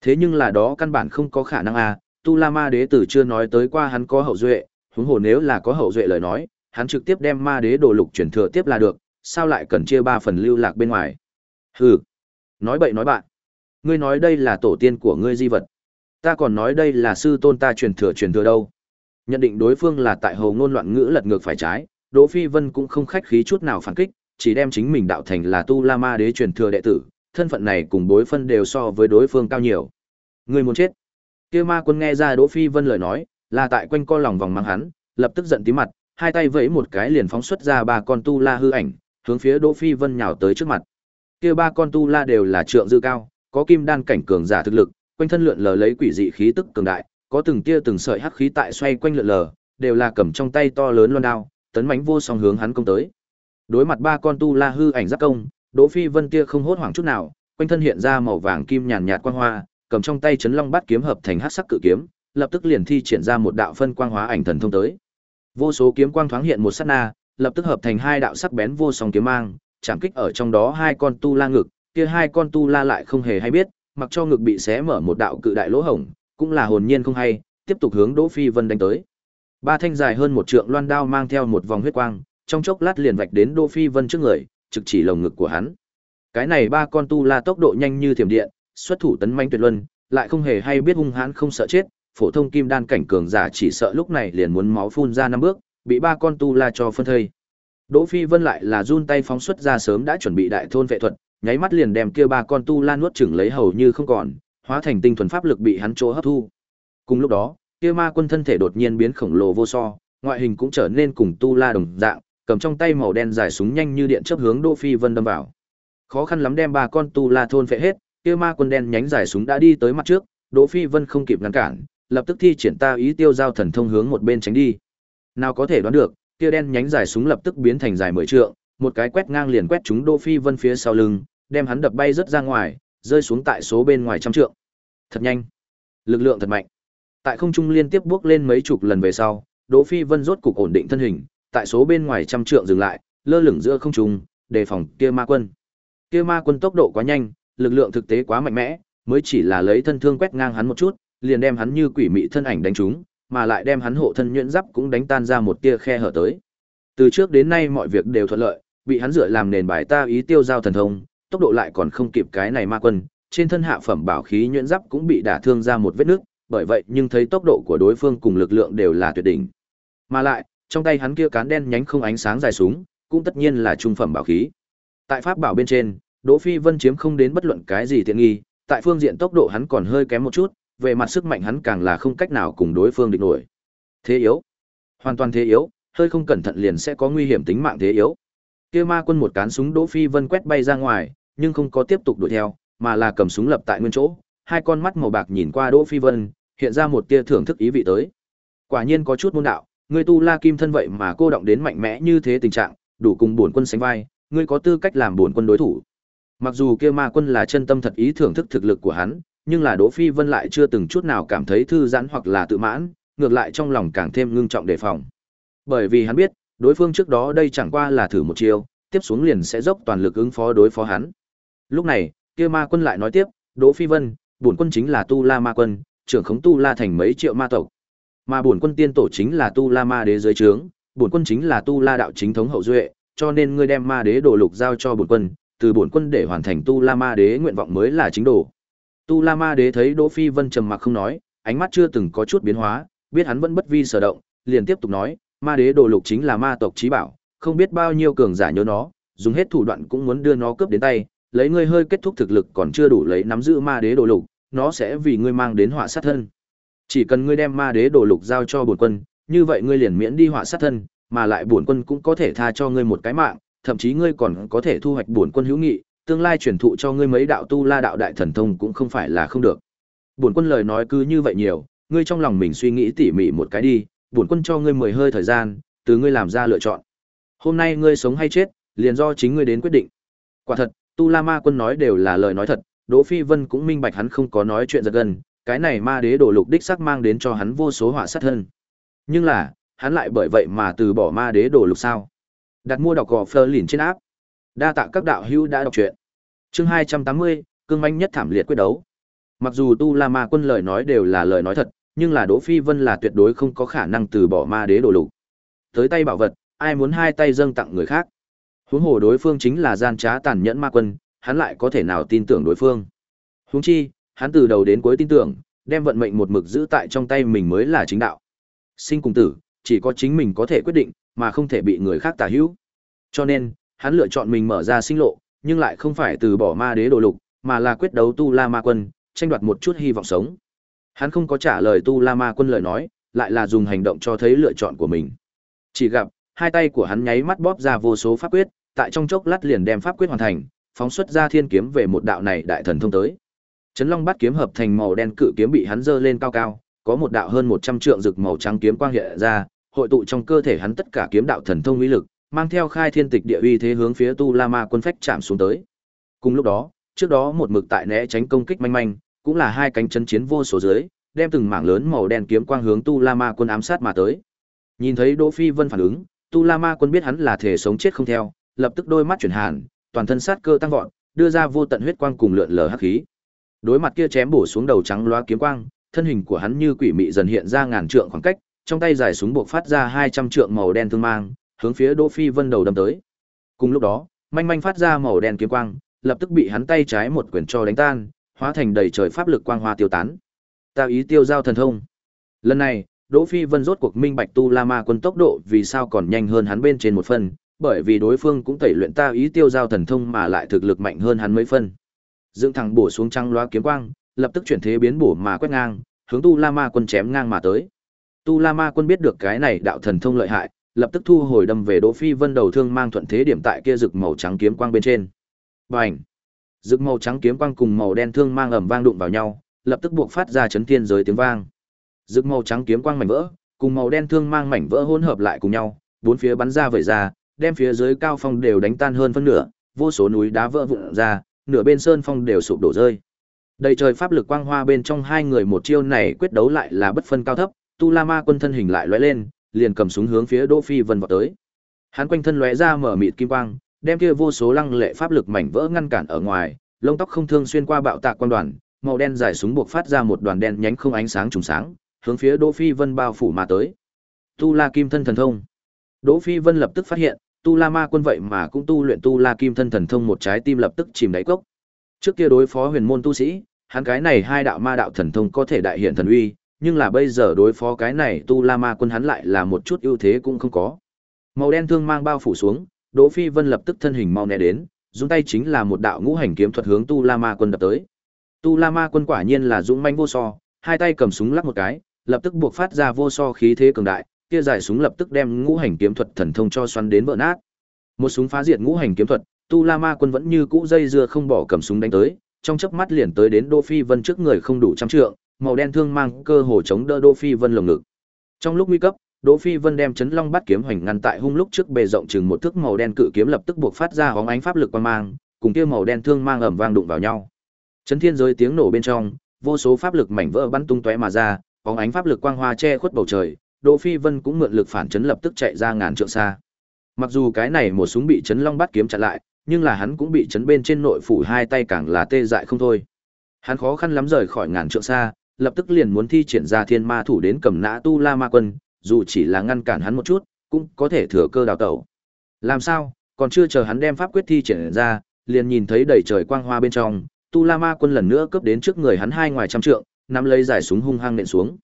Thế nhưng là đó căn bản không có khả năng à, tu La Ma Đế tử chưa nói tới qua hắn có hậu duệ, huống hồ nếu là có hậu duệ lời nói, hắn trực tiếp đem Ma Đế đồ lục truyền thừa tiếp là được, sao lại cần chia ba phần lưu lạc bên ngoài? Hừ, nói bậy nói bạn. Ngươi nói đây là tổ tiên của ngươi di vật. Ta còn nói đây là sư tôn ta truyền thừa truyền thừa đâu. Nhận định đối phương là tại hầu ngôn loạn ngữ lật ngược phải trái, Đỗ Phi Vân cũng không khách khí chút nào phản kích, chỉ đem chính mình đạo thành là Tu La Ma Đế truyền thừa đệ tử, thân phận này cùng bối phân đều so với đối phương cao nhiều. Ngươi muốn chết. Kia ma quân nghe ra Đỗ Phi Vân lời nói, là tại quanh co lòng vòng mang hắn, lập tức giận tím mặt, hai tay vẫy một cái liền phóng xuất ra ba con tu la hư ảnh, hướng phía Đỗ Phi Vân nhào tới trước mặt. Kia ba con tu la đều là trượng dư cao, có kim đan cảnh cường giả thực lực, quanh thân lượn lờ lấy quỷ dị khí tức cường đại, có từng tia từng sợi hắc khí tại xoay quanh lượn lờ, đều là cầm trong tay to lớn loan đao, tấn mãnh vô song hướng hắn công tới. Đối mặt ba con tu la hư ảnh giáp công, Đỗ Phi Vân kia không hốt hoảng chút nào, quanh thân hiện ra màu vàng kim nhàn nhạt quang hoa, cầm trong tay chấn long bát kiếm hợp thành hắc sắc cự kiếm, lập tức liền thi triển ra một đạo phân quang hóa ảnh thần thông tới. Vô số kiếm quang thoáng hiện một sát na, lập tức hợp thành hai đạo sắc bén vô song kiếm mang, chạm kích ở trong đó hai con tu la ngực, kia hai con tu la lại không hề hay biết, mặc cho ngực bị xé mở một đạo cự đại lỗ hổng, cũng là hồn nhiên không hay, tiếp tục hướng Đỗ Phi Vân đánh tới. Ba thanh dài hơn một trượng loan đao mang theo một vòng huyết quang, trong chốc lát liền vạch đến Đỗ Phi Vân trước người, trực chỉ lồng ngực của hắn. Cái này ba con tu la tốc độ nhanh như thiểm điện, xuất thủ tấn manh tuyệt luân, lại không hề hay biết hung hãn không sợ chết, phổ thông kim đan cảnh cường giả chỉ sợ lúc này liền muốn máu phun ra năm bước, bị ba con tu la cho phân thây. Đỗ Phi Vân lại là run tay phóng xuất ra sớm đã chuẩn bị đại thôn vệ thuật, nháy mắt liền đem kia ba con tu la nuốt chửng lấy hầu như không còn, hóa thành tinh thuần pháp lực bị hắn chỗ hấp thu. Cùng lúc đó, kia ma quân thân thể đột nhiên biến khổng lồ vô so, ngoại hình cũng trở nên cùng tu la đồng dạng, cầm trong tay màu đen dài súng nhanh như điện chớp hướng Đỗ Phi Vân đâm vào. Khó khăn lắm đem ba con tu la thôn phệ hết, kia ma quân đen nhánh dài súng đã đi tới mặt trước, Đỗ Phi Vân không kịp ngăn cản, lập tức thi triển ta ý tiêu giao thần thông hướng một bên tránh đi. Nào có thể đoán được, kia đen nhánh dài súng lập tức biến thành dài mười trượng, một cái quét ngang liền quét trúng Đỗ Phi Vân phía sau lưng, đem hắn đập bay rất ra ngoài, rơi xuống tại số bên ngoài trăm trượng. Thật nhanh, lực lượng thật mạnh. Tại không trung liên tiếp bước lên mấy chục lần về sau, Đỗ Phi Vân rốt cục ổn định thân hình, tại số bên ngoài trăm trượng dừng lại, lơ lửng giữa không trung, đề phòng kia ma quân. Kia ma quân tốc độ quá nhanh, lực lượng thực tế quá mạnh mẽ, mới chỉ là lấy thân thương quét ngang hắn một chút, liền đem hắn như quỷ mị thân ảnh đánh trúng, mà lại đem hắn hộ thân nhuyễn giáp cũng đánh tan ra một tia khe hở tới. Từ trước đến nay mọi việc đều thuận lợi, bị hắn dựa làm nền bài ta ý tiêu giao thần thông, tốc độ lại còn không kịp cái này ma quân, trên thân hạ phẩm bảo khí nhuyễn giáp cũng bị đả thương ra một vết nứt, bởi vậy nhưng thấy tốc độ của đối phương cùng lực lượng đều là tuyệt đỉnh. Mà lại, trong tay hắn kia cán đen nhánh không ánh sáng dài súng, cũng tất nhiên là trung phẩm bảo khí. Tại pháp bảo bên trên, Đỗ Phi Vân chiếm không đến bất luận cái gì tiện nghi, tại phương diện tốc độ hắn còn hơi kém một chút, về mặt sức mạnh hắn càng là không cách nào cùng đối phương địch nổi. Thế yếu, hoàn toàn thế yếu, hơi không cẩn thận liền sẽ có nguy hiểm tính mạng thế yếu. Kia ma quân một cán súng Đỗ Phi Vân quét bay ra ngoài, nhưng không có tiếp tục đuổi theo, mà là cầm súng lập tại nguyên chỗ, hai con mắt màu bạc nhìn qua Đỗ Phi Vân, hiện ra một tia thưởng thức ý vị tới. Quả nhiên có chút môn đạo, ngươi tu La Kim thân vậy mà cô động đến mạnh mẽ như thế tình trạng, đủ cùng bổn quân sánh vai, ngươi có tư cách làm bổn quân đối thủ. Mặc dù kia ma quân là chân tâm thật ý thưởng thức thực lực của hắn, nhưng là Đỗ Phi Vân lại chưa từng chút nào cảm thấy thư giãn hoặc là tự mãn, ngược lại trong lòng càng thêm ngưng trọng đề phòng. Bởi vì hắn biết, đối phương trước đó đây chẳng qua là thử một chiêu, tiếp xuống liền sẽ dốc toàn lực ứng phó đối phó hắn. Lúc này, kia ma quân lại nói tiếp, Đỗ Phi Vân, bổn quân chính là Tu La Ma quân, trưởng khống Tu La thành mấy triệu ma tộc. Mà bổn quân tiên tổ chính là Tu La Ma đế dưới trướng, bổn quân chính là Tu La đạo chính thống hậu duệ, cho nên ngươi đem Ma đế đồ lục giao cho bổn quân, từ bổn quân để hoàn thành Tu La Ma đế nguyện vọng mới là chính đồ. Tu La Ma đế thấy Đỗ Phi Vân trầm mặc không nói, ánh mắt chưa từng có chút biến hóa, biết hắn vẫn bất vi sở động, liền tiếp tục nói, Ma đế đồ lục chính là ma tộc trí bảo, không biết bao nhiêu cường giả nhớ nó, dùng hết thủ đoạn cũng muốn đưa nó cướp đến tay, lấy ngươi hơi kết thúc thực lực còn chưa đủ lấy nắm giữ ma đế đồ lục, nó sẽ vì ngươi mang đến họa sát thân. Chỉ cần ngươi đem ma đế đồ lục giao cho bổn quân, như vậy ngươi liền miễn đi họa sát thân, mà lại bổn quân cũng có thể tha cho ngươi một cái mạng, thậm chí ngươi còn có thể thu hoạch bổn quân hữu nghị, tương lai truyền thụ cho ngươi mấy đạo tu la đạo đại thần thông cũng không phải là không được. Bổn quân lời nói cứ như vậy nhiều, ngươi trong lòng mình suy nghĩ tỉ mỉ một cái đi, bổn quân cho ngươi mười hơi thời gian, từ ngươi làm ra lựa chọn. Hôm nay ngươi sống hay chết, liền do chính ngươi đến quyết định. Quả thật, Tu La Ma quân nói đều là lời nói thật, Đỗ Phi Vân cũng minh bạch hắn không có nói chuyện giật gần, cái này ma đế đổ lục đích sắc mang đến cho hắn vô số họa sát thân. Nhưng là, hắn lại bởi vậy mà từ bỏ ma đế đổ lục sao? Đặt mua đọc gò phơ lìn trên áp. Đa tạ các đạo hữu đã đọc truyện. Chương 280, cương manh nhất thảm liệt quyết đấu. Mặc dù Tu La Ma quân lời nói đều là lời nói thật, nhưng là Đỗ Phi Vân là tuyệt đối không có khả năng từ bỏ ma đế đổ lục. Tới tay bảo vật, ai muốn hai tay dâng tặng người khác. Huống hồ đối phương chính là gian trá tàn nhẫn ma quân, hắn lại có thể nào tin tưởng đối phương. Huống chi, hắn từ đầu đến cuối tin tưởng, đem vận mệnh một mực giữ tại trong tay mình mới là chính đạo. Sinh cùng tử, chỉ có chính mình có thể quyết định, mà không thể bị người khác tả hữu. Cho nên, hắn lựa chọn mình mở ra sinh lộ, nhưng lại không phải từ bỏ ma đế đồ lục, mà là quyết đấu tu la ma quân, tranh đoạt một chút hy vọng sống. Hắn không có trả lời tu la ma quân lời nói, lại là dùng hành động cho thấy lựa chọn của mình. Chỉ gặp, hai tay của hắn nháy mắt bóp ra vô số pháp quyết, tại trong chốc lát liền đem pháp quyết hoàn thành, phóng xuất ra thiên kiếm về một đạo này đại thần thông tới. Chấn Long bắt kiếm hợp thành màu đen cự kiếm bị hắn giơ lên cao cao, có một đạo hơn 100 trượng rực màu trắng kiếm quang hiện ra, hội tụ trong cơ thể hắn tất cả kiếm đạo thần thông uy lực, mang theo khai thiên tịch địa uy thế hướng phía Tu La Ma quân phách chạm xuống tới. Cùng lúc đó, trước đó một mực tại né tránh công kích manh manh, cũng là hai cánh chân chiến vô số dưới, đem từng mảng lớn màu đen kiếm quang hướng Tu La Ma quân ám sát mà tới. Nhìn thấy Đỗ Phi Vân phản ứng, Tu La Ma quân biết hắn là thể sống chết không theo, lập tức đôi mắt chuyển hàn, toàn thân sát cơ tăng vọt, đưa ra vô tận huyết quang cùng lượn lờ hắc khí. Đối mặt kia chém bổ xuống đầu trắng loá kiếm quang, thân hình của hắn như quỷ mị dần hiện ra ngàn trượng khoảng cách, trong tay giải súng buộc phát ra 200 trượng màu đen thương mang, hướng phía Đỗ Phi Vân đầu đâm tới. Cùng lúc đó, manh manh phát ra màu đen kiếm quang, lập tức bị hắn tay trái một quyền cho đánh tan, hóa thành đầy trời pháp lực quang hoa tiêu tán. Ta ý tiêu giao thần thông. Lần này, Đỗ Phi Vân rốt cuộc minh bạch tu La Ma quân tốc độ vì sao còn nhanh hơn hắn bên trên một phần, bởi vì đối phương cũng tẩy luyện ta ý tiêu giao thần thông mà lại thực lực mạnh hơn hắn mấy phân. Dựng thẳng bổ xuống trăng loa kiếm quang, lập tức chuyển thế biến bổ mà quét ngang, hướng Tu La Ma quân chém ngang mà tới. Tu La Ma quân biết được cái này đạo thần thông lợi hại, lập tức thu hồi đâm về Đỗ Phi Vân đầu thương mang thuận thế điểm tại kia rực màu trắng kiếm quang bên trên. Bành! Rực màu trắng kiếm quang cùng màu đen thương mang ầm vang đụng vào nhau, lập tức buộc phát ra chấn thiên giới tiếng vang. Rực màu trắng kiếm quang mảnh vỡ, cùng màu đen thương mang mảnh vỡ hỗn hợp lại cùng nhau, bốn phía bắn ra vẩy ra, đem phía dưới cao phong đều đánh tan hơn phân nửa, vô số núi đá vỡ vụn ra, nửa bên sơn phong đều sụp đổ rơi. Đầy trời pháp lực quang hoa bên trong hai người một chiêu này quyết đấu lại là bất phân cao thấp, Tu La Ma quân thân hình lại lóe lên, liền cầm súng hướng phía Đỗ Phi Vân vọt tới. Hắn quanh thân lóe ra mở mịt kim quang, đem kia vô số lăng lệ pháp lực mảnh vỡ ngăn cản ở ngoài, lông tóc không thương xuyên qua bạo tạc quan đoàn, màu đen dài súng buộc phát ra một đoàn đen nhánh không ánh sáng trùng sáng, hướng phía Đỗ Phi Vân bao phủ mà tới. Tu La Kim thân thần thông. Đỗ Phi Vân lập tức phát hiện, Tu La Ma quân vậy mà cũng tu luyện Tu La Kim thân thần thông một trái tim lập tức chìm đáy cốc. Trước kia đối phó huyền môn tu sĩ, hắn cái này hai đạo ma đạo thần thông có thể đại hiện thần uy, nhưng là bây giờ đối phó cái này Tu La Ma quân hắn lại là một chút ưu thế cũng không có. Màu đen thương mang bao phủ xuống, Đỗ Phi Vân lập tức thân hình mau né đến, dùng tay chính là một đạo ngũ hành kiếm thuật hướng Tu La Ma quân đập tới. Tu La Ma quân quả nhiên là dũng manh vô so, hai tay cầm súng lắc một cái, lập tức buộc phát ra vô so khí thế cường đại, kia giải súng lập tức đem ngũ hành kiếm thuật thần thông cho xoắn đến vỡ nát. Một súng phá diệt ngũ hành kiếm thuật, Tu La Ma quân vẫn như cũ dây dưa không bỏ cầm súng đánh tới, trong chớp mắt liền tới đến Đỗ Phi Vân trước người không đủ trăm trượng, màu đen thương mang cơ hồ chống đỡ Đỗ Phi Vân lồng ngực. Trong lúc nguy cấp, Đỗ Phi Vân đem chấn long bắt kiếm hoành ngăn tại hung lúc trước bề rộng chừng một thước màu đen cự kiếm lập tức buộc phát ra hóng ánh pháp lực quang mang, cùng kia màu đen thương mang ầm vang đụng vào nhau. Chấn thiên giới tiếng nổ bên trong, vô số pháp lực mảnh vỡ bắn tung tóe mà ra, bóng ánh pháp lực quang hoa che khuất bầu trời, Đỗ Phi Vân cũng mượn lực phản chấn lập tức chạy ra ngàn trượng xa. Mặc dù cái này một súng bị chấn long bắt kiếm chặn lại, nhưng là hắn cũng bị chấn bên trên nội phủ hai tay càng là tê dại không thôi. Hắn khó khăn lắm rời khỏi ngàn trượng xa, lập tức liền muốn thi triển ra thiên ma thủ đến cầm nã tu la ma quân, dù chỉ là ngăn cản hắn một chút, cũng có thể thừa cơ đào tẩu. Làm sao, còn chưa chờ hắn đem pháp quyết thi triển ra, liền nhìn thấy đầy trời quang hoa bên trong, tu la ma quân lần nữa cướp đến trước người hắn hai ngoài trăm trượng, nắm lấy giải súng hung hăng nện xuống.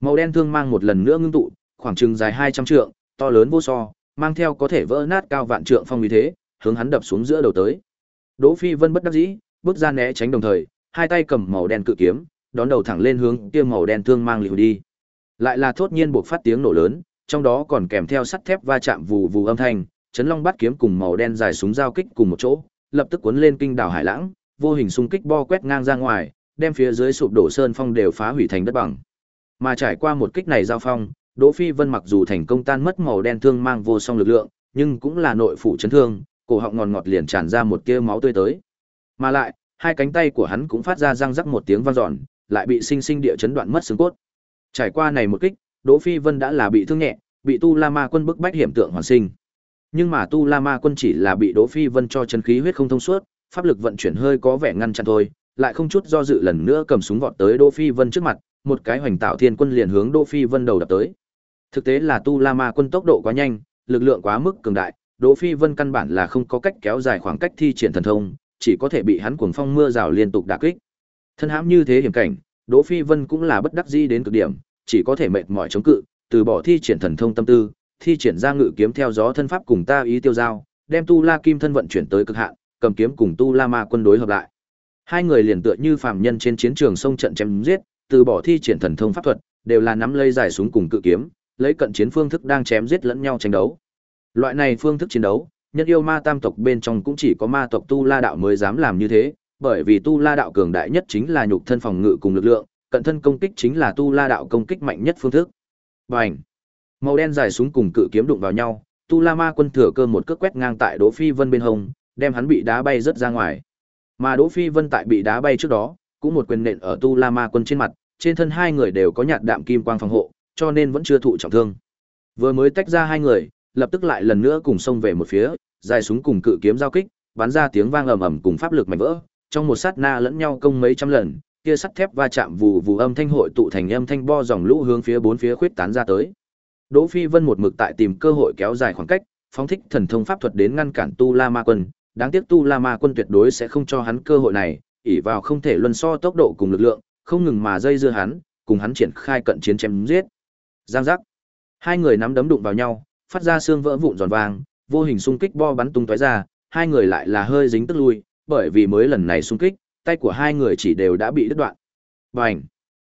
Màu đen thương mang một lần nữa ngưng tụ, khoảng chừng dài hai trăm trượng, to lớn vô so, mang theo có thể vỡ nát cao vạn trượng phong uy thế, hướng hắn đập xuống giữa đầu tới. Đỗ Phi Vân bất đắc dĩ, bước ra né tránh đồng thời, hai tay cầm màu đen cự kiếm, đón đầu thẳng lên hướng kia màu đen thương mang liều đi. Lại là thốt nhiên buộc phát tiếng nổ lớn, trong đó còn kèm theo sắt thép va chạm vù vù âm thanh, chấn long bắt kiếm cùng màu đen dài súng giao kích cùng một chỗ, lập tức cuốn lên kinh đảo hải lãng, vô hình xung kích bo quét ngang ra ngoài, đem phía dưới sụp đổ sơn phong đều phá hủy thành đất bằng. Mà trải qua một kích này giao phong, Đỗ Phi Vân mặc dù thành công tan mất màu đen thương mang vô song lực lượng, nhưng cũng là nội phủ chấn thương, cổ họng ngọt ngọt liền tràn ra một tia máu tươi tới. Mà lại, hai cánh tay của hắn cũng phát ra răng rắc một tiếng vang dọn, lại bị sinh sinh địa chấn đoạn mất xương cốt. Trải qua này một kích, Đỗ Phi Vân đã là bị thương nhẹ, bị Tu La Ma quân bức bách hiểm tượng hoàn sinh. Nhưng mà Tu La Ma quân chỉ là bị Đỗ Phi Vân cho chân khí huyết không thông suốt, pháp lực vận chuyển hơi có vẻ ngăn chặn thôi, lại không chút do dự lần nữa cầm súng vọt tới Đỗ Phi Vân trước mặt, một cái hoành tạo thiên quân liền hướng Đỗ Phi Vân đầu đập tới. Thực tế là Tu La Ma quân tốc độ quá nhanh, lực lượng quá mức cường đại, Đỗ Phi Vân căn bản là không có cách kéo dài khoảng cách thi triển thần thông, chỉ có thể bị hắn cuồng phong mưa rào liên tục đả kích. Thân hãm như thế hiểm cảnh, Đỗ Phi Vân cũng là bất đắc dĩ đến cực điểm, chỉ có thể mệt mỏi chống cự, từ bỏ thi triển thần thông tâm tư, thi triển ra ngự kiếm theo gió thân pháp cùng ta ý tiêu giao, đem Tu La Kim thân vận chuyển tới cực hạn, cầm kiếm cùng Tu La Ma quân đối hợp lại. Hai người liền tựa như phàm nhân trên chiến trường sông trận chém giết, từ bỏ thi triển thần thông pháp thuật, đều là nắm lấy giải súng cùng cự kiếm, lấy cận chiến phương thức đang chém giết lẫn nhau tranh đấu. Loại này phương thức chiến đấu, nhân yêu ma tam tộc bên trong cũng chỉ có ma tộc Tu La đạo mới dám làm như thế, bởi vì Tu La đạo cường đại nhất chính là nhục thân phòng ngự cùng lực lượng, cận thân công kích chính là Tu La đạo công kích mạnh nhất phương thức. Bành! Màu đen dài súng cùng cự kiếm đụng vào nhau, Tu La Ma quân thừa cơ một cước quét ngang tại Đỗ Phi Vân bên hông, đem hắn bị đá bay rất ra ngoài. Mà Đỗ Phi Vân tại bị đá bay trước đó, cũng một quyền nện ở Tu La Ma quân trên mặt, trên thân hai người đều có nhạt đạm kim quang phòng hộ, cho nên vẫn chưa thụ trọng thương. Vừa mới tách ra hai người, lập tức lại lần nữa cùng xông về một phía, dài súng cùng cự kiếm giao kích, bắn ra tiếng vang ầm ầm cùng pháp lực mạnh vỡ, trong một sát na lẫn nhau công mấy trăm lần, kia sắt thép va chạm vù vù âm thanh hội tụ thành âm thanh bo dòng lũ hướng phía bốn phía khuyết tán ra tới. Đỗ Phi Vân một mực tại tìm cơ hội kéo dài khoảng cách, phóng thích thần thông pháp thuật đến ngăn cản Tu La Ma quân, đáng tiếc Tu La Ma quân tuyệt đối sẽ không cho hắn cơ hội này, ỷ vào không thể luân so tốc độ cùng lực lượng, không ngừng mà dây dưa hắn, cùng hắn triển khai cận chiến chém giết. Giang giác. Hai người nắm đấm đụng vào nhau, phát ra xương vỡ vụn giòn vàng, vô hình xung kích bo bắn tung tóe ra, hai người lại là hơi dính tức lui, bởi vì mới lần này xung kích, tay của hai người chỉ đều đã bị đứt đoạn. Bành!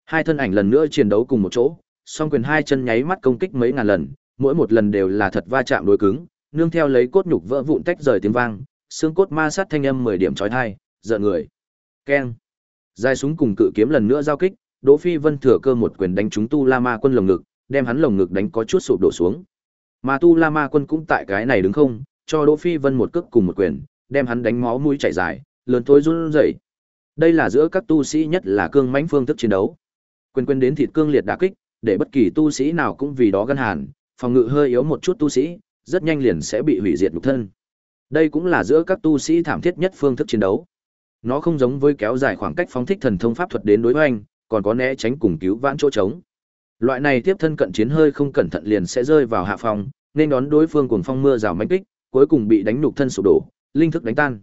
Hai thân ảnh lần nữa chiến đấu cùng một chỗ, song quyền hai chân nháy mắt công kích mấy ngàn lần, mỗi một lần đều là thật va chạm đối cứng, nương theo lấy cốt nhục vỡ vụn tách rời tiếng vang, xương cốt ma sát thanh âm 10 điểm chói tai, giận người. Keng! Dài súng cùng cự kiếm lần nữa giao kích, Đỗ Phi Vân thừa cơ một quyền đánh trúng Tu La Ma quân lồng ngực, đem hắn lồng ngực đánh có chút sụp đổ xuống. Mà Tu La Ma quân cũng tại cái này đứng không, cho Đỗ Phi Vân một cước cùng một quyền, đem hắn đánh máu mũi chảy dài, lớn tối run rẩy. Đây là giữa các tu sĩ nhất là cương mãnh phương thức chiến đấu. Quyền quyền đến thịt cương liệt đả kích, để bất kỳ tu sĩ nào cũng vì đó gân hàn, phòng ngự hơi yếu một chút tu sĩ, rất nhanh liền sẽ bị hủy diệt nhục thân. Đây cũng là giữa các tu sĩ thảm thiết nhất phương thức chiến đấu. Nó không giống với kéo dài khoảng cách phóng thích thần thông pháp thuật đến đối hoành, còn có né tránh cùng cứu vãn chỗ trống. Loại này tiếp thân cận chiến hơi không cẩn thận liền sẽ rơi vào hạ phòng, nên đón đối phương cuồng phong mưa rào mãnh kích, cuối cùng bị đánh nhục thân sụp đổ, linh thức đánh tan.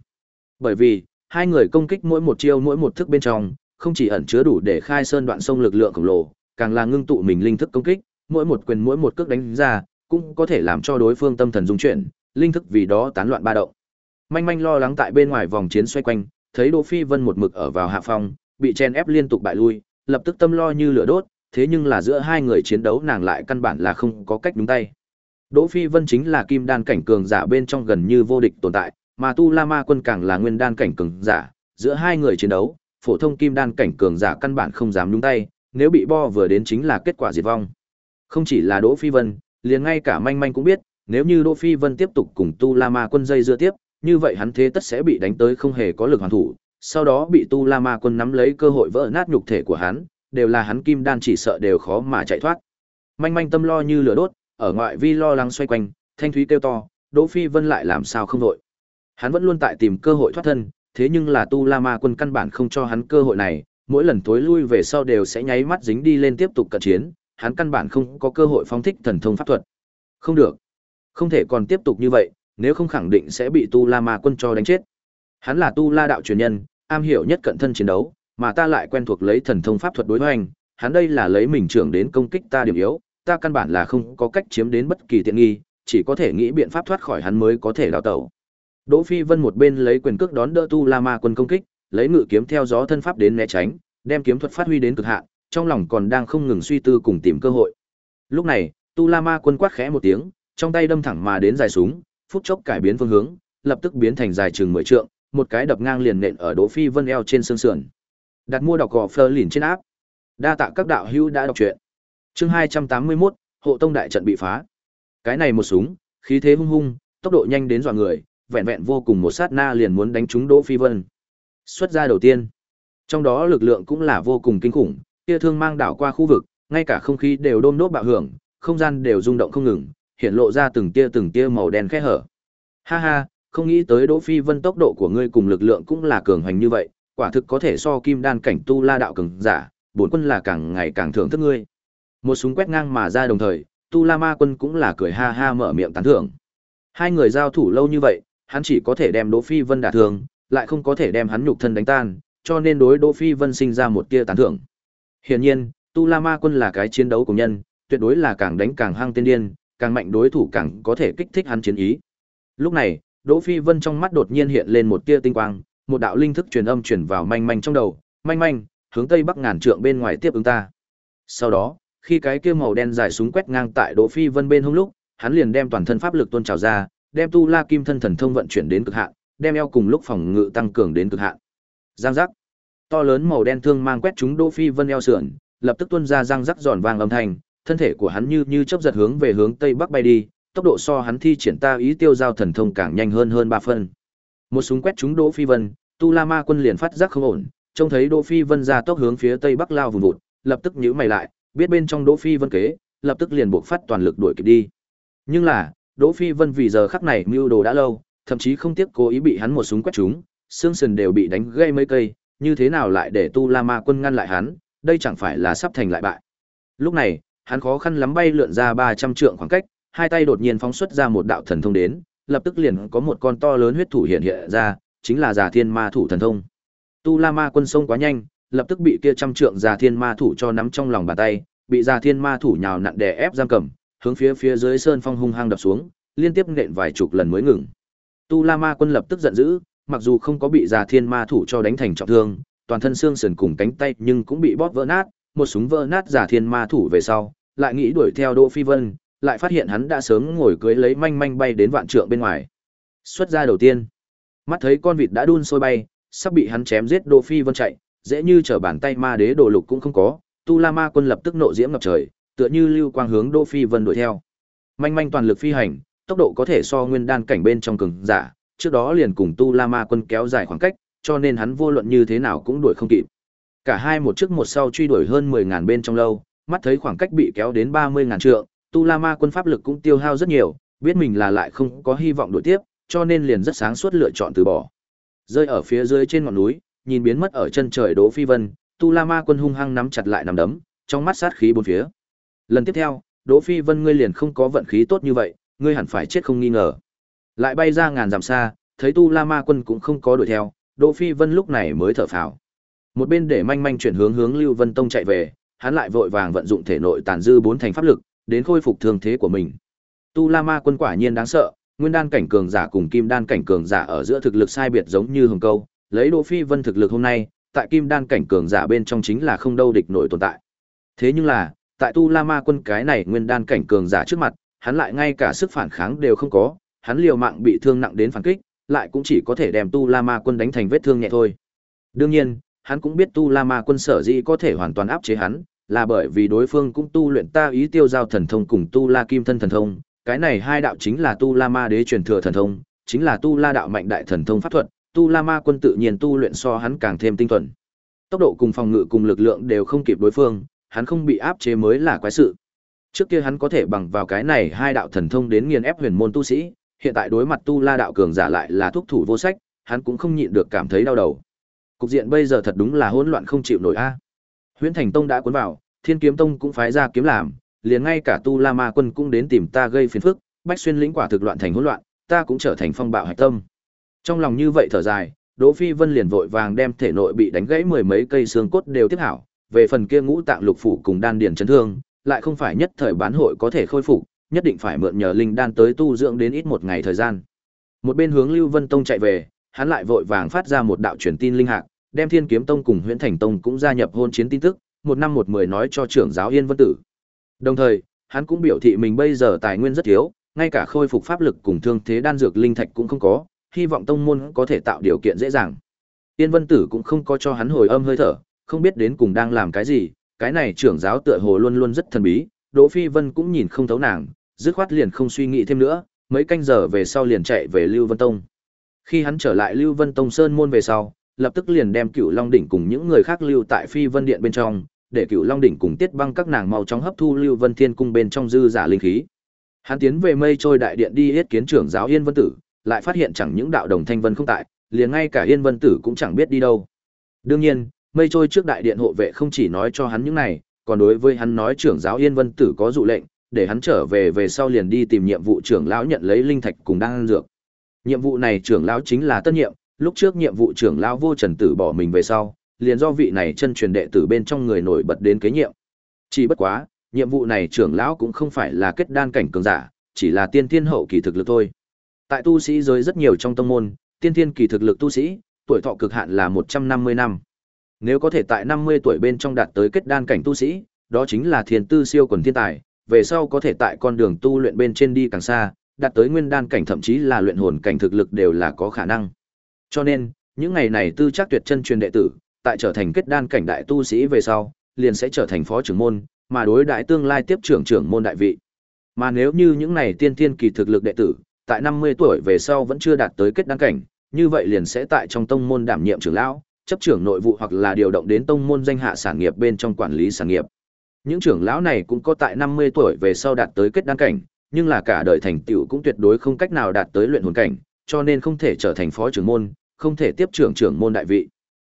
Bởi vì, hai người công kích mỗi một chiêu mỗi một thức bên trong, không chỉ ẩn chứa đủ để khai sơn đoạn sông lực lượng khổng lồ, càng là ngưng tụ mình linh thức công kích, mỗi một quyền mỗi một cước đánh ra, cũng có thể làm cho đối phương tâm thần rung chuyển, linh thức vì đó tán loạn ba động. Manh manh lo lắng tại bên ngoài vòng chiến xoay quanh, thấy Đỗ Phi Vân một mực ở vào hạ phong, bị chen ép liên tục bại lui, lập tức tâm lo như lửa đốt, thế nhưng là giữa hai người chiến đấu nàng lại căn bản là không có cách đúng tay. Đỗ Phi Vân chính là kim đan cảnh cường giả bên trong gần như vô địch tồn tại, mà Tu La Ma Quân càng là nguyên đan cảnh cường giả, giữa hai người chiến đấu, phổ thông kim đan cảnh cường giả căn bản không dám nhúng tay, nếu bị bo vừa đến chính là kết quả diệt vong. Không chỉ là Đỗ Phi Vân, liền ngay cả manh manh cũng biết, nếu như Đỗ Phi Vân tiếp tục cùng Tu La Ma quân dây dưa tiếp, như vậy hắn thế tất sẽ bị đánh tới không hề có lực hoàn thủ, sau đó bị Tu La Ma quân nắm lấy cơ hội vỡ nát nhục thể của hắn, đều là hắn kim đan chỉ sợ đều khó mà chạy thoát. Manh manh tâm lo như lửa đốt, ở ngoại vi lo lắng xoay quanh, thanh thúy kêu to, Đỗ Phi Vân lại làm sao không đội. Hắn vẫn luôn tại tìm cơ hội thoát thân, thế nhưng là Tu La Ma quân căn bản không cho hắn cơ hội này, mỗi lần tối lui về sau đều sẽ nháy mắt dính đi lên tiếp tục cận chiến, hắn căn bản không có cơ hội phóng thích thần thông pháp thuật. Không được, không thể còn tiếp tục như vậy, nếu không khẳng định sẽ bị Tu La Ma quân cho đánh chết. Hắn là Tu La đạo truyền nhân, am hiểu nhất cận thân chiến đấu, mà ta lại quen thuộc lấy thần thông pháp thuật đối hoành, hắn đây là lấy mình trưởng đến công kích ta điểm yếu, ta căn bản là không có cách chiếm đến bất kỳ tiện nghi, chỉ có thể nghĩ biện pháp thoát khỏi hắn mới có thể đào tẩu. Đỗ Phi Vân một bên lấy quyền cước đón đỡ Tu La Ma quân công kích, lấy ngự kiếm theo gió thân pháp đến né tránh, đem kiếm thuật phát huy đến cực hạn, trong lòng còn đang không ngừng suy tư cùng tìm cơ hội. Lúc này, Tu La Ma quân quát khẽ một tiếng, trong tay đâm thẳng mà đến dài súng, phút chốc cải biến phương hướng, lập tức biến thành dài chừng 10 trượng, một cái đập ngang liền nện ở Đỗ Phi Vân eo trên xương sườn. Đặt mua đọc gò Fleur lìn trên áp. Đa tạ các đạo hữu đã đọc truyện. Chương 281, hộ tông đại trận bị phá. Cái này một súng, khí thế hung hung, tốc độ nhanh đến dọa người, vẹn vẹn vô cùng một sát na liền muốn đánh trúng Đỗ Phi Vân. Xuất ra đầu tiên, trong đó lực lượng cũng là vô cùng kinh khủng, kia thương mang đảo qua khu vực, ngay cả không khí đều đôm đốt bạo hưởng, không gian đều rung động không ngừng, hiện lộ ra từng tia từng tia màu đen khẽ hở. Ha ha, không nghĩ tới Đỗ Phi Vân tốc độ của ngươi cùng lực lượng cũng là cường hành như vậy, quả thực có thể so kim đan cảnh tu la đạo cường giả, bổn quân là càng ngày càng thưởng thức ngươi. Một súng quét ngang mà ra đồng thời, tu la ma quân cũng là cười ha ha mở miệng tán thưởng. Hai người giao thủ lâu như vậy, hắn chỉ có thể đem Đỗ Phi Vân đả thương, lại không có thể đem hắn nhục thân đánh tan, cho nên đối Đỗ Phi Vân sinh ra một tia tán thưởng. Hiển nhiên, Tu La Ma Quân là cái chiến đấu của nhân, tuyệt đối là càng đánh càng hăng tiên điên, càng mạnh đối thủ càng có thể kích thích hắn chiến ý. Lúc này, Đỗ Phi Vân trong mắt đột nhiên hiện lên một tia tinh quang, một đạo linh thức truyền âm truyền vào manh manh trong đầu, manh manh, hướng tây bắc ngàn trượng bên ngoài tiếp ứng ta. Sau đó, khi cái kia màu đen dài súng quét ngang tại Đỗ Phi Vân bên hông lúc, hắn liền đem toàn thân pháp lực tuôn trào ra, đem tu la kim thân thần thông vận chuyển đến cực hạn, đem eo cùng lúc phòng ngự tăng cường đến cực hạn. Giang giác. To lớn màu đen thương mang quét chúng Đỗ Phi Vân eo sườn, lập tức tuôn ra răng rắc giòn vang âm thanh, thân thể của hắn như như chớp giật hướng về hướng tây bắc bay đi, tốc độ so hắn thi triển ta ý tiêu giao thần thông càng nhanh hơn hơn ba phân. Một súng quét chúng Đỗ Phi Vân, Tu La Ma quân liền phát giác không ổn, trông thấy Đỗ Phi Vân ra tốc hướng phía tây bắc lao vùng vụt, lập tức nhíu mày lại, biết bên trong Đỗ Phi Vân kế, lập tức liền buộc phát toàn lực đuổi kịp đi. Nhưng là, Đỗ Phi Vân vì giờ khắc này mưu đồ đã lâu, thậm chí không tiếc cố ý bị hắn một súng quét trúng, xương sườn đều bị đánh gãy mấy cây, như thế nào lại để Tu La Ma quân ngăn lại hắn, đây chẳng phải là sắp thành lại bại. Lúc này, hắn khó khăn lắm bay lượn ra 300 trượng khoảng cách, hai tay đột nhiên phóng xuất ra một đạo thần thông đến, lập tức liền có một con to lớn huyết thủ hiện hiện ra, chính là Già Thiên Ma thủ thần thông. Tu La Ma quân sông quá nhanh, lập tức bị kia trăm trượng Già Thiên Ma thủ cho nắm trong lòng bàn tay, bị Già Thiên Ma thủ nhào nặn đè ép giam cầm, hướng phía phía dưới sơn phong hung hăng đập xuống, liên tiếp nện vài chục lần mới ngừng. Tu La Ma quân lập tức giận dữ, mặc dù không có bị Già Thiên Ma thủ cho đánh thành trọng thương, toàn thân xương sườn cùng cánh tay nhưng cũng bị bóp vỡ nát, một súng vỡ nát Già Thiên Ma thủ về sau, lại nghĩ đuổi theo Đỗ Phi Vân, lại phát hiện hắn đã sớm ngồi cưới lấy manh manh bay đến vạn trượng bên ngoài. Xuất ra đầu tiên, mắt thấy con vịt đã đun sôi bay, sắp bị hắn chém giết Đỗ Phi Vân chạy, dễ như trở bàn tay ma đế đồ lục cũng không có, Tu La Ma quân lập tức nộ diễm ngập trời, tựa như lưu quang hướng Đỗ Phi Vân đuổi theo. Manh manh toàn lực phi hành, tốc độ có thể so nguyên đan cảnh bên trong cường giả, trước đó liền cùng Tu La Ma quân kéo dài khoảng cách, cho nên hắn vô luận như thế nào cũng đuổi không kịp. Cả hai một trước một sau truy đuổi hơn 10 ngàn bên trong lâu, mắt thấy khoảng cách bị kéo đến 30 ngàn trượng, Tu La Ma quân pháp lực cũng tiêu hao rất nhiều, biết mình là lại không có hy vọng đuổi tiếp, cho nên liền rất sáng suốt lựa chọn từ bỏ. Rơi ở phía dưới trên ngọn núi, nhìn biến mất ở chân trời Đỗ Phi Vân, Tu La Ma quân hung hăng nắm chặt lại nắm đấm, trong mắt sát khí bốn phía. Lần tiếp theo, Đỗ Phi Vân ngươi liền không có vận khí tốt như vậy, ngươi hẳn phải chết không nghi ngờ. Lại bay ra ngàn dặm xa, thấy Tu La Ma quân cũng không có đuổi theo, Đỗ Phi Vân lúc này mới thở phào. Một bên để manh manh chuyển hướng hướng Lưu Vân Tông chạy về, hắn lại vội vàng vận dụng thể nội tàn dư bốn thành pháp lực, đến khôi phục thương thế của mình. Tu La Ma quân quả nhiên đáng sợ, nguyên đan cảnh cường giả cùng kim đan cảnh cường giả ở giữa thực lực sai biệt giống như hồng câu, lấy Đỗ Phi Vân thực lực hôm nay, tại kim đan cảnh cường giả bên trong chính là không đâu địch nổi tồn tại. Thế nhưng là, tại Tu La Ma quân cái này nguyên đan cảnh cường giả trước mặt, hắn lại ngay cả sức phản kháng đều không có, hắn liều mạng bị thương nặng đến phản kích, lại cũng chỉ có thể đem Tu La Ma quân đánh thành vết thương nhẹ thôi. Đương nhiên, hắn cũng biết Tu La Ma quân sở dĩ có thể hoàn toàn áp chế hắn, là bởi vì đối phương cũng tu luyện ta ý tiêu giao thần thông cùng tu la kim thân thần thông, cái này hai đạo chính là tu la ma đế truyền thừa thần thông, chính là tu la đạo mạnh đại thần thông pháp thuật, tu la ma quân tự nhiên tu luyện so hắn càng thêm tinh thuần. Tốc độ cùng phòng ngự cùng lực lượng đều không kịp đối phương, hắn không bị áp chế mới là quái sự. Trước kia hắn có thể bằng vào cái này hai đạo thần thông đến nghiền ép huyền môn tu sĩ, hiện tại đối mặt tu la đạo cường giả lại là thuốc thủ vô sách, hắn cũng không nhịn được cảm thấy đau đầu. Cục diện bây giờ thật đúng là hỗn loạn không chịu nổi a. Huyễn Thành Tông đã cuốn vào, Thiên Kiếm Tông cũng phái ra kiếm làm, liền ngay cả Tu La Ma Quân cũng đến tìm ta gây phiền phức, Bách Xuyên lĩnh quả thực loạn thành hỗn loạn, ta cũng trở thành phong bạo hải tâm. Trong lòng như vậy thở dài, Đỗ Phi Vân liền vội vàng đem thể nội bị đánh gãy mười mấy cây xương cốt đều tiếp hảo, về phần kia ngũ tạng lục phủ cùng đan điền chấn thương, lại không phải nhất thời bán hội có thể khôi phục, nhất định phải mượn nhờ linh đan tới tu dưỡng đến ít một ngày thời gian. Một bên hướng Lưu Vân Tông chạy về, hắn lại vội vàng phát ra một đạo truyền tin linh hạc, đem Thiên Kiếm Tông cùng Huyền Thành Tông cũng gia nhập hôn chiến tin tức, một năm một mười nói cho trưởng giáo Yên Vân Tử. Đồng thời, hắn cũng biểu thị mình bây giờ tài nguyên rất thiếu, ngay cả khôi phục pháp lực cùng thương thế đan dược linh thạch cũng không có, hy vọng tông môn có thể tạo điều kiện dễ dàng. Yên Vân Tử cũng không có cho hắn hồi âm hơi thở, không biết đến cùng đang làm cái gì, cái này trưởng giáo tựa hồ luôn luôn rất thần bí, Đỗ Phi Vân cũng nhìn không thấu nàng, dứt khoát liền không suy nghĩ thêm nữa, mấy canh giờ về sau liền chạy về Lưu Vân Tông. Khi hắn trở lại Lưu Vân Tông Sơn môn về sau, lập tức liền đem Cửu Long đỉnh cùng những người khác lưu tại Phi Vân Điện bên trong, để Cửu Long đỉnh cùng Tiết Băng các nàng mau chóng hấp thu Lưu Vân Thiên cung bên trong dư giả linh khí. Hắn tiến về Mây Trôi đại điện đi yết kiến trưởng giáo Yên Vân Tử, lại phát hiện chẳng những đạo đồng thanh vân không tại, liền ngay cả Yên Vân Tử cũng chẳng biết đi đâu. Đương nhiên, Mây Trôi trước đại điện hộ vệ không chỉ nói cho hắn những này, còn đối với hắn nói trưởng giáo Yên Vân Tử có dụ lệnh, để hắn trở về về sau liền đi tìm nhiệm vụ trưởng lão nhận lấy linh thạch cùng đan dược. Nhiệm vụ này trưởng lão chính là tân nhiệm, lúc trước nhiệm vụ trưởng lão Vô Trần Tử bỏ mình về sau, liền do vị này chân truyền đệ tử bên trong người nổi bật đến kế nhiệm. Chỉ bất quá, nhiệm vụ này trưởng lão cũng không phải là kết đan cảnh cường giả, chỉ là tiên thiên hậu kỳ thực lực thôi. Tại tu sĩ giới rất nhiều trong tông môn, tiên thiên kỳ thực lực tu sĩ, tuổi thọ cực hạn là 150 năm. Nếu có thể tại 50 tuổi bên trong đạt tới kết đan cảnh tu sĩ, đó chính là thiên tư siêu quần thiên tài, về sau có thể tại con đường tu luyện bên trên đi càng xa, đạt tới nguyên đan cảnh thậm chí là luyện hồn cảnh thực lực đều là có khả năng. Cho nên, những ngày này tư chắc tuyệt chân truyền đệ tử, tại trở thành kết đan cảnh đại tu sĩ về sau, liền sẽ trở thành phó trưởng môn, mà đối đại tương lai tiếp trưởng trưởng môn đại vị. Mà nếu như những này tiên tiên kỳ thực lực đệ tử, tại 50 tuổi về sau vẫn chưa đạt tới kết đan cảnh, như vậy liền sẽ tại trong tông môn đảm nhiệm trưởng lão, chấp trưởng nội vụ hoặc là điều động đến tông môn danh hạ sản nghiệp bên trong quản lý sản nghiệp. Những trưởng lão này cũng có tại 50 tuổi về sau đạt tới kết đan cảnh, nhưng là cả đời thành tựu cũng tuyệt đối không cách nào đạt tới luyện hồn cảnh, cho nên không thể trở thành phó trưởng môn, không thể tiếp trưởng trưởng môn đại vị.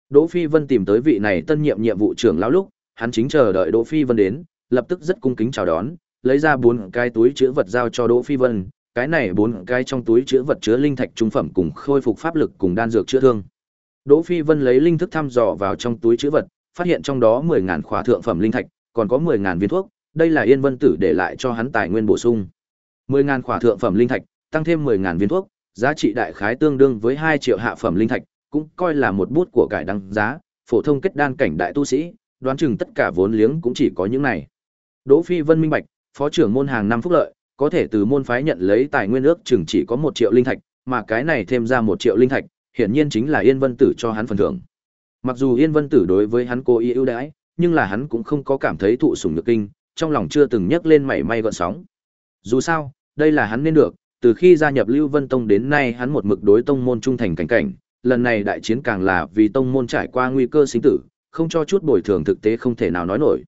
Đỗ Phi Vân tìm tới vị này tân nhiệm nhiệm vụ trưởng lão lúc, hắn chính chờ đợi Đỗ Phi Vân đến, lập tức rất cung kính chào đón, lấy ra bốn cái túi chứa vật giao cho Đỗ Phi Vân, cái này bốn cái trong túi chứa vật chứa linh thạch trung phẩm cùng khôi phục pháp lực cùng đan dược chữa thương. Đỗ Phi Vân lấy linh thức thăm dò vào trong túi chứa vật, phát hiện trong đó 10000 khỏa thượng phẩm linh thạch, còn có 10000 viên thuốc, đây là Yên Vân Tử để lại cho hắn tài nguyên bổ sung. 10000 khỏa thượng phẩm linh thạch, tăng thêm 10000 viên thuốc, giá trị đại khái tương đương với 2 triệu hạ phẩm linh thạch, cũng coi là một bút của cải đăng giá, phổ thông kết đan cảnh đại tu sĩ, đoán chừng tất cả vốn liếng cũng chỉ có những này. Đỗ Phi Vân minh bạch, phó trưởng môn hàng năm phúc lợi, có thể từ môn phái nhận lấy tài nguyên ước chừng chỉ có 1 triệu linh thạch, mà cái này thêm ra 1 triệu linh thạch, hiển nhiên chính là Yên Vân Tử cho hắn phần thưởng. Mặc dù Yên Vân Tử đối với hắn cố ý ưu đãi, nhưng là hắn cũng không có cảm thấy thụ sủng nhược kinh, trong lòng chưa từng nhấc lên mảy may gợn sóng. Dù sao, đây là hắn nên được, từ khi gia nhập Lưu Vân Tông đến nay hắn một mực đối tông môn trung thành cảnh cảnh, lần này đại chiến càng là vì tông môn trải qua nguy cơ sinh tử, không cho chút bồi thường thực tế không thể nào nói nổi.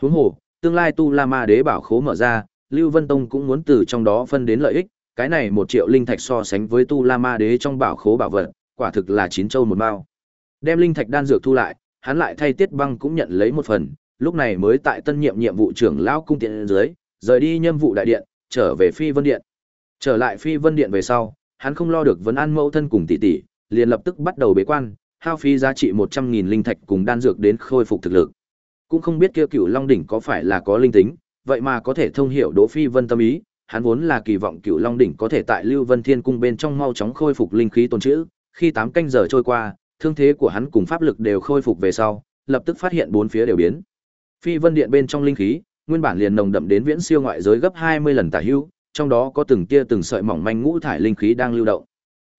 Huống hồ, tương lai Tu La Ma Đế bảo khố mở ra, Lưu Vân Tông cũng muốn từ trong đó phân đến lợi ích, cái này một triệu linh thạch so sánh với Tu La Ma Đế trong bảo khố bảo vật, quả thực là chín châu một mao. Đem linh thạch đan dược thu lại, hắn lại thay Tiết Băng cũng nhận lấy một phần, lúc này mới tại tân nhiệm nhiệm vụ trưởng lão cung tiện dưới, rời đi nhiệm vụ đại điện, trở về Phi Vân Điện. Trở lại Phi Vân Điện về sau, hắn không lo được vấn an mẫu thân cùng tỷ tỷ, liền lập tức bắt đầu bế quan, hao phí giá trị 100.000 linh thạch cùng đan dược đến khôi phục thực lực. Cũng không biết kia Cửu Long đỉnh có phải là có linh tính, vậy mà có thể thông hiểu Đỗ Phi Vân tâm ý, hắn vốn là kỳ vọng Cửu Long đỉnh có thể tại Lưu Vân Thiên cung bên trong mau chóng khôi phục linh khí tồn trữ, khi tám canh giờ trôi qua, thương thế của hắn cùng pháp lực đều khôi phục về sau, lập tức phát hiện bốn phía đều biến. Phi Vân Điện bên trong linh khí, nguyên bản liền nồng đậm đến viễn siêu ngoại giới gấp 20 lần tả hữu, trong đó có từng tia từng sợi mỏng manh ngũ thải linh khí đang lưu động.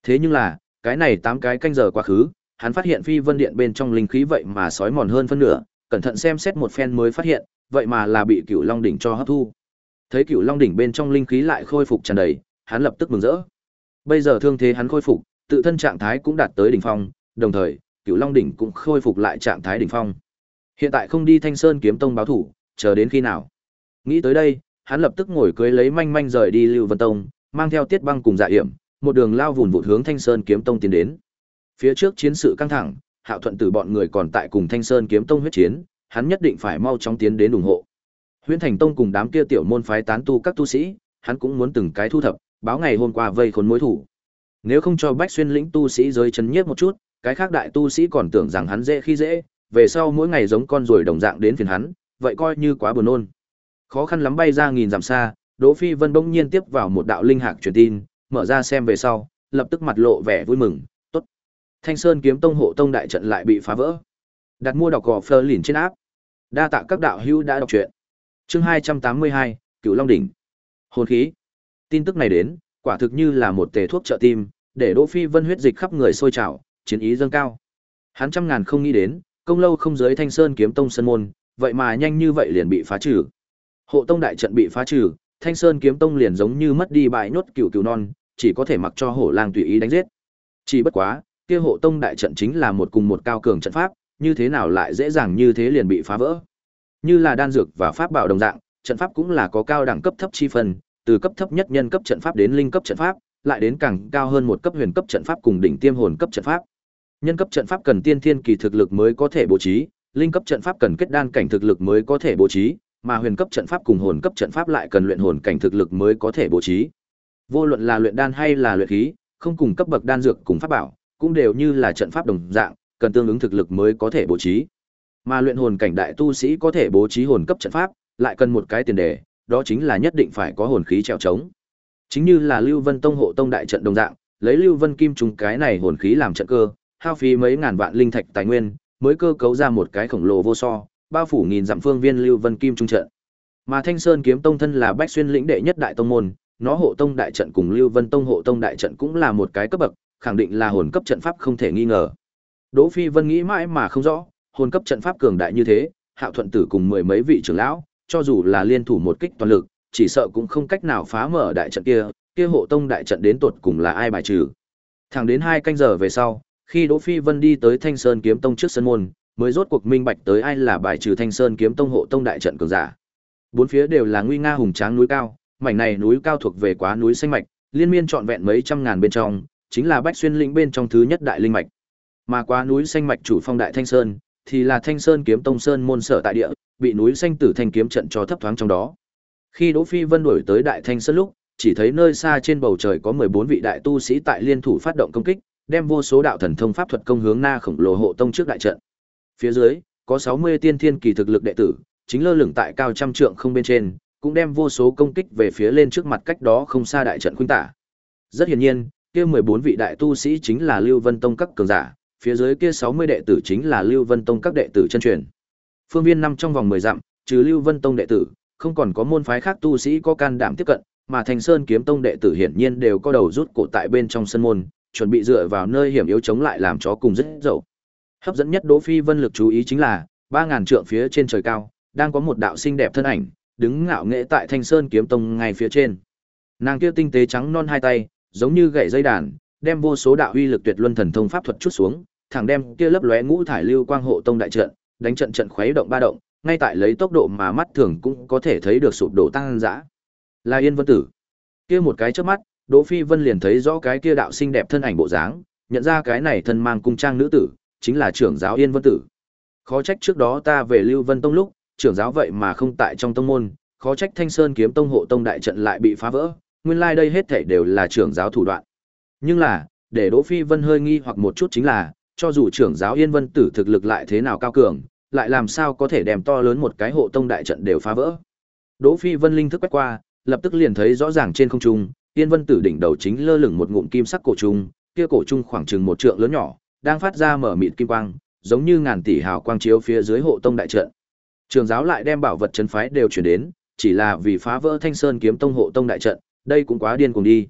Thế nhưng là, cái này tám cái canh giờ quá khứ, hắn phát hiện Phi Vân Điện bên trong linh khí vậy mà sói mòn hơn phân nửa, cẩn thận xem xét một phen mới phát hiện, vậy mà là bị Cửu Long đỉnh cho hấp thu. Thấy cựu Long đỉnh bên trong linh khí lại khôi phục tràn đầy, hắn lập tức mừng rỡ. Bây giờ thương thế hắn khôi phục, tự thân trạng thái cũng đạt tới đỉnh phong, đồng thời, cựu Long đỉnh cũng khôi phục lại trạng thái đỉnh phong. Hiện tại không đi Thanh Sơn kiếm tông báo thủ, chờ đến khi nào? Nghĩ tới đây, hắn lập tức ngồi cưới lấy manh manh rời đi Lưu Vân Tông, mang theo Tiết Băng cùng Dạ Hiểm, một đường lao vùn vụt hướng Thanh Sơn kiếm tông tiến đến. Phía trước chiến sự căng thẳng, Hạo Thuận Tử bọn người còn tại cùng Thanh Sơn kiếm tông huyết chiến, hắn nhất định phải mau chóng tiến đến ủng hộ. Huyễn Thành Tông cùng đám kia tiểu môn phái tán tu các tu sĩ, hắn cũng muốn từng cái thu thập, báo ngày hôm qua vây khốn mối thủ. Nếu không cho Bách Xuyên lĩnh tu sĩ giới chấn nhiếp một chút, cái khác đại tu sĩ còn tưởng rằng hắn dễ khi dễ, về sau mỗi ngày giống con ruồi đồng dạng đến phiền hắn, vậy coi như quá buồn nôn. Khó khăn lắm bay ra nghìn dặm xa, Đỗ Phi Vân bỗng nhiên tiếp vào một đạo linh hạc truyền tin, mở ra xem về sau, lập tức mặt lộ vẻ vui mừng, tốt. Thanh Sơn kiếm tông hộ tông đại trận lại bị phá vỡ. Đặt mua đọc gò Fleur lìn trên áp. Đa tạ các đạo hữu đã đọc truyện. Chương 282, Cựu Long đỉnh. Hồn khí. Tin tức này đến, quả thực như là một tề thuốc trợ tim, để Đỗ Phi Vân huyết dịch khắp người sôi trào, chiến ý dâng cao. Hắn trăm ngàn không nghĩ đến, công lâu không giới Thanh Sơn kiếm tông sân môn, vậy mà nhanh như vậy liền bị phá trừ. Hộ tông đại trận bị phá trừ, Thanh Sơn kiếm tông liền giống như mất đi bại nhốt cựu cựu non, chỉ có thể mặc cho hổ lang tùy ý đánh giết. Chỉ bất quá, kia hộ tông đại trận chính là một cùng một cao cường trận pháp, như thế nào lại dễ dàng như thế liền bị phá vỡ. Như là đan dược và pháp bảo đồng dạng, trận pháp cũng là có cao đẳng cấp thấp chi phần, từ cấp thấp nhất nhân cấp trận pháp đến linh cấp trận pháp, lại đến càng cao hơn một cấp huyền cấp trận pháp cùng đỉnh tiêm hồn cấp trận pháp. Nhân cấp trận pháp cần tiên thiên kỳ thực lực mới có thể bố trí, linh cấp trận pháp cần kết đan cảnh thực lực mới có thể bố trí, mà huyền cấp trận pháp cùng hồn cấp trận pháp lại cần luyện hồn cảnh thực lực mới có thể bố trí. Vô luận là luyện đan hay là luyện khí, không cùng cấp bậc đan dược cùng pháp bảo, cũng đều như là trận pháp đồng dạng, cần tương ứng thực lực mới có thể bố trí. Mà luyện hồn cảnh đại tu sĩ có thể bố trí hồn cấp trận pháp, lại cần một cái tiền đề, đó chính là nhất định phải có hồn khí trèo trống. Chính như là Lưu Vân Tông hộ tông đại trận đồng dạng, lấy Lưu Vân Kim trùng cái này hồn khí làm trận cơ, hao phí mấy ngàn vạn linh thạch tài nguyên, mới cơ cấu ra một cái khổng lồ vô so, bao phủ nghìn dặm phương viên Lưu Vân Kim trung trận. Mà Thanh Sơn kiếm tông thân là Bách Xuyên lĩnh đệ nhất đại tông môn, nó hộ tông đại trận cùng Lưu Vân tông hộ tông đại trận cũng là một cái cấp bậc, khẳng định là hồn cấp trận pháp không thể nghi ngờ. Đỗ Phi Vân nghĩ mãi mà không rõ, hồn cấp trận pháp cường đại như thế, Hạo Thuận Tử cùng mười mấy vị trưởng lão, cho dù là liên thủ một kích toàn lực, chỉ sợ cũng không cách nào phá mở đại trận kia, kia hộ tông đại trận đến tột cùng là ai bài trừ. Thẳng đến hai canh giờ về sau, khi Đỗ Phi Vân đi tới Thanh Sơn kiếm tông trước sân môn, mới rốt cuộc minh bạch tới ai là bài trừ Thanh Sơn kiếm tông hộ tông đại trận cường giả. Bốn phía đều là nguy nga hùng tráng núi cao, mảnh này núi cao thuộc về quá núi xanh mạch, liên miên trọn vẹn mấy trăm ngàn bên trong, chính là Bách Xuyên lĩnh bên trong thứ nhất đại linh mạch. Mà quá núi xanh mạch chủ phong đại Thanh Sơn, thì là Thanh Sơn kiếm tông sơn môn sở tại địa, bị núi xanh tử thanh kiếm trận cho thấp thoáng trong đó. Khi Đỗ Phi Vân đuổi tới đại Thanh Sơn lúc, chỉ thấy nơi xa trên bầu trời có 14 vị đại tu sĩ tại liên thủ phát động công kích, đem vô số đạo thần thông pháp thuật công hướng na khổng lồ hộ tông trước đại trận. Phía dưới, có 60 tiên thiên kỳ thực lực đệ tử, chính lơ lửng tại cao trăm trượng không bên trên, cũng đem vô số công kích về phía lên trước mặt cách đó không xa đại trận khuynh tả. Rất hiển nhiên, kia 14 vị đại tu sĩ chính là Lưu Vân Tông các cường giả, phía dưới kia 60 đệ tử chính là Lưu Vân Tông các đệ tử chân truyền. Phương viên năm trong vòng 10 dặm, trừ Lưu Vân Tông đệ tử, không còn có môn phái khác tu sĩ có can đảm tiếp cận, mà Thành Sơn kiếm tông đệ tử hiển nhiên đều có đầu rút cổ tại bên trong sân môn, chuẩn bị dựa vào nơi hiểm yếu chống lại làm chó cùng rất dậu. Hấp dẫn nhất Đỗ Phi Vân lực chú ý chính là, 3000 trượng phía trên trời cao, đang có một đạo xinh đẹp thân ảnh, đứng ngạo nghễ tại Thanh Sơn kiếm tông ngay phía trên. Nàng kia tinh tế trắng non hai tay, giống như gậy dây đàn, đem vô số đạo uy lực tuyệt luân thần thông pháp thuật chút xuống, thẳng đem kia lấp lóe ngũ thải lưu quang hộ tông đại trận, đánh trận trận khuấy động ba động, ngay tại lấy tốc độ mà mắt thường cũng có thể thấy được sụp đổ tăng dã. Là Yên Vân Tử. Kia một cái chớp mắt, Đỗ Phi Vân liền thấy rõ cái kia đạo xinh đẹp thân ảnh bộ dáng, nhận ra cái này thân mang cung trang nữ tử, chính là trưởng giáo Yên Vân Tử. Khó trách trước đó ta về Lưu Vân Tông lúc, trưởng giáo vậy mà không tại trong tông môn, khó trách Thanh Sơn kiếm tông hộ tông đại trận lại bị phá vỡ, nguyên lai like đây hết thảy đều là trưởng giáo thủ đoạn. Nhưng là, để Đỗ Phi Vân hơi nghi hoặc một chút chính là, cho dù trưởng giáo Yên Vân Tử thực lực lại thế nào cao cường, lại làm sao có thể đem to lớn một cái hộ tông đại trận đều phá vỡ. Đỗ Phi Vân linh thức quét qua, lập tức liền thấy rõ ràng trên không trung, Yên Vân Tử đỉnh đầu chính lơ lửng một ngụm kim sắc cổ trung, kia cổ trung khoảng chừng một trượng lớn nhỏ, đang phát ra mở mịt kim quang, giống như ngàn tỷ hào quang chiếu phía dưới hộ tông đại trận. Trường giáo lại đem bảo vật trấn phái đều chuyển đến, chỉ là vì phá vỡ Thanh Sơn kiếm tông hộ tông đại trận, đây cũng quá điên cuồng đi.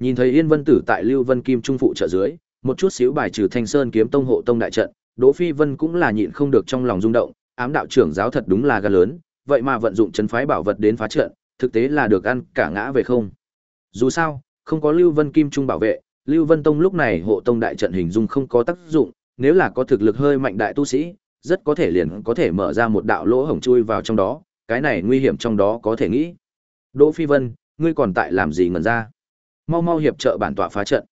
Nhìn thấy Yên Vân Tử tại Lưu Vân Kim trung phụ trợ dưới, một chút xíu bài trừ Thanh Sơn kiếm tông hộ tông đại trận, Đỗ Phi Vân cũng là nhịn không được trong lòng rung động, ám đạo trưởng giáo thật đúng là gan lớn, vậy mà vận dụng chấn phái bảo vật đến phá trận, thực tế là được ăn cả ngã về không. Dù sao, không có Lưu Vân Kim Trung bảo vệ, Lưu Vân Tông lúc này hộ tông đại trận hình dung không có tác dụng, nếu là có thực lực hơi mạnh đại tu sĩ, rất có thể liền có thể mở ra một đạo lỗ hổng chui vào trong đó, cái này nguy hiểm trong đó có thể nghĩ. Đỗ Phi Vân, ngươi còn tại làm gì ngẩn ra? Mau mau hiệp trợ bản tọa phá trận.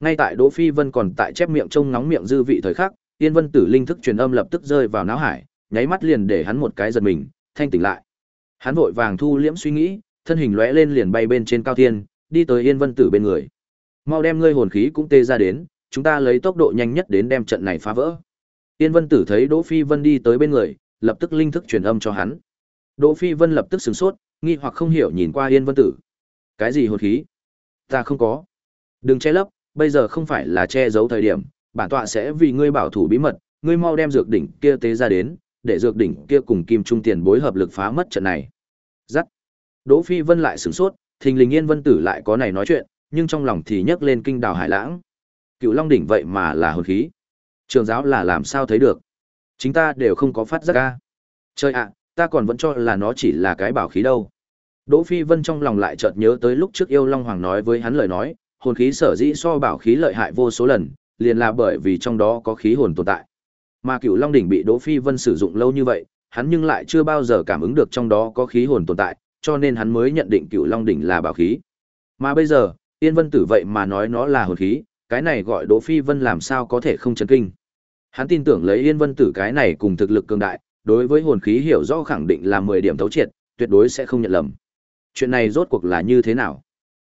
Ngay tại Đỗ Phi Vân còn tại chép miệng trông nóng miệng dư vị thời khắc, Yên Vân Tử linh thức truyền âm lập tức rơi vào não hải, nháy mắt liền để hắn một cái giật mình, thanh tỉnh lại. Hắn vội vàng thu liễm suy nghĩ, thân hình lóe lên liền bay bên trên cao thiên, đi tới Yên Vân Tử bên người. Mau đem ngươi hồn khí cũng tê ra đến, chúng ta lấy tốc độ nhanh nhất đến đem trận này phá vỡ. Yên Vân Tử thấy Đỗ Phi Vân đi tới bên người, lập tức linh thức truyền âm cho hắn. Đỗ Phi Vân lập tức sửng sốt, nghi hoặc không hiểu nhìn qua Yên Vân Tử. Cái gì hồn khí? Ta không có. Đừng che lấp, bây giờ không phải là che giấu thời điểm, bản tọa sẽ vì ngươi bảo thủ bí mật, ngươi mau đem dược đỉnh kia tế ra đến, để dược đỉnh kia cùng kim trung tiền bối hợp lực phá mất trận này. Dắt. Đỗ Phi Vân lại sửng sốt, thình lình Yên Vân Tử lại có này nói chuyện, nhưng trong lòng thì nhấc lên kinh đào hải lãng. Cựu Long đỉnh vậy mà là hồn khí. Trường giáo là làm sao thấy được? Chính ta đều không có phát giác ca. Chơi ạ, ta còn vẫn cho là nó chỉ là cái bảo khí đâu. Đỗ Phi Vân trong lòng lại chợt nhớ tới lúc trước yêu Long Hoàng nói với hắn lời nói, hồn khí sở dĩ so bảo khí lợi hại vô số lần, liền là bởi vì trong đó có khí hồn tồn tại. Mà Cửu Long đỉnh bị Đỗ Phi Vân sử dụng lâu như vậy, hắn nhưng lại chưa bao giờ cảm ứng được trong đó có khí hồn tồn tại, cho nên hắn mới nhận định Cửu Long đỉnh là bảo khí. Mà bây giờ, Yên Vân Tử vậy mà nói nó là hồn khí, cái này gọi Đỗ Phi Vân làm sao có thể không chấn kinh. Hắn tin tưởng lấy Yên Vân Tử cái này cùng thực lực cường đại, đối với hồn khí hiểu rõ khẳng định là 10 điểm thấu triệt, tuyệt đối sẽ không nhận lầm. Chuyện này rốt cuộc là như thế nào?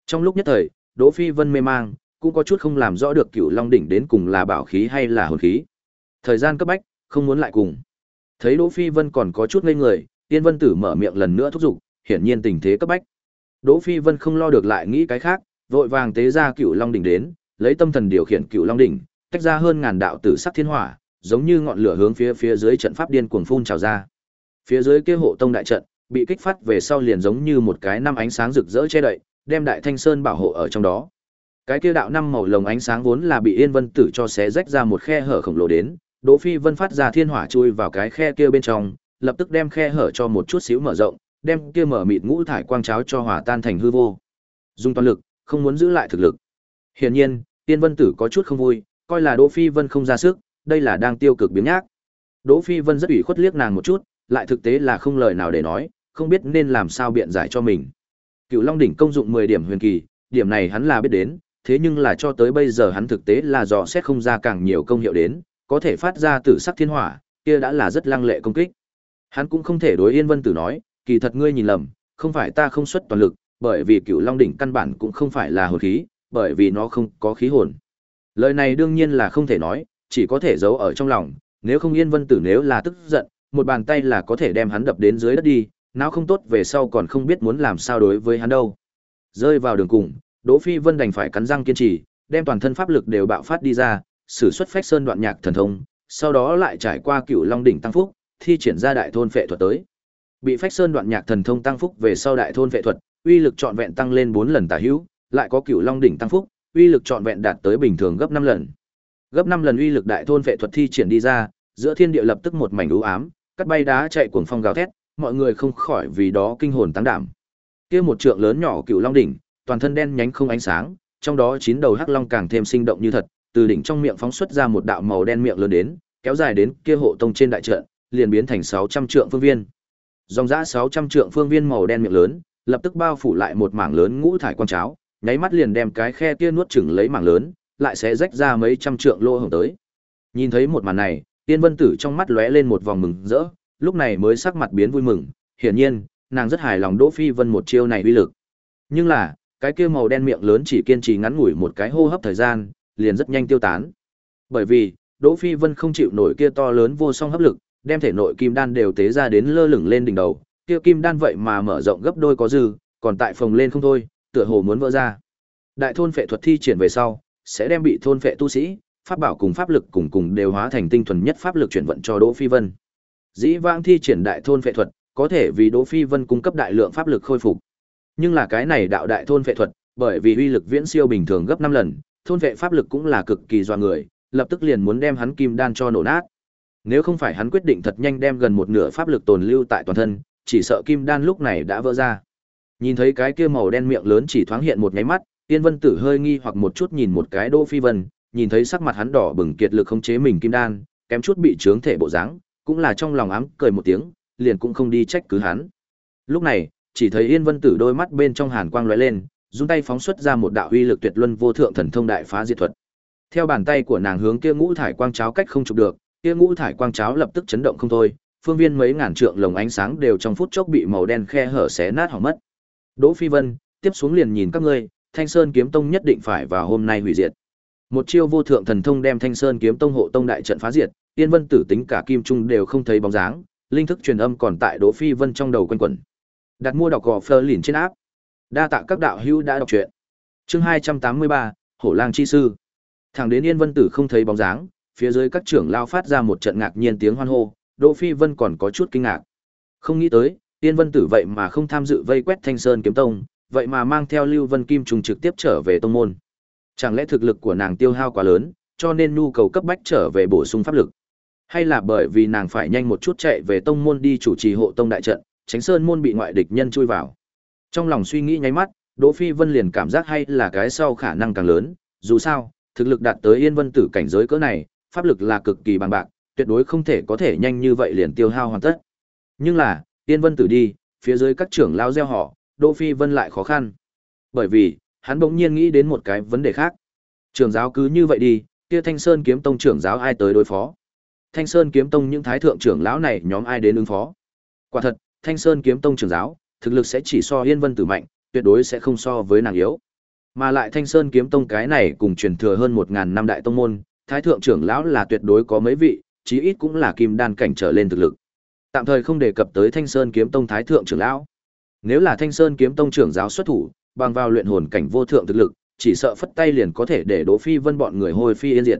Trong lúc nhất thời, Đỗ Phi Vân mê mang, cũng có chút không làm rõ được cựu Long đỉnh đến cùng là bảo khí hay là hồn khí. Thời gian cấp bách, không muốn lại cùng. Thấy Đỗ Phi Vân còn có chút ngây người, Tiên Vân Tử mở miệng lần nữa thúc giục, hiển nhiên tình thế cấp bách. Đỗ Phi Vân không lo được lại nghĩ cái khác, vội vàng tế ra cựu Long đỉnh đến, lấy tâm thần điều khiển cựu Long đỉnh, tách ra hơn ngàn đạo tử sắc thiên hỏa, giống như ngọn lửa hướng phía phía dưới trận pháp điên cuồng phun trào ra. Phía dưới kia hộ tông đại trận, bị kích phát về sau liền giống như một cái năm ánh sáng rực rỡ che đậy, đem Đại Thanh Sơn bảo hộ ở trong đó. Cái kia đạo năm màu lồng ánh sáng vốn là bị Yên Vân Tử cho xé rách ra một khe hở khổng lồ đến, Đỗ Phi Vân phát ra thiên hỏa chui vào cái khe kia bên trong, lập tức đem khe hở cho một chút xíu mở rộng, đem kia mở mịt ngũ thải quang cháo cho hòa tan thành hư vô. Dùng toàn lực, không muốn giữ lại thực lực. Hiển nhiên, yên Vân Tử có chút không vui, coi là Đỗ Phi Vân không ra sức, đây là đang tiêu cực biến nhác. Đỗ Phi Vân rất ủy khuất liếc nàng một chút, lại thực tế là không lời nào để nói, không biết nên làm sao biện giải cho mình. Cựu Long đỉnh công dụng 10 điểm huyền kỳ, điểm này hắn là biết đến, thế nhưng là cho tới bây giờ hắn thực tế là dò xét không ra càng nhiều công hiệu đến, có thể phát ra tử sắc thiên hỏa, kia đã là rất lăng lệ công kích. Hắn cũng không thể đối Yên Vân Tử nói, kỳ thật ngươi nhìn lầm, không phải ta không xuất toàn lực, bởi vì Cựu Long đỉnh căn bản cũng không phải là hồn khí, bởi vì nó không có khí hồn. Lời này đương nhiên là không thể nói, chỉ có thể giấu ở trong lòng, nếu không Yên Vân Tử nếu là tức giận, một bàn tay là có thể đem hắn đập đến dưới đất đi, nào không tốt về sau còn không biết muốn làm sao đối với hắn đâu. Rơi vào đường cùng, Đỗ Phi Vân đành phải cắn răng kiên trì, đem toàn thân pháp lực đều bạo phát đi ra, sử xuất phách sơn đoạn nhạc thần thông, sau đó lại trải qua cựu long đỉnh tăng phúc, thi triển ra đại thôn phệ thuật tới. Bị phách sơn đoạn nhạc thần thông tăng phúc về sau đại thôn phệ thuật, uy lực trọn vẹn tăng lên 4 lần tả hữu, lại có cựu long đỉnh tăng phúc, uy lực trọn vẹn đạt tới bình thường gấp 5 lần. Gấp 5 lần uy lực đại thôn phệ thuật thi triển đi ra, giữa thiên địa lập tức một mảnh u ám, cắt bay đá chạy cuồng phong gào thét, mọi người không khỏi vì đó kinh hồn tăng đảm. Kia một trượng lớn nhỏ cựu long đỉnh, toàn thân đen nhánh không ánh sáng, trong đó chín đầu hắc long càng thêm sinh động như thật, từ đỉnh trong miệng phóng xuất ra một đạo màu đen miệng lớn đến, kéo dài đến kia hộ tông trên đại trận, liền biến thành 600 trượng phương viên. Dòng dã 600 trượng phương viên màu đen miệng lớn, lập tức bao phủ lại một mảng lớn ngũ thải quan cháo, nháy mắt liền đem cái khe kia nuốt chửng lấy mảng lớn, lại sẽ rách ra mấy trăm trượng lỗ hổng tới. Nhìn thấy một màn này, Tiên Vân Tử trong mắt lóe lên một vòng mừng rỡ, lúc này mới sắc mặt biến vui mừng, hiển nhiên, nàng rất hài lòng Đỗ Phi Vân một chiêu này uy lực. Nhưng là, cái kia màu đen miệng lớn chỉ kiên trì ngắn ngủi một cái hô hấp thời gian, liền rất nhanh tiêu tán. Bởi vì, Đỗ Phi Vân không chịu nổi kia to lớn vô song hấp lực, đem thể nội kim đan đều tế ra đến lơ lửng lên đỉnh đầu, kia kim đan vậy mà mở rộng gấp đôi có dư, còn tại phòng lên không thôi, tựa hồ muốn vỡ ra. Đại thôn phệ thuật thi triển về sau, sẽ đem bị thôn phệ tu sĩ, pháp bảo cùng pháp lực cùng cùng đều hóa thành tinh thuần nhất pháp lực chuyển vận cho Đỗ Phi Vân. Dĩ vãng thi triển đại thôn phệ thuật, có thể vì Đỗ Phi Vân cung cấp đại lượng pháp lực khôi phục. Nhưng là cái này đạo đại thôn phệ thuật, bởi vì uy lực viễn siêu bình thường gấp 5 lần, thôn vệ pháp lực cũng là cực kỳ doa người, lập tức liền muốn đem hắn kim đan cho nổ nát. Nếu không phải hắn quyết định thật nhanh đem gần một nửa pháp lực tồn lưu tại toàn thân, chỉ sợ kim đan lúc này đã vỡ ra. Nhìn thấy cái kia màu đen miệng lớn chỉ thoáng hiện một nháy mắt, Tiên Vân Tử hơi nghi hoặc một chút nhìn một cái Đỗ Phi Vân, nhìn thấy sắc mặt hắn đỏ bừng kiệt lực khống chế mình kim đan, kém chút bị trướng thể bộ dáng, cũng là trong lòng ám cười một tiếng, liền cũng không đi trách cứ hắn. Lúc này, chỉ thấy Yên Vân Tử đôi mắt bên trong hàn quang lóe lên, dùng tay phóng xuất ra một đạo uy lực tuyệt luân vô thượng thần thông đại phá diệt thuật. Theo bàn tay của nàng hướng kia ngũ thải quang cháo cách không chụp được, kia ngũ thải quang cháo lập tức chấn động không thôi, phương viên mấy ngàn trượng lồng ánh sáng đều trong phút chốc bị màu đen khe hở xé nát hỏng mất. Đỗ Phi Vân, tiếp xuống liền nhìn các ngươi, Thanh Sơn kiếm tông nhất định phải vào hôm nay hủy diệt. Một chiêu vô thượng thần thông đem Thanh Sơn kiếm tông hộ tông đại trận phá diệt, Tiên Vân tử tính cả Kim Trung đều không thấy bóng dáng, linh thức truyền âm còn tại Đỗ Phi Vân trong đầu quanh quẩn. Đặt mua đọc gò Fleur lìn trên áp. Đa tạ các đạo hữu đã đọc truyện. Chương 283, Hổ Lang chi sư. Thẳng đến Yên Vân tử không thấy bóng dáng, phía dưới các trưởng lao phát ra một trận ngạc nhiên tiếng hoan hô, Đỗ Phi Vân còn có chút kinh ngạc. Không nghĩ tới, Yên Vân tử vậy mà không tham dự vây quét Thanh Sơn kiếm tông, vậy mà mang theo Lưu Vân Kim trùng trực tiếp trở về tông môn. Chẳng lẽ thực lực của nàng tiêu hao quá lớn, cho nên nhu cầu cấp bách trở về bổ sung pháp lực? Hay là bởi vì nàng phải nhanh một chút chạy về tông môn đi chủ trì hộ tông đại trận, tránh sơn môn bị ngoại địch nhân chui vào? Trong lòng suy nghĩ nháy mắt, Đỗ Phi Vân liền cảm giác hay là cái sau khả năng càng lớn, dù sao, thực lực đạt tới Yên Vân tử cảnh giới cỡ này, pháp lực là cực kỳ bằng bạc, tuyệt đối không thể có thể nhanh như vậy liền tiêu hao hoàn tất. Nhưng là, Yên Vân tử đi, phía dưới các trưởng lao gieo họ, Đỗ Phi Vân lại khó khăn. Bởi vì, hắn bỗng nhiên nghĩ đến một cái vấn đề khác. Trưởng giáo cứ như vậy đi, kia Thanh Sơn kiếm tông trưởng giáo ai tới đối phó? Thanh Sơn kiếm tông những thái thượng trưởng lão này nhóm ai đến ứng phó? Quả thật, Thanh Sơn kiếm tông trưởng giáo, thực lực sẽ chỉ so Yên Vân Tử mạnh, tuyệt đối sẽ không so với nàng yếu. Mà lại Thanh Sơn kiếm tông cái này cùng truyền thừa hơn 1000 năm đại tông môn, thái thượng trưởng lão là tuyệt đối có mấy vị, chí ít cũng là kim đan cảnh trở lên thực lực. Tạm thời không đề cập tới Thanh Sơn kiếm tông thái thượng trưởng lão. Nếu là Thanh Sơn kiếm tông trưởng giáo xuất thủ, bằng vào luyện hồn cảnh vô thượng thực lực, chỉ sợ phất tay liền có thể để Đỗ Phi Vân bọn người hôi phi yên diệt.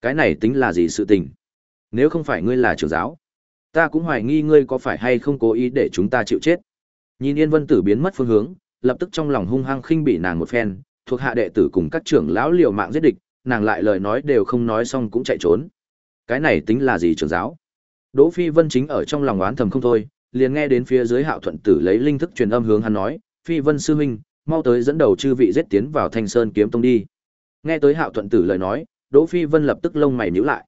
Cái này tính là gì sự tình? Nếu không phải ngươi là trưởng giáo, ta cũng hoài nghi ngươi có phải hay không cố ý để chúng ta chịu chết. Nhìn Yên Vân Tử biến mất phương hướng, lập tức trong lòng hung hăng khinh bỉ nàng một phen, thuộc hạ đệ tử cùng các trưởng lão liều mạng giết địch, nàng lại lời nói đều không nói xong cũng chạy trốn. Cái này tính là gì trưởng giáo? Đỗ Phi Vân chính ở trong lòng oán thầm không thôi, liền nghe đến phía dưới Hạo Thuận Tử lấy linh thức truyền âm hướng hắn nói, "Phi Vân sư huynh, mau tới dẫn đầu chư vị giết tiến vào Thanh Sơn kiếm tông đi." Nghe tới Hạo Thuận Tử lời nói, Đỗ Phi Vân lập tức lông mày nhíu lại.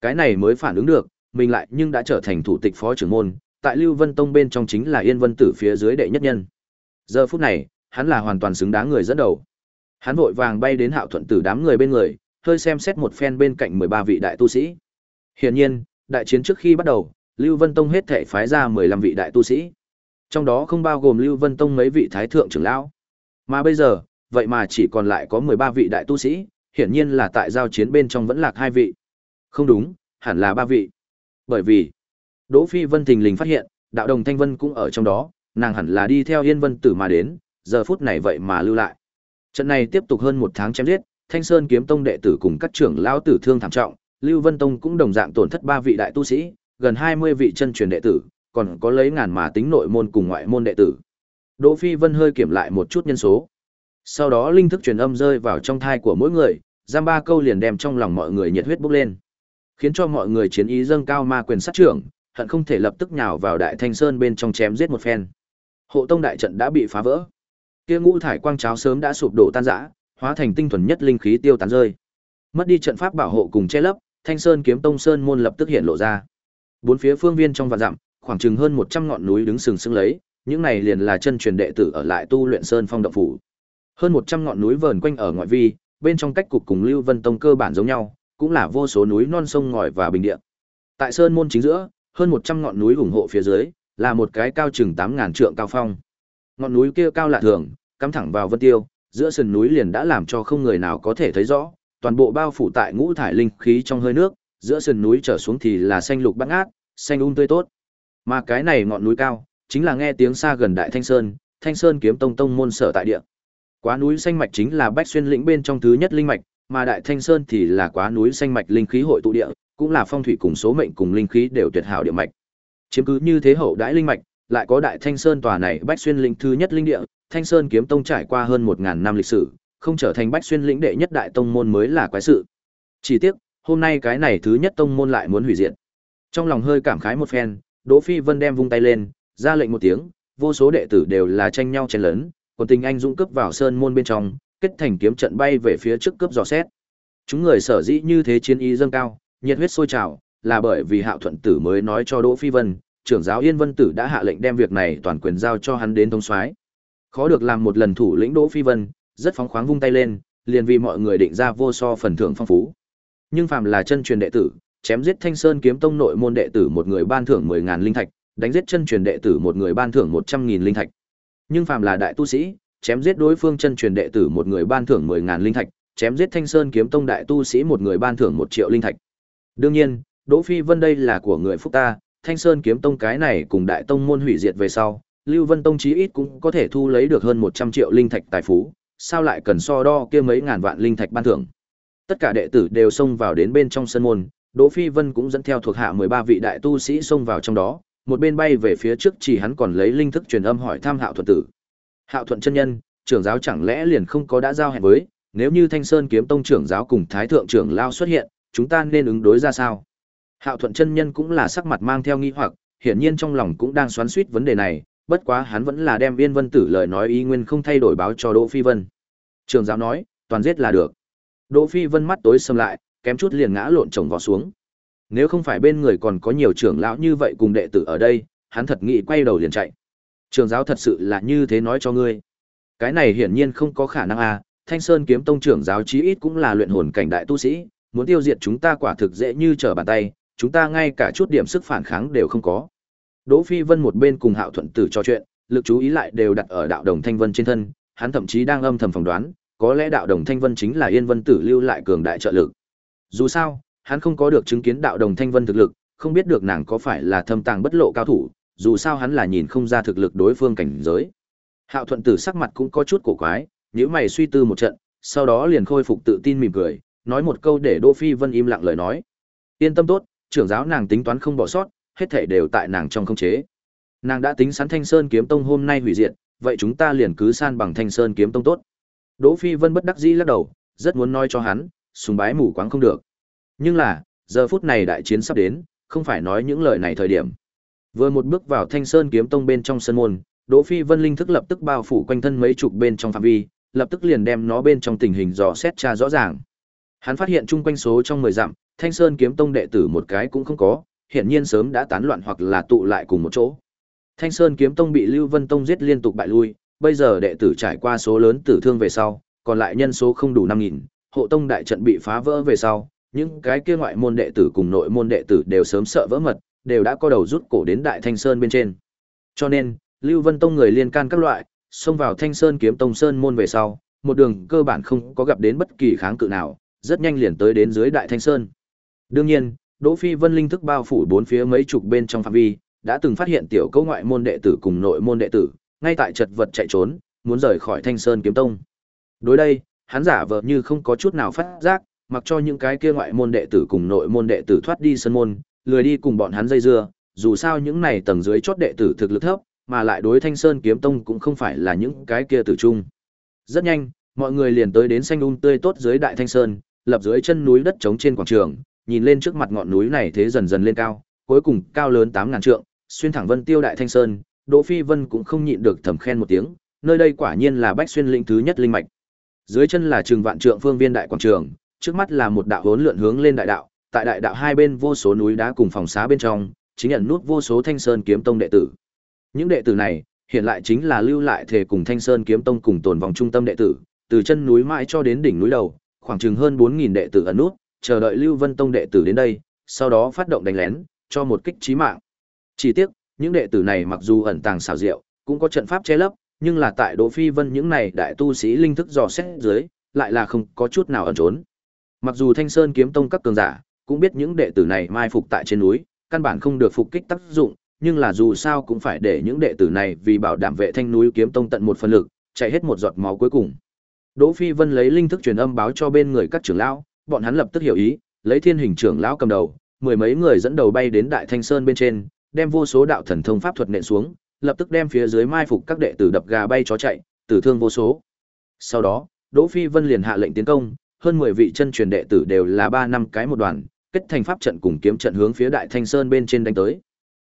Cái này mới phản ứng được, mình lại nhưng đã trở thành thủ tịch phó trưởng môn, tại Lưu Vân Tông bên trong chính là Yên Vân Tử phía dưới đệ nhất nhân. Giờ phút này, hắn là hoàn toàn xứng đáng người dẫn đầu. Hắn vội vàng bay đến Hạo Thuận Tử đám người bên người, hơi xem xét một phen bên cạnh 13 vị đại tu sĩ. Hiển nhiên, đại chiến trước khi bắt đầu, Lưu Vân Tông hết thể phái ra 15 vị đại tu sĩ. Trong đó không bao gồm Lưu Vân Tông mấy vị thái thượng trưởng lão. Mà bây giờ, vậy mà chỉ còn lại có 13 vị đại tu sĩ, hiển nhiên là tại giao chiến bên trong vẫn lạc hai vị. Không đúng, hẳn là ba vị. Bởi vì, Đỗ Phi Vân thình lình phát hiện, đạo đồng Thanh Vân cũng ở trong đó, nàng hẳn là đi theo Yên Vân Tử mà đến, giờ phút này vậy mà lưu lại. Trận này tiếp tục hơn một tháng chém giết, Thanh Sơn kiếm tông đệ tử cùng các trưởng lão tử thương thảm trọng, Lưu Vân Tông cũng đồng dạng tổn thất ba vị đại tu sĩ, gần 20 vị chân truyền đệ tử, còn có lấy ngàn mà tính nội môn cùng ngoại môn đệ tử. Đỗ Phi Vân hơi kiểm lại một chút nhân số. Sau đó linh thức truyền âm rơi vào trong thai của mỗi người, giam ba câu liền đem trong lòng mọi người nhiệt huyết bốc lên, khiến cho mọi người chiến ý dâng cao ma quyền sát trưởng, hận không thể lập tức nhào vào Đại Thanh Sơn bên trong chém giết một phen. Hộ tông đại trận đã bị phá vỡ. Kia ngũ thải quang cháo sớm đã sụp đổ tan rã, hóa thành tinh thuần nhất linh khí tiêu tán rơi. Mất đi trận pháp bảo hộ cùng che lấp, Thanh Sơn kiếm tông sơn môn lập tức hiện lộ ra. Bốn phía phương viên trong vạn dặm, khoảng chừng hơn 100 ngọn núi đứng sừng sững lấy, những này liền là chân truyền đệ tử ở lại tu luyện sơn phong động phủ. Hơn 100 ngọn núi vờn quanh ở ngoại vi, bên trong cách cục cùng Lưu Vân Tông cơ bản giống nhau, cũng là vô số núi non sông ngòi và bình địa. Tại sơn môn chính giữa, hơn 100 ngọn núi ủng hộ phía dưới, là một cái cao chừng 8000 trượng cao phong. Ngọn núi kia cao lạ thường, cắm thẳng vào vân tiêu, giữa sườn núi liền đã làm cho không người nào có thể thấy rõ, toàn bộ bao phủ tại ngũ thải linh khí trong hơi nước, giữa sườn núi trở xuống thì là xanh lục bát ngát, xanh um tươi tốt. Mà cái này ngọn núi cao, chính là nghe tiếng xa gần Đại Thanh Sơn, Thanh Sơn kiếm tông tông môn sở tại địa. Quá núi xanh mạch chính là Bách Xuyên lĩnh bên trong thứ nhất linh mạch, mà Đại Thanh Sơn thì là quá núi xanh mạch linh khí hội tụ địa, cũng là phong thủy cùng số mệnh cùng linh khí đều tuyệt hảo địa mạch. Chiếm cứ như thế hậu đãi linh mạch, lại có Đại Thanh Sơn tòa này Bách Xuyên linh thứ nhất linh địa, Thanh Sơn kiếm tông trải qua hơn 1000 năm lịch sử, không trở thành Bách Xuyên lĩnh đệ nhất đại tông môn mới là quái sự. Chỉ tiếc, hôm nay cái này thứ nhất tông môn lại muốn hủy diệt. Trong lòng hơi cảm khái một phen, Đỗ Phi Vân đem vung tay lên, ra lệnh một tiếng, vô số đệ tử đều là tranh nhau chen lớn, còn tình anh dũng cướp vào sơn môn bên trong, kết thành kiếm trận bay về phía trước cướp dò xét. Chúng người sở dĩ như thế chiến ý dâng cao, nhiệt huyết sôi trào, là bởi vì Hạo Thuận Tử mới nói cho Đỗ Phi Vân, trưởng giáo Yên Vân Tử đã hạ lệnh đem việc này toàn quyền giao cho hắn đến thống soái. Khó được làm một lần thủ lĩnh Đỗ Phi Vân, rất phóng khoáng vung tay lên, liền vì mọi người định ra vô so phần thưởng phong phú. Nhưng phàm là chân truyền đệ tử, chém giết Thanh Sơn kiếm tông nội môn đệ tử một người ban thưởng 10000 linh thạch, đánh giết chân truyền đệ tử một người ban thưởng 100000 linh thạch. Nhưng phàm là đại tu sĩ, chém giết đối phương chân truyền đệ tử một người ban thưởng 10000 linh thạch, chém giết Thanh Sơn kiếm tông đại tu sĩ một người ban thưởng 1 triệu linh thạch. Đương nhiên, Đỗ Phi Vân đây là của người phúc ta, Thanh Sơn kiếm tông cái này cùng đại tông môn hủy diệt về sau, Lưu Vân tông chí ít cũng có thể thu lấy được hơn 100 triệu linh thạch tài phú, sao lại cần so đo kia mấy ngàn vạn linh thạch ban thưởng. Tất cả đệ tử đều xông vào đến bên trong sân môn, Đỗ Phi Vân cũng dẫn theo thuộc hạ 13 vị đại tu sĩ xông vào trong đó, một bên bay về phía trước chỉ hắn còn lấy linh thức truyền âm hỏi tham Hạo Thuận tử. Hạo Thuận chân nhân, trưởng giáo chẳng lẽ liền không có đã giao hẹn với, nếu như Thanh Sơn kiếm tông trưởng giáo cùng Thái thượng trưởng lao xuất hiện, chúng ta nên ứng đối ra sao? Hạo Thuận chân nhân cũng là sắc mặt mang theo nghi hoặc, hiển nhiên trong lòng cũng đang xoắn xuýt vấn đề này, bất quá hắn vẫn là đem Viên Vân Tử lời nói ý nguyên không thay đổi báo cho Đỗ Phi Vân. Trường giáo nói, toàn giết là được. Đỗ Phi Vân mắt tối sầm lại, kém chút liền ngã lộn chồng vó xuống. Nếu không phải bên người còn có nhiều trưởng lão như vậy cùng đệ tử ở đây, hắn thật nghĩ quay đầu liền chạy. Trường giáo thật sự là như thế nói cho ngươi. Cái này hiển nhiên không có khả năng à, Thanh Sơn kiếm tông trưởng giáo chí ít cũng là luyện hồn cảnh đại tu sĩ, muốn tiêu diệt chúng ta quả thực dễ như trở bàn tay, chúng ta ngay cả chút điểm sức phản kháng đều không có. Đỗ Phi Vân một bên cùng Hạo Thuận Tử trò chuyện, lực chú ý lại đều đặt ở đạo đồng Thanh Vân trên thân, hắn thậm chí đang âm thầm phỏng đoán, có lẽ đạo đồng Thanh Vân chính là Yên Vân Tử lưu lại cường đại trợ lực. Dù sao, hắn không có được chứng kiến đạo đồng Thanh Vân thực lực, không biết được nàng có phải là thâm tàng bất lộ cao thủ, dù sao hắn là nhìn không ra thực lực đối phương cảnh giới. Hạo Thuận Tử sắc mặt cũng có chút cổ quái, Nếu mày suy tư một trận, sau đó liền khôi phục tự tin mỉm cười, nói một câu để Đỗ Phi Vân im lặng lời nói. Yên tâm tốt, trưởng giáo nàng tính toán không bỏ sót, hết thảy đều tại nàng trong khống chế. Nàng đã tính sẵn Thanh Sơn kiếm tông hôm nay hủy diệt, vậy chúng ta liền cứ san bằng Thanh Sơn kiếm tông tốt. Đỗ Phi Vân bất đắc dĩ lắc đầu, rất muốn nói cho hắn, sùng bái mù quáng không được. Nhưng là, giờ phút này đại chiến sắp đến, không phải nói những lời này thời điểm. Vừa một bước vào Thanh Sơn kiếm tông bên trong sân môn, Đỗ Phi Vân linh thức lập tức bao phủ quanh thân mấy chục bên trong phạm vi, lập tức liền đem nó bên trong tình hình dò xét tra rõ ràng. Hắn phát hiện chung quanh số trong 10 dặm, Thanh Sơn kiếm tông đệ tử một cái cũng không có, hiện nhiên sớm đã tán loạn hoặc là tụ lại cùng một chỗ. Thanh Sơn kiếm tông bị Lưu Vân tông giết liên tục bại lui, bây giờ đệ tử trải qua số lớn tử thương về sau, còn lại nhân số không đủ 5000, hộ tông đại trận bị phá vỡ về sau, những cái kia ngoại môn đệ tử cùng nội môn đệ tử đều sớm sợ vỡ mật, đều đã có đầu rút cổ đến Đại Thanh Sơn bên trên. Cho nên, Lưu Vân tông người liên can các loại, xông vào Thanh Sơn kiếm tông sơn môn về sau, một đường cơ bản không có gặp đến bất kỳ kháng cự nào, rất nhanh liền tới đến dưới Đại Thanh Sơn. Đương nhiên, Đỗ Phi Vân linh thức bao phủ bốn phía mấy chục bên trong phạm vi, đã từng phát hiện tiểu câu ngoại môn đệ tử cùng nội môn đệ tử, ngay tại chật vật chạy trốn, muốn rời khỏi Thanh Sơn kiếm tông. Đối đây, hắn giả vờ như không có chút nào phát giác, mặc cho những cái kia ngoại môn đệ tử cùng nội môn đệ tử thoát đi sân môn, lười đi cùng bọn hắn dây dưa, dù sao những này tầng dưới chót đệ tử thực lực thấp, mà lại đối Thanh Sơn kiếm tông cũng không phải là những cái kia tử trung. Rất nhanh, mọi người liền tới đến xanh um tươi tốt dưới Đại Thanh Sơn, lập dưới chân núi đất trống trên quảng trường, nhìn lên trước mặt ngọn núi này thế dần dần lên cao, cuối cùng cao lớn 8000 trượng, xuyên thẳng Vân Tiêu Đại Thanh Sơn, Đỗ Phi Vân cũng không nhịn được thầm khen một tiếng, nơi đây quả nhiên là bách xuyên linh thứ nhất linh mạch. Dưới chân là trường vạn trượng phương viên đại quảng trường, trước mắt là một đạo hỗn lượn hướng lên đại đạo, tại đại đạo hai bên vô số núi đá cùng phòng xá bên trong, chính nhận nút vô số Thanh Sơn kiếm tông đệ tử. Những đệ tử này, hiện lại chính là lưu lại thể cùng Thanh Sơn kiếm tông cùng tồn vòng trung tâm đệ tử, từ chân núi mãi cho đến đỉnh núi đầu, khoảng chừng hơn 4000 đệ tử ẩn nút, chờ đợi Lưu Vân Tông đệ tử đến đây, sau đó phát động đánh lén, cho một kích chí mạng. Chỉ tiếc, những đệ tử này mặc dù ẩn tàng xảo diệu, cũng có trận pháp che lấp, nhưng là tại Đỗ Phi Vân những này đại tu sĩ linh thức dò xét dưới, lại là không có chút nào ẩn trốn. Mặc dù Thanh Sơn kiếm tông các cường giả cũng biết những đệ tử này mai phục tại trên núi, căn bản không được phục kích tác dụng, nhưng là dù sao cũng phải để những đệ tử này vì bảo đảm vệ thanh núi kiếm tông tận một phần lực, chạy hết một giọt máu cuối cùng. Đỗ Phi Vân lấy linh thức truyền âm báo cho bên người các trưởng lão, bọn hắn lập tức hiểu ý, lấy thiên hình trưởng lão cầm đầu, mười mấy người dẫn đầu bay đến Đại Thanh Sơn bên trên, đem vô số đạo thần thông pháp thuật nện xuống, lập tức đem phía dưới mai phục các đệ tử đập gà bay chó chạy, tử thương vô số. Sau đó, Đỗ Phi Vân liền hạ lệnh tiến công, hơn 10 vị chân truyền đệ tử đều là 3 năm cái một đoàn, kết thành pháp trận cùng kiếm trận hướng phía Đại Thanh Sơn bên trên đánh tới.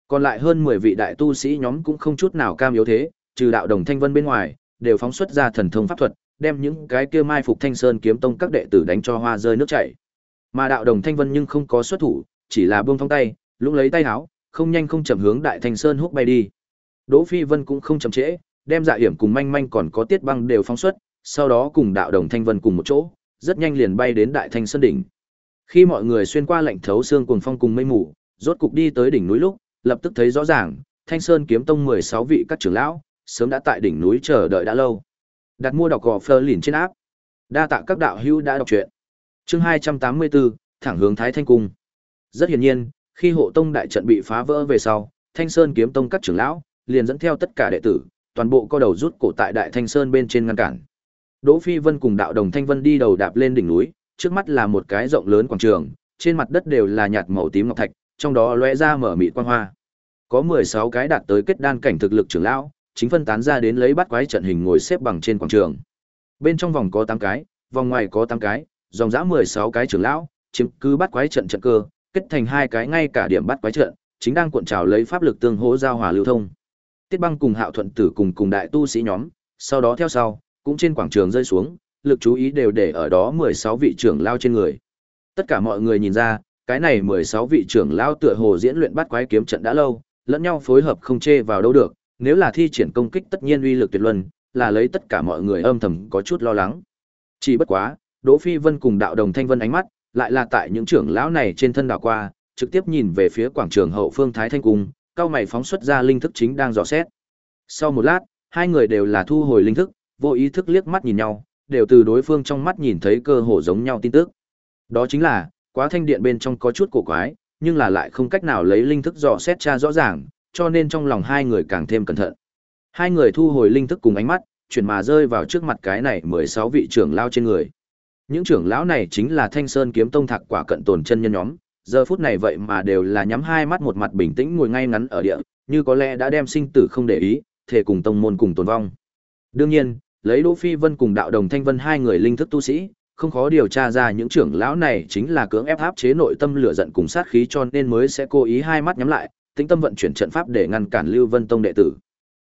Còn lại hơn 10 vị đại tu sĩ nhóm cũng không chút nào cam yếu thế, trừ đạo đồng thanh vân bên ngoài, đều phóng xuất ra thần thông pháp thuật, đem những cái kia mai phục Thanh Sơn kiếm tông các đệ tử đánh cho hoa rơi nước chảy. Mà đạo đồng thanh vân nhưng không có xuất thủ, chỉ là buông thong tay, lúc lấy tay áo, không nhanh không chậm hướng Đại Thanh Sơn húc bay đi. Đỗ Phi Vân cũng không chậm trễ, đem dạ hiểm cùng manh manh còn có tiết băng đều phóng xuất, sau đó cùng đạo đồng thanh vân cùng một chỗ, rất nhanh liền bay đến Đại Thanh Sơn đỉnh. Khi mọi người xuyên qua lạnh thấu xương cuồng phong cùng mây mù, rốt cục đi tới đỉnh núi lúc, lập tức thấy rõ ràng, Thanh Sơn kiếm tông 16 vị các trưởng lão, sớm đã tại đỉnh núi chờ đợi đã lâu. Đặt mua đọc gò phơ lìn trên áp. Đa tạ các đạo hữu đã đọc truyện. Chương 284, thẳng hướng Thái Thanh cung. Rất hiển nhiên, khi hộ tông đại trận bị phá vỡ về sau, Thanh Sơn kiếm tông các trưởng lão liền dẫn theo tất cả đệ tử, toàn bộ co đầu rút cổ tại Đại Thanh Sơn bên trên ngăn cản. Đỗ Phi Vân cùng đạo đồng Thanh Vân đi đầu đạp lên đỉnh núi, trước mắt là một cái rộng lớn quảng trường, trên mặt đất đều là nhạt màu tím ngọc thạch, trong đó lóe ra mở mịt quang hoa. Có 16 cái đạt tới kết đan cảnh thực lực trưởng lão, chính phân tán ra đến lấy bắt quái trận hình ngồi xếp bằng trên quảng trường. Bên trong vòng có 8 cái, vòng ngoài có 8 cái, dòng dã 16 cái trưởng lão, chiếm cứ bắt quái trận trận cơ, kết thành hai cái ngay cả điểm bắt quái trận, chính đang cuộn trào lấy pháp lực tương hỗ giao hòa lưu thông. Tiết Băng cùng Hạo Thuận Tử cùng cùng đại tu sĩ nhóm, sau đó theo sau, cũng trên quảng trường rơi xuống, lực chú ý đều để ở đó 16 vị trưởng lao trên người. Tất cả mọi người nhìn ra, cái này 16 vị trưởng lao tựa hồ diễn luyện bắt quái kiếm trận đã lâu, lẫn nhau phối hợp không chê vào đâu được, nếu là thi triển công kích tất nhiên uy lực tuyệt luân, là lấy tất cả mọi người âm thầm có chút lo lắng. Chỉ bất quá, Đỗ Phi Vân cùng Đạo Đồng Thanh Vân ánh mắt, lại là tại những trưởng lão này trên thân đảo qua, trực tiếp nhìn về phía quảng trường hậu phương Thái Thanh cung, cao mày phóng xuất ra linh thức chính đang dò xét. Sau một lát, hai người đều là thu hồi linh thức, vô ý thức liếc mắt nhìn nhau, đều từ đối phương trong mắt nhìn thấy cơ hồ giống nhau tin tức. Đó chính là, quá thanh điện bên trong có chút cổ quái, nhưng là lại không cách nào lấy linh thức dò xét tra rõ ràng, cho nên trong lòng hai người càng thêm cẩn thận. Hai người thu hồi linh thức cùng ánh mắt, chuyển mà rơi vào trước mặt cái này 16 vị trưởng lao trên người. Những trưởng lão này chính là Thanh Sơn kiếm tông thạc quả cận tồn chân nhân nhóm, giờ phút này vậy mà đều là nhắm hai mắt một mặt bình tĩnh ngồi ngay ngắn ở địa, như có lẽ đã đem sinh tử không để ý, thể cùng tông môn cùng tồn vong. Đương nhiên, lấy Đỗ Phi Vân cùng đạo đồng Thanh Vân hai người linh thức tu sĩ, không khó điều tra ra những trưởng lão này chính là cưỡng ép áp chế nội tâm lửa giận cùng sát khí cho nên mới sẽ cố ý hai mắt nhắm lại, tĩnh tâm vận chuyển trận pháp để ngăn cản Lưu Vân Tông đệ tử.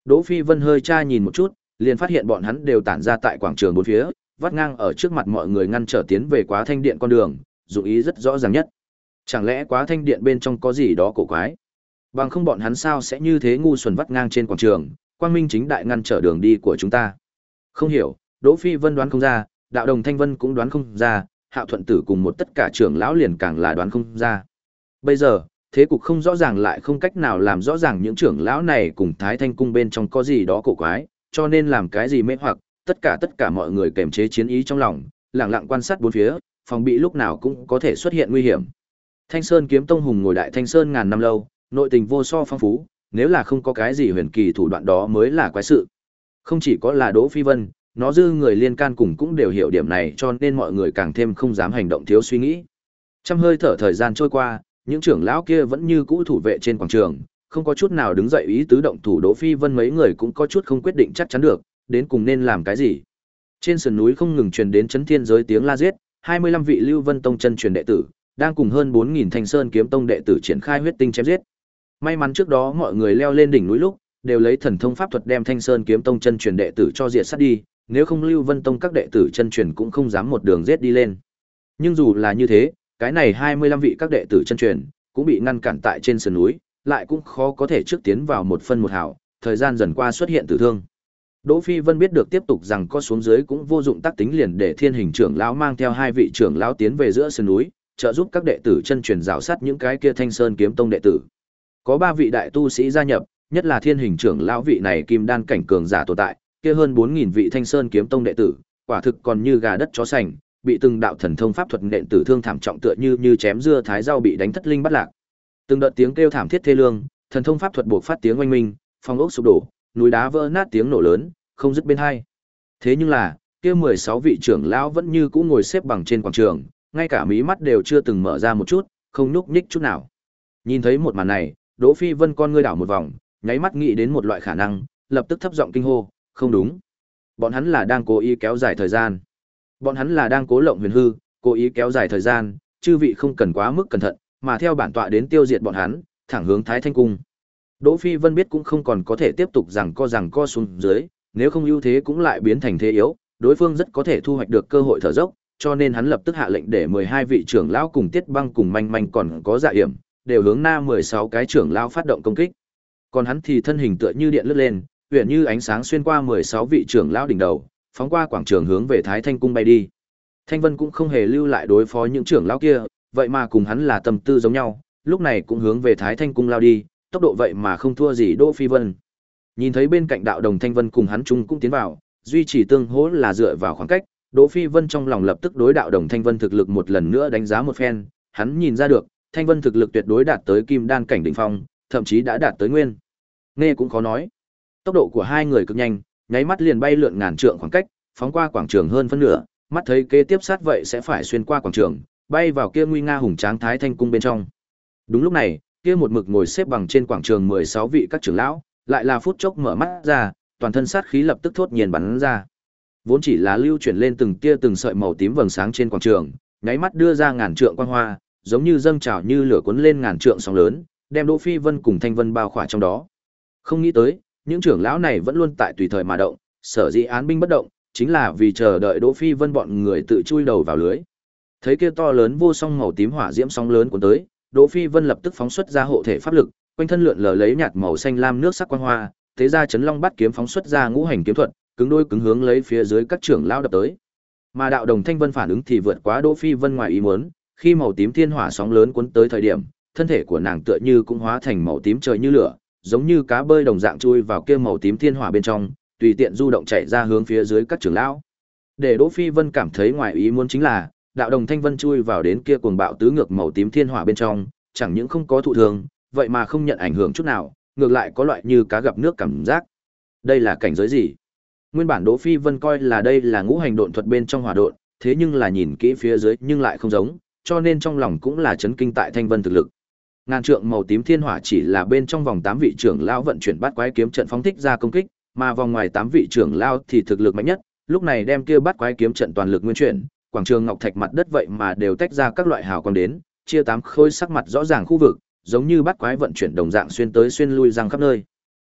Đỗ Phi Vân hơi tra nhìn một chút, liền phát hiện bọn hắn đều tản ra tại quảng trường bốn phía, vắt ngang ở trước mặt mọi người ngăn trở tiến về Quá Thanh Điện con đường, dụng ý rất rõ ràng nhất. Chẳng lẽ Quá Thanh Điện bên trong có gì đó cổ quái? Bằng không bọn hắn sao sẽ như thế ngu xuẩn vắt ngang trên quảng trường, quang minh chính đại ngăn trở đường đi của chúng ta. Không hiểu, Đỗ Phi Vân đoán không ra, đạo đồng Thanh Vân cũng đoán không ra, Hạo Thuận Tử cùng một tất cả trưởng lão liền càng là đoán không ra. Bây giờ, thế cục không rõ ràng lại không cách nào làm rõ ràng những trưởng lão này cùng Thái Thanh cung bên trong có gì đó cổ quái, cho nên làm cái gì mê hoặc, tất cả tất cả mọi người kềm chế chiến ý trong lòng, lặng lặng quan sát bốn phía, phòng bị lúc nào cũng có thể xuất hiện nguy hiểm. Thanh Sơn kiếm tông hùng ngồi đại Thanh Sơn ngàn năm lâu, nội tình vô so phong phú, nếu là không có cái gì huyền kỳ thủ đoạn đó mới là quái sự. Không chỉ có là Đỗ Phi Vân, nó dư người liên can cùng cũng đều hiểu điểm này cho nên mọi người càng thêm không dám hành động thiếu suy nghĩ. Trăm hơi thở thời gian trôi qua, những trưởng lão kia vẫn như cũ thủ vệ trên quảng trường, không có chút nào đứng dậy ý tứ động thủ Đỗ Phi Vân mấy người cũng có chút không quyết định chắc chắn được, đến cùng nên làm cái gì. Trên sườn núi không ngừng truyền đến chấn thiên giới tiếng la giết, 25 vị Lưu Vân Tông chân truyền đệ tử, đang cùng hơn 4000 Thanh Sơn kiếm tông đệ tử triển khai huyết tinh chém giết. May mắn trước đó mọi người leo lên đỉnh núi lúc, đều lấy thần thông pháp thuật đem Thanh Sơn kiếm tông chân truyền đệ tử cho diệt sát đi, nếu không Lưu Vân Tông các đệ tử chân truyền cũng không dám một đường giết đi lên. Nhưng dù là như thế, cái này 25 vị các đệ tử chân truyền cũng bị ngăn cản tại trên sườn núi, lại cũng khó có thể trước tiến vào một phân một hảo, thời gian dần qua xuất hiện tử thương. Đỗ Phi Vân biết được tiếp tục rằng có xuống dưới cũng vô dụng tác tính liền để Thiên Hình trưởng lão mang theo hai vị trưởng lão tiến về giữa sườn núi, trợ giúp các đệ tử chân truyền rào sát những cái kia Thanh Sơn kiếm tông đệ tử. Có ba vị đại tu sĩ gia nhập, nhất là Thiên Hình trưởng lão vị này kim đan cảnh cường giả tồn tại, kia hơn 4000 vị Thanh Sơn kiếm tông đệ tử, quả thực còn như gà đất chó sành, bị từng đạo thần thông pháp thuật nện tử thương thảm trọng tựa như như chém dưa thái rau bị đánh thất linh bắt lạc. Từng đợt tiếng kêu thảm thiết thê lương, thần thông pháp thuật buộc phát tiếng oanh minh, phong ốc sụp đổ, núi đá vỡ nát tiếng nổ lớn, không dứt bên hai. Thế nhưng là, kia 16 vị trưởng lão vẫn như cũ ngồi xếp bằng trên quảng trường, ngay cả mí mắt đều chưa từng mở ra một chút, không nhúc nhích chút nào. Nhìn thấy một màn này, Đỗ Phi Vân con ngươi đảo một vòng, nháy mắt nghĩ đến một loại khả năng, lập tức thấp giọng kinh hô, không đúng. Bọn hắn là đang cố ý kéo dài thời gian. Bọn hắn là đang cố lộng huyền hư, cố ý kéo dài thời gian, chư vị không cần quá mức cẩn thận, mà theo bản tọa đến tiêu diệt bọn hắn, thẳng hướng Thái Thanh cung. Đỗ Phi Vân biết cũng không còn có thể tiếp tục rằng co rằng co xuống dưới, nếu không ưu thế cũng lại biến thành thế yếu, đối phương rất có thể thu hoạch được cơ hội thở dốc, cho nên hắn lập tức hạ lệnh để 12 vị trưởng lão cùng Tiết Băng cùng manh manh còn có dạ hiểm, đều hướng na 16 cái trưởng lão phát động công kích. Còn hắn thì thân hình tựa như điện lướt lên, huyền như ánh sáng xuyên qua 16 vị trưởng lão đỉnh đầu, phóng qua quảng trường hướng về Thái Thanh cung bay đi. Thanh Vân cũng không hề lưu lại đối phó những trưởng lão kia, vậy mà cùng hắn là tâm tư giống nhau, lúc này cũng hướng về Thái Thanh cung lao đi, tốc độ vậy mà không thua gì Đỗ Phi Vân. Nhìn thấy bên cạnh đạo đồng Thanh Vân cùng hắn chung cũng tiến vào, duy trì tương hỗ là dựa vào khoảng cách, Đỗ Phi Vân trong lòng lập tức đối đạo đồng Thanh Vân thực lực một lần nữa đánh giá một phen, hắn nhìn ra được, Thanh Vân thực lực tuyệt đối đạt tới kim đan cảnh đỉnh phong, thậm chí đã đạt tới nguyên. Nghe cũng khó nói. Tốc độ của hai người cực nhanh, nháy mắt liền bay lượn ngàn trượng khoảng cách, phóng qua quảng trường hơn phân nửa, mắt thấy kế tiếp sát vậy sẽ phải xuyên qua quảng trường, bay vào kia nguy nga hùng tráng thái thanh cung bên trong. Đúng lúc này, kia một mực ngồi xếp bằng trên quảng trường 16 vị các trưởng lão, lại là phút chốc mở mắt ra, toàn thân sát khí lập tức thốt nhiên bắn ra. Vốn chỉ là lưu chuyển lên từng tia từng sợi màu tím vầng sáng trên quảng trường, nháy mắt đưa ra ngàn trượng quang hoa, giống như dâng trào như lửa cuốn lên ngàn trượng sóng lớn, đem Đỗ Phi Vân cùng Thanh Vân bao khỏa trong đó. Không nghĩ tới, những trưởng lão này vẫn luôn tại tùy thời mà động, sở dĩ án binh bất động, chính là vì chờ đợi Đỗ Phi Vân bọn người tự chui đầu vào lưới. Thấy kia to lớn vô song màu tím hỏa diễm sóng lớn cuốn tới, Đỗ Phi Vân lập tức phóng xuất ra hộ thể pháp lực, quanh thân lượn lờ lấy nhạt màu xanh lam nước sắc quang hoa, thế ra chấn long bắt kiếm phóng xuất ra ngũ hành kiếm thuật, cứng đôi cứng hướng lấy phía dưới các trưởng lão đập tới. Mà đạo đồng thanh vân phản ứng thì vượt quá Đỗ Phi Vân ngoài ý muốn, khi màu tím thiên hỏa sóng lớn cuốn tới thời điểm, thân thể của nàng tựa như cũng hóa thành màu tím trời như lửa, giống như cá bơi đồng dạng chui vào kia màu tím thiên hỏa bên trong, tùy tiện du động chạy ra hướng phía dưới các trưởng lão. Để Đỗ Phi Vân cảm thấy ngoài ý muốn chính là, đạo đồng thanh vân chui vào đến kia cuồng bạo tứ ngược màu tím thiên hỏa bên trong, chẳng những không có thụ thương, vậy mà không nhận ảnh hưởng chút nào, ngược lại có loại như cá gặp nước cảm giác. Đây là cảnh giới gì? Nguyên bản Đỗ Phi Vân coi là đây là ngũ hành độn thuật bên trong hỏa độn, thế nhưng là nhìn kỹ phía dưới nhưng lại không giống, cho nên trong lòng cũng là chấn kinh tại thanh vân thực lực. Ngàn trượng màu tím thiên hỏa chỉ là bên trong vòng 8 vị trưởng lão vận chuyển bát quái kiếm trận phóng thích ra công kích, mà vòng ngoài 8 vị trưởng lão thì thực lực mạnh nhất, lúc này đem kia bát quái kiếm trận toàn lực nguyên chuyển, quảng trường ngọc thạch mặt đất vậy mà đều tách ra các loại hào quang đến, chia tám khối sắc mặt rõ ràng khu vực, giống như bát quái vận chuyển đồng dạng xuyên tới xuyên lui răng khắp nơi.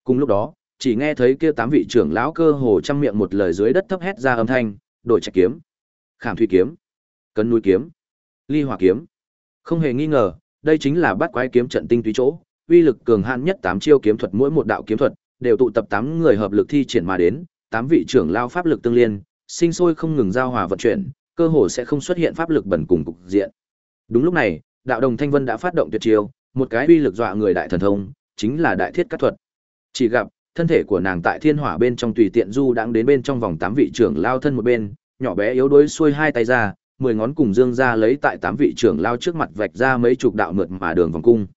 Cùng lúc đó, chỉ nghe thấy kia tám vị trưởng lão cơ hồ trăm miệng một lời dưới đất thấp hét ra âm thanh, đổi trạch kiếm, khảm thủy kiếm, cân núi kiếm, ly hỏa kiếm. Không hề nghi ngờ, đây chính là bát quái kiếm trận tinh túy chỗ, uy lực cường hãn nhất tám chiêu kiếm thuật mỗi một đạo kiếm thuật đều tụ tập tám người hợp lực thi triển mà đến, tám vị trưởng lao pháp lực tương liên, sinh sôi không ngừng giao hòa vận chuyển, cơ hồ sẽ không xuất hiện pháp lực bẩn cùng cục diện. Đúng lúc này, đạo đồng thanh vân đã phát động tuyệt chiêu, một cái uy lực dọa người đại thần thông, chính là đại thiết cắt thuật. Chỉ gặp, thân thể của nàng tại thiên hỏa bên trong tùy tiện du đang đến bên trong vòng tám vị trưởng lao thân một bên, nhỏ bé yếu đuối xuôi hai tay ra, mười ngón cùng dương ra lấy tại tám vị trưởng lao trước mặt vạch ra mấy chục đạo mượt mà đường vòng cung.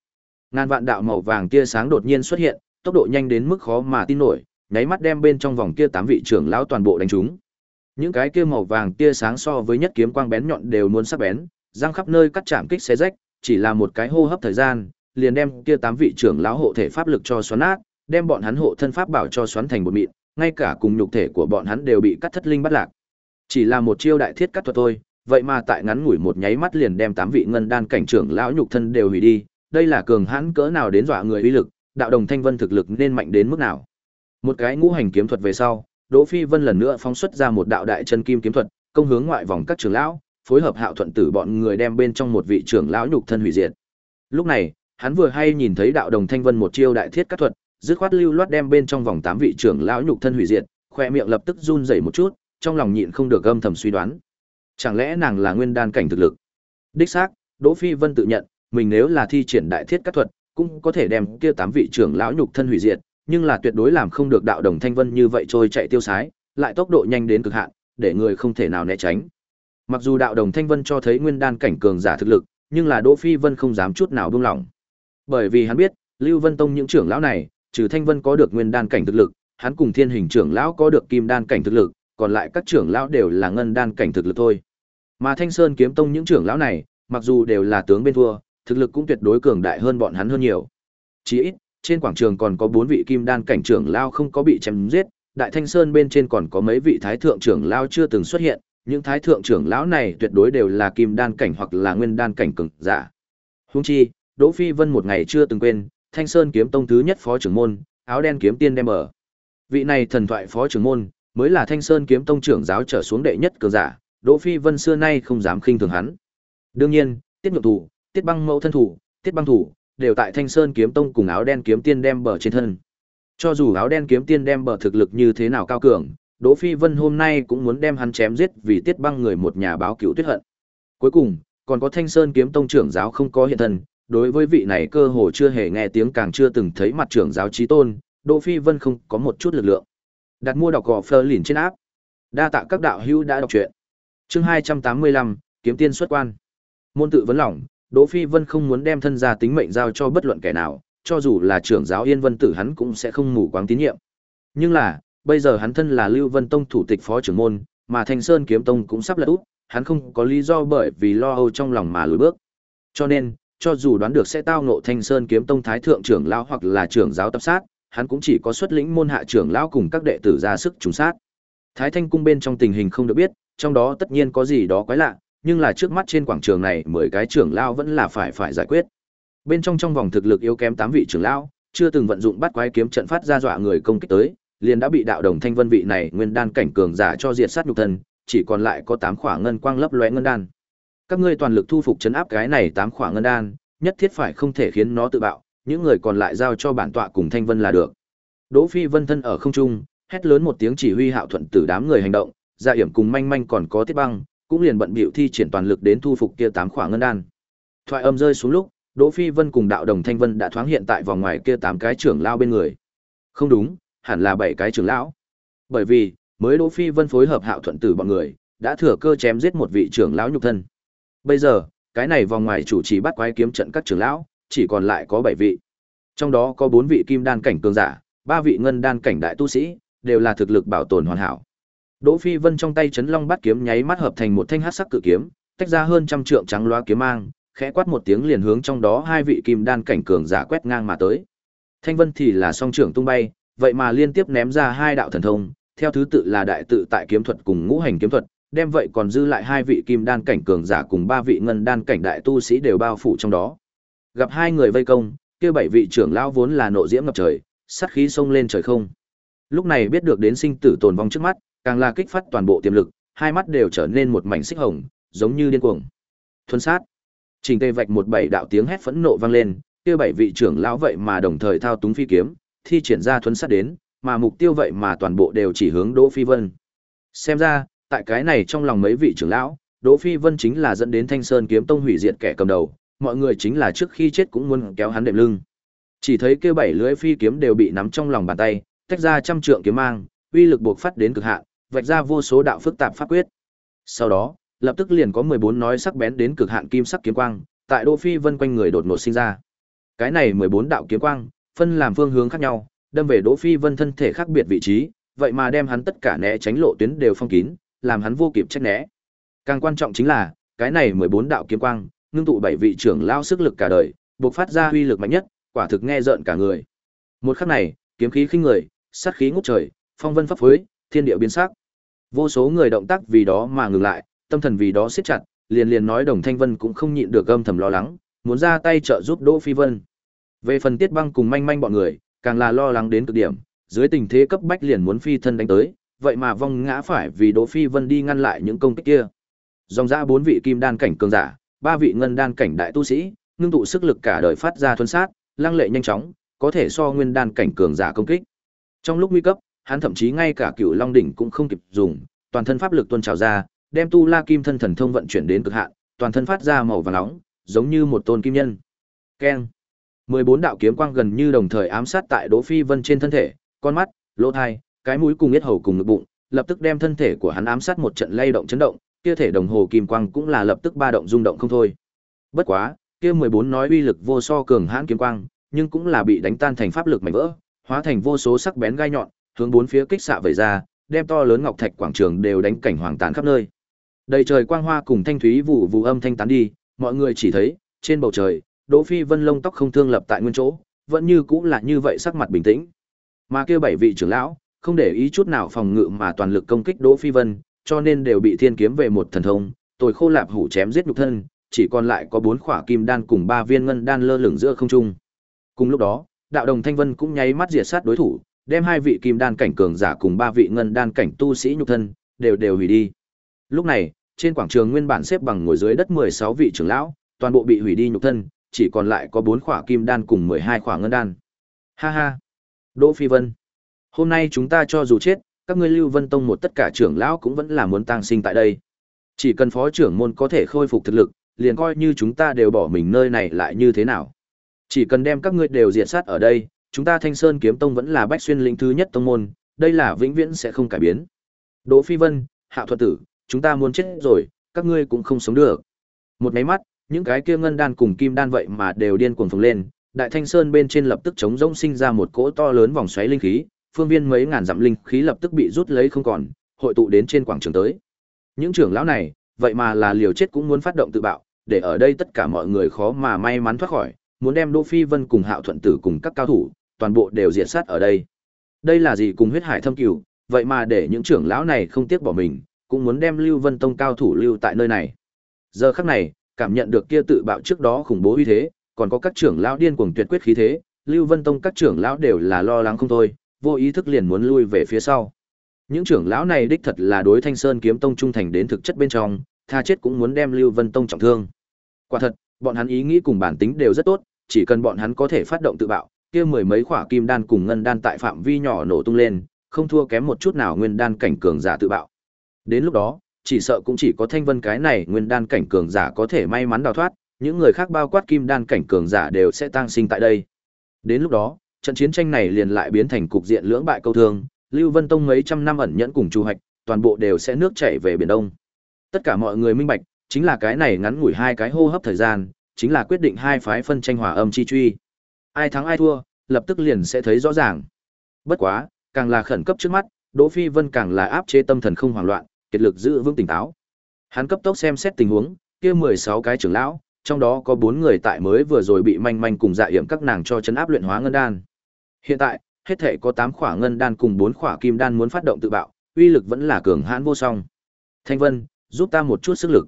Ngàn vạn đạo màu vàng tia sáng đột nhiên xuất hiện, tốc độ nhanh đến mức khó mà tin nổi, nháy mắt đem bên trong vòng kia tám vị trưởng lão toàn bộ đánh trúng. Những cái kia màu vàng tia sáng so với nhất kiếm quang bén nhọn đều muốn sắc bén, răng khắp nơi cắt chạm kích xé rách, chỉ là một cái hô hấp thời gian, liền đem kia tám vị trưởng lão hộ thể pháp lực cho xoắn nát, đem bọn hắn hộ thân pháp bảo cho xoắn thành một mịn, ngay cả cùng nhục thể của bọn hắn đều bị cắt thất linh bắt lạc. Chỉ là một chiêu đại thiết cắt thuật thôi, vậy mà tại ngắn ngủi một nháy mắt liền đem tám vị ngân đan cảnh trưởng lão nhục thân đều hủy đi, đây là cường hãn cỡ nào đến dọa người uy lực, đạo đồng thanh vân thực lực nên mạnh đến mức nào. Một cái ngũ hành kiếm thuật về sau, Đỗ Phi Vân lần nữa phóng xuất ra một đạo đại chân kim kiếm thuật, công hướng ngoại vòng các trưởng lão, phối hợp Hạo Thuận Tử bọn người đem bên trong một vị trưởng lão nhục thân hủy diệt. Lúc này, hắn vừa hay nhìn thấy đạo đồng thanh vân một chiêu đại thiết các thuật, dứt khoát lưu loát đem bên trong vòng tám vị trưởng lão nhục thân hủy diệt, khoe miệng lập tức run rẩy một chút, trong lòng nhịn không được âm thầm suy đoán. Chẳng lẽ nàng là nguyên đan cảnh thực lực? Đích xác, Đỗ Phi Vân tự nhận, mình nếu là thi triển đại thiết các thuật, cũng có thể đem kia tám vị trưởng lão nhục thân hủy diệt, nhưng là tuyệt đối làm không được đạo đồng thanh vân như vậy trôi chạy tiêu sái, lại tốc độ nhanh đến cực hạn, để người không thể nào né tránh. Mặc dù đạo đồng thanh vân cho thấy nguyên đan cảnh cường giả thực lực, nhưng là Đỗ Phi Vân không dám chút nào buông lỏng. Bởi vì hắn biết, Lưu Vân Tông những trưởng lão này, trừ Thanh Vân có được nguyên đan cảnh thực lực, hắn cùng Thiên Hình trưởng lão có được kim đan cảnh thực lực, còn lại các trưởng lão đều là ngân đan cảnh thực lực thôi. Mà Thanh Sơn kiếm tông những trưởng lão này, mặc dù đều là tướng bên thua, thực lực cũng tuyệt đối cường đại hơn bọn hắn hơn nhiều. Chỉ ít, trên quảng trường còn có bốn vị kim đan cảnh trưởng lão không có bị chém giết, Đại Thanh Sơn bên trên còn có mấy vị thái thượng trưởng lão chưa từng xuất hiện, những thái thượng trưởng lão này tuyệt đối đều là kim đan cảnh hoặc là nguyên đan cảnh cường giả. Huống chi, Đỗ Phi Vân một ngày chưa từng quên, Thanh Sơn kiếm tông thứ nhất phó trưởng môn, áo đen kiếm tiên đem ở. Vị này thần thoại phó trưởng môn, mới là Thanh Sơn kiếm tông trưởng giáo trở xuống đệ nhất cường giả, Đỗ Phi Vân xưa nay không dám khinh thường hắn. Đương nhiên, Tiết Nhược Thủ, Tiết Băng Mẫu thân thủ, Tiết Băng thủ, đều tại Thanh Sơn kiếm tông cùng áo đen kiếm tiên đem bờ trên thân. Cho dù áo đen kiếm tiên đem bờ thực lực như thế nào cao cường, Đỗ Phi Vân hôm nay cũng muốn đem hắn chém giết vì Tiết Băng người một nhà báo cửu tuyết hận. Cuối cùng, còn có Thanh Sơn kiếm tông trưởng giáo không có hiện thân, đối với vị này cơ hồ chưa hề nghe tiếng càng chưa từng thấy mặt trưởng giáo chí tôn, Đỗ Phi Vân không có một chút lực lượng. Đặt mua đọc gò Fleur lìn trên áp. Đa tạ các đạo hữu đã đọc truyện. Chương 285, kiếm tiên xuất quan. Môn tự vấn lòng, Đỗ Phi Vân không muốn đem thân gia tính mệnh giao cho bất luận kẻ nào, cho dù là trưởng giáo Yên Vân Tử hắn cũng sẽ không mù quáng tín nhiệm. Nhưng là, bây giờ hắn thân là Lưu Vân Tông thủ tịch phó trưởng môn, mà Thanh Sơn kiếm tông cũng sắp lật úp, hắn không có lý do bởi vì lo âu trong lòng mà lùi bước. Cho nên, cho dù đoán được sẽ tao ngộ Thanh Sơn kiếm tông thái thượng trưởng lão hoặc là trưởng giáo tập sát, hắn cũng chỉ có xuất lĩnh môn hạ trưởng lão cùng các đệ tử ra sức trùng sát. Thái Thanh cung bên trong tình hình không được biết, trong đó tất nhiên có gì đó quái lạ, nhưng là trước mắt trên quảng trường này mười cái trưởng lao vẫn là phải phải giải quyết. Bên trong trong vòng thực lực yếu kém tám vị trưởng lao chưa từng vận dụng bắt quái kiếm trận phát ra dọa người công kích tới, liền đã bị đạo đồng thanh vân vị này nguyên đan cảnh cường giả cho diệt sát nhục thân, chỉ còn lại có tám khỏa ngân quang lấp lóe ngân đan. Các ngươi toàn lực thu phục chấn áp cái này tám khỏa ngân đan, nhất thiết phải không thể khiến nó tự bạo, những người còn lại giao cho bản tọa cùng thanh vân là được. Đỗ Phi Vân thân ở không trung, hét lớn một tiếng chỉ huy Hạo Thuận Tử đám người hành động, Dạ Gia Hiểm cùng manh manh còn có Tiết Băng, cũng liền bận bịu thi triển toàn lực đến thu phục kia tám khỏa ngân đan. Thoại âm rơi xuống lúc, Đỗ Phi Vân cùng đạo đồng Thanh Vân đã thoáng hiện tại vòng ngoài kia tám cái trưởng lao bên người. Không đúng, hẳn là bảy cái trưởng lão. Bởi vì, mới Đỗ Phi Vân phối hợp Hạo Thuận Tử bọn người, đã thừa cơ chém giết một vị trưởng lão nhục thân. Bây giờ, cái này vòng ngoài chủ trì bắt quái kiếm trận các trưởng lão, chỉ còn lại có bảy vị. Trong đó có bốn vị kim đan cảnh cường giả, ba vị ngân đan cảnh đại tu sĩ, đều là thực lực bảo tồn hoàn hảo. Đỗ Phi Vân trong tay chấn long bát kiếm nháy mắt hợp thành một thanh hắc sắc cự kiếm, tách ra hơn trăm trượng trắng loá kiếm mang, khẽ quát một tiếng liền hướng trong đó hai vị kim đan cảnh cường giả quét ngang mà tới. Thanh Vân thì là song trưởng tung bay, vậy mà liên tiếp ném ra hai đạo thần thông, theo thứ tự là đại tự tại kiếm thuật cùng ngũ hành kiếm thuật, đem vậy còn dư lại hai vị kim đan cảnh cường giả cùng ba vị ngân đan cảnh đại tu sĩ đều bao phủ trong đó. Gặp hai người vây công, kia bảy vị trưởng lão vốn là nộ diễm ngập trời, sát khí xông lên trời không. Lúc này biết được đến sinh tử tồn vong trước mắt, càng là kích phát toàn bộ tiềm lực, hai mắt đều trở nên một mảnh xích hồng, giống như điên cuồng. Thuần sát. Trình Tề vạch một bảy đạo tiếng hét phẫn nộ vang lên, kia bảy vị trưởng lão vậy mà đồng thời thao túng phi kiếm, thi triển ra thuần sát đến, mà mục tiêu vậy mà toàn bộ đều chỉ hướng Đỗ Phi Vân. Xem ra, tại cái này trong lòng mấy vị trưởng lão, Đỗ Phi Vân chính là dẫn đến Thanh Sơn kiếm tông hủy diệt kẻ cầm đầu, mọi người chính là trước khi chết cũng muốn kéo hắn đệm lưng. Chỉ thấy kia bảy lưỡi phi kiếm đều bị nắm trong lòng bàn tay, tách ra trăm trượng kiếm mang, uy lực buộc phát đến cực hạn, vạch ra vô số đạo phức tạp pháp quyết. Sau đó, lập tức liền có 14 nói sắc bén đến cực hạn kim sắc kiếm quang, tại Đỗ Phi Vân quanh người đột ngột sinh ra. Cái này 14 đạo kiếm quang, phân làm phương hướng khác nhau, đâm về Đỗ Phi Vân thân thể khác biệt vị trí, vậy mà đem hắn tất cả né tránh lộ tuyến đều phong kín, làm hắn vô kịp tránh né. Càng quan trọng chính là, cái này 14 đạo kiếm quang, ngưng tụ bảy vị trưởng lao sức lực cả đời, bộc phát ra uy lực mạnh nhất, quả thực nghe rợn cả người. Một khắc này, kiếm khí khinh người, sát khí ngút trời, phong vân pháp phối, thiên địa biến sắc. Vô số người động tác vì đó mà ngừng lại, tâm thần vì đó siết chặt, liền liền nói Đồng Thanh Vân cũng không nhịn được âm thầm lo lắng, muốn ra tay trợ giúp Đỗ Phi Vân. Về phần Tiết Băng cùng manh manh bọn người, càng là lo lắng đến cực điểm, dưới tình thế cấp bách liền muốn phi thân đánh tới, vậy mà vong ngã phải vì Đỗ Phi Vân đi ngăn lại những công kích kia. Dòng ra bốn vị kim đan cảnh cường giả, ba vị ngân đan cảnh đại tu sĩ, ngưng tụ sức lực cả đời phát ra thuần sát, lăng lệ nhanh chóng, có thể so nguyên đan cảnh cường giả công kích. Trong lúc nguy cấp, hắn thậm chí ngay cả cựu Long đỉnh cũng không kịp dùng, toàn thân pháp lực tuôn trào ra, đem tu La Kim thân thần thông vận chuyển đến cực hạn, toàn thân phát ra màu vàng nóng, giống như một tôn kim nhân. Keng. 14 đạo kiếm quang gần như đồng thời ám sát tại Đỗ Phi Vân trên thân thể, con mắt, lỗ thai cái mũi cùng yết hầu cùng ngực bụng, lập tức đem thân thể của hắn ám sát một trận lay động chấn động, kia thể đồng hồ kim quang cũng là lập tức ba động rung động không thôi. Bất quá, kia 14 nói uy lực vô so cường hãn kiếm quang, nhưng cũng là bị đánh tan thành pháp lực mảnh vỡ, hóa thành vô số sắc bén gai nhọn, hướng bốn phía kích xạ vẩy ra, đem to lớn ngọc thạch quảng trường đều đánh cảnh hoàng tàn khắp nơi. Đầy trời quang hoa cùng thanh thúy vụ vụ âm thanh tán đi, mọi người chỉ thấy, trên bầu trời, Đỗ Phi Vân lông tóc không thương lập tại nguyên chỗ, vẫn như cũng là như vậy sắc mặt bình tĩnh. Mà kia bảy vị trưởng lão, không để ý chút nào phòng ngự mà toàn lực công kích Đỗ Phi Vân, cho nên đều bị thiên kiếm về một thần thông, tồi khô lạp hủ chém giết nhục thân, chỉ còn lại có bốn khỏa kim đan cùng ba viên ngân đan lơ lửng giữa không trung. Cùng lúc đó, đạo đồng thanh vân cũng nháy mắt diệt sát đối thủ, đem hai vị kim đan cảnh cường giả cùng ba vị ngân đan cảnh tu sĩ nhục thân đều đều hủy đi. Lúc này, trên quảng trường nguyên bản xếp bằng ngồi dưới đất 16 vị trưởng lão, toàn bộ bị hủy đi nhục thân, chỉ còn lại có 4 khỏa kim đan cùng 12 khỏa ngân đan. Ha ha. Đỗ Phi Vân, hôm nay chúng ta cho dù chết, các ngươi Lưu Vân Tông một tất cả trưởng lão cũng vẫn là muốn tang sinh tại đây. Chỉ cần phó trưởng môn có thể khôi phục thực lực, liền coi như chúng ta đều bỏ mình nơi này lại như thế nào. Chỉ cần đem các ngươi đều diệt sát ở đây, chúng ta Thanh Sơn Kiếm Tông vẫn là bách xuyên lĩnh thứ nhất tông môn, đây là vĩnh viễn sẽ không cải biến. Đỗ Phi Vân, Hạ Thuật Tử, chúng ta muốn chết rồi, các ngươi cũng không sống được. Một máy mắt, những cái kia ngân đan cùng kim đan vậy mà đều điên cuồng phồng lên, Đại Thanh Sơn bên trên lập tức chống rỗng sinh ra một cỗ to lớn vòng xoáy linh khí, phương viên mấy ngàn dặm linh khí lập tức bị rút lấy không còn, hội tụ đến trên quảng trường tới. Những trưởng lão này, vậy mà là liều chết cũng muốn phát động tự bạo, để ở đây tất cả mọi người khó mà may mắn thoát khỏi, muốn đem Đỗ Phi Vân cùng Hạo Thuận Tử cùng các cao thủ, toàn bộ đều diệt sát ở đây. Đây là gì cùng huyết hải thâm cửu, vậy mà để những trưởng lão này không tiếc bỏ mình, cũng muốn đem Lưu Vân Tông cao thủ lưu tại nơi này. Giờ khắc này, cảm nhận được kia tự bạo trước đó khủng bố uy thế, còn có các trưởng lão điên cuồng tuyệt quyết khí thế, Lưu Vân Tông các trưởng lão đều là lo lắng không thôi, vô ý thức liền muốn lui về phía sau. Những trưởng lão này đích thật là đối Thanh Sơn Kiếm Tông trung thành đến thực chất bên trong, tha chết cũng muốn đem Lưu Vân Tông trọng thương. Quả thật, bọn hắn ý nghĩ cùng bản tính đều rất tốt, chỉ cần bọn hắn có thể phát động tự bạo, kia mười mấy quả kim đan cùng ngân đan tại phạm vi nhỏ nổ tung lên, không thua kém một chút nào nguyên đan cảnh cường giả tự bạo. Đến lúc đó, chỉ sợ cũng chỉ có Thanh Vân cái này nguyên đan cảnh cường giả có thể may mắn đào thoát, những người khác bao quát kim đan cảnh cường giả đều sẽ tăng sinh tại đây. Đến lúc đó, trận chiến tranh này liền lại biến thành cục diện lưỡng bại câu thương, Lưu Vân Tông mấy trăm năm ẩn nhẫn cùng chu hạch, toàn bộ đều sẽ nước chảy về biển Đông. Tất cả mọi người minh bạch, chính là cái này ngắn ngủi hai cái hô hấp thời gian, chính là quyết định hai phái phân tranh hòa âm chi truy. Ai thắng ai thua, lập tức liền sẽ thấy rõ ràng. Bất quá, càng là khẩn cấp trước mắt, Đỗ Phi Vân càng là áp chế tâm thần không hoảng loạn, kiệt lực giữ vững tỉnh táo. Hắn cấp tốc xem xét tình huống, kia 16 cái trưởng lão, trong đó có 4 người tại mới vừa rồi bị manh manh cùng dạ yểm các nàng cho chấn áp luyện hóa ngân đan. Hiện tại, hết thể có 8 khỏa ngân đan cùng 4 khỏa kim đan muốn phát động tự bạo, uy lực vẫn là cường hãn vô song. Thanh Vân, giúp ta một chút sức lực.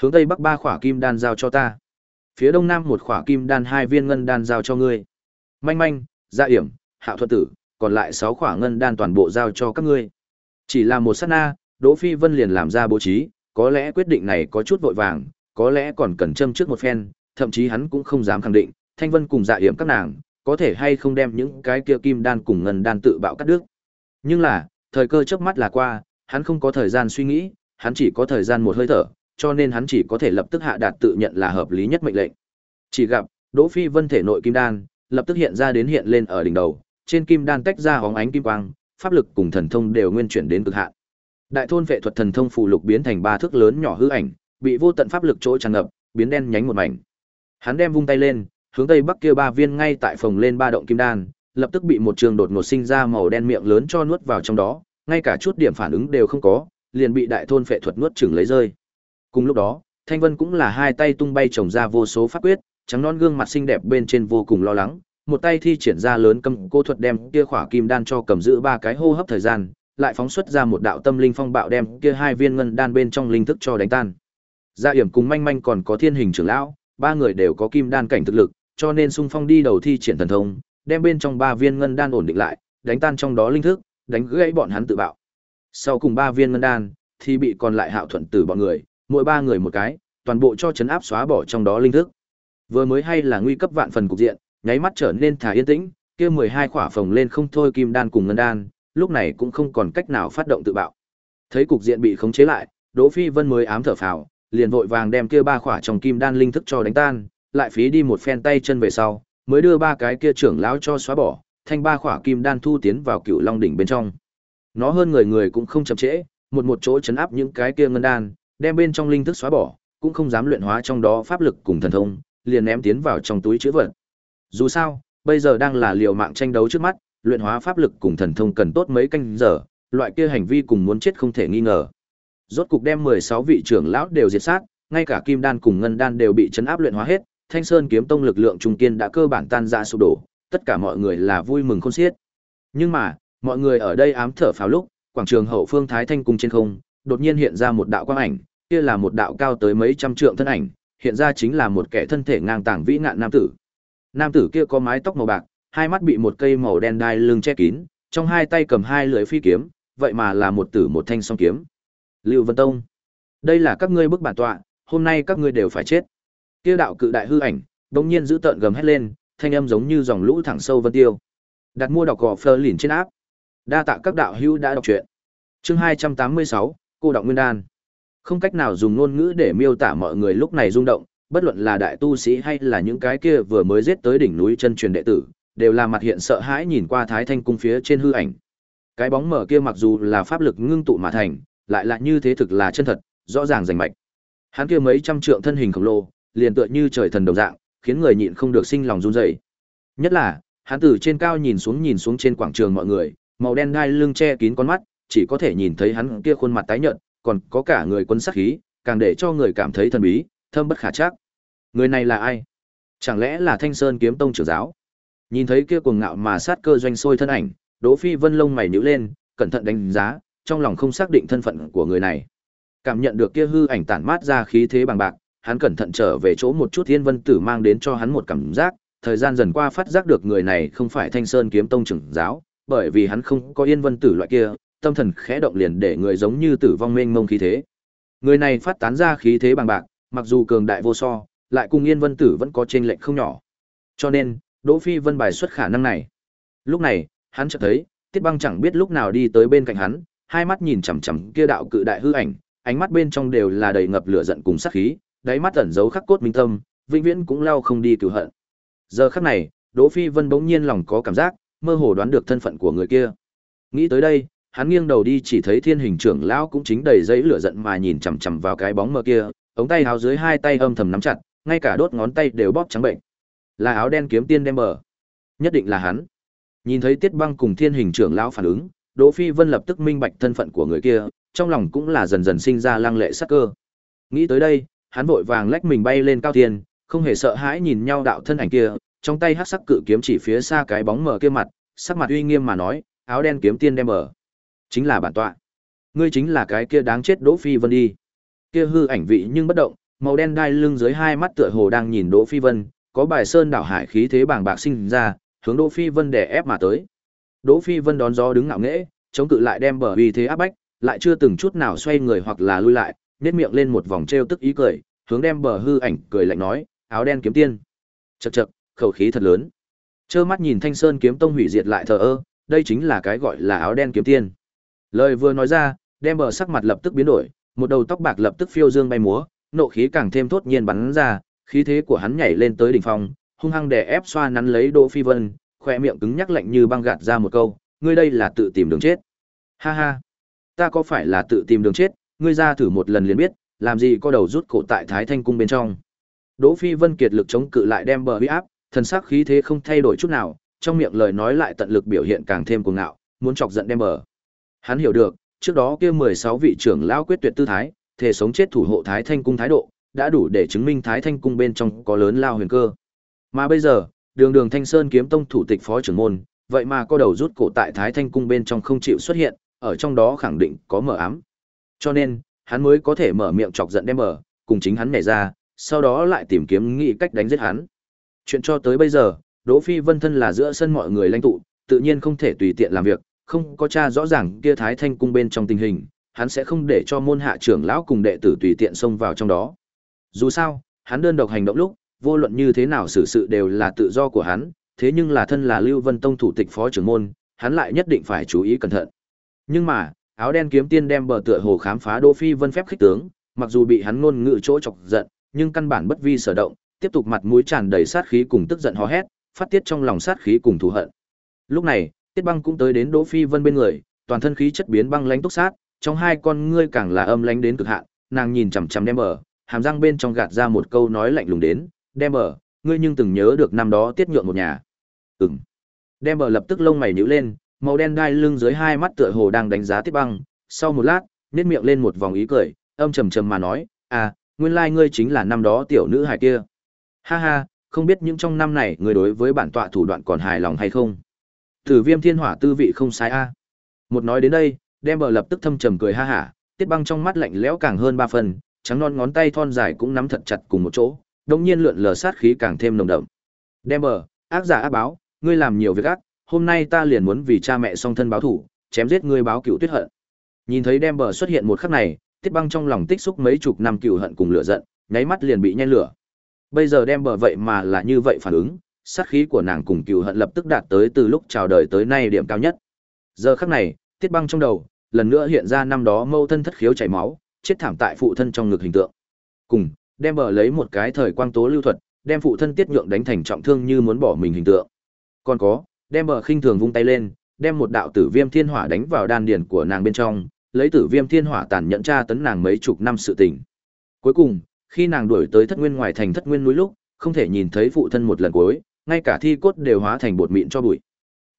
Hướng tây bắc ba khỏa kim đan giao cho ta. Phía đông nam một khỏa kim đan hai viên ngân đan giao cho ngươi. Manh manh, dạ yểm hạ thuật tử, còn lại sáu khỏa ngân đan toàn bộ giao cho các ngươi. Chỉ là một sát na, Đỗ Phi Vân liền làm ra bố trí, có lẽ quyết định này có chút vội vàng, có lẽ còn cần châm trước một phen, thậm chí hắn cũng không dám khẳng định, Thanh Vân cùng Dạ Yểm các nàng, có thể hay không đem những cái kia kim đan cùng ngân đan tự bạo cắt đứt. Nhưng là, thời cơ trước mắt là qua, hắn không có thời gian suy nghĩ, hắn chỉ có thời gian một hơi thở, cho nên hắn chỉ có thể lập tức hạ đạt tự nhận là hợp lý nhất mệnh lệnh. Chỉ gặp, Đỗ Phi Vân thể nội kim đan, lập tức hiện ra đến hiện lên ở đỉnh đầu, trên kim đan tách ra hóng ánh kim quang, pháp lực cùng thần thông đều nguyên chuyển đến cực hạn. Đại thôn vệ thuật thần thông phù lục biến thành ba thước lớn nhỏ hư ảnh, bị vô tận pháp lực chỗ tràn ngập, biến đen nhánh một mảnh. Hắn đem vung tay lên, hướng tây bắc kia ba viên ngay tại phòng lên ba động kim đan, lập tức bị một trường đột ngột sinh ra màu đen miệng lớn cho nuốt vào trong đó, ngay cả chút điểm phản ứng đều không có, liền bị đại thôn phệ thuật nuốt chửng lấy rơi. Cùng lúc đó, Thanh Vân cũng là hai tay tung bay trồng ra vô số pháp quyết, trắng non gương mặt xinh đẹp bên trên vô cùng lo lắng, một tay thi triển ra lớn cầm cô thuật đem kia khỏa kim đan cho cầm giữ ba cái hô hấp thời gian, lại phóng xuất ra một đạo tâm linh phong bạo đem kia hai viên ngân đan bên trong linh thức cho đánh tan. Gia Yểm cùng Manh Manh còn có Thiên Hình trưởng lão, ba người đều có kim đan cảnh thực lực, cho nên xung phong đi đầu thi triển thần thông, đem bên trong ba viên ngân đan ổn định lại, đánh tan trong đó linh thức, đánh gãy bọn hắn tự bạo. Sau cùng ba viên ngân đan thì bị còn lại Hạo Thuận Tử bọn người, mỗi ba người một cái, toàn bộ cho chấn áp xóa bỏ trong đó linh thức. Vừa mới hay là nguy cấp vạn phần cục diện, nháy mắt trở nên thả yên tĩnh, kia 12 khỏa phồng lên không thôi kim đan cùng ngân đan, lúc này cũng không còn cách nào phát động tự bạo. Thấy cục diện bị khống chế lại, Đỗ Phi Vân mới ám thở phào, liền vội vàng đem kia ba khỏa trong kim đan linh thức cho đánh tan, lại phí đi một phen tay chân về sau, mới đưa ba cái kia trưởng lão cho xóa bỏ, thanh ba khỏa kim đan thu tiến vào Cựu Long đỉnh bên trong. Nó hơn người người cũng không chậm trễ, một một chỗ chấn áp những cái kia ngân đan, đem bên trong linh thức xóa bỏ, cũng không dám luyện hóa trong đó pháp lực cùng thần thông, liền ném tiến vào trong túi chứa vật. Dù sao, bây giờ đang là liều mạng tranh đấu trước mắt, luyện hóa pháp lực cùng thần thông cần tốt mấy canh giờ, loại kia hành vi cùng muốn chết không thể nghi ngờ. Rốt cục đem 16 vị trưởng lão đều diệt sát, ngay cả kim đan cùng ngân đan đều bị chấn áp luyện hóa hết, Thanh Sơn kiếm tông lực lượng trung kiên đã cơ bản tan ra sụp đổ, tất cả mọi người là vui mừng khôn xiết. Nhưng mà, mọi người ở đây ám thở phào lúc, quảng trường hậu phương Thái Thanh cung trên không, đột nhiên hiện ra một đạo quang ảnh, kia là một đạo cao tới mấy trăm trượng thân ảnh, hiện ra chính là một kẻ thân thể ngang tàng vĩ ngạn nam tử. Nam tử kia có mái tóc màu bạc, hai mắt bị một cây màu đen đai lưng che kín, trong hai tay cầm hai lưỡi phi kiếm, vậy mà là một tử một thanh song kiếm. Lưu Vân Tông, đây là các ngươi bức bản tọa, hôm nay các ngươi đều phải chết. Kia đạo cự đại hư ảnh, đột nhiên giữ tợn gầm hét lên, thanh âm giống như dòng lũ thẳng sâu vân tiêu. Đặt mua đọc gò Fleur lìn trên áp. Đa tạ các đạo hữu đã đọc truyện. Chương 286, cô đọng nguyên đan. Không cách nào dùng ngôn ngữ để miêu tả mọi người lúc này rung động, bất luận là đại tu sĩ hay là những cái kia vừa mới giết tới đỉnh núi chân truyền đệ tử, đều là mặt hiện sợ hãi nhìn qua Thái Thanh cung phía trên hư ảnh. Cái bóng mở kia mặc dù là pháp lực ngưng tụ mà thành, lại là như thế thực là chân thật, rõ ràng rành mạch. Hắn kia mấy trăm trượng thân hình khổng lồ, liền tựa như trời thần đồng dạng, khiến người nhịn không được sinh lòng run rẩy. Nhất là, hắn từ trên cao nhìn xuống nhìn xuống trên quảng trường mọi người, màu đen gai lưng che kín con mắt, chỉ có thể nhìn thấy hắn kia khuôn mặt tái nhợt, còn có cả người quân sắc khí, càng để cho người cảm thấy thần bí, thâm bất khả trắc. Người này là ai? Chẳng lẽ là Thanh Sơn Kiếm Tông trưởng giáo? Nhìn thấy kia cuồng ngạo mà sát cơ doanh sôi thân ảnh, Đỗ Phi Vân lông mày nhíu lên, cẩn thận đánh giá, trong lòng không xác định thân phận của người này. Cảm nhận được kia hư ảnh tản mát ra khí thế bằng bạc, hắn cẩn thận trở về chỗ một chút Thiên Vân Tử mang đến cho hắn một cảm giác, thời gian dần qua phát giác được người này không phải Thanh Sơn Kiếm Tông trưởng giáo, bởi vì hắn không có Yên Vân Tử loại kia, tâm thần khẽ động liền để người giống như tử vong mênh mông khí thế. Người này phát tán ra khí thế bằng bạc, mặc dù cường đại vô so, lại cùng Yên Vân Tử vẫn có chênh lệch không nhỏ. Cho nên, Đỗ Phi Vân bài xuất khả năng này. Lúc này, hắn chợt thấy, Tiết Băng chẳng biết lúc nào đi tới bên cạnh hắn, hai mắt nhìn chằm chằm kia đạo cự đại hư ảnh, ánh mắt bên trong đều là đầy ngập lửa giận cùng sát khí, đáy mắt ẩn giấu khắc cốt minh tâm, vĩnh viễn cũng lao không đi từ hận. Giờ khắc này, Đỗ Phi Vân bỗng nhiên lòng có cảm giác, mơ hồ đoán được thân phận của người kia. Nghĩ tới đây, hắn nghiêng đầu đi chỉ thấy Thiên Hình trưởng lão cũng chính đầy giấy lửa giận mà nhìn chằm chằm vào cái bóng mờ kia, ống tay áo dưới hai tay âm thầm nắm chặt, ngay cả đốt ngón tay đều bóp trắng bệnh. Là áo đen kiếm tiên đem bờ. Nhất định là hắn. Nhìn thấy Tiết Băng cùng Thiên Hình trưởng lão phản ứng, Đỗ Phi Vân lập tức minh bạch thân phận của người kia, trong lòng cũng là dần dần sinh ra lăng lệ sắc cơ. Nghĩ tới đây, hắn vội vàng lách mình bay lên cao thiên, không hề sợ hãi nhìn nhau đạo thân ảnh kia, trong tay hắc sắc cự kiếm chỉ phía xa cái bóng mờ kia mặt, sắc mặt uy nghiêm mà nói, áo đen kiếm tiên đem bờ. Chính là bản tọa. Ngươi chính là cái kia đáng chết Đỗ Phi Vân đi. Kia hư ảnh vị nhưng bất động, màu đen đai lưng dưới hai mắt tựa hồ đang nhìn Đỗ Phi Vân, có bài sơn đảo hải khí thế bàng bạc sinh ra, hướng Đỗ Phi Vân đè ép mà tới. Đỗ Phi Vân đón gió đứng ngạo nghễ, chống cự lại đem bờ uy thế áp bách, lại chưa từng chút nào xoay người hoặc là lui lại, nét miệng lên một vòng trêu tức ý cười, hướng đem bờ hư ảnh cười lạnh nói, áo đen kiếm tiên. chật chật, khẩu khí thật lớn. Trơ mắt nhìn Thanh Sơn kiếm tông hủy diệt lại thờ ơ, đây chính là cái gọi là áo đen kiếm tiên. Lời vừa nói ra, đem bờ sắc mặt lập tức biến đổi, một đầu tóc bạc lập tức phiêu dương bay múa, nộ khí càng thêm thốt nhiên bắn ra, khí thế của hắn nhảy lên tới đỉnh phong, hung hăng đè ép xoa nắn lấy Đỗ Phi Vân, khỏe miệng cứng nhắc lạnh như băng gạt ra một câu, ngươi đây là tự tìm đường chết. Ha ha, ta có phải là tự tìm đường chết, ngươi ra thử một lần liền biết, làm gì có đầu rút cổ tại Thái Thanh cung bên trong. Đỗ Phi Vân kiệt lực chống cự lại đem bờ uy áp, thần sắc khí thế không thay đổi chút nào, trong miệng lời nói lại tận lực biểu hiện càng thêm cuồng ngạo, muốn chọc giận đem bờ. Hắn hiểu được, trước đó kia 16 vị trưởng lão quyết tuyệt tư thái, thể sống chết thủ hộ Thái Thanh cung thái độ, đã đủ để chứng minh Thái Thanh cung bên trong có lớn lao huyền cơ. Mà bây giờ, Đường Đường Thanh Sơn kiếm tông thủ tịch phó trưởng môn, vậy mà có đầu rút cổ tại Thái Thanh cung bên trong không chịu xuất hiện, ở trong đó khẳng định có mở ám. Cho nên, hắn mới có thể mở miệng chọc giận đem mở cùng chính hắn nhảy ra, sau đó lại tìm kiếm nghĩ cách đánh giết hắn. Chuyện cho tới bây giờ, Đỗ Phi Vân thân là giữa sân mọi người lãnh tụ, tự nhiên không thể tùy tiện làm việc, không có cha rõ ràng kia Thái Thanh cung bên trong tình hình, hắn sẽ không để cho môn hạ trưởng lão cùng đệ tử tùy tiện xông vào trong đó. Dù sao, hắn đơn độc hành động lúc, vô luận như thế nào xử sự đều là tự do của hắn, thế nhưng là thân là Lưu Vân Tông thủ tịch phó trưởng môn, hắn lại nhất định phải chú ý cẩn thận. Nhưng mà, áo đen kiếm tiên đem bờ tựa hồ khám phá Đô Phi Vân phép khích tướng, mặc dù bị hắn ngôn ngữ chỗ chọc giận, nhưng căn bản bất vi sở động, tiếp tục mặt mũi tràn đầy sát khí cùng tức giận hò hét, phát tiết trong lòng sát khí cùng thù hận. Lúc này, Tiết Băng cũng tới đến Đỗ Phi Vân bên người, toàn thân khí chất biến băng lãnh túc sát, trong hai con ngươi càng là âm lãnh đến cực hạn, nàng nhìn chằm chằm đem bờ, hàm răng bên trong gạt ra một câu nói lạnh lùng đến, "Đem bờ, ngươi nhưng từng nhớ được năm đó tiết nhượng một nhà?" Ừm. Đem bờ lập tức lông mày nhíu lên, màu đen đai lưng dưới hai mắt tựa hồ đang đánh giá Tiết Băng, sau một lát, nhếch miệng lên một vòng ý cười, âm trầm trầm mà nói, "À, nguyên lai ngươi chính là năm đó tiểu nữ hài kia." Ha ha, không biết những trong năm này ngươi đối với bản tọa thủ đoạn còn hài lòng hay không? Tử Viêm Thiên Hỏa tư vị không sai a. Một nói đến đây, đem bờ lập tức thâm trầm cười ha hả, Tiết Băng trong mắt lạnh lẽo càng hơn ba phần, trắng non ngón tay thon dài cũng nắm thật chặt cùng một chỗ, đồng nhiên lượn lờ sát khí càng thêm nồng đậm. Đem bờ, ác giả ác báo, ngươi làm nhiều việc ác, hôm nay ta liền muốn vì cha mẹ song thân báo thủ, chém giết ngươi báo cựu tuyết hận. Nhìn thấy đem bờ xuất hiện một khắc này, Tiết Băng trong lòng tích xúc mấy chục năm cựu hận cùng lửa giận, nháy mắt liền bị nhen lửa. Bây giờ đem bờ vậy mà là như vậy phản ứng, sát khí của nàng cùng cựu hận lập tức đạt tới từ lúc chào đời tới nay điểm cao nhất. Giờ khắc này, Tiết Băng trong đầu, lần nữa hiện ra năm đó mâu thân thất khiếu chảy máu, chết thảm tại phụ thân trong ngực hình tượng. Cùng, đem bờ lấy một cái thời quang tố lưu thuật, đem phụ thân Tiết Nhượng đánh thành trọng thương như muốn bỏ mình hình tượng. Còn có, đem bờ khinh thường vung tay lên, đem một đạo tử viêm thiên hỏa đánh vào đan điền của nàng bên trong, lấy tử viêm thiên hỏa tàn nhẫn tra tấn nàng mấy chục năm sự tình. Cuối cùng, khi nàng đuổi tới thất nguyên ngoài thành thất nguyên núi lúc, không thể nhìn thấy phụ thân một lần cuối, ngay cả thi cốt đều hóa thành bột mịn cho bụi.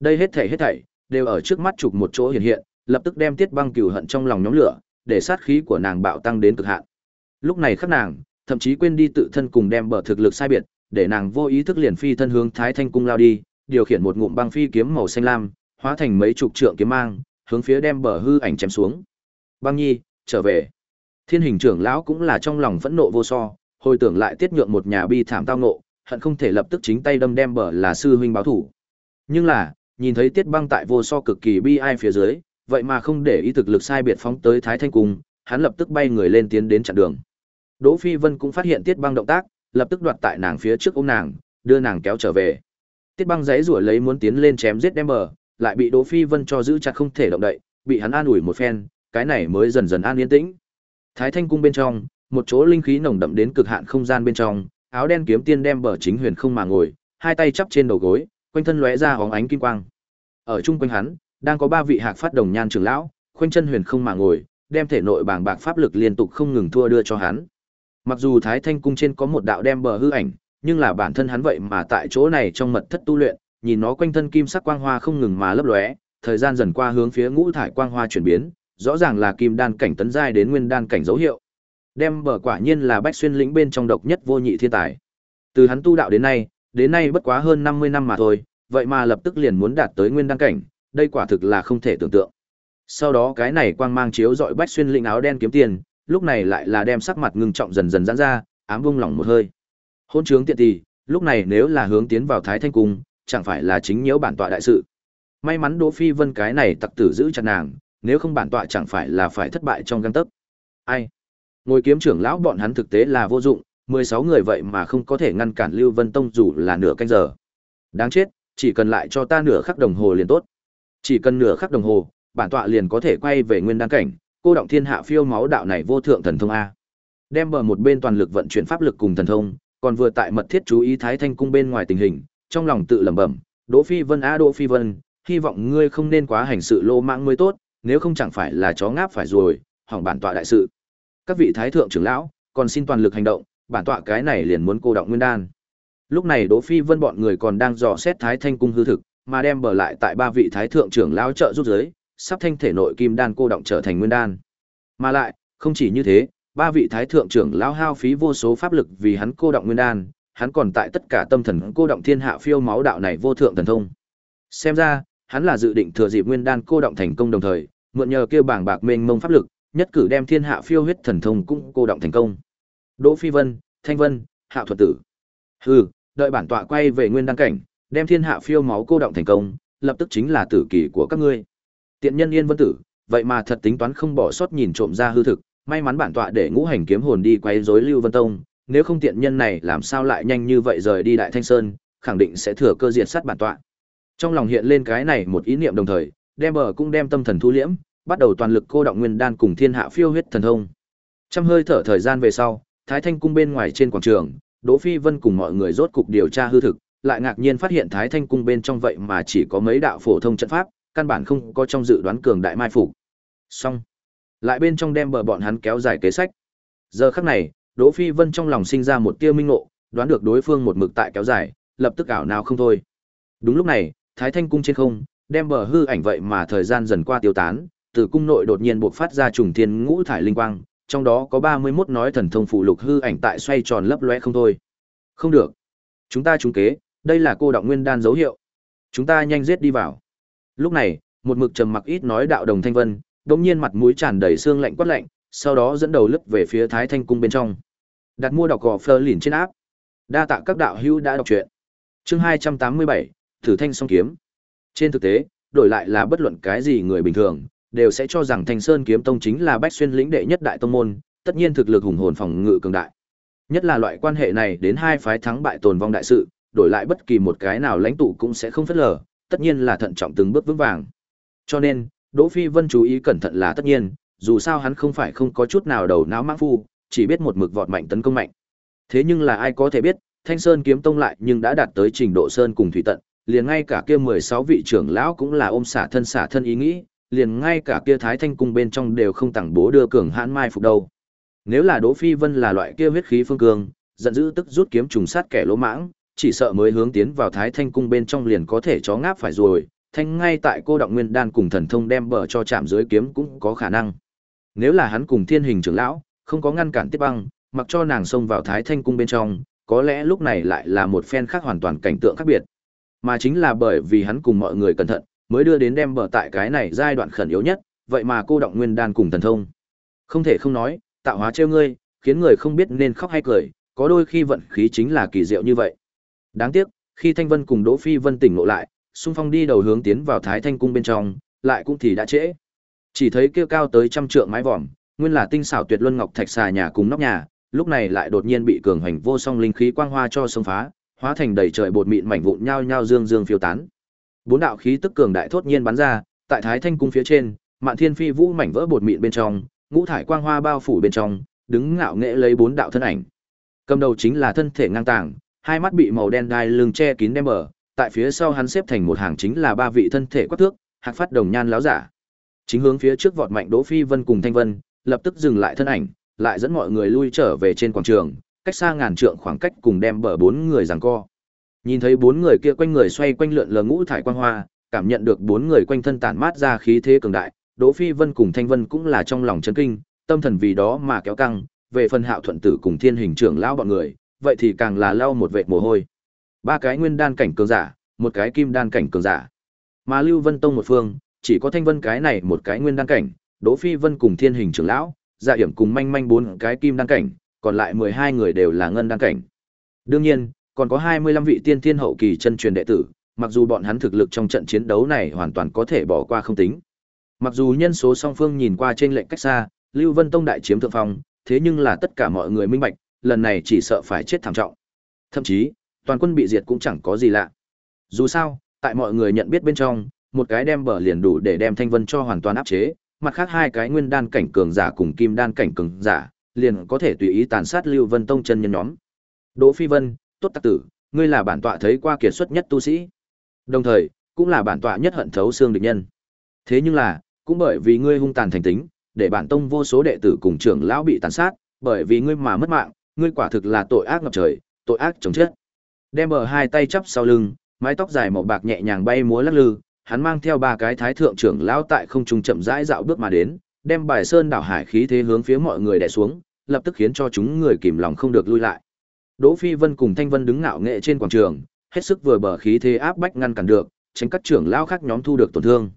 Đây hết thảy hết thảy đều ở trước mắt chụp một chỗ hiện hiện, lập tức đem Tiết Băng cừu hận trong lòng nhóm lửa, để sát khí của nàng bạo tăng đến cực hạn. Lúc này khắc nàng, thậm chí quên đi tự thân cùng đem bờ thực lực sai biệt, để nàng vô ý thức liền phi thân hướng Thái Thanh cung lao đi, điều khiển một ngụm băng phi kiếm màu xanh lam, hóa thành mấy chục trượng kiếm mang, hướng phía đem bờ hư ảnh chém xuống. Băng Nhi, trở về. Thiên hình trưởng lão cũng là trong lòng phẫn nộ vô so, hồi tưởng lại tiết nhượng một nhà bi thảm tao nộ, hận không thể lập tức chính tay đâm đem bờ là sư huynh báo thủ. Nhưng là, nhìn thấy tiết băng tại vô so cực kỳ bi ai phía dưới, vậy mà không để ý thực lực sai biệt phóng tới Thái Thanh Cung, hắn lập tức bay người lên tiến đến chặn đường. Đỗ Phi Vân cũng phát hiện tiết băng động tác, lập tức đoạt tại nàng phía trước ôm nàng, đưa nàng kéo trở về. Tiết băng giãy giụa lấy muốn tiến lên chém giết đem bờ, lại bị Đỗ Phi Vân cho giữ chặt không thể động đậy, bị hắn an ủi một phen, cái này mới dần dần an yên tĩnh. Thái Thanh cung bên trong, một chỗ linh khí nồng đậm đến cực hạn không gian bên trong, áo đen kiếm tiên đem bờ chính huyền không mà ngồi, hai tay chắp trên đầu gối, quanh thân lóe ra hóng ánh kim quang. Ở trung quanh hắn, đang có ba vị hạc phát đồng nhan trưởng lão, khoanh chân huyền không mà ngồi, đem thể nội bàng bạc pháp lực liên tục không ngừng thua đưa cho hắn. Mặc dù Thái Thanh cung trên có một đạo đem bờ hư ảnh, nhưng là bản thân hắn vậy mà tại chỗ này trong mật thất tu luyện, nhìn nó quanh thân kim sắc quang hoa không ngừng mà lấp lóe, thời gian dần qua hướng phía ngũ thải quang hoa chuyển biến, rõ ràng là kim đan cảnh tấn giai đến nguyên đan cảnh dấu hiệu. Đem bờ quả nhiên là bách xuyên lĩnh bên trong độc nhất vô nhị thiên tài. Từ hắn tu đạo đến nay, đến nay bất quá hơn 50 năm mà thôi, vậy mà lập tức liền muốn đạt tới nguyên đăng cảnh, đây quả thực là không thể tưởng tượng. Sau đó cái này quang mang chiếu dọi bách xuyên lĩnh áo đen kiếm tiền, lúc này lại là đem sắc mặt ngưng trọng dần dần giãn ra, ám vung lỏng một hơi. Hôn trướng tiện tỷ, lúc này nếu là hướng tiến vào Thái Thanh cung, chẳng phải là chính nhiễu bản tọa đại sự. May mắn Đỗ Phi Vân cái này tặc tử giữ chặt nàng, nếu không bản tọa chẳng phải là phải thất bại trong gang tấc. Ai? Ngồi kiếm trưởng lão bọn hắn thực tế là vô dụng, 16 người vậy mà không có thể ngăn cản Lưu Vân Tông dù là nửa canh giờ. Đáng chết, chỉ cần lại cho ta nửa khắc đồng hồ liền tốt. Chỉ cần nửa khắc đồng hồ, bản tọa liền có thể quay về nguyên đan cảnh, cô động thiên hạ phiêu máu đạo này vô thượng thần thông a. Đem bờ một bên toàn lực vận chuyển pháp lực cùng thần thông, còn vừa tại mật thiết chú ý Thái Thanh cung bên ngoài tình hình, trong lòng tự lẩm bẩm, Đỗ Phi Vân a Đỗ Phi Vân, hy vọng ngươi không nên quá hành sự lô mãng mới tốt, nếu không chẳng phải là chó ngáp phải rồi, hỏng bản tọa đại sự. Các vị thái thượng trưởng lão, còn xin toàn lực hành động, bản tọa cái này liền muốn cô động nguyên đan. Lúc này Đỗ Phi Vân bọn người còn đang dò xét Thái Thanh cung hư thực, mà đem bờ lại tại ba vị thái thượng trưởng lão trợ giúp giới, sắp thanh thể nội kim đan cô động trở thành nguyên đan. Mà lại, không chỉ như thế, ba vị thái thượng trưởng lão hao phí vô số pháp lực vì hắn cô động nguyên đan, hắn còn tại tất cả tâm thần cô động thiên hạ phiêu máu đạo này vô thượng thần thông. Xem ra, hắn là dự định thừa dịp nguyên đan cô động thành công đồng thời, mượn nhờ kêu bảng bạc mênh mông pháp lực, nhất cử đem thiên hạ phiêu huyết thần thông cũng cô động thành công. Đỗ Phi Vân, Thanh Vân, Hạ Thuật Tử. Hừ, đợi bản tọa quay về nguyên đăng cảnh, đem thiên hạ phiêu máu cô động thành công, lập tức chính là tử kỳ của các ngươi. Tiện nhân Yên Vân Tử, vậy mà thật tính toán không bỏ sót nhìn trộm ra hư thực, may mắn bản tọa để ngũ hành kiếm hồn đi quay rối Lưu Vân Tông, nếu không tiện nhân này làm sao lại nhanh như vậy rời đi Đại Thanh Sơn, khẳng định sẽ thừa cơ diệt sát bản tọa. Trong lòng hiện lên cái này một ý niệm đồng thời, đem bờ cũng đem tâm thần thu liễm, bắt đầu toàn lực cô động nguyên đan cùng thiên hạ phiêu huyết thần thông. Trăm hơi thở thời gian về sau, Thái Thanh cung bên ngoài trên quảng trường, Đỗ Phi Vân cùng mọi người rốt cục điều tra hư thực, lại ngạc nhiên phát hiện Thái Thanh cung bên trong vậy mà chỉ có mấy đạo phổ thông trận pháp, căn bản không có trong dự đoán cường đại mai phục. Xong, lại bên trong đem bờ bọn hắn kéo dài kế sách. Giờ khắc này, Đỗ Phi Vân trong lòng sinh ra một tia minh ngộ, đoán được đối phương một mực tại kéo dài, lập tức ảo nào không thôi. Đúng lúc này, Thái Thanh cung trên không, đem bờ hư ảnh vậy mà thời gian dần qua tiêu tán, từ cung nội đột nhiên bộc phát ra trùng thiên ngũ thải linh quang, trong đó có 31 nói thần thông phụ lục hư ảnh tại xoay tròn lấp lóe không thôi. Không được. Chúng ta trúng kế, đây là cô động nguyên đan dấu hiệu. Chúng ta nhanh giết đi vào. Lúc này, một mực trầm mặc ít nói đạo đồng thanh vân, đột nhiên mặt mũi tràn đầy xương lạnh quát lạnh, sau đó dẫn đầu lướt về phía Thái Thanh cung bên trong. Đặt mua đọc gò Fleur lìn trên áp. Đa tạ các đạo hữu đã đọc truyện. Chương 287, Thử Thanh song kiếm. Trên thực tế, đổi lại là bất luận cái gì người bình thường, đều sẽ cho rằng Thanh Sơn kiếm tông chính là bách xuyên lĩnh đệ nhất đại tông môn, tất nhiên thực lực hùng hồn phòng ngự cường đại. Nhất là loại quan hệ này đến hai phái thắng bại tồn vong đại sự, đổi lại bất kỳ một cái nào lãnh tụ cũng sẽ không phất lờ, tất nhiên là thận trọng từng bước vững vàng. Cho nên, Đỗ Phi Vân chú ý cẩn thận là tất nhiên, dù sao hắn không phải không có chút nào đầu não mãng phu, chỉ biết một mực vọt mạnh tấn công mạnh. Thế nhưng là ai có thể biết, Thanh Sơn kiếm tông lại nhưng đã đạt tới trình độ sơn cùng thủy tận, liền ngay cả kia 16 vị trưởng lão cũng là ôm xả thân xả thân ý nghĩ, liền ngay cả kia Thái Thanh cung bên trong đều không tặng bố đưa cường hãn mai phục đâu. Nếu là Đỗ Phi Vân là loại kia huyết khí phương cường, giận dữ tức rút kiếm trùng sát kẻ lỗ mãng, chỉ sợ mới hướng tiến vào Thái Thanh cung bên trong liền có thể chó ngáp phải rồi, thanh ngay tại cô động nguyên đan cùng thần thông đem bờ cho chạm dưới kiếm cũng có khả năng. Nếu là hắn cùng thiên hình trưởng lão, không có ngăn cản tiếp băng, mặc cho nàng xông vào Thái Thanh cung bên trong, có lẽ lúc này lại là một phen khác hoàn toàn cảnh tượng khác biệt. Mà chính là bởi vì hắn cùng mọi người cẩn thận, mới đưa đến đem bờ tại cái này giai đoạn khẩn yếu nhất, vậy mà cô động nguyên đan cùng thần thông. Không thể không nói, tạo hóa trêu ngươi, khiến người không biết nên khóc hay cười, có đôi khi vận khí chính là kỳ diệu như vậy. Đáng tiếc, khi Thanh Vân cùng Đỗ Phi Vân tỉnh ngộ lại, xung phong đi đầu hướng tiến vào Thái Thanh cung bên trong, lại cũng thì đã trễ. Chỉ thấy kia cao tới trăm trượng mái vòm, nguyên là tinh xảo tuyệt luân ngọc thạch xà nhà cùng nóc nhà, lúc này lại đột nhiên bị cường hành vô song linh khí quang hoa cho xông phá, hóa thành đầy trời bột mịn mảnh vụn nhao nhao dương dương phiêu tán. Bốn đạo khí tức cường đại thốt nhiên bắn ra, tại Thái Thanh cung phía trên, Mạn Thiên Phi Vũ mảnh vỡ bột mịn bên trong, ngũ thải quang hoa bao phủ bên trong, đứng ngạo nghễ lấy bốn đạo thân ảnh. Cầm đầu chính là thân thể ngang tàng, hai mắt bị màu đen đai lưng che kín đem bờ, tại phía sau hắn xếp thành một hàng chính là ba vị thân thể quắc thước, hạc phát đồng nhan láo giả. Chính hướng phía trước vọt mạnh Đỗ Phi Vân cùng Thanh Vân, lập tức dừng lại thân ảnh, lại dẫn mọi người lui trở về trên quảng trường, cách xa ngàn trượng khoảng cách cùng đem bờ bốn người giằng co. Nhìn thấy bốn người kia quanh người xoay quanh lượn lờ ngũ thải quang hoa, cảm nhận được bốn người quanh thân tản mát ra khí thế cường đại, Đỗ Phi Vân cùng Thanh Vân cũng là trong lòng chấn kinh, tâm thần vì đó mà kéo căng, về phần Hạo thuận tử cùng Thiên Hình trưởng lão bọn người, vậy thì càng là lau một vệt mồ hôi. Ba cái nguyên đan cảnh cường giả, một cái kim đan cảnh cường giả. Mà Lưu Vân Tông một phương, chỉ có Thanh Vân cái này một cái nguyên đan cảnh, Đỗ Phi Vân cùng Thiên Hình trưởng lão, Dạ Hiểm cùng manh manh bốn cái kim đan cảnh, còn lại 12 người đều là ngân đan cảnh. Đương nhiên, còn có 25 vị tiên thiên hậu kỳ chân truyền đệ tử, mặc dù bọn hắn thực lực trong trận chiến đấu này hoàn toàn có thể bỏ qua không tính. Mặc dù nhân số song phương nhìn qua trên lệnh cách xa, Lưu Vân Tông đại chiếm thượng phong, thế nhưng là tất cả mọi người minh bạch, lần này chỉ sợ phải chết thảm trọng. Thậm chí, toàn quân bị diệt cũng chẳng có gì lạ. Dù sao, tại mọi người nhận biết bên trong, một cái đem bờ liền đủ để đem Thanh Vân cho hoàn toàn áp chế, mặt khác hai cái nguyên đan cảnh cường giả cùng kim đan cảnh cường giả, liền có thể tùy ý tàn sát Lưu Vân Tông chân nhân nhóm. Đỗ Phi Vân, tốt tặc tử, ngươi là bản tọa thấy qua kiệt xuất nhất tu sĩ. Đồng thời, cũng là bản tọa nhất hận thấu xương địch nhân. Thế nhưng là, cũng bởi vì ngươi hung tàn thành tính, để bản tông vô số đệ tử cùng trưởng lão bị tàn sát, bởi vì ngươi mà mất mạng, ngươi quả thực là tội ác ngập trời, tội ác chồng chết. Đem bờ hai tay chắp sau lưng, mái tóc dài màu bạc nhẹ nhàng bay múa lắc lư, hắn mang theo ba cái thái thượng trưởng lão tại không trung chậm rãi dạo bước mà đến, đem bài sơn đảo hải khí thế hướng phía mọi người đè xuống, lập tức khiến cho chúng người kìm lòng không được lui lại. Đỗ Phi Vân cùng Thanh Vân đứng ngạo nghệ trên quảng trường, hết sức vừa bờ khí thế áp bách ngăn cản được, tránh các trưởng lão khác nhóm thu được tổn thương.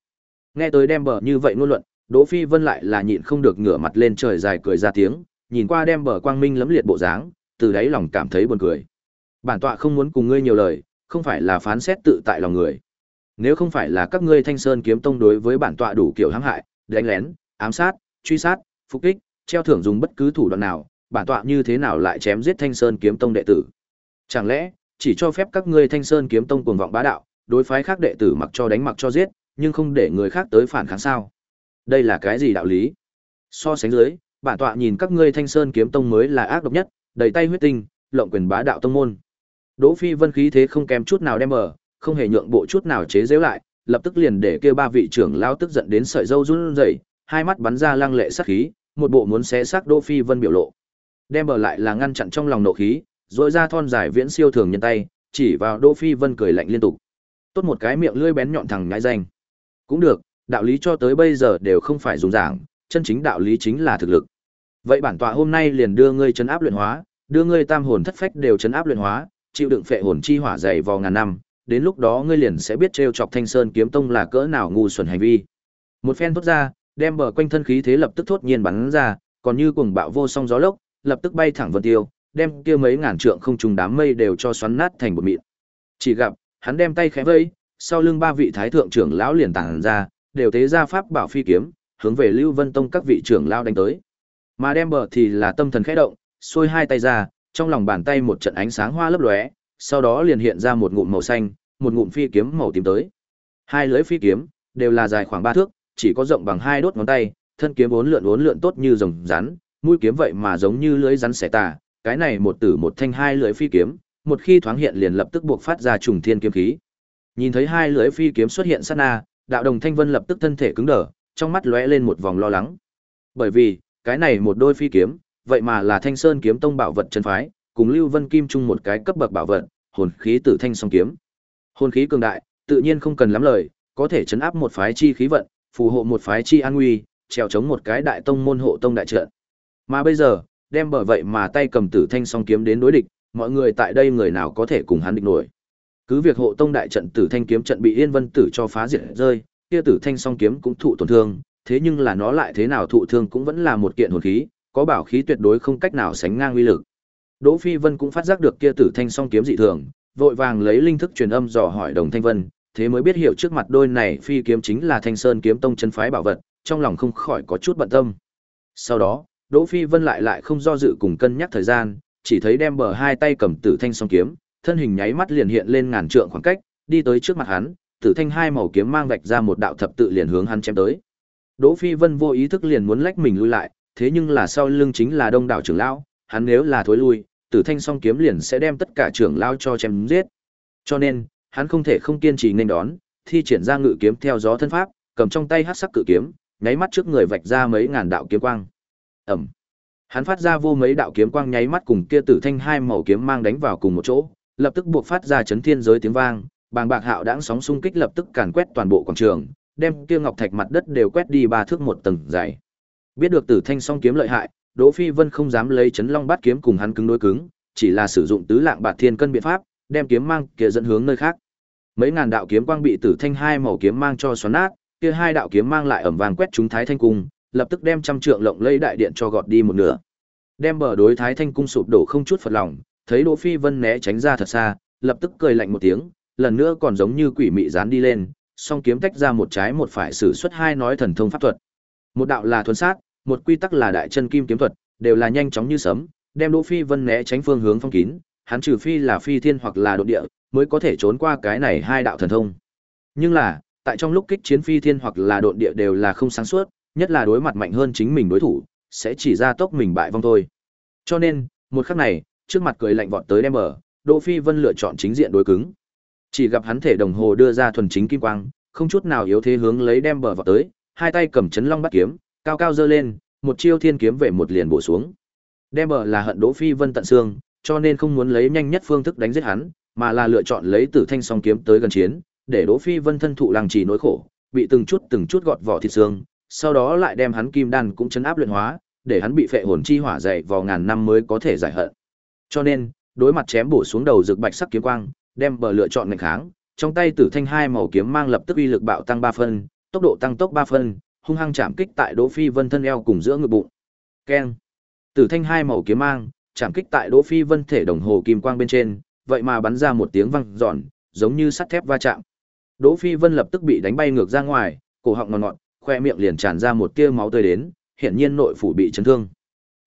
Nghe tới đem bờ như vậy ngôn luận, Đỗ Phi Vân lại là nhịn không được ngửa mặt lên trời dài cười ra tiếng, nhìn qua đem bờ quang minh lấm liệt bộ dáng, từ đáy lòng cảm thấy buồn cười. Bản tọa không muốn cùng ngươi nhiều lời, không phải là phán xét tự tại lòng người. Nếu không phải là các ngươi Thanh Sơn kiếm tông đối với bản tọa đủ kiểu hãm hại, đánh lén, ám sát, truy sát, phục kích, treo thưởng dùng bất cứ thủ đoạn nào, bản tọa như thế nào lại chém giết Thanh Sơn kiếm tông đệ tử? Chẳng lẽ chỉ cho phép các ngươi Thanh Sơn kiếm tông cuồng vọng bá đạo, đối phái khác đệ tử mặc cho đánh mặc cho giết, nhưng không để người khác tới phản kháng sao? Đây là cái gì đạo lý? So sánh dưới, bản tọa nhìn các ngươi Thanh Sơn kiếm tông mới là ác độc nhất, đầy tay huyết tinh, lộng quyền bá đạo tông môn. Đỗ Phi Vân khí thế không kém chút nào đem mở, không hề nhượng bộ chút nào chế giễu lại, lập tức liền để kêu ba vị trưởng lao tức giận đến sợi râu run rẩy, hai mắt bắn ra lăng lệ sát khí, một bộ muốn xé xác Đỗ Phi Vân biểu lộ. Đem bờ lại là ngăn chặn trong lòng nộ khí, dội ra thon dài viễn siêu thường nhân tay, chỉ vào Đỗ Phi Vân cười lạnh liên tục. Tốt một cái miệng lưỡi bén nhọn thẳng nhãi danh. Cũng được, đạo lý cho tới bây giờ đều không phải dùng giảng, chân chính đạo lý chính là thực lực. Vậy bản tọa hôm nay liền đưa ngươi chấn áp luyện hóa, đưa ngươi tam hồn thất phách đều chấn áp luyện hóa, chịu đựng phệ hồn chi hỏa dày vào ngàn năm, đến lúc đó ngươi liền sẽ biết trêu chọc Thanh Sơn kiếm tông là cỡ nào ngu xuẩn hành vi. Một phen tốt ra, đem bờ quanh thân khí thế lập tức thốt nhiên bắn ra, còn như cuồng bạo vô song gió lốc, lập tức bay thẳng vân tiêu, đem kia mấy ngàn trượng không trùng đám mây đều cho xoắn nát thành bột mịn. Chỉ gặp, hắn đem tay khẽ vẫy, sau lưng ba vị thái thượng trưởng lão liền tàng ra, đều tế ra pháp bảo phi kiếm, hướng về Lưu Vân Tông các vị trưởng lão đánh tới. Mà đem bờ thì là tâm thần khẽ động, xuôi hai tay ra, trong lòng bàn tay một trận ánh sáng hoa lấp lóe, sau đó liền hiện ra một ngụm màu xanh, một ngụm phi kiếm màu tím tới. Hai lưỡi phi kiếm đều là dài khoảng ba thước, chỉ có rộng bằng hai đốt ngón tay, thân kiếm bốn lượn uốn lượn tốt như rồng rắn, mũi kiếm vậy mà giống như lưỡi rắn xẻ tà, cái này một tử một thanh hai lưỡi phi kiếm, một khi thoáng hiện liền lập tức buộc phát ra trùng thiên kiếm khí. Nhìn thấy hai lưỡi phi kiếm xuất hiện sát na, đạo đồng thanh vân lập tức thân thể cứng đờ, trong mắt lóe lên một vòng lo lắng. Bởi vì, cái này một đôi phi kiếm, vậy mà là Thanh Sơn kiếm tông bảo vật chân phái, cùng Lưu Vân Kim chung một cái cấp bậc bảo vật, hồn khí tử thanh song kiếm. Hồn khí cường đại, tự nhiên không cần lắm lời, có thể chấn áp một phái chi khí vận, phù hộ một phái chi an nguy, trèo chống một cái đại tông môn hộ tông đại trận. Mà bây giờ, đem bởi vậy mà tay cầm tử thanh song kiếm đến đối địch, mọi người tại đây người nào có thể cùng hắn địch nổi. Cứ việc hộ tông đại trận tử thanh kiếm trận bị Yên Vân tử cho phá diệt rơi, kia tử thanh song kiếm cũng thụ tổn thương, thế nhưng là nó lại thế nào thụ thương cũng vẫn là một kiện hồn khí, có bảo khí tuyệt đối không cách nào sánh ngang uy lực. Đỗ Phi Vân cũng phát giác được kia tử thanh song kiếm dị thường, vội vàng lấy linh thức truyền âm dò hỏi Đồng Thanh Vân, thế mới biết hiểu trước mặt đôi này phi kiếm chính là Thanh Sơn kiếm tông chân phái bảo vật, trong lòng không khỏi có chút bận tâm. Sau đó, Đỗ Phi Vân lại lại không do dự cùng cân nhắc thời gian, chỉ thấy đem bờ hai tay cầm tử thanh song kiếm, thân hình nháy mắt liền hiện lên ngàn trượng khoảng cách, đi tới trước mặt hắn, tử thanh hai màu kiếm mang vạch ra một đạo thập tự liền hướng hắn chém tới. Đỗ Phi Vân vô ý thức liền muốn lách mình lui lại, thế nhưng là sau lưng chính là đông đảo trưởng lão, hắn nếu là thối lui, tử thanh song kiếm liền sẽ đem tất cả trưởng lão cho chém giết. Cho nên, hắn không thể không kiên trì nên đón, thi triển ra ngự kiếm theo gió thân pháp, cầm trong tay hắc sắc cự kiếm, nháy mắt trước người vạch ra mấy ngàn đạo kiếm quang ẩm Hắn phát ra vô mấy đạo kiếm quang nháy mắt cùng kia tử thanh hai màu kiếm mang đánh vào cùng một chỗ, lập tức buộc phát ra chấn thiên giới tiếng vang, bàng bạc hạo đãng sóng xung kích lập tức càn quét toàn bộ quảng trường, đem kia ngọc thạch mặt đất đều quét đi ba thước một tầng dày. Biết được Tử Thanh song kiếm lợi hại, Đỗ Phi Vân không dám lấy chấn long bát kiếm cùng hắn cứng đối cứng, chỉ là sử dụng tứ lạng bạt thiên cân biện pháp, đem kiếm mang kia dẫn hướng nơi khác. Mấy ngàn đạo kiếm quang bị Tử Thanh hai màu kiếm mang cho xoắn nát, kia hai đạo kiếm mang lại ầm vang quét chúng Thái Thanh cung, lập tức đem trăm trượng lộng lây đại điện cho gọt đi một nửa. Đem bờ đối Thái Thanh cung sụp đổ không chút phật lòng, thấy Đỗ Phi Vân né tránh ra thật xa, lập tức cười lạnh một tiếng, lần nữa còn giống như quỷ mị dán đi lên, song kiếm tách ra một trái một phải sử xuất hai nói thần thông pháp thuật. Một đạo là thuần sát, một quy tắc là đại chân kim kiếm thuật, đều là nhanh chóng như sấm, đem Đỗ Phi Vân né tránh phương hướng phong kín, hắn trừ phi là phi thiên hoặc là đột địa, mới có thể trốn qua cái này hai đạo thần thông. Nhưng là, tại trong lúc kích chiến phi thiên hoặc là độn địa đều là không sáng suốt, nhất là đối mặt mạnh hơn chính mình đối thủ, sẽ chỉ ra tốc mình bại vong thôi. Cho nên, một khắc này, trước mặt cười lạnh vọt tới đem ở, Đỗ Phi Vân lựa chọn chính diện đối cứng. Chỉ gặp hắn thể đồng hồ đưa ra thuần chính kim quang, không chút nào yếu thế hướng lấy đem bờ vào tới, hai tay cầm chấn long bắt kiếm, cao cao giơ lên, một chiêu thiên kiếm về một liền bổ xuống. Đem bờ là hận Đỗ Phi Vân tận xương, cho nên không muốn lấy nhanh nhất phương thức đánh giết hắn, mà là lựa chọn lấy Tử Thanh song kiếm tới gần chiến, để Đỗ Phi Vân thân thụ làng trì nỗi khổ, bị từng chút từng chút gọt vỏ thịt xương, sau đó lại đem hắn kim đan cũng chấn áp luyện hóa, để hắn bị phệ hồn chi hỏa dậy vào ngàn năm mới có thể giải hận. Cho nên, đối mặt chém bổ xuống đầu rực bạch sắc kiếm quang, đem bờ lựa chọn nghịch kháng, trong tay Tử Thanh hai màu kiếm mang lập tức uy lực bạo tăng 3 phân, tốc độ tăng tốc 3 phân, hung hăng chạm kích tại Đỗ Phi Vân thân eo cùng giữa ngực bụng. Keng. Tử Thanh hai màu kiếm mang, chạm kích tại Đỗ Phi Vân thể đồng hồ kim quang bên trên, vậy mà bắn ra một tiếng vang giòn, giống như sắt thép va chạm. Đỗ Phi Vân lập tức bị đánh bay ngược ra ngoài, cổ họng ngọt ngọt, khoe miệng liền tràn ra một tia máu tươi đến, hiển nhiên nội phủ bị chấn thương.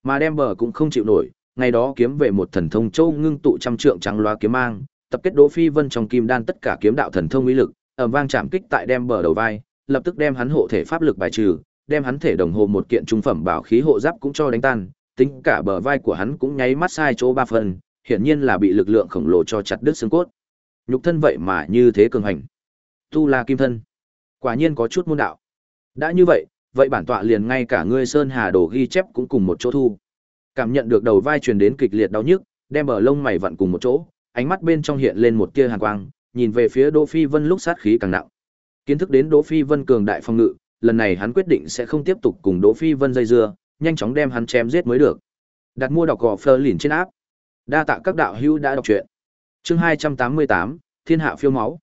Mà đem bờ cũng không chịu nổi, ngày đó kiếm về một thần thông châu ngưng tụ trăm trượng trắng loa kiếm mang, tập kết Đỗ Phi Vân trong kim đan tất cả kiếm đạo thần thông uy lực, ầm vang chạm kích tại đem bờ đầu vai, lập tức đem hắn hộ thể pháp lực bài trừ, đem hắn thể đồng hồ một kiện trung phẩm bảo khí hộ giáp cũng cho đánh tan, tính cả bờ vai của hắn cũng nháy mắt sai chỗ ba phần, hiển nhiên là bị lực lượng khổng lồ cho chặt đứt xương cốt. Nhục thân vậy mà như thế cường hành. Tu La Kim thân. Quả nhiên có chút môn đạo. Đã như vậy, vậy bản tọa liền ngay cả ngươi Sơn Hà Đồ ghi chép cũng cùng một chỗ thu. Cảm nhận được đầu vai truyền đến kịch liệt đau nhức, đem bờ lông mày vặn cùng một chỗ, ánh mắt bên trong hiện lên một tia hàn quang, nhìn về phía Đỗ Phi Vân lúc sát khí càng nặng. Kiến thức đến Đỗ Phi Vân cường đại phong ngự, lần này hắn quyết định sẽ không tiếp tục cùng Đỗ Phi Vân dây dưa, nhanh chóng đem hắn chém giết mới được. Đặt mua đọc gò Fleur lìn trên áp. Đa tạ các đạo hữu đã đọc truyện. Chương 288, Thiên hạ phiêu máu.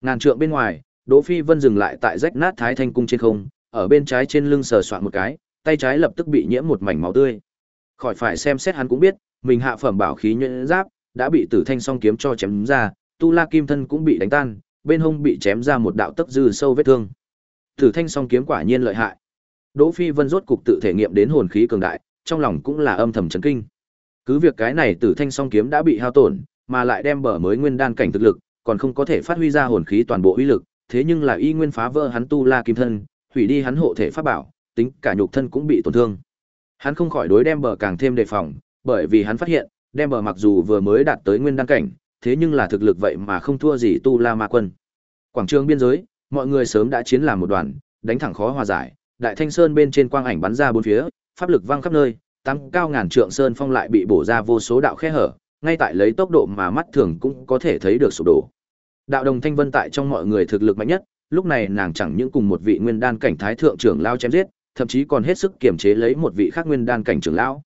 Ngàn trượng bên ngoài, Đỗ Phi Vân dừng lại tại rách nát Thái Thanh cung trên không, ở bên trái trên lưng sờ soạn một cái, tay trái lập tức bị nhiễm một mảnh máu tươi. Khỏi phải xem xét hắn cũng biết, mình hạ phẩm bảo khí nhuyễn giáp đã bị Tử Thanh song kiếm cho chém ra, Tu La kim thân cũng bị đánh tan, bên hông bị chém ra một đạo tấc dư sâu vết thương. Tử Thanh song kiếm quả nhiên lợi hại. Đỗ Phi Vân rốt cục tự thể nghiệm đến hồn khí cường đại, trong lòng cũng là âm thầm chấn kinh. Cứ việc cái này Tử Thanh song kiếm đã bị hao tổn, mà lại đem bở mới nguyên đan cảnh thực lực, còn không có thể phát huy ra hồn khí toàn bộ uy lực, thế nhưng là y nguyên phá vỡ hắn tu la kim thân, hủy đi hắn hộ thể pháp bảo, tính cả nhục thân cũng bị tổn thương. Hắn không khỏi đối đem bờ càng thêm đề phòng, bởi vì hắn phát hiện, đem bờ mặc dù vừa mới đạt tới nguyên đăng cảnh, thế nhưng là thực lực vậy mà không thua gì tu la ma quân. Quảng trường biên giới, mọi người sớm đã chiến làm một đoàn, đánh thẳng khó hòa giải, đại thanh sơn bên trên quang ảnh bắn ra bốn phía, pháp lực vang khắp nơi, tăng cao ngàn trượng sơn phong lại bị bổ ra vô số đạo khe hở, ngay tại lấy tốc độ mà mắt thường cũng có thể thấy được sụp đổ. Đạo đồng thanh vân tại trong mọi người thực lực mạnh nhất, lúc này nàng chẳng những cùng một vị nguyên đan cảnh thái thượng trưởng lao chém giết, thậm chí còn hết sức kiềm chế lấy một vị khác nguyên đan cảnh trưởng lão.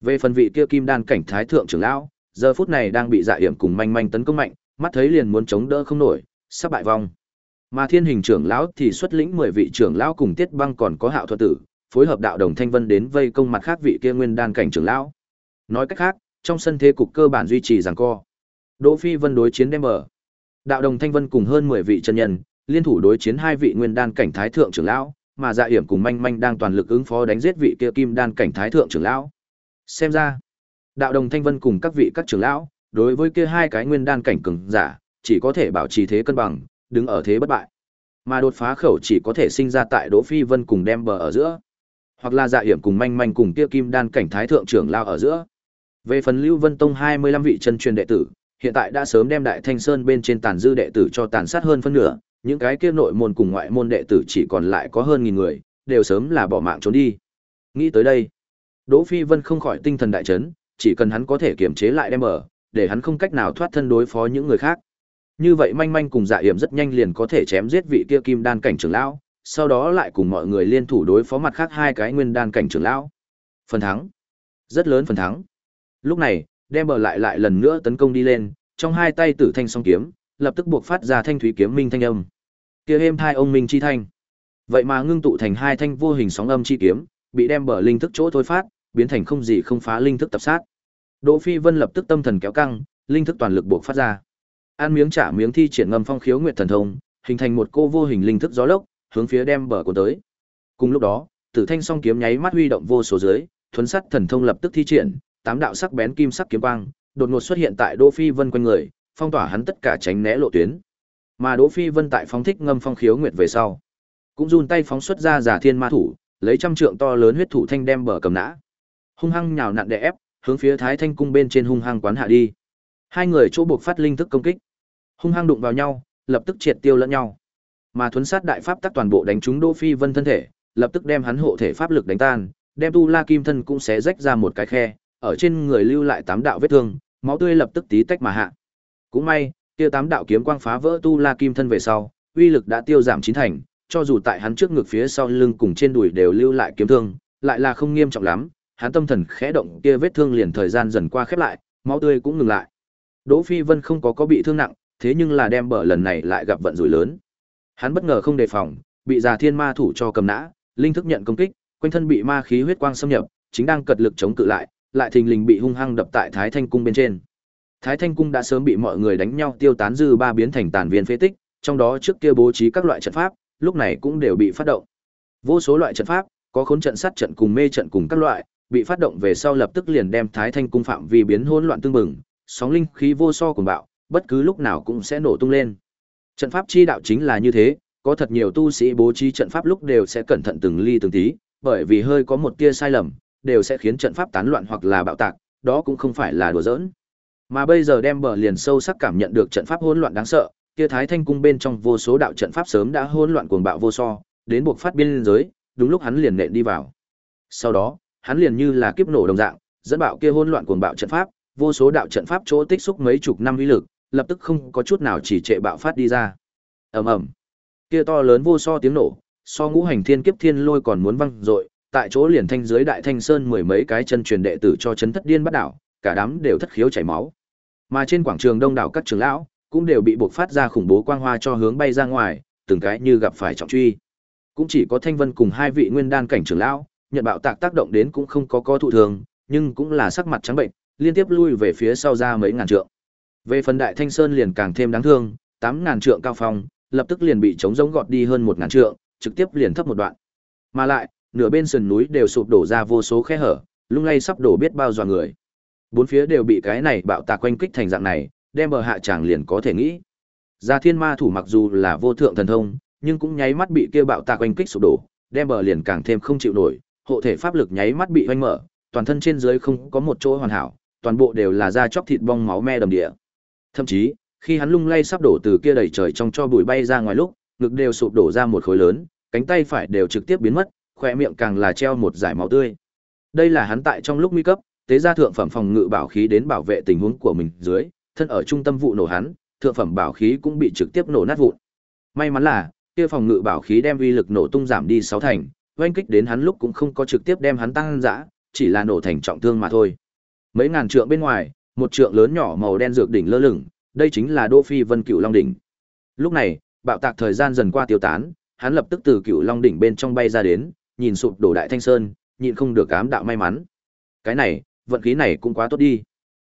Về phần vị kia kim đan cảnh thái thượng trưởng lão, giờ phút này đang bị dạ hiểm cùng manh manh tấn công mạnh, mắt thấy liền muốn chống đỡ không nổi, sắp bại vong. Mà Thiên Hình trưởng lão thì xuất lĩnh 10 vị trưởng lão cùng Tiết Băng còn có Hạo Thuật tử, phối hợp đạo đồng thanh vân đến vây công mặt khác vị kia nguyên đan cảnh trưởng lão. Nói cách khác, trong sân thế cục cơ bản duy trì giằng co. Đỗ Phi Vân đối chiến đem mở. Đạo đồng thanh vân cùng hơn 10 vị chân nhân, liên thủ đối chiến hai vị nguyên đan cảnh thái thượng trưởng lão, mà Dạ Hiểm cùng Manh Manh đang toàn lực ứng phó đánh giết vị kia kim đan cảnh thái thượng trưởng lão. Xem ra, đạo đồng thanh vân cùng các vị các trưởng lão, đối với kia hai cái nguyên đan cảnh cường giả, chỉ có thể bảo trì thế cân bằng, đứng ở thế bất bại. Mà đột phá khẩu chỉ có thể sinh ra tại Đỗ Phi Vân cùng đem bờ ở giữa, hoặc là Dạ Hiểm cùng Manh Manh cùng kia kim đan cảnh thái thượng trưởng lão ở giữa. Về phần Lưu Vân Tông 25 vị chân truyền đệ tử, hiện tại đã sớm đem Đại Thanh Sơn bên trên tàn dư đệ tử cho tàn sát hơn phân nửa, những cái kia nội môn cùng ngoại môn đệ tử chỉ còn lại có hơn nghìn người, đều sớm là bỏ mạng trốn đi. Nghĩ tới đây, Đỗ Phi Vân không khỏi tinh thần đại chấn, chỉ cần hắn có thể kiềm chế lại đem ở, để hắn không cách nào thoát thân đối phó những người khác. Như vậy manh manh cùng dạ hiểm rất nhanh liền có thể chém giết vị kia kim đan cảnh trưởng lão, sau đó lại cùng mọi người liên thủ đối phó mặt khác hai cái nguyên đan cảnh trưởng lão. Phần thắng. Rất lớn phần thắng. Lúc này, đem bờ lại lại lần nữa tấn công đi lên, trong hai tay tử thanh song kiếm, lập tức buộc phát ra thanh thúy kiếm minh thanh âm. Kia êm thai ông minh chi thanh. Vậy mà ngưng tụ thành hai thanh vô hình sóng âm chi kiếm, bị đem bờ linh thức chỗ thôi phát, biến thành không gì không phá linh thức tập sát. Đỗ Phi Vân lập tức tâm thần kéo căng, linh thức toàn lực buộc phát ra. Ăn miếng trả miếng thi triển ngầm phong khiếu nguyệt thần thông, hình thành một cô vô hình linh thức gió lốc, hướng phía đem bờ của tới. Cùng lúc đó, Tử Thanh song kiếm nháy mắt huy động vô số dưới, thuấn sắt thần thông lập tức thi triển, tám đạo sắc bén kim sắc kiếm quang, đột ngột xuất hiện tại Đỗ Phi Vân quanh người, phong tỏa hắn tất cả tránh né lộ tuyến. Mà Đỗ Phi Vân tại phóng thích ngâm phong khiếu nguyệt về sau, cũng run tay phóng xuất ra giả thiên ma thủ, lấy trăm trượng to lớn huyết thủ thanh đem bờ cầm nã. Hung hăng nhào nặn đè ép, hướng phía Thái Thanh cung bên trên hung hăng quán hạ đi. Hai người chỗ buộc phát linh thức công kích, hung hăng đụng vào nhau, lập tức triệt tiêu lẫn nhau. Mà thuấn sát đại pháp tắc toàn bộ đánh trúng Đỗ Phi Vân thân thể, lập tức đem hắn hộ thể pháp lực đánh tan, đem tu La Kim thân cũng xé rách ra một cái khe, ở trên người lưu lại tám đạo vết thương, máu tươi lập tức tí tách mà hạ. Cũng may, kia tám đạo kiếm quang phá vỡ tu La Kim thân về sau, uy lực đã tiêu giảm chín thành, cho dù tại hắn trước ngực phía sau lưng cùng trên đùi đều lưu lại kiếm thương, lại là không nghiêm trọng lắm, hắn tâm thần khẽ động kia vết thương liền thời gian dần qua khép lại, máu tươi cũng ngừng lại. Đỗ Phi Vân không có có bị thương nặng, thế nhưng là đem bở lần này lại gặp vận rủi lớn. Hắn bất ngờ không đề phòng, bị già thiên ma thủ cho cầm nã, linh thức nhận công kích, quanh thân bị ma khí huyết quang xâm nhập, chính đang cật lực chống cự lại, lại thình lình bị hung hăng đập tại Thái Thanh cung bên trên. Thái Thanh cung đã sớm bị mọi người đánh nhau tiêu tán dư ba biến thành tàn viên phế tích, trong đó trước kia bố trí các loại trận pháp, lúc này cũng đều bị phát động. Vô số loại trận pháp, có khốn trận sát trận cùng mê trận cùng các loại, bị phát động về sau lập tức liền đem Thái Thanh cung phạm vi biến hỗn loạn tương bừng, sóng linh khí vô so cuồng bạo, bất cứ lúc nào cũng sẽ nổ tung lên. Trận pháp chi đạo chính là như thế, có thật nhiều tu sĩ bố trí trận pháp lúc đều sẽ cẩn thận từng ly từng tí, bởi vì hơi có một tia sai lầm, đều sẽ khiến trận pháp tán loạn hoặc là bạo tạc, đó cũng không phải là đùa giỡn. Mà bây giờ đem bờ liền sâu sắc cảm nhận được trận pháp hỗn loạn đáng sợ, kia Thái Thanh cung bên trong vô số đạo trận pháp sớm đã hỗn loạn cuồng bạo vô so, đến buộc phát biên giới, đúng lúc hắn liền nện đi vào. Sau đó, hắn liền như là kiếp nổ đồng dạng, dẫn bạo kia hỗn loạn cuồng bạo trận pháp, vô số đạo trận pháp chỗ tích xúc mấy chục năm uy lực, lập tức không có chút nào chỉ trệ bạo phát đi ra. Ầm ầm. Kia to lớn vô so tiếng nổ, so ngũ hành thiên kiếp thiên lôi còn muốn văng dội, tại chỗ liền thanh dưới đại thanh sơn mười mấy cái chân truyền đệ tử cho chấn thất điên bắt đảo, cả đám đều thất khiếu chảy máu. Mà trên quảng trường đông đảo các trưởng lão cũng đều bị buộc phát ra khủng bố quang hoa cho hướng bay ra ngoài, từng cái như gặp phải trọng truy. cũng chỉ có Thanh Vân cùng hai vị nguyên đan cảnh trưởng lão, nhận bạo tạc tác động đến cũng không có có thụ thường, nhưng cũng là sắc mặt trắng bệnh, liên tiếp lui về phía sau ra mấy ngàn trượng. Về phần Đại Thanh Sơn liền càng thêm đáng thương, tám ngàn trượng cao phong, lập tức liền bị chống giống gọt đi hơn một ngàn trượng, trực tiếp liền thấp một đoạn. Mà lại, nửa bên sườn núi đều sụp đổ ra vô số khe hở, lung lay sắp đổ biết bao dọa người. Bốn phía đều bị cái này bạo tạc quanh kích thành dạng này, đem bờ hạ chàng liền có thể nghĩ. Gia Thiên Ma thủ mặc dù là vô thượng thần thông, nhưng cũng nháy mắt bị kia bạo tạc quanh kích sụp đổ, đem bờ liền càng thêm không chịu nổi, hộ thể pháp lực nháy mắt bị hoanh mở, toàn thân trên dưới không có một chỗ hoàn hảo, toàn bộ đều là da chóc thịt bong máu me đầm địa. Thậm chí, khi hắn lung lay sắp đổ từ kia đầy trời trong cho bụi bay ra ngoài lúc, ngực đều sụp đổ ra một khối lớn, cánh tay phải đều trực tiếp biến mất, khỏe miệng càng là treo một dải máu tươi. Đây là hắn tại trong lúc nguy cấp, tế gia thượng phẩm phòng ngự bảo khí đến bảo vệ tình huống của mình dưới, thân ở trung tâm vụ nổ hắn, thượng phẩm bảo khí cũng bị trực tiếp nổ nát vụn. May mắn là, kia phòng ngự bảo khí đem uy lực nổ tung giảm đi sáu thành, oanh kích đến hắn lúc cũng không có trực tiếp đem hắn tăng dã, chỉ là nổ thành trọng thương mà thôi. Mấy ngàn trượng bên ngoài, một trượng lớn nhỏ màu đen dược đỉnh lơ lửng, đây chính là Đô Phi Vân Cựu Long đỉnh. Lúc này, bạo tạc thời gian dần qua tiêu tán, hắn lập tức từ Cựu Long đỉnh bên trong bay ra đến, nhìn sụp đổ đại thanh sơn, nhịn không được cám đạo may mắn. Cái này, vận khí này cũng quá tốt đi.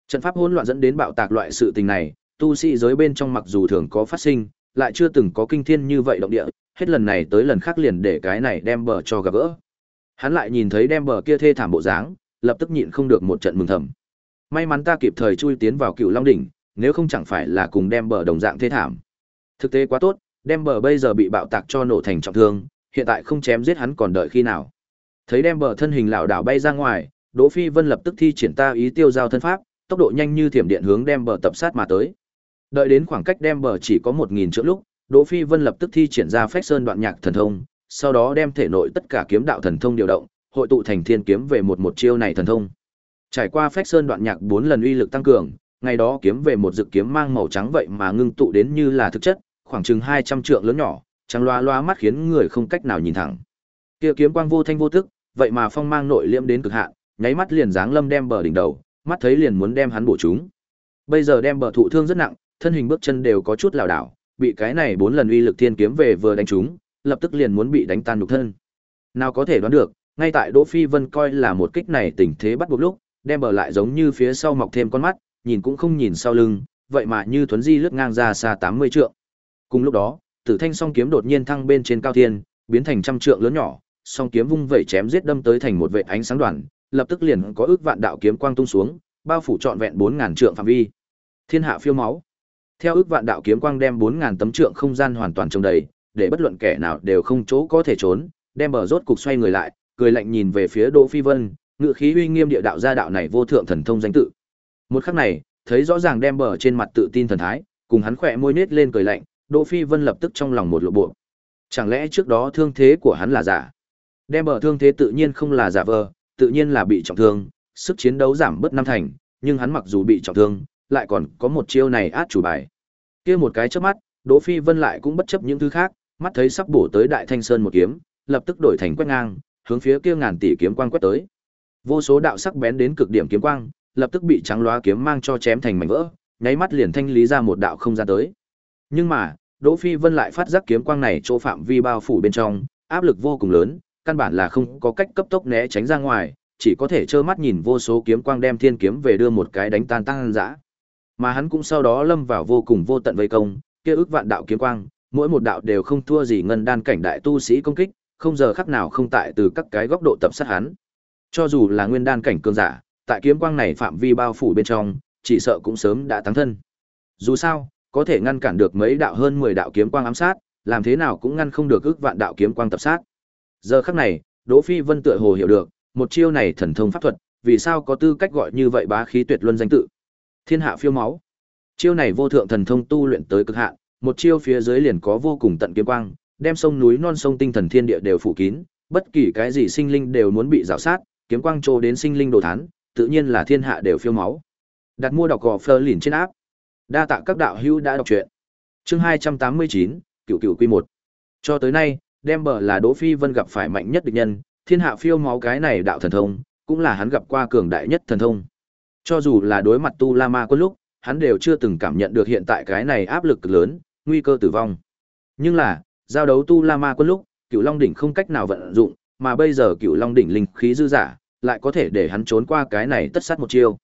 Trận pháp hỗn loạn dẫn đến bạo tạc loại sự tình này, tu sĩ giới bên trong mặc dù thường có phát sinh, lại chưa từng có kinh thiên như vậy động địa, hết lần này tới lần khác liền để cái này đem bờ cho gặp gỡ. Hắn lại nhìn thấy đem bờ kia thê thảm bộ dáng, lập tức nhịn không được một trận mừng thầm. May mắn ta kịp thời chui tiến vào Cựu Long đỉnh, nếu không chẳng phải là cùng đem bờ đồng dạng thê thảm. Thực tế quá tốt, đem bờ bây giờ bị bạo tạc cho nổ thành trọng thương, hiện tại không chém giết hắn còn đợi khi nào. Thấy đem bờ thân hình lảo đảo bay ra ngoài, Đỗ Phi Vân lập tức thi triển ta ý tiêu giao thân pháp, tốc độ nhanh như thiểm điện hướng đem bờ tập sát mà tới. Đợi đến khoảng cách đem bờ chỉ có 1000 trượng lúc, Đỗ Phi Vân lập tức thi triển ra Phách Sơn đoạn nhạc thần thông, sau đó đem thể nội tất cả kiếm đạo thần thông điều động, hội tụ thành thiên kiếm về một một chiêu này thần thông. Trải qua Phách Sơn đoạn nhạc 4 lần uy lực tăng cường, ngày đó kiếm về một dự kiếm mang màu trắng vậy mà ngưng tụ đến như là thực chất, khoảng chừng 200 trượng lớn nhỏ, trắng loa loa mắt khiến người không cách nào nhìn thẳng. Kia kiếm quang vô thanh vô tức, vậy mà phong mang nội liễm đến cực hạn, nháy mắt liền giáng lâm đem bờ đỉnh đầu, mắt thấy liền muốn đem hắn bổ trúng. Bây giờ đem bờ thụ thương rất nặng, thân hình bước chân đều có chút lảo đảo, bị cái này bốn lần uy lực thiên kiếm về vừa đánh trúng, lập tức liền muốn bị đánh tan nhục thân. Nào có thể đoán được, ngay tại Đỗ Phi Vân coi là một kích này tình thế bắt buộc lúc, đem bờ lại giống như phía sau mọc thêm con mắt, nhìn cũng không nhìn sau lưng, vậy mà như thuấn di lướt ngang ra xa 80 trượng. Cùng lúc đó, Tử Thanh song kiếm đột nhiên thăng bên trên cao thiên, biến thành trăm trượng lớn nhỏ, song kiếm vung vẩy chém giết đâm tới thành một vệ ánh sáng đoàn, lập tức liền có ước vạn đạo kiếm quang tung xuống, bao phủ trọn vẹn 4000 trượng phạm vi. Thiên hạ phiêu máu. Theo ước vạn đạo kiếm quang đem 4000 tấm trượng không gian hoàn toàn trồng đầy, để bất luận kẻ nào đều không chỗ có thể trốn, đem bờ rốt cục xoay người lại, cười lạnh nhìn về phía Đỗ Phi Vân, ngự khí uy nghiêm địa đạo gia đạo này vô thượng thần thông danh tự. Một khắc này, thấy rõ ràng đem bờ trên mặt tự tin thần thái, cùng hắn khỏe môi nết lên cười lạnh, Đỗ Phi Vân lập tức trong lòng một lộ bộ. Chẳng lẽ trước đó thương thế của hắn là giả? Đem bờ thương thế tự nhiên không là giả vờ, tự nhiên là bị trọng thương, sức chiến đấu giảm bớt năm thành, nhưng hắn mặc dù bị trọng thương, lại còn có một chiêu này át chủ bài. Kia một cái chớp mắt, Đỗ Phi Vân lại cũng bất chấp những thứ khác, mắt thấy sắp bổ tới Đại Thanh Sơn một kiếm, lập tức đổi thành quét ngang, hướng phía kia ngàn tỷ kiếm quang quét tới. Vô số đạo sắc bén đến cực điểm kiếm quang, lập tức bị trắng loá kiếm mang cho chém thành mảnh vỡ, nháy mắt liền thanh lý ra một đạo không gian tới. Nhưng mà, Đỗ Phi Vân lại phát giác kiếm quang này chỗ phạm vi bao phủ bên trong, áp lực vô cùng lớn, căn bản là không có cách cấp tốc né tránh ra ngoài, chỉ có thể trơ mắt nhìn vô số kiếm quang đem thiên kiếm về đưa một cái đánh tan tăng dã. Mà hắn cũng sau đó lâm vào vô cùng vô tận vây công, kia ước vạn đạo kiếm quang, mỗi một đạo đều không thua gì ngân đan cảnh đại tu sĩ công kích, không giờ khắc nào không tại từ các cái góc độ tập sát hắn. Cho dù là nguyên đan cảnh cường giả, tại kiếm quang này phạm vi bao phủ bên trong, chỉ sợ cũng sớm đã tăng thân. Dù sao, có thể ngăn cản được mấy đạo hơn 10 đạo kiếm quang ám sát, làm thế nào cũng ngăn không được ước vạn đạo kiếm quang tập sát. Giờ khắc này, Đỗ Phi Vân tựa hồ hiểu được, một chiêu này thần thông pháp thuật, vì sao có tư cách gọi như vậy bá khí tuyệt luân danh tự. Thiên hạ phiêu máu. Chiêu này vô thượng thần thông tu luyện tới cực hạn, một chiêu phía dưới liền có vô cùng tận kiếm quang, đem sông núi non sông tinh thần thiên địa đều phủ kín, bất kỳ cái gì sinh linh đều muốn bị rào sát, kiếm quang trô đến sinh linh đồ thán, tự nhiên là thiên hạ đều phiêu máu. Đặt mua đọc gò Fleur lìn trên áp. Đa tạ các đạo hữu đã đọc truyện. Chương 289, Cửu Cửu Quy 1. Cho tới nay, đem bờ là Đỗ Phi Vân gặp phải mạnh nhất địch nhân, thiên hạ phiêu máu cái này đạo thần thông, cũng là hắn gặp qua cường đại nhất thần thông. Cho dù là đối mặt Tu La Ma quân lúc, hắn đều chưa từng cảm nhận được hiện tại cái này áp lực cực lớn, nguy cơ tử vong. Nhưng là, giao đấu Tu La Ma quân lúc, Cựu Long đỉnh không cách nào vận dụng, mà bây giờ Cựu Long đỉnh linh khí dư giả, lại có thể để hắn trốn qua cái này tất sát một chiêu.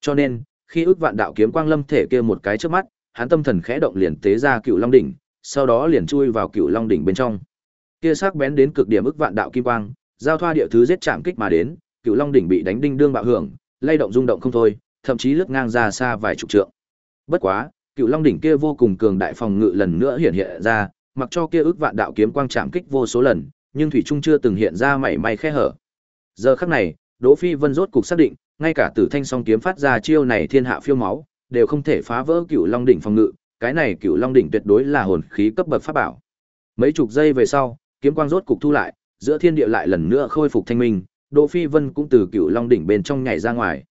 Cho nên, khi ước vạn đạo kiếm quang lâm thể kia một cái trước mắt, hắn tâm thần khẽ động liền tế ra Cựu Long đỉnh, sau đó liền chui vào Cựu Long đỉnh bên trong. Kia sắc bén đến cực điểm ước vạn đạo kim quang, giao thoa địa thứ giết chạm kích mà đến, Cựu Long đỉnh bị đánh đinh đương bạo hưởng, lay động rung động không thôi, thậm chí lướt ngang ra xa vài chục trượng. Bất quá, Cựu Long đỉnh kia vô cùng cường đại phòng ngự lần nữa hiện hiện ra, mặc cho kia ước vạn đạo kiếm quang chạm kích vô số lần, nhưng thủy trung chưa từng hiện ra mảy may khe hở. Giờ khắc này, Đỗ Phi Vân rốt cục xác định, ngay cả Tử Thanh song kiếm phát ra chiêu này thiên hạ phiêu máu, đều không thể phá vỡ Cựu Long đỉnh phòng ngự, cái này Cựu Long đỉnh tuyệt đối là hồn khí cấp bậc pháp bảo. Mấy chục giây về sau, kiếm quang rốt cục thu lại, giữa thiên địa lại lần nữa khôi phục thanh minh, Đỗ Phi Vân cũng từ Cựu Long đỉnh bên trong nhảy ra ngoài.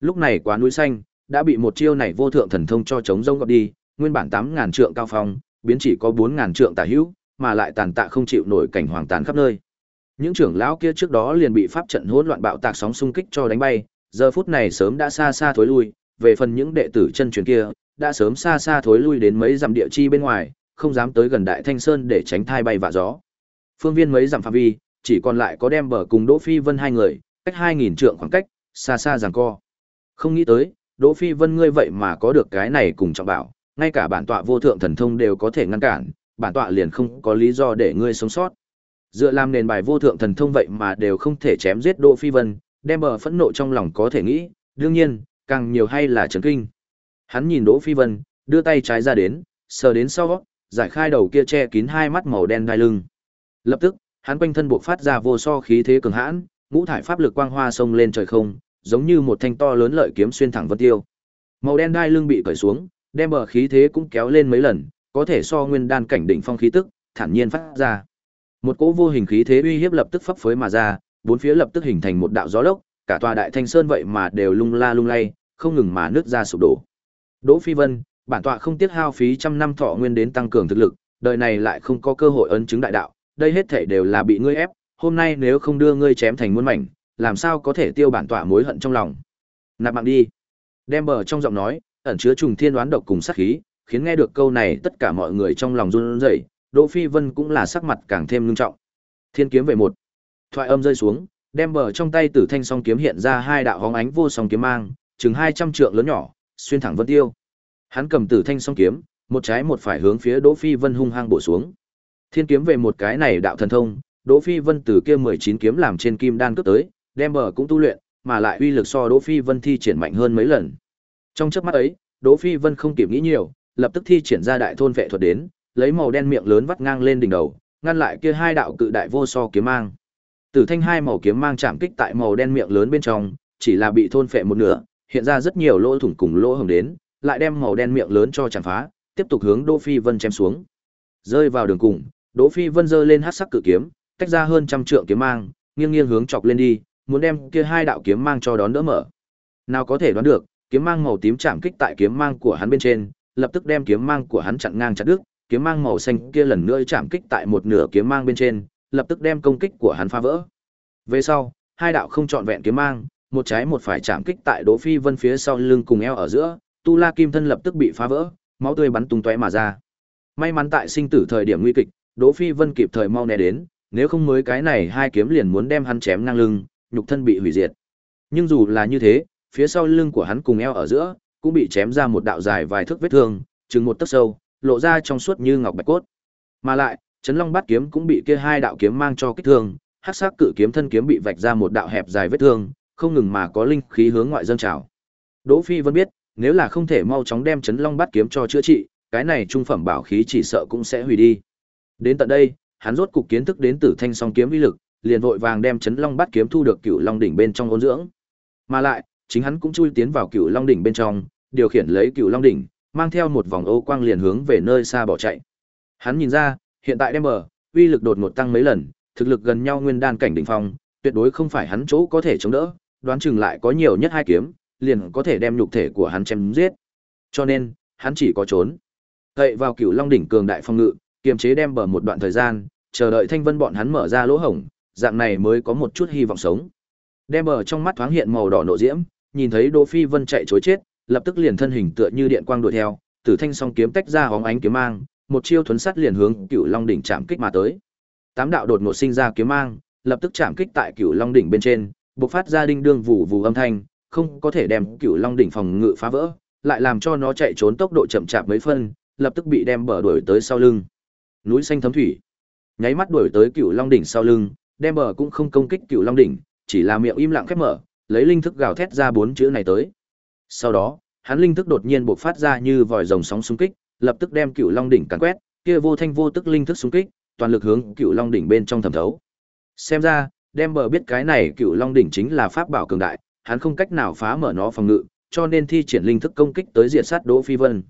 Lúc này quá núi xanh đã bị một chiêu này vô thượng thần thông cho chống rông gọt đi, nguyên bản tám ngàn trượng cao phong, biến chỉ có bốn ngàn trượng tả hữu, mà lại tàn tạ không chịu nổi cảnh hoàng tàn khắp nơi. Những trưởng lão kia trước đó liền bị pháp trận hỗn loạn bạo tạc sóng xung kích cho đánh bay, giờ phút này sớm đã xa xa thối lui, về phần những đệ tử chân truyền kia, đã sớm xa xa thối lui đến mấy dặm địa chi bên ngoài, không dám tới gần Đại Thanh Sơn để tránh thai bay vạ gió. Phương viên mấy dặm phạm vi, chỉ còn lại có đem bờ cùng Đỗ Phi Vân hai người, cách 2000 trượng khoảng cách, xa xa giằng co. Không nghĩ tới, Đỗ Phi Vân ngươi vậy mà có được cái này cùng trọng bảo, ngay cả bản tọa vô thượng thần thông đều có thể ngăn cản, bản tọa liền không có lý do để ngươi sống sót. Dựa làm nền bài vô thượng thần thông vậy mà đều không thể chém giết Đỗ Phi Vân, đem bờ phẫn nộ trong lòng có thể nghĩ, đương nhiên, càng nhiều hay là chấn kinh. Hắn nhìn Đỗ Phi Vân, đưa tay trái ra đến, sờ đến sau, giải khai đầu kia che kín hai mắt màu đen đai lưng. Lập tức, hắn quanh thân buộc phát ra vô so khí thế cường hãn, ngũ thải pháp lực quang hoa sông lên trời không, giống như một thanh to lớn lợi kiếm xuyên thẳng vân tiêu. Màu đen đai lưng bị cởi xuống, đem bờ khí thế cũng kéo lên mấy lần, có thể so nguyên đan cảnh đỉnh phong khí tức, thản nhiên phát ra. Một cỗ vô hình khí thế uy hiếp lập tức phấp phới mà ra, bốn phía lập tức hình thành một đạo gió lốc, cả tòa đại thanh sơn vậy mà đều lung la lung lay, không ngừng mà nứt ra sụp đổ. Đỗ Phi Vân, bản tọa không tiếc hao phí trăm năm thọ nguyên đến tăng cường thực lực, đời này lại không có cơ hội ấn chứng đại đạo, đây hết thảy đều là bị ngươi ép, hôm nay nếu không đưa ngươi chém thành muôn mảnh, làm sao có thể tiêu bản tọa mối hận trong lòng. Nạp mạng đi. Đem bờ trong giọng nói, ẩn chứa trùng thiên đoán độc cùng sát khí, khiến nghe được câu này tất cả mọi người trong lòng run rẩy, Đỗ Phi Vân cũng là sắc mặt càng thêm nghiêm trọng. Thiên kiếm về một. Thoại âm rơi xuống, đem bờ trong tay Tử Thanh song kiếm hiện ra hai đạo hóng ánh vô song kiếm mang, chừng 200 trượng lớn nhỏ, xuyên thẳng vân tiêu. Hắn cầm Tử Thanh song kiếm, một trái một phải hướng phía Đỗ Phi Vân hung hăng bổ xuống. Thiên kiếm về một cái này đạo thần thông, Đỗ Phi Vân từ kia 19 kiếm làm trên kim đan cướp tới, đem bờ cũng tu luyện, mà lại uy lực so Đỗ Phi Vân thi triển mạnh hơn mấy lần. Trong chớp mắt ấy, Đỗ Phi Vân không kịp nghĩ nhiều, lập tức thi triển ra đại thôn vệ thuật đến, lấy màu đen miệng lớn vắt ngang lên đỉnh đầu, ngăn lại kia hai đạo cự đại vô so kiếm mang. Tử thanh hai màu kiếm mang chạm kích tại màu đen miệng lớn bên trong, chỉ là bị thôn phệ một nửa, hiện ra rất nhiều lỗ thủng cùng lỗ hồng đến, lại đem màu đen miệng lớn cho chạm phá, tiếp tục hướng Đỗ Phi Vân chém xuống. Rơi vào đường cùng, Đỗ Phi Vân giơ lên hắc sắc cự kiếm, tách ra hơn trăm trượng kiếm mang, nghiêng nghiêng hướng chọc lên đi, muốn đem kia hai đạo kiếm mang cho đón đỡ mở. Nào có thể đoán được, kiếm mang màu tím chạm kích tại kiếm mang của hắn bên trên, lập tức đem kiếm mang của hắn chặn ngang chặt đứt, kiếm mang màu xanh kia lần nữa chạm kích tại một nửa kiếm mang bên trên, lập tức đem công kích của hắn phá vỡ. Về sau, hai đạo không chọn vẹn kiếm mang, một trái một phải chạm kích tại Đỗ Phi Vân phía sau lưng cùng eo ở giữa, tu la kim thân lập tức bị phá vỡ, máu tươi bắn tung tóe mà ra. May mắn tại sinh tử thời điểm nguy kịch, Đỗ Phi Vân kịp thời mau né đến, nếu không mới cái này hai kiếm liền muốn đem hắn chém ngang lưng, nhục thân bị hủy diệt. Nhưng dù là như thế, phía sau lưng của hắn cùng eo ở giữa cũng bị chém ra một đạo dài vài thước vết thương, chừng một tấc sâu, lộ ra trong suốt như ngọc bạch cốt. Mà lại, Chấn Long Bát kiếm cũng bị kia hai đạo kiếm mang cho kích thương, hắc sắc cự kiếm thân kiếm bị vạch ra một đạo hẹp dài vết thương, không ngừng mà có linh khí hướng ngoại dâng trào. Đỗ Phi Vân biết, nếu là không thể mau chóng đem Chấn Long Bát kiếm cho chữa trị, cái này trung phẩm bảo khí chỉ sợ cũng sẽ hủy đi. Đến tận đây, hắn rốt cục kiến thức đến Tử Thanh song kiếm uy lực, liền vội vàng đem Chấn Long Bát kiếm thu được Cựu Long đỉnh bên trong ôn dưỡng. Mà lại, chính hắn cũng chui tiến vào Cựu Long đỉnh bên trong, điều khiển lấy Cựu Long đỉnh, mang theo một vòng ô quang liền hướng về nơi xa bỏ chạy. Hắn nhìn ra, hiện tại đem bờ, uy lực đột ngột tăng mấy lần, thực lực gần nhau nguyên đan cảnh đỉnh phong, tuyệt đối không phải hắn chỗ có thể chống đỡ, đoán chừng lại có nhiều nhất hai kiếm, liền có thể đem nhục thể của hắn chém giết. Cho nên, hắn chỉ có trốn. Cậy vào Cửu Long đỉnh cường đại phong ngự, kiềm chế đem bờ một đoạn thời gian, chờ đợi Thanh Vân bọn hắn mở ra lỗ hổng, dạng này mới có một chút hy vọng sống. Đem bờ trong mắt thoáng hiện màu đỏ nộ diễm, nhìn thấy Đỗ Phi Vân chạy trối chết, lập tức liền thân hình tựa như điện quang đuổi theo, Tử Thanh song kiếm tách ra hóng ánh kiếm mang, một chiêu thuấn sắt liền hướng Cửu Long đỉnh chạm kích mà tới. Tám đạo đột ngột sinh ra kiếm mang, lập tức chạm kích tại Cửu Long đỉnh bên trên, bộc phát ra đinh đương vụ vụ âm thanh, không có thể đem Cửu Long đỉnh phòng ngự phá vỡ, lại làm cho nó chạy trốn tốc độ chậm chạp mấy phân, lập tức bị đem bờ đuổi tới sau lưng. Núi xanh thấm thủy, nháy mắt đuổi tới Cửu Long đỉnh sau lưng, đem bờ cũng không công kích Cửu Long đỉnh, chỉ là miệng im lặng khép mở, lấy linh thức gào thét ra bốn chữ này tới. Sau đó, hắn linh thức đột nhiên bộc phát ra như vòi rồng sóng xung kích, lập tức đem Cửu Long đỉnh càn quét, kia vô thanh vô tức linh thức xung kích, toàn lực hướng Cửu Long đỉnh bên trong thẩm thấu. Xem ra, đem bờ biết cái này Cửu Long đỉnh chính là pháp bảo cường đại, hắn không cách nào phá mở nó phòng ngự, cho nên thi triển linh thức công kích tới diện sát Đỗ Phi Vân.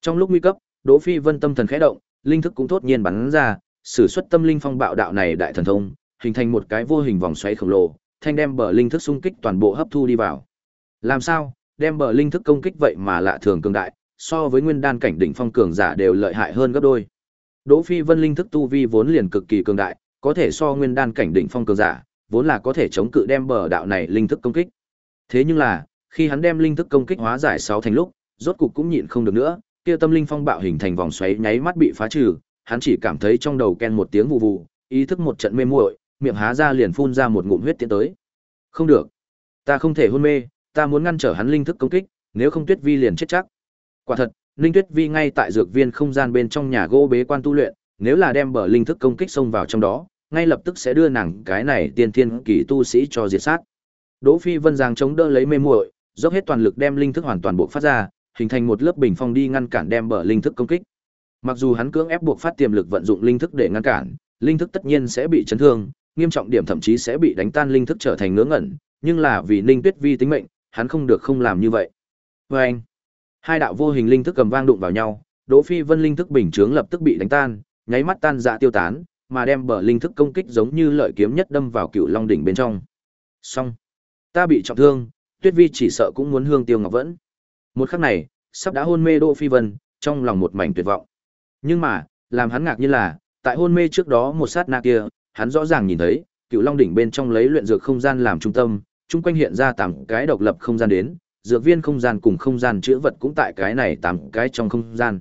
Trong lúc nguy cấp, Đỗ Phi Vân tâm thần khẽ động, linh thức cũng thốt nhiên bắn ra, sử xuất tâm linh phong bạo đạo này đại thần thông, hình thành một cái vô hình vòng xoáy khổng lồ, thanh đem bờ linh thức xung kích toàn bộ hấp thu đi vào. Làm sao, đem bờ linh thức công kích vậy mà lạ thường cường đại, so với nguyên đan cảnh đỉnh phong cường giả đều lợi hại hơn gấp đôi. Đỗ Phi Vân linh thức tu vi vốn liền cực kỳ cường đại, có thể so nguyên đan cảnh đỉnh phong cường giả, vốn là có thể chống cự đem bờ đạo này linh thức công kích. Thế nhưng là, khi hắn đem linh thức công kích hóa giải sáu thành lúc, rốt cục cũng nhịn không được nữa, kia tâm linh phong bạo hình thành vòng xoáy nháy mắt bị phá trừ, hắn chỉ cảm thấy trong đầu ken một tiếng vụ vụ, ý thức một trận mê muội, miệng há ra liền phun ra một ngụm huyết tiến tới. Không được, ta không thể hôn mê, ta muốn ngăn trở hắn linh thức công kích, nếu không Tuyết Vi liền chết chắc. Quả thật, Linh Tuyết Vi ngay tại dược viên không gian bên trong nhà gỗ bế quan tu luyện, nếu là đem bờ linh thức công kích xông vào trong đó, ngay lập tức sẽ đưa nàng cái này tiên thiên kỳ tu sĩ cho diệt sát. Đỗ Phi Vân giang chống đỡ lấy mê muội, dốc hết toàn lực đem linh thức hoàn toàn buộc phát ra, hình thành một lớp bình phong đi ngăn cản đem bờ linh thức công kích. Mặc dù hắn cưỡng ép buộc phát tiềm lực vận dụng linh thức để ngăn cản, linh thức tất nhiên sẽ bị chấn thương, nghiêm trọng điểm thậm chí sẽ bị đánh tan linh thức trở thành ngớ ngẩn, nhưng là vì Ninh Tuyết Vi tính mệnh, hắn không được không làm như vậy. Và anh, hai đạo vô hình linh thức cầm vang đụng vào nhau, Đỗ Phi Vân linh thức bình chướng lập tức bị đánh tan, nháy mắt tan dạ tiêu tán, mà đem bờ linh thức công kích giống như lợi kiếm nhất đâm vào cựu long đỉnh bên trong. Xong, ta bị trọng thương, Tuyết Vi chỉ sợ cũng muốn hương tiêu ngọc vẫn. Một khắc này, sắp đã hôn mê Đỗ Phi Vân, trong lòng một mảnh tuyệt vọng. Nhưng mà, làm hắn ngạc nhiên là, tại hôn mê trước đó một sát na kia, hắn rõ ràng nhìn thấy, cựu long đỉnh bên trong lấy luyện dược không gian làm trung tâm, chung quanh hiện ra tám cái độc lập không gian đến, dược viên không gian cùng không gian chữa vật cũng tại cái này tám cái trong không gian.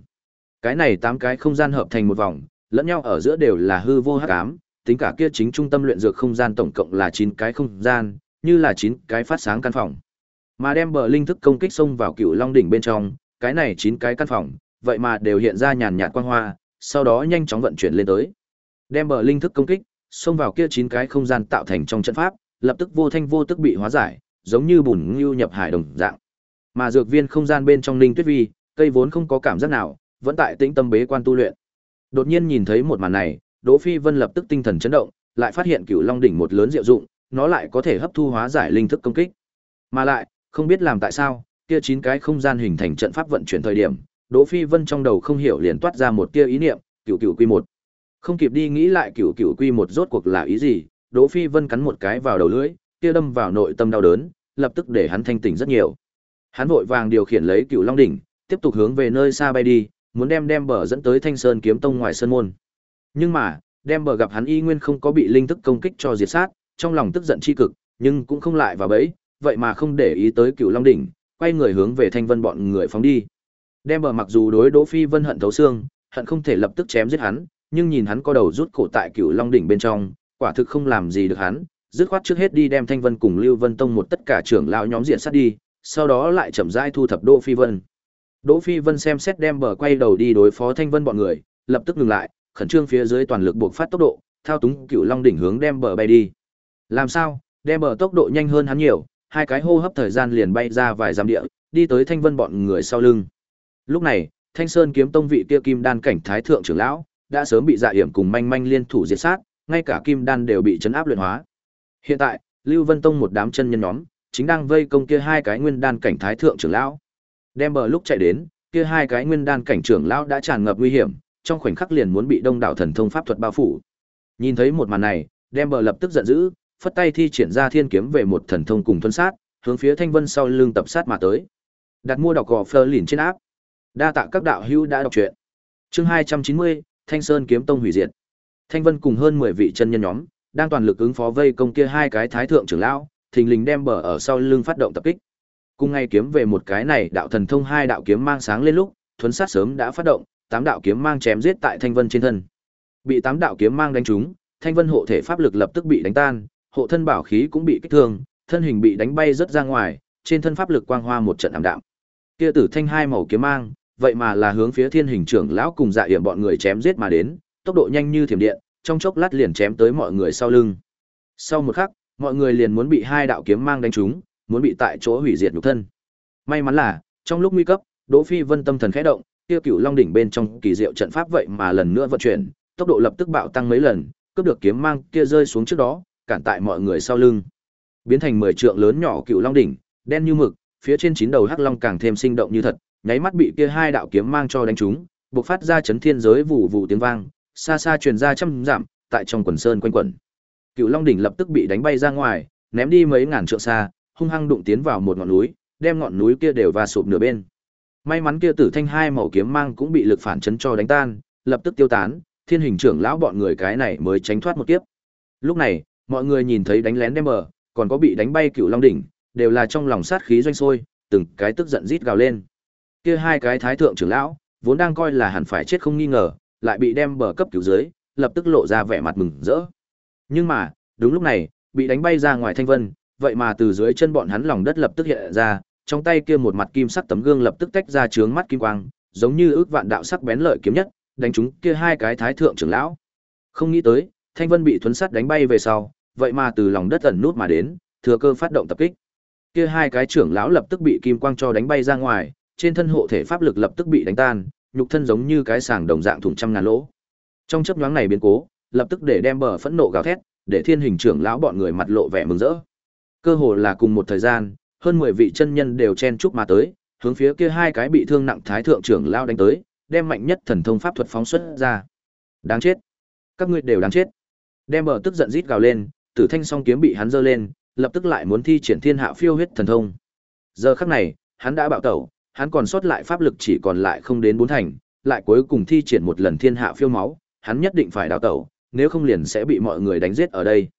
Cái này tám cái không gian hợp thành một vòng, lẫn nhau ở giữa đều là hư vô hắc ám, tính cả kia chính trung tâm luyện dược không gian tổng cộng là 9 cái không gian, như là 9 cái phát sáng căn phòng. Mà đem bờ linh thức công kích xông vào Cựu Long đỉnh bên trong, cái này 9 cái căn phòng, vậy mà đều hiện ra nhàn nhạt quang hoa, sau đó nhanh chóng vận chuyển lên tới. Đem bờ linh thức công kích, xông vào kia 9 cái không gian tạo thành trong trận pháp, lập tức vô thanh vô tức bị hóa giải, giống như bùn ngưu nhập hải đồng dạng. Mà dược viên không gian bên trong Ninh Tuyết Vi, cây vốn không có cảm giác nào, vẫn tại tĩnh tâm bế quan tu luyện. Đột nhiên nhìn thấy một màn này, Đỗ Phi Vân lập tức tinh thần chấn động, lại phát hiện Cửu Long đỉnh một lớn diệu dụng, nó lại có thể hấp thu hóa giải linh thức công kích. Mà lại, không biết làm tại sao, kia chín cái không gian hình thành trận pháp vận chuyển thời điểm, Đỗ Phi Vân trong đầu không hiểu liền toát ra một tia ý niệm, Cửu Cửu Quy một. Không kịp đi nghĩ lại Cửu Cửu Quy một rốt cuộc là ý gì, Đỗ Phi Vân cắn một cái vào đầu lưỡi, kia đâm vào nội tâm đau đớn, lập tức để hắn thanh tỉnh rất nhiều. Hắn vội vàng điều khiển lấy Cửu Long đỉnh, tiếp tục hướng về nơi xa bay đi, muốn đem đem bờ dẫn tới Thanh Sơn kiếm tông ngoài sơn môn. Nhưng mà, đem bờ gặp hắn y nguyên không có bị linh thức công kích cho diệt sát, trong lòng tức giận chi cực, nhưng cũng không lại vào bẫy, vậy mà không để ý tới Cửu Long đỉnh, quay người hướng về Thanh Vân bọn người phóng đi. Đem bờ mặc dù đối Đỗ Phi Vân hận thấu xương, hận không thể lập tức chém giết hắn, nhưng nhìn hắn có đầu rút cổ tại Cửu Long đỉnh bên trong, quả thực không làm gì được hắn, dứt khoát trước hết đi đem Thanh Vân cùng Lưu Vân Tông một tất cả trưởng lão nhóm diện sát đi, sau đó lại chậm rãi thu thập Đỗ Phi Vân. Đỗ Phi Vân xem xét đem bờ quay đầu đi đối phó Thanh Vân bọn người, lập tức ngừng lại, khẩn trương phía dưới toàn lực buộc phát tốc độ, thao túng Cựu Long đỉnh hướng đem bờ bay đi. Làm sao? Đem bờ tốc độ nhanh hơn hắn nhiều, hai cái hô hấp thời gian liền bay ra vài dặm địa, đi tới Thanh Vân bọn người sau lưng. Lúc này, Thanh Sơn kiếm tông vị kia kim đan cảnh thái thượng trưởng lão, đã sớm bị dạ hiểm cùng manh manh liên thủ diệt sát, ngay cả kim đan đều bị chấn áp luyện hóa. Hiện tại, Lưu Vân Tông một đám chân nhân nhóm, chính đang vây công kia hai cái nguyên đan cảnh thái thượng trưởng lão. Đem bờ lúc chạy đến, kia hai cái nguyên đan cảnh trưởng lão đã tràn ngập nguy hiểm, trong khoảnh khắc liền muốn bị đông đảo thần thông pháp thuật bao phủ. Nhìn thấy một màn này, đem bờ lập tức giận dữ, phất tay thi triển ra thiên kiếm về một thần thông cùng tuân sát, hướng phía Thanh Vân sau lưng tập sát mà tới. Đặt mua đọc gò Fleur lìn trên áp. Đa tạ các đạo hữu đã đọc truyện. Chương 290, Thanh Sơn kiếm tông hủy diệt. Thanh Vân cùng hơn 10 vị chân nhân nhóm, đang toàn lực ứng phó vây công kia hai cái thái thượng trưởng lão, thình lình đem bờ ở sau lưng phát động tập kích. Cùng ngay kiếm về một cái này đạo thần thông hai đạo kiếm mang sáng lên lúc, thuấn sát sớm đã phát động, tám đạo kiếm mang chém giết tại Thanh Vân trên thân. Bị tám đạo kiếm mang đánh trúng, thanh vân hộ thể pháp lực lập tức bị đánh tan, hộ thân bảo khí cũng bị kích thương, thân hình bị đánh bay rất ra ngoài, trên thân pháp lực quang hoa một trận ảm đạm. Kia tử thanh hai màu kiếm mang, vậy mà là hướng phía thiên hình trưởng lão cùng dạ hiểm bọn người chém giết mà đến, tốc độ nhanh như thiểm điện, trong chốc lát liền chém tới mọi người sau lưng. Sau một khắc, mọi người liền muốn bị hai đạo kiếm mang đánh trúng, muốn bị tại chỗ hủy diệt nhục thân. May mắn là, trong lúc nguy cấp, Đỗ Phi Vân tâm thần khẽ động, kia cửu long đỉnh bên trong kỳ diệu trận pháp vậy mà lần nữa vận chuyển, tốc độ lập tức bạo tăng mấy lần, cướp được kiếm mang kia rơi xuống trước đó, cản tại mọi người sau lưng. Biến thành 10 trượng lớn nhỏ cựu long đỉnh, đen như mực, phía trên chín đầu hắc long càng thêm sinh động như thật, nháy mắt bị kia hai đạo kiếm mang cho đánh trúng, bộc phát ra chấn thiên giới vụ vụ tiếng vang, xa xa truyền ra trăm dặm, tại trong quần sơn quanh quẩn. Cựu Long đỉnh lập tức bị đánh bay ra ngoài, ném đi mấy ngàn trượng xa, hung hăng đụng tiến vào một ngọn núi, đem ngọn núi kia đều va sụp nửa bên. May mắn kia Tử Thanh hai màu kiếm mang cũng bị lực phản chấn cho đánh tan, lập tức tiêu tán, Thiên Hình trưởng lão bọn người cái này mới tránh thoát một kiếp. Lúc này, mọi người nhìn thấy đánh lén đem bờ, còn có bị đánh bay Cựu Long đỉnh, đều là trong lòng sát khí doanh sôi, từng cái tức giận rít gào lên. Kia hai cái thái thượng trưởng lão, vốn đang coi là hẳn phải chết không nghi ngờ, lại bị đem bờ cấp cứu dưới, lập tức lộ ra vẻ mặt mừng rỡ. Nhưng mà, đúng lúc này, bị đánh bay ra ngoài thanh vân, vậy mà từ dưới chân bọn hắn lòng đất lập tức hiện ra, trong tay kia một mặt kim sắc tấm gương lập tức tách ra chướng mắt kim quang, giống như ước vạn đạo sắc bén lợi kiếm nhất, đánh chúng kia hai cái thái thượng trưởng lão. Không nghĩ tới, thanh vân bị thuấn sắt đánh bay về sau, vậy mà từ lòng đất ẩn nút mà đến, thừa cơ phát động tập kích. Kia hai cái trưởng lão lập tức bị kim quang cho đánh bay ra ngoài, trên thân hộ thể pháp lực lập tức bị đánh tan, nhục thân giống như cái sàng đồng dạng thủng trăm ngàn lỗ. Trong chớp nhoáng này biến cố, lập tức để đem bờ phẫn nộ gào thét, để thiên hình trưởng lão bọn người mặt lộ vẻ mừng rỡ. Cơ hồ là cùng một thời gian, hơn 10 vị chân nhân đều chen chúc mà tới, hướng phía kia hai cái bị thương nặng thái thượng trưởng lão đánh tới, đem mạnh nhất thần thông pháp thuật phóng xuất ra. Đáng chết, các ngươi đều đáng chết. Đem bờ tức giận rít gào lên, Tử Thanh song kiếm bị hắn giơ lên, lập tức lại muốn thi triển Thiên Hạ Phiêu Huyết thần thông. Giờ khắc này, hắn đã bạo tẩu, hắn còn sót lại pháp lực chỉ còn lại không đến bốn thành, lại cuối cùng thi triển một lần Thiên Hạ Phiêu máu, hắn nhất định phải đào tẩu, nếu không liền sẽ bị mọi người đánh giết ở đây.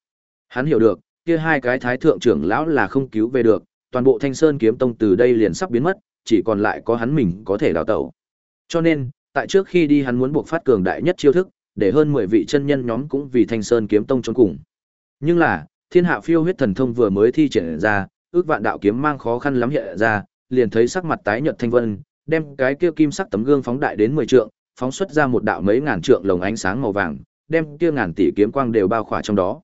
Hắn hiểu được, kia hai cái thái thượng trưởng lão là không cứu về được, toàn bộ Thanh Sơn kiếm tông từ đây liền sắp biến mất, chỉ còn lại có hắn mình có thể đào tẩu. Cho nên, tại trước khi đi hắn muốn buộc phát cường đại nhất chiêu thức, để hơn 10 vị chân nhân nhóm cũng vì Thanh Sơn kiếm tông trốn cùng. Nhưng là, Thiên Hạ Phiêu huyết thần thông vừa mới thi triển ra, ước vạn đạo kiếm mang khó khăn lắm hiện ra, liền thấy sắc mặt tái nhợt thanh vân, đem cái kia kim sắc tấm gương phóng đại đến 10 trượng, phóng xuất ra một đạo mấy ngàn trượng lồng ánh sáng màu vàng, đem kia ngàn tỷ kiếm quang đều bao khỏa trong đó.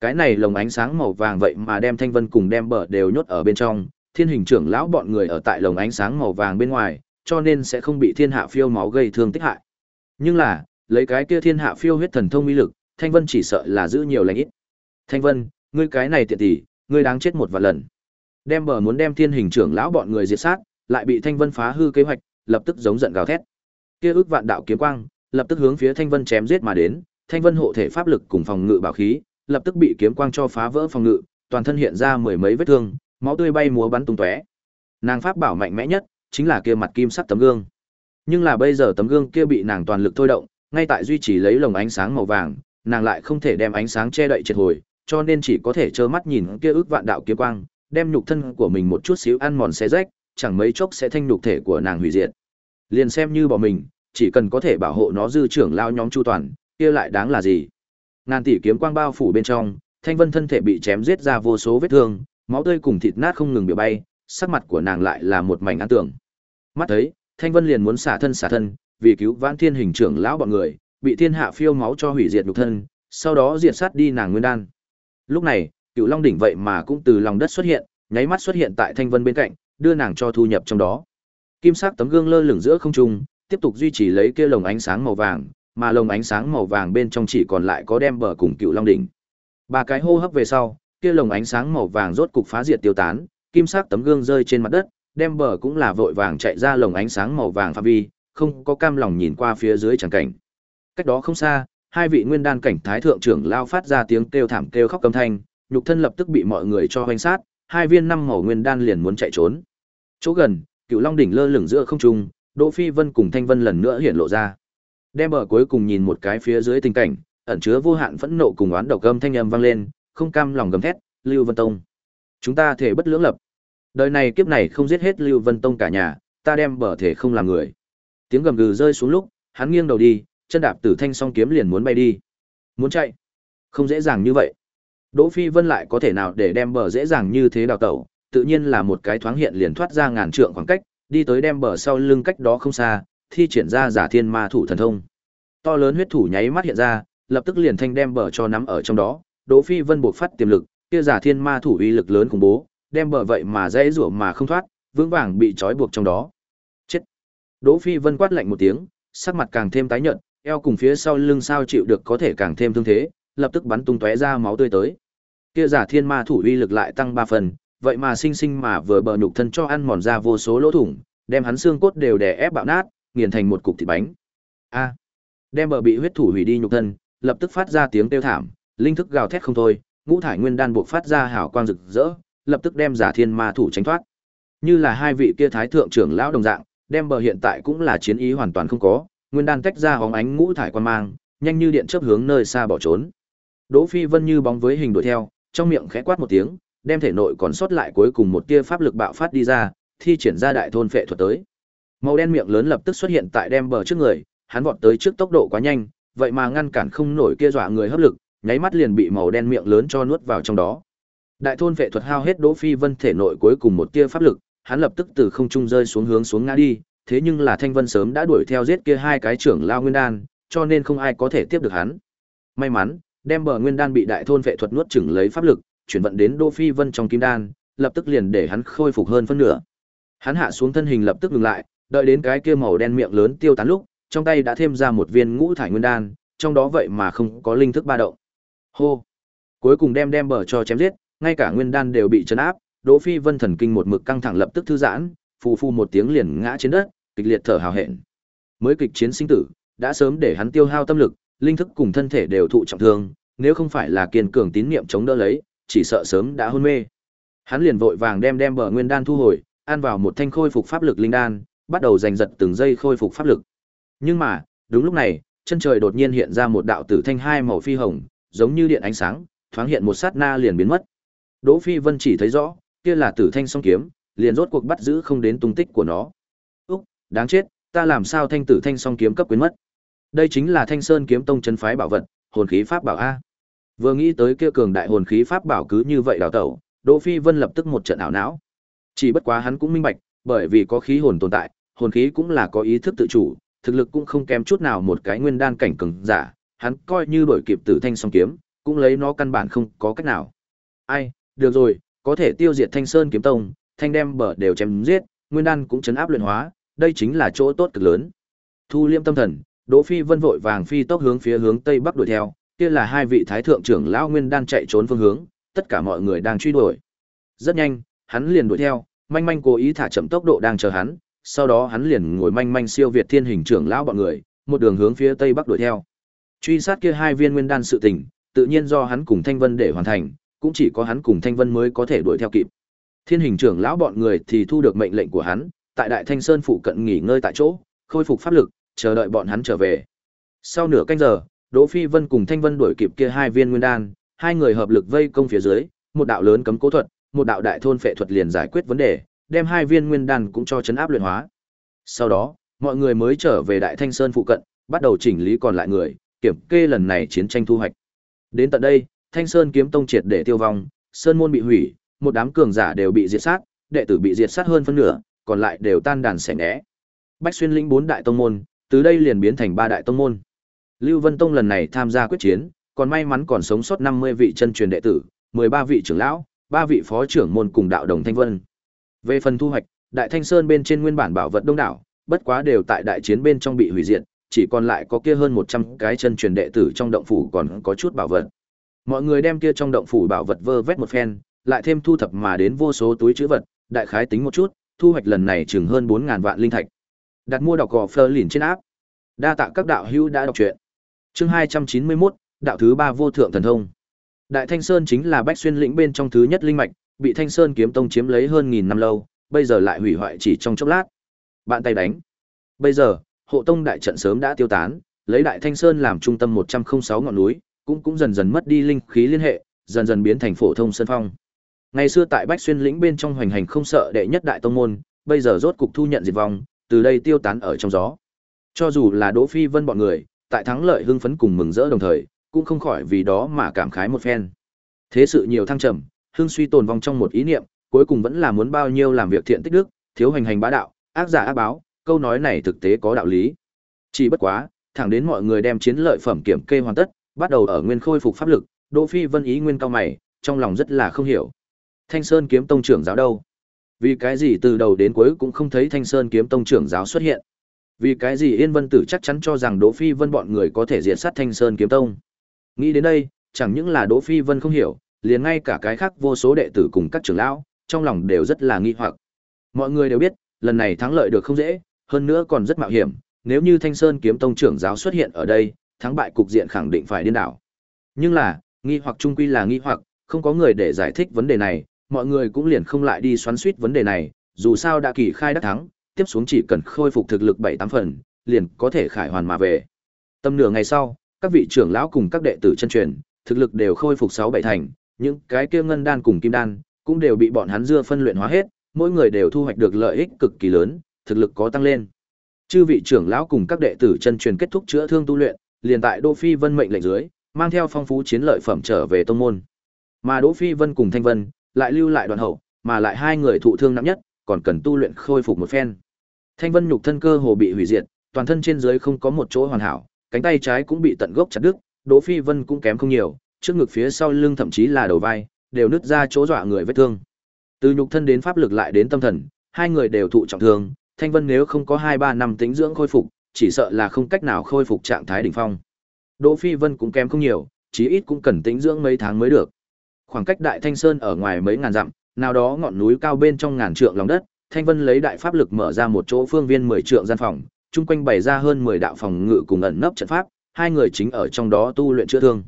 Cái này lồng ánh sáng màu vàng vậy mà đem Thanh Vân cùng đem bờ đều nhốt ở bên trong, Thiên Hình trưởng lão bọn người ở tại lồng ánh sáng màu vàng bên ngoài, cho nên sẽ không bị thiên hạ phiêu máu gây thương tích hại. Nhưng là, lấy cái kia thiên hạ phiêu huyết thần thông uy lực, Thanh Vân chỉ sợ là giữ nhiều lành ít. Thanh Vân, ngươi cái này tiện tỷ, ngươi đáng chết một vạn lần. Đem bờ muốn đem Thiên Hình trưởng lão bọn người diệt sát, lại bị Thanh Vân phá hư kế hoạch, lập tức giống giận gào thét. Kia ước vạn đạo kiếm quang, lập tức hướng phía Thanh Vân chém giết mà đến, Thanh Vân hộ thể pháp lực cùng phòng ngự bảo khí, lập tức bị kiếm quang cho phá vỡ phòng ngự, toàn thân hiện ra mười mấy vết thương, máu tươi bay múa bắn tung tóe. Nàng pháp bảo mạnh mẽ nhất chính là kia mặt kim sắc tấm gương. Nhưng là bây giờ tấm gương kia bị nàng toàn lực thôi động, ngay tại duy trì lấy lồng ánh sáng màu vàng, nàng lại không thể đem ánh sáng che đậy triệt hồi, cho nên chỉ có thể trơ mắt nhìn kia ước vạn đạo kiếm quang, đem nhục thân của mình một chút xíu ăn mòn xé rách, chẳng mấy chốc sẽ thanh nhục thể của nàng hủy diệt. Liền xem như bỏ mình, chỉ cần có thể bảo hộ nó dư trưởng lao nhóm chu toàn, kia lại đáng là gì? Ngàn tỷ kiếm quang bao phủ bên trong, Thanh Vân thân thể bị chém giết ra vô số vết thương, máu tươi cùng thịt nát không ngừng biểu bay, sắc mặt của nàng lại là một mảnh an tưởng. Mắt thấy, Thanh Vân liền muốn xả thân xả thân, vì cứu Vãn Thiên hình trưởng lão bọn người, bị thiên hạ phiêu máu cho hủy diệt nhục thân, sau đó diệt sát đi nàng nguyên đan. Lúc này, Cựu Long đỉnh vậy mà cũng từ lòng đất xuất hiện, nháy mắt xuất hiện tại Thanh Vân bên cạnh, đưa nàng cho thu nhập trong đó. Kim sắc tấm gương lơ lửng giữa không trung, tiếp tục duy trì lấy kia lồng ánh sáng màu vàng, mà lồng ánh sáng màu vàng bên trong chỉ còn lại có đem bờ cùng cựu long đỉnh. Ba cái hô hấp về sau, kia lồng ánh sáng màu vàng rốt cục phá diệt tiêu tán, kim sắc tấm gương rơi trên mặt đất, đem bờ cũng là vội vàng chạy ra lồng ánh sáng màu vàng phạm vi, không có cam lòng nhìn qua phía dưới chẳng cảnh. Cách đó không xa, hai vị nguyên đan cảnh thái thượng trưởng lao phát ra tiếng kêu thảm kêu khóc câm thanh, nhục thân lập tức bị mọi người cho hoành sát, hai viên năm màu nguyên đan liền muốn chạy trốn. Chỗ gần, Cựu Long đỉnh lơ lửng giữa không trung, Đỗ Phi Vân cùng Thanh Vân lần nữa hiện lộ ra. Đem bờ cuối cùng nhìn một cái phía dưới tình cảnh, ẩn chứa vô hạn phẫn nộ cùng oán độc âm thanh âm vang lên, không cam lòng gầm thét, Lưu Vân Tông. Chúng ta thể bất lưỡng lập. Đời này kiếp này không giết hết Lưu Vân Tông cả nhà, ta đem bờ thể không làm người. Tiếng gầm gừ rơi xuống lúc, hắn nghiêng đầu đi, chân đạp tử thanh song kiếm liền muốn bay đi. Muốn chạy. Không dễ dàng như vậy. Đỗ Phi Vân lại có thể nào để đem bờ dễ dàng như thế đào tẩu, tự nhiên là một cái thoáng hiện liền thoát ra ngàn trượng khoảng cách, đi tới đem bờ sau lưng cách đó không xa, thi triển ra giả thiên ma thủ thần thông. To lớn huyết thủ nháy mắt hiện ra, lập tức liền thanh đem bờ cho nắm ở trong đó, Đỗ Phi Vân buộc phát tiềm lực, kia giả thiên ma thủ uy lực lớn khủng bố, đem bờ vậy mà dễ rủa mà không thoát, vững vàng bị trói buộc trong đó. Chết. Đỗ Phi Vân quát lạnh một tiếng, sắc mặt càng thêm tái nhợt, eo cùng phía sau lưng sao chịu được có thể càng thêm thương thế, lập tức bắn tung tóe ra máu tươi tới. Kia giả thiên ma thủ uy lực lại tăng ba phần, vậy mà sinh sinh mà vừa bờ nhục thân cho ăn mòn ra vô số lỗ thủng, đem hắn xương cốt đều đè ép bạo nát, nghiền thành một cục thịt bánh. A. Đem bờ bị huyết thủ hủy đi nhục thân, lập tức phát ra tiếng kêu thảm, linh thức gào thét không thôi, ngũ thải nguyên đan buộc phát ra hào quang rực rỡ, lập tức đem giả thiên ma thủ tránh thoát. Như là hai vị kia thái thượng trưởng lão đồng dạng, đem bờ hiện tại cũng là chiến ý hoàn toàn không có, nguyên đan tách ra hóng ánh ngũ thải quan mang, nhanh như điện chớp hướng nơi xa bỏ trốn. Đỗ Phi Vân như bóng với hình đuổi theo, trong miệng khẽ quát một tiếng, đem thể nội còn sót lại cuối cùng một tia pháp lực bạo phát đi ra, thi triển ra đại thôn phệ thuật tới. Màu đen miệng lớn lập tức xuất hiện tại đem bờ trước người, hắn vọt tới trước tốc độ quá nhanh, vậy mà ngăn cản không nổi kia dọa người hấp lực, nháy mắt liền bị màu đen miệng lớn cho nuốt vào trong đó. Đại thôn phệ thuật hao hết Đỗ Phi Vân thể nội cuối cùng một tia pháp lực, hắn lập tức từ không trung rơi xuống hướng xuống ngã đi, thế nhưng là Thanh Vân sớm đã đuổi theo giết kia hai cái trưởng lao nguyên đan, cho nên không ai có thể tiếp được hắn. May mắn, đem bờ nguyên đan bị đại thôn vệ thuật nuốt chửng lấy pháp lực, chuyển vận đến Đỗ Phi Vân trong kim đan, lập tức liền để hắn khôi phục hơn phân nửa. Hắn hạ xuống thân hình lập tức ngừng lại, đợi đến cái kia màu đen miệng lớn tiêu tán lúc, trong tay đã thêm ra một viên ngũ thải nguyên đan, trong đó vậy mà không có linh thức ba động. Hô. Cuối cùng đem đem bờ cho chém giết, ngay cả nguyên đan đều bị chấn áp, Đỗ Phi Vân thần kinh một mực căng thẳng lập tức thư giãn, phù phù một tiếng liền ngã trên đất, kịch liệt thở hào hẹn. Mới kịch chiến sinh tử, đã sớm để hắn tiêu hao tâm lực, linh thức cùng thân thể đều thụ trọng thương, nếu không phải là kiên cường tín niệm chống đỡ lấy, chỉ sợ sớm đã hôn mê. Hắn liền vội vàng đem đem bờ nguyên đan thu hồi, ăn vào một thanh khôi phục pháp lực linh đan, bắt đầu giành giật từng giây khôi phục pháp lực. Nhưng mà, đúng lúc này, chân trời đột nhiên hiện ra một đạo tử thanh hai màu phi hồng, giống như điện ánh sáng, thoáng hiện một sát na liền biến mất. Đỗ Phi Vân chỉ thấy rõ, kia là tử thanh song kiếm, liền rốt cuộc bắt giữ không đến tung tích của nó. Úc, đáng chết, ta làm sao thanh tử thanh song kiếm cấp quyến mất? Đây chính là Thanh Sơn kiếm tông chân phái bảo vật, hồn khí pháp bảo a. Vừa nghĩ tới kia cường đại hồn khí pháp bảo cứ như vậy đào tẩu, Đỗ Phi Vân lập tức một trận ảo não. Chỉ bất quá hắn cũng minh bạch, bởi vì có khí hồn tồn tại, hồn khí cũng là có ý thức tự chủ, thực lực cũng không kém chút nào một cái nguyên đan cảnh cường giả, hắn coi như đổi kịp Tử Thanh song kiếm, cũng lấy nó căn bản không có cách nào. Ai, được rồi, có thể tiêu diệt Thanh Sơn kiếm tông, thanh đem bờ đều chém giết, nguyên đan cũng chấn áp luyện hóa, đây chính là chỗ tốt cực lớn. Thu liêm tâm thần, Đỗ Phi Vân vội vàng phi tốc hướng phía hướng tây bắc đuổi theo, kia là hai vị thái thượng trưởng lão nguyên đan chạy trốn phương hướng, tất cả mọi người đang truy đuổi. Rất nhanh, hắn liền đuổi theo, manh manh cố ý thả chậm tốc độ đang chờ hắn, sau đó hắn liền ngồi manh manh siêu việt thiên hình trưởng lão bọn người, một đường hướng phía tây bắc đuổi theo. Truy sát kia hai viên nguyên đan sự tình, tự nhiên do hắn cùng Thanh Vân để hoàn thành, cũng chỉ có hắn cùng Thanh Vân mới có thể đuổi theo kịp. Thiên hình trưởng lão bọn người thì thu được mệnh lệnh của hắn, tại Đại Thanh Sơn phụ cận nghỉ ngơi tại chỗ, khôi phục pháp lực, chờ đợi bọn hắn trở về. Sau nửa canh giờ, Đỗ Phi Vân cùng Thanh Vân đuổi kịp kia hai viên nguyên đan, hai người hợp lực vây công phía dưới, một đạo lớn cấm cố thuật, một đạo đại thôn phệ thuật liền giải quyết vấn đề, đem hai viên nguyên đan cũng cho chấn áp luyện hóa. Sau đó, mọi người mới trở về Đại Thanh Sơn phụ cận, bắt đầu chỉnh lý còn lại người, kiểm kê lần này chiến tranh thu hoạch. Đến tận đây, Thanh Sơn kiếm tông triệt để tiêu vong, sơn môn bị hủy, một đám cường giả đều bị diệt sát, đệ tử bị diệt sát hơn phân nửa, còn lại đều tan đàn xẻ nẻ. Bách xuyên lĩnh bốn đại tông môn, từ đây liền biến thành ba đại tông môn. Lưu Vân Tông lần này tham gia quyết chiến, còn may mắn còn sống sót 50 vị chân truyền đệ tử, 13 vị trưởng lão, 3 vị phó trưởng môn cùng đạo đồng Thanh Vân. Về phần thu hoạch, Đại Thanh Sơn bên trên nguyên bản bảo vật đông đảo, bất quá đều tại đại chiến bên trong bị hủy diệt, chỉ còn lại có kia hơn 100 cái chân truyền đệ tử trong động phủ còn có chút bảo vật. Mọi người đem kia trong động phủ bảo vật vơ vét một phen, lại thêm thu thập mà đến vô số túi trữ vật, đại khái tính một chút, thu hoạch lần này chừng hơn 4000 vạn linh thạch. Đặt mua đọc gò phơ lìn trên áp. Đa tạ các đạo hữu đã đọc truyện. Chương 291, đạo thứ ba vô thượng thần thông. Đại Thanh Sơn chính là Bách Xuyên lĩnh bên trong thứ nhất linh mạch, bị Thanh Sơn kiếm tông chiếm lấy hơn nghìn năm lâu, bây giờ lại hủy hoại chỉ trong chốc lát. Bạn tay đánh. Bây giờ, hộ tông đại trận sớm đã tiêu tán, lấy Đại Thanh Sơn làm trung tâm 106 ngọn núi, cũng cũng dần dần mất đi linh khí liên hệ, dần dần biến thành phổ thông sơn phong. Ngày xưa tại Bách Xuyên lĩnh bên trong hoành hành không sợ đệ nhất đại tông môn, bây giờ rốt cục thu nhận diệt vong, từ đây tiêu tán ở trong gió. Cho dù là Đỗ Phi Vân bọn người, tại thắng lợi hưng phấn cùng mừng rỡ đồng thời, cũng không khỏi vì đó mà cảm khái một phen. Thế sự nhiều thăng trầm, hưng suy tồn vong trong một ý niệm, cuối cùng vẫn là muốn bao nhiêu làm việc thiện tích đức, thiếu hành hành bá đạo, ác giả ác báo, câu nói này thực tế có đạo lý. Chỉ bất quá, thẳng đến mọi người đem chiến lợi phẩm kiểm kê hoàn tất, bắt đầu ở nguyên khôi phục pháp lực, Đỗ Phi Vân ý nguyên cao mày, trong lòng rất là không hiểu. Thanh Sơn kiếm tông trưởng giáo đâu? Vì cái gì từ đầu đến cuối cũng không thấy Thanh Sơn kiếm tông trưởng giáo xuất hiện? Vì cái gì Yên Vân Tử chắc chắn cho rằng Đỗ Phi Vân bọn người có thể diệt sát Thanh Sơn kiếm tông? Nghĩ đến đây, chẳng những là Đỗ Phi Vân không hiểu, liền ngay cả cái khác vô số đệ tử cùng các trưởng lão, trong lòng đều rất là nghi hoặc. Mọi người đều biết, lần này thắng lợi được không dễ, hơn nữa còn rất mạo hiểm, nếu như Thanh Sơn kiếm tông trưởng giáo xuất hiện ở đây, thắng bại cục diện khẳng định phải điên đảo. Nhưng là, nghi hoặc trung quy là nghi hoặc, không có người để giải thích vấn đề này, mọi người cũng liền không lại đi xoắn suýt vấn đề này, dù sao đã kỳ khai đắc thắng, tiếp xuống chỉ cần khôi phục thực lực 7-8 phần, liền có thể khải hoàn mà về. Tâm nửa ngày sau, các vị trưởng lão cùng các đệ tử chân truyền, thực lực đều khôi phục 6-7 thành, những cái kia ngân đan cùng kim đan cũng đều bị bọn hắn dưa phân luyện hóa hết, mỗi người đều thu hoạch được lợi ích cực kỳ lớn, thực lực có tăng lên. Chư vị trưởng lão cùng các đệ tử chân truyền kết thúc chữa thương tu luyện, liền tại Đỗ Phi Vân mệnh lệnh dưới, mang theo phong phú chiến lợi phẩm trở về tông môn. Mà Đỗ Phi Vân cùng Thanh Vân lại lưu lại đoàn hậu, mà lại hai người thụ thương nặng nhất, còn cần tu luyện khôi phục một phen. Thanh Vân nhục thân cơ hồ bị hủy diệt, toàn thân trên dưới không có một chỗ hoàn hảo, cánh tay trái cũng bị tận gốc chặt đứt, Đỗ Phi Vân cũng kém không nhiều, trước ngực phía sau lưng thậm chí là đầu vai, đều nứt ra chỗ dọa người vết thương. Từ nhục thân đến pháp lực lại đến tâm thần, hai người đều thụ trọng thương, Thanh Vân nếu không có 2-3 năm tính dưỡng khôi phục, chỉ sợ là không cách nào khôi phục trạng thái đỉnh phong. Đỗ Phi Vân cũng kém không nhiều, chí ít cũng cần tính dưỡng mấy tháng mới được. Khoảng cách Đại Thanh Sơn ở ngoài mấy ngàn dặm, nào đó ngọn núi cao bên trong ngàn trượng lòng đất, Thanh Vân lấy đại pháp lực mở ra một chỗ phương viên 10 trượng gian phòng, chung quanh bày ra hơn 10 đạo phòng ngự cùng ẩn nấp trận pháp, hai người chính ở trong đó tu luyện chữa thương.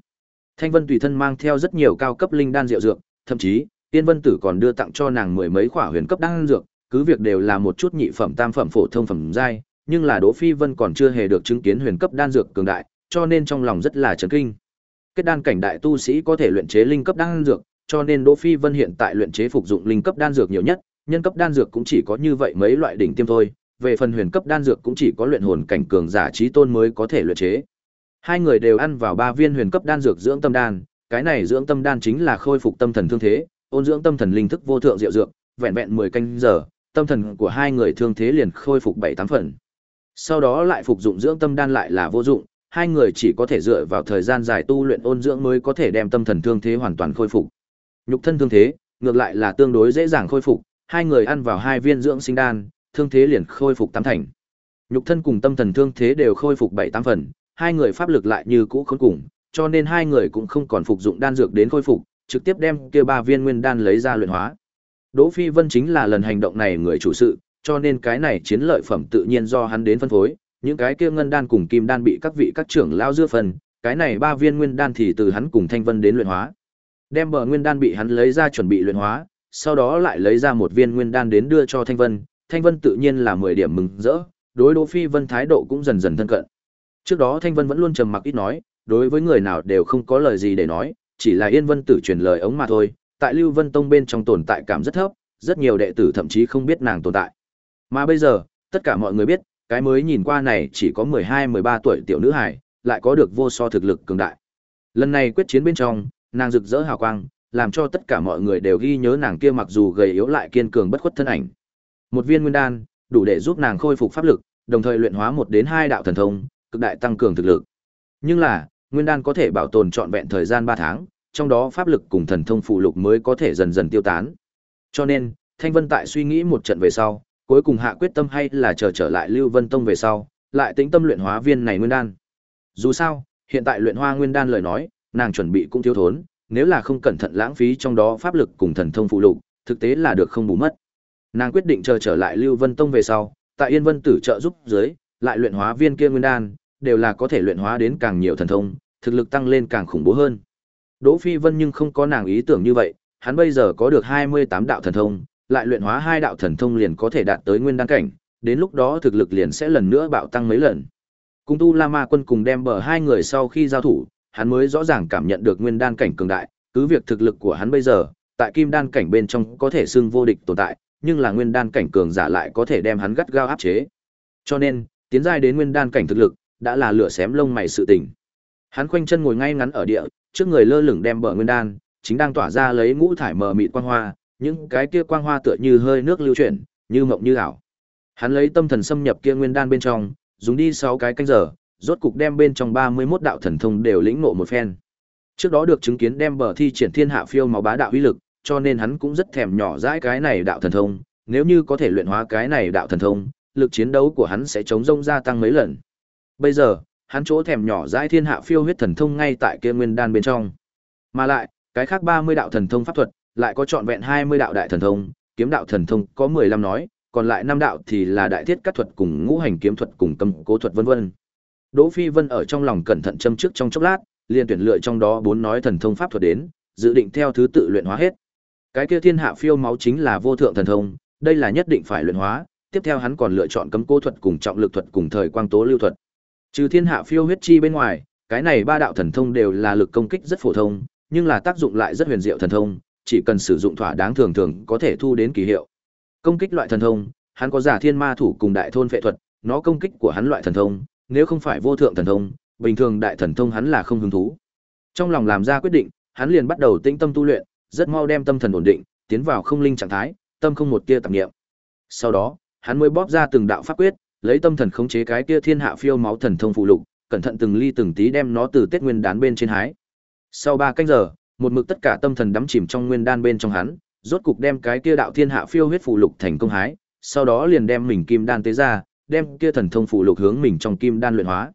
Thanh Vân tùy thân mang theo rất nhiều cao cấp linh đan rượu dược, thậm chí, Tiên Vân Tử còn đưa tặng cho nàng mười mấy khỏa huyền cấp đan dược, cứ việc đều là một chút nhị phẩm tam phẩm phổ thông phẩm giai, nhưng là Đỗ Phi Vân còn chưa hề được chứng kiến huyền cấp đan dược cường đại, cho nên trong lòng rất là chấn kinh. Kết đan cảnh đại tu sĩ có thể luyện chế linh cấp đan dược, cho nên Đỗ Phi Vân hiện tại luyện chế phục dụng linh cấp đan dược nhiều nhất, nhân cấp đan dược cũng chỉ có như vậy mấy loại đỉnh tiêm thôi, về phần huyền cấp đan dược cũng chỉ có luyện hồn cảnh cường giả trí tôn mới có thể luyện chế. Hai người đều ăn vào ba viên huyền cấp đan dược dưỡng tâm đan, cái này dưỡng tâm đan chính là khôi phục tâm thần thương thế, ôn dưỡng tâm thần linh thức vô thượng diệu dược, vẹn vẹn 10 canh giờ, tâm thần của hai người thương thế liền khôi phục 7, 8 phần. Sau đó lại phục dụng dưỡng tâm đan lại là vô dụng, hai người chỉ có thể dựa vào thời gian dài tu luyện ôn dưỡng mới có thể đem tâm thần thương thế hoàn toàn khôi phục. Nhục thân thương thế, ngược lại là tương đối dễ dàng khôi phục, hai người ăn vào hai viên dưỡng sinh đan, thương thế liền khôi phục tám thành. Nhục thân cùng tâm thần thương thế đều khôi phục bảy tám phần, hai người pháp lực lại như cũ khốn cùng, cho nên hai người cũng không còn phục dụng đan dược đến khôi phục, trực tiếp đem kia ba viên nguyên đan lấy ra luyện hóa. Đỗ Phi Vân chính là lần hành động này người chủ sự, cho nên cái này chiến lợi phẩm tự nhiên do hắn đến phân phối, những cái kia ngân đan cùng kim đan bị các vị các trưởng lao dưa phần, cái này ba viên nguyên đan thì từ hắn cùng Thanh Vân đến luyện hóa. Đem bờ nguyên đan bị hắn lấy ra chuẩn bị luyện hóa, sau đó lại lấy ra một viên nguyên đan đến đưa cho Thanh Vân, Thanh Vân tự nhiên là 10 điểm mừng rỡ, đối Đỗ Phi Vân thái độ cũng dần dần thân cận. Trước đó Thanh Vân vẫn luôn trầm mặc ít nói, đối với người nào đều không có lời gì để nói, chỉ là Yên Vân Tử truyền lời ống mà thôi, tại Lưu Vân Tông bên trong tồn tại cảm rất thấp, rất nhiều đệ tử thậm chí không biết nàng tồn tại. Mà bây giờ, tất cả mọi người biết, cái mới nhìn qua này chỉ có 12-13 tuổi tiểu nữ hài, lại có được vô so thực lực cường đại. Lần này quyết chiến bên trong, nàng rực rỡ hào quang, làm cho tất cả mọi người đều ghi nhớ nàng kia mặc dù gầy yếu lại kiên cường bất khuất thân ảnh. Một viên nguyên đan, đủ để giúp nàng khôi phục pháp lực, đồng thời luyện hóa một đến hai đạo thần thông, cực đại tăng cường thực lực. Nhưng là, nguyên đan có thể bảo tồn trọn vẹn thời gian 3 tháng, trong đó pháp lực cùng thần thông phụ lục mới có thể dần dần tiêu tán. Cho nên, Thanh Vân tại suy nghĩ một trận về sau, cuối cùng hạ quyết tâm hay là chờ trở lại Lưu Vân Tông về sau, lại tĩnh tâm luyện hóa viên này nguyên đan. Dù sao, hiện tại luyện hoa nguyên đan lời nói, nàng chuẩn bị cũng thiếu thốn, nếu là không cẩn thận lãng phí trong đó pháp lực cùng thần thông phụ lục, thực tế là được không bù mất. Nàng quyết định chờ trở lại Lưu Vân Tông về sau, tại Yên Vân Tử trợ giúp dưới, lại luyện hóa viên kia nguyên đan, đều là có thể luyện hóa đến càng nhiều thần thông, thực lực tăng lên càng khủng bố hơn. Đỗ Phi Vân nhưng không có nàng ý tưởng như vậy, hắn bây giờ có được 28 đạo thần thông, lại luyện hóa hai đạo thần thông liền có thể đạt tới nguyên đan cảnh, đến lúc đó thực lực liền sẽ lần nữa bạo tăng mấy lần. Cung Tu La Ma Quân cùng đem bờ hai người sau khi giao thủ, hắn mới rõ ràng cảm nhận được nguyên đan cảnh cường đại, cứ việc thực lực của hắn bây giờ, tại kim đan cảnh bên trong có thể xưng vô địch tồn tại, nhưng là nguyên đan cảnh cường giả lại có thể đem hắn gắt gao áp chế. Cho nên, tiến giai đến nguyên đan cảnh thực lực, đã là lửa xém lông mày sự tình. Hắn khoanh chân ngồi ngay ngắn ở địa, trước người lơ lửng đem bờ nguyên đan, chính đang tỏa ra lấy ngũ thải mờ mịt quang hoa, những cái kia quang hoa tựa như hơi nước lưu chuyển, như mộng như ảo. Hắn lấy tâm thần xâm nhập kia nguyên đan bên trong, dùng đi 6 cái canh giờ, rốt cục đem bên trong 31 đạo thần thông đều lĩnh ngộ một phen. Trước đó được chứng kiến đem bờ thi triển thiên hạ phiêu máu bá đạo uy lực, cho nên hắn cũng rất thèm nhỏ dãi cái này đạo thần thông, nếu như có thể luyện hóa cái này đạo thần thông, lực chiến đấu của hắn sẽ chống rông gia tăng mấy lần. Bây giờ, hắn chỗ thèm nhỏ dãi thiên hạ phiêu huyết thần thông ngay tại kia nguyên đan bên trong. Mà lại, cái khác 30 đạo thần thông pháp thuật, lại có trọn vẹn 20 đạo đại thần thông, kiếm đạo thần thông có 15 nói, còn lại năm đạo thì là đại thiết cắt thuật cùng ngũ hành kiếm thuật cùng cầm cố thuật vân vân. Đỗ Phi Vân ở trong lòng cẩn thận châm trước trong chốc lát, liền tuyển lựa trong đó bốn nói thần thông pháp thuật đến, dự định theo thứ tự luyện hóa hết. Cái kia thiên hạ phiêu máu chính là vô thượng thần thông, đây là nhất định phải luyện hóa, tiếp theo hắn còn lựa chọn cấm cố thuật cùng trọng lực thuật cùng thời quang tố lưu thuật. Trừ thiên hạ phiêu huyết chi bên ngoài, cái này ba đạo thần thông đều là lực công kích rất phổ thông, nhưng là tác dụng lại rất huyền diệu thần thông, chỉ cần sử dụng thỏa đáng thường thường có thể thu đến kỳ hiệu. Công kích loại thần thông, hắn có giả thiên ma thủ cùng đại thôn phệ thuật, nó công kích của hắn loại thần thông, nếu không phải vô thượng thần thông, bình thường đại thần thông hắn là không hứng thú. Trong lòng làm ra quyết định, hắn liền bắt đầu tĩnh tâm tu luyện, rất mau đem tâm thần ổn định, tiến vào không linh trạng thái, tâm không một tia tạp niệm. Sau đó, hắn mới bóp ra từng đạo pháp quyết, lấy tâm thần khống chế cái kia thiên hạ phiêu máu thần thông phụ lục, cẩn thận từng ly từng tí đem nó từ Tết Nguyên đán bên trên hái. Sau 3 canh giờ, một mực tất cả tâm thần đắm chìm trong nguyên đan bên trong hắn, rốt cục đem cái kia đạo thiên hạ phiêu huyết phụ lục thành công hái, sau đó liền đem mình kim đan tế ra, đem kia thần thông phụ lục hướng mình trong kim đan luyện hóa.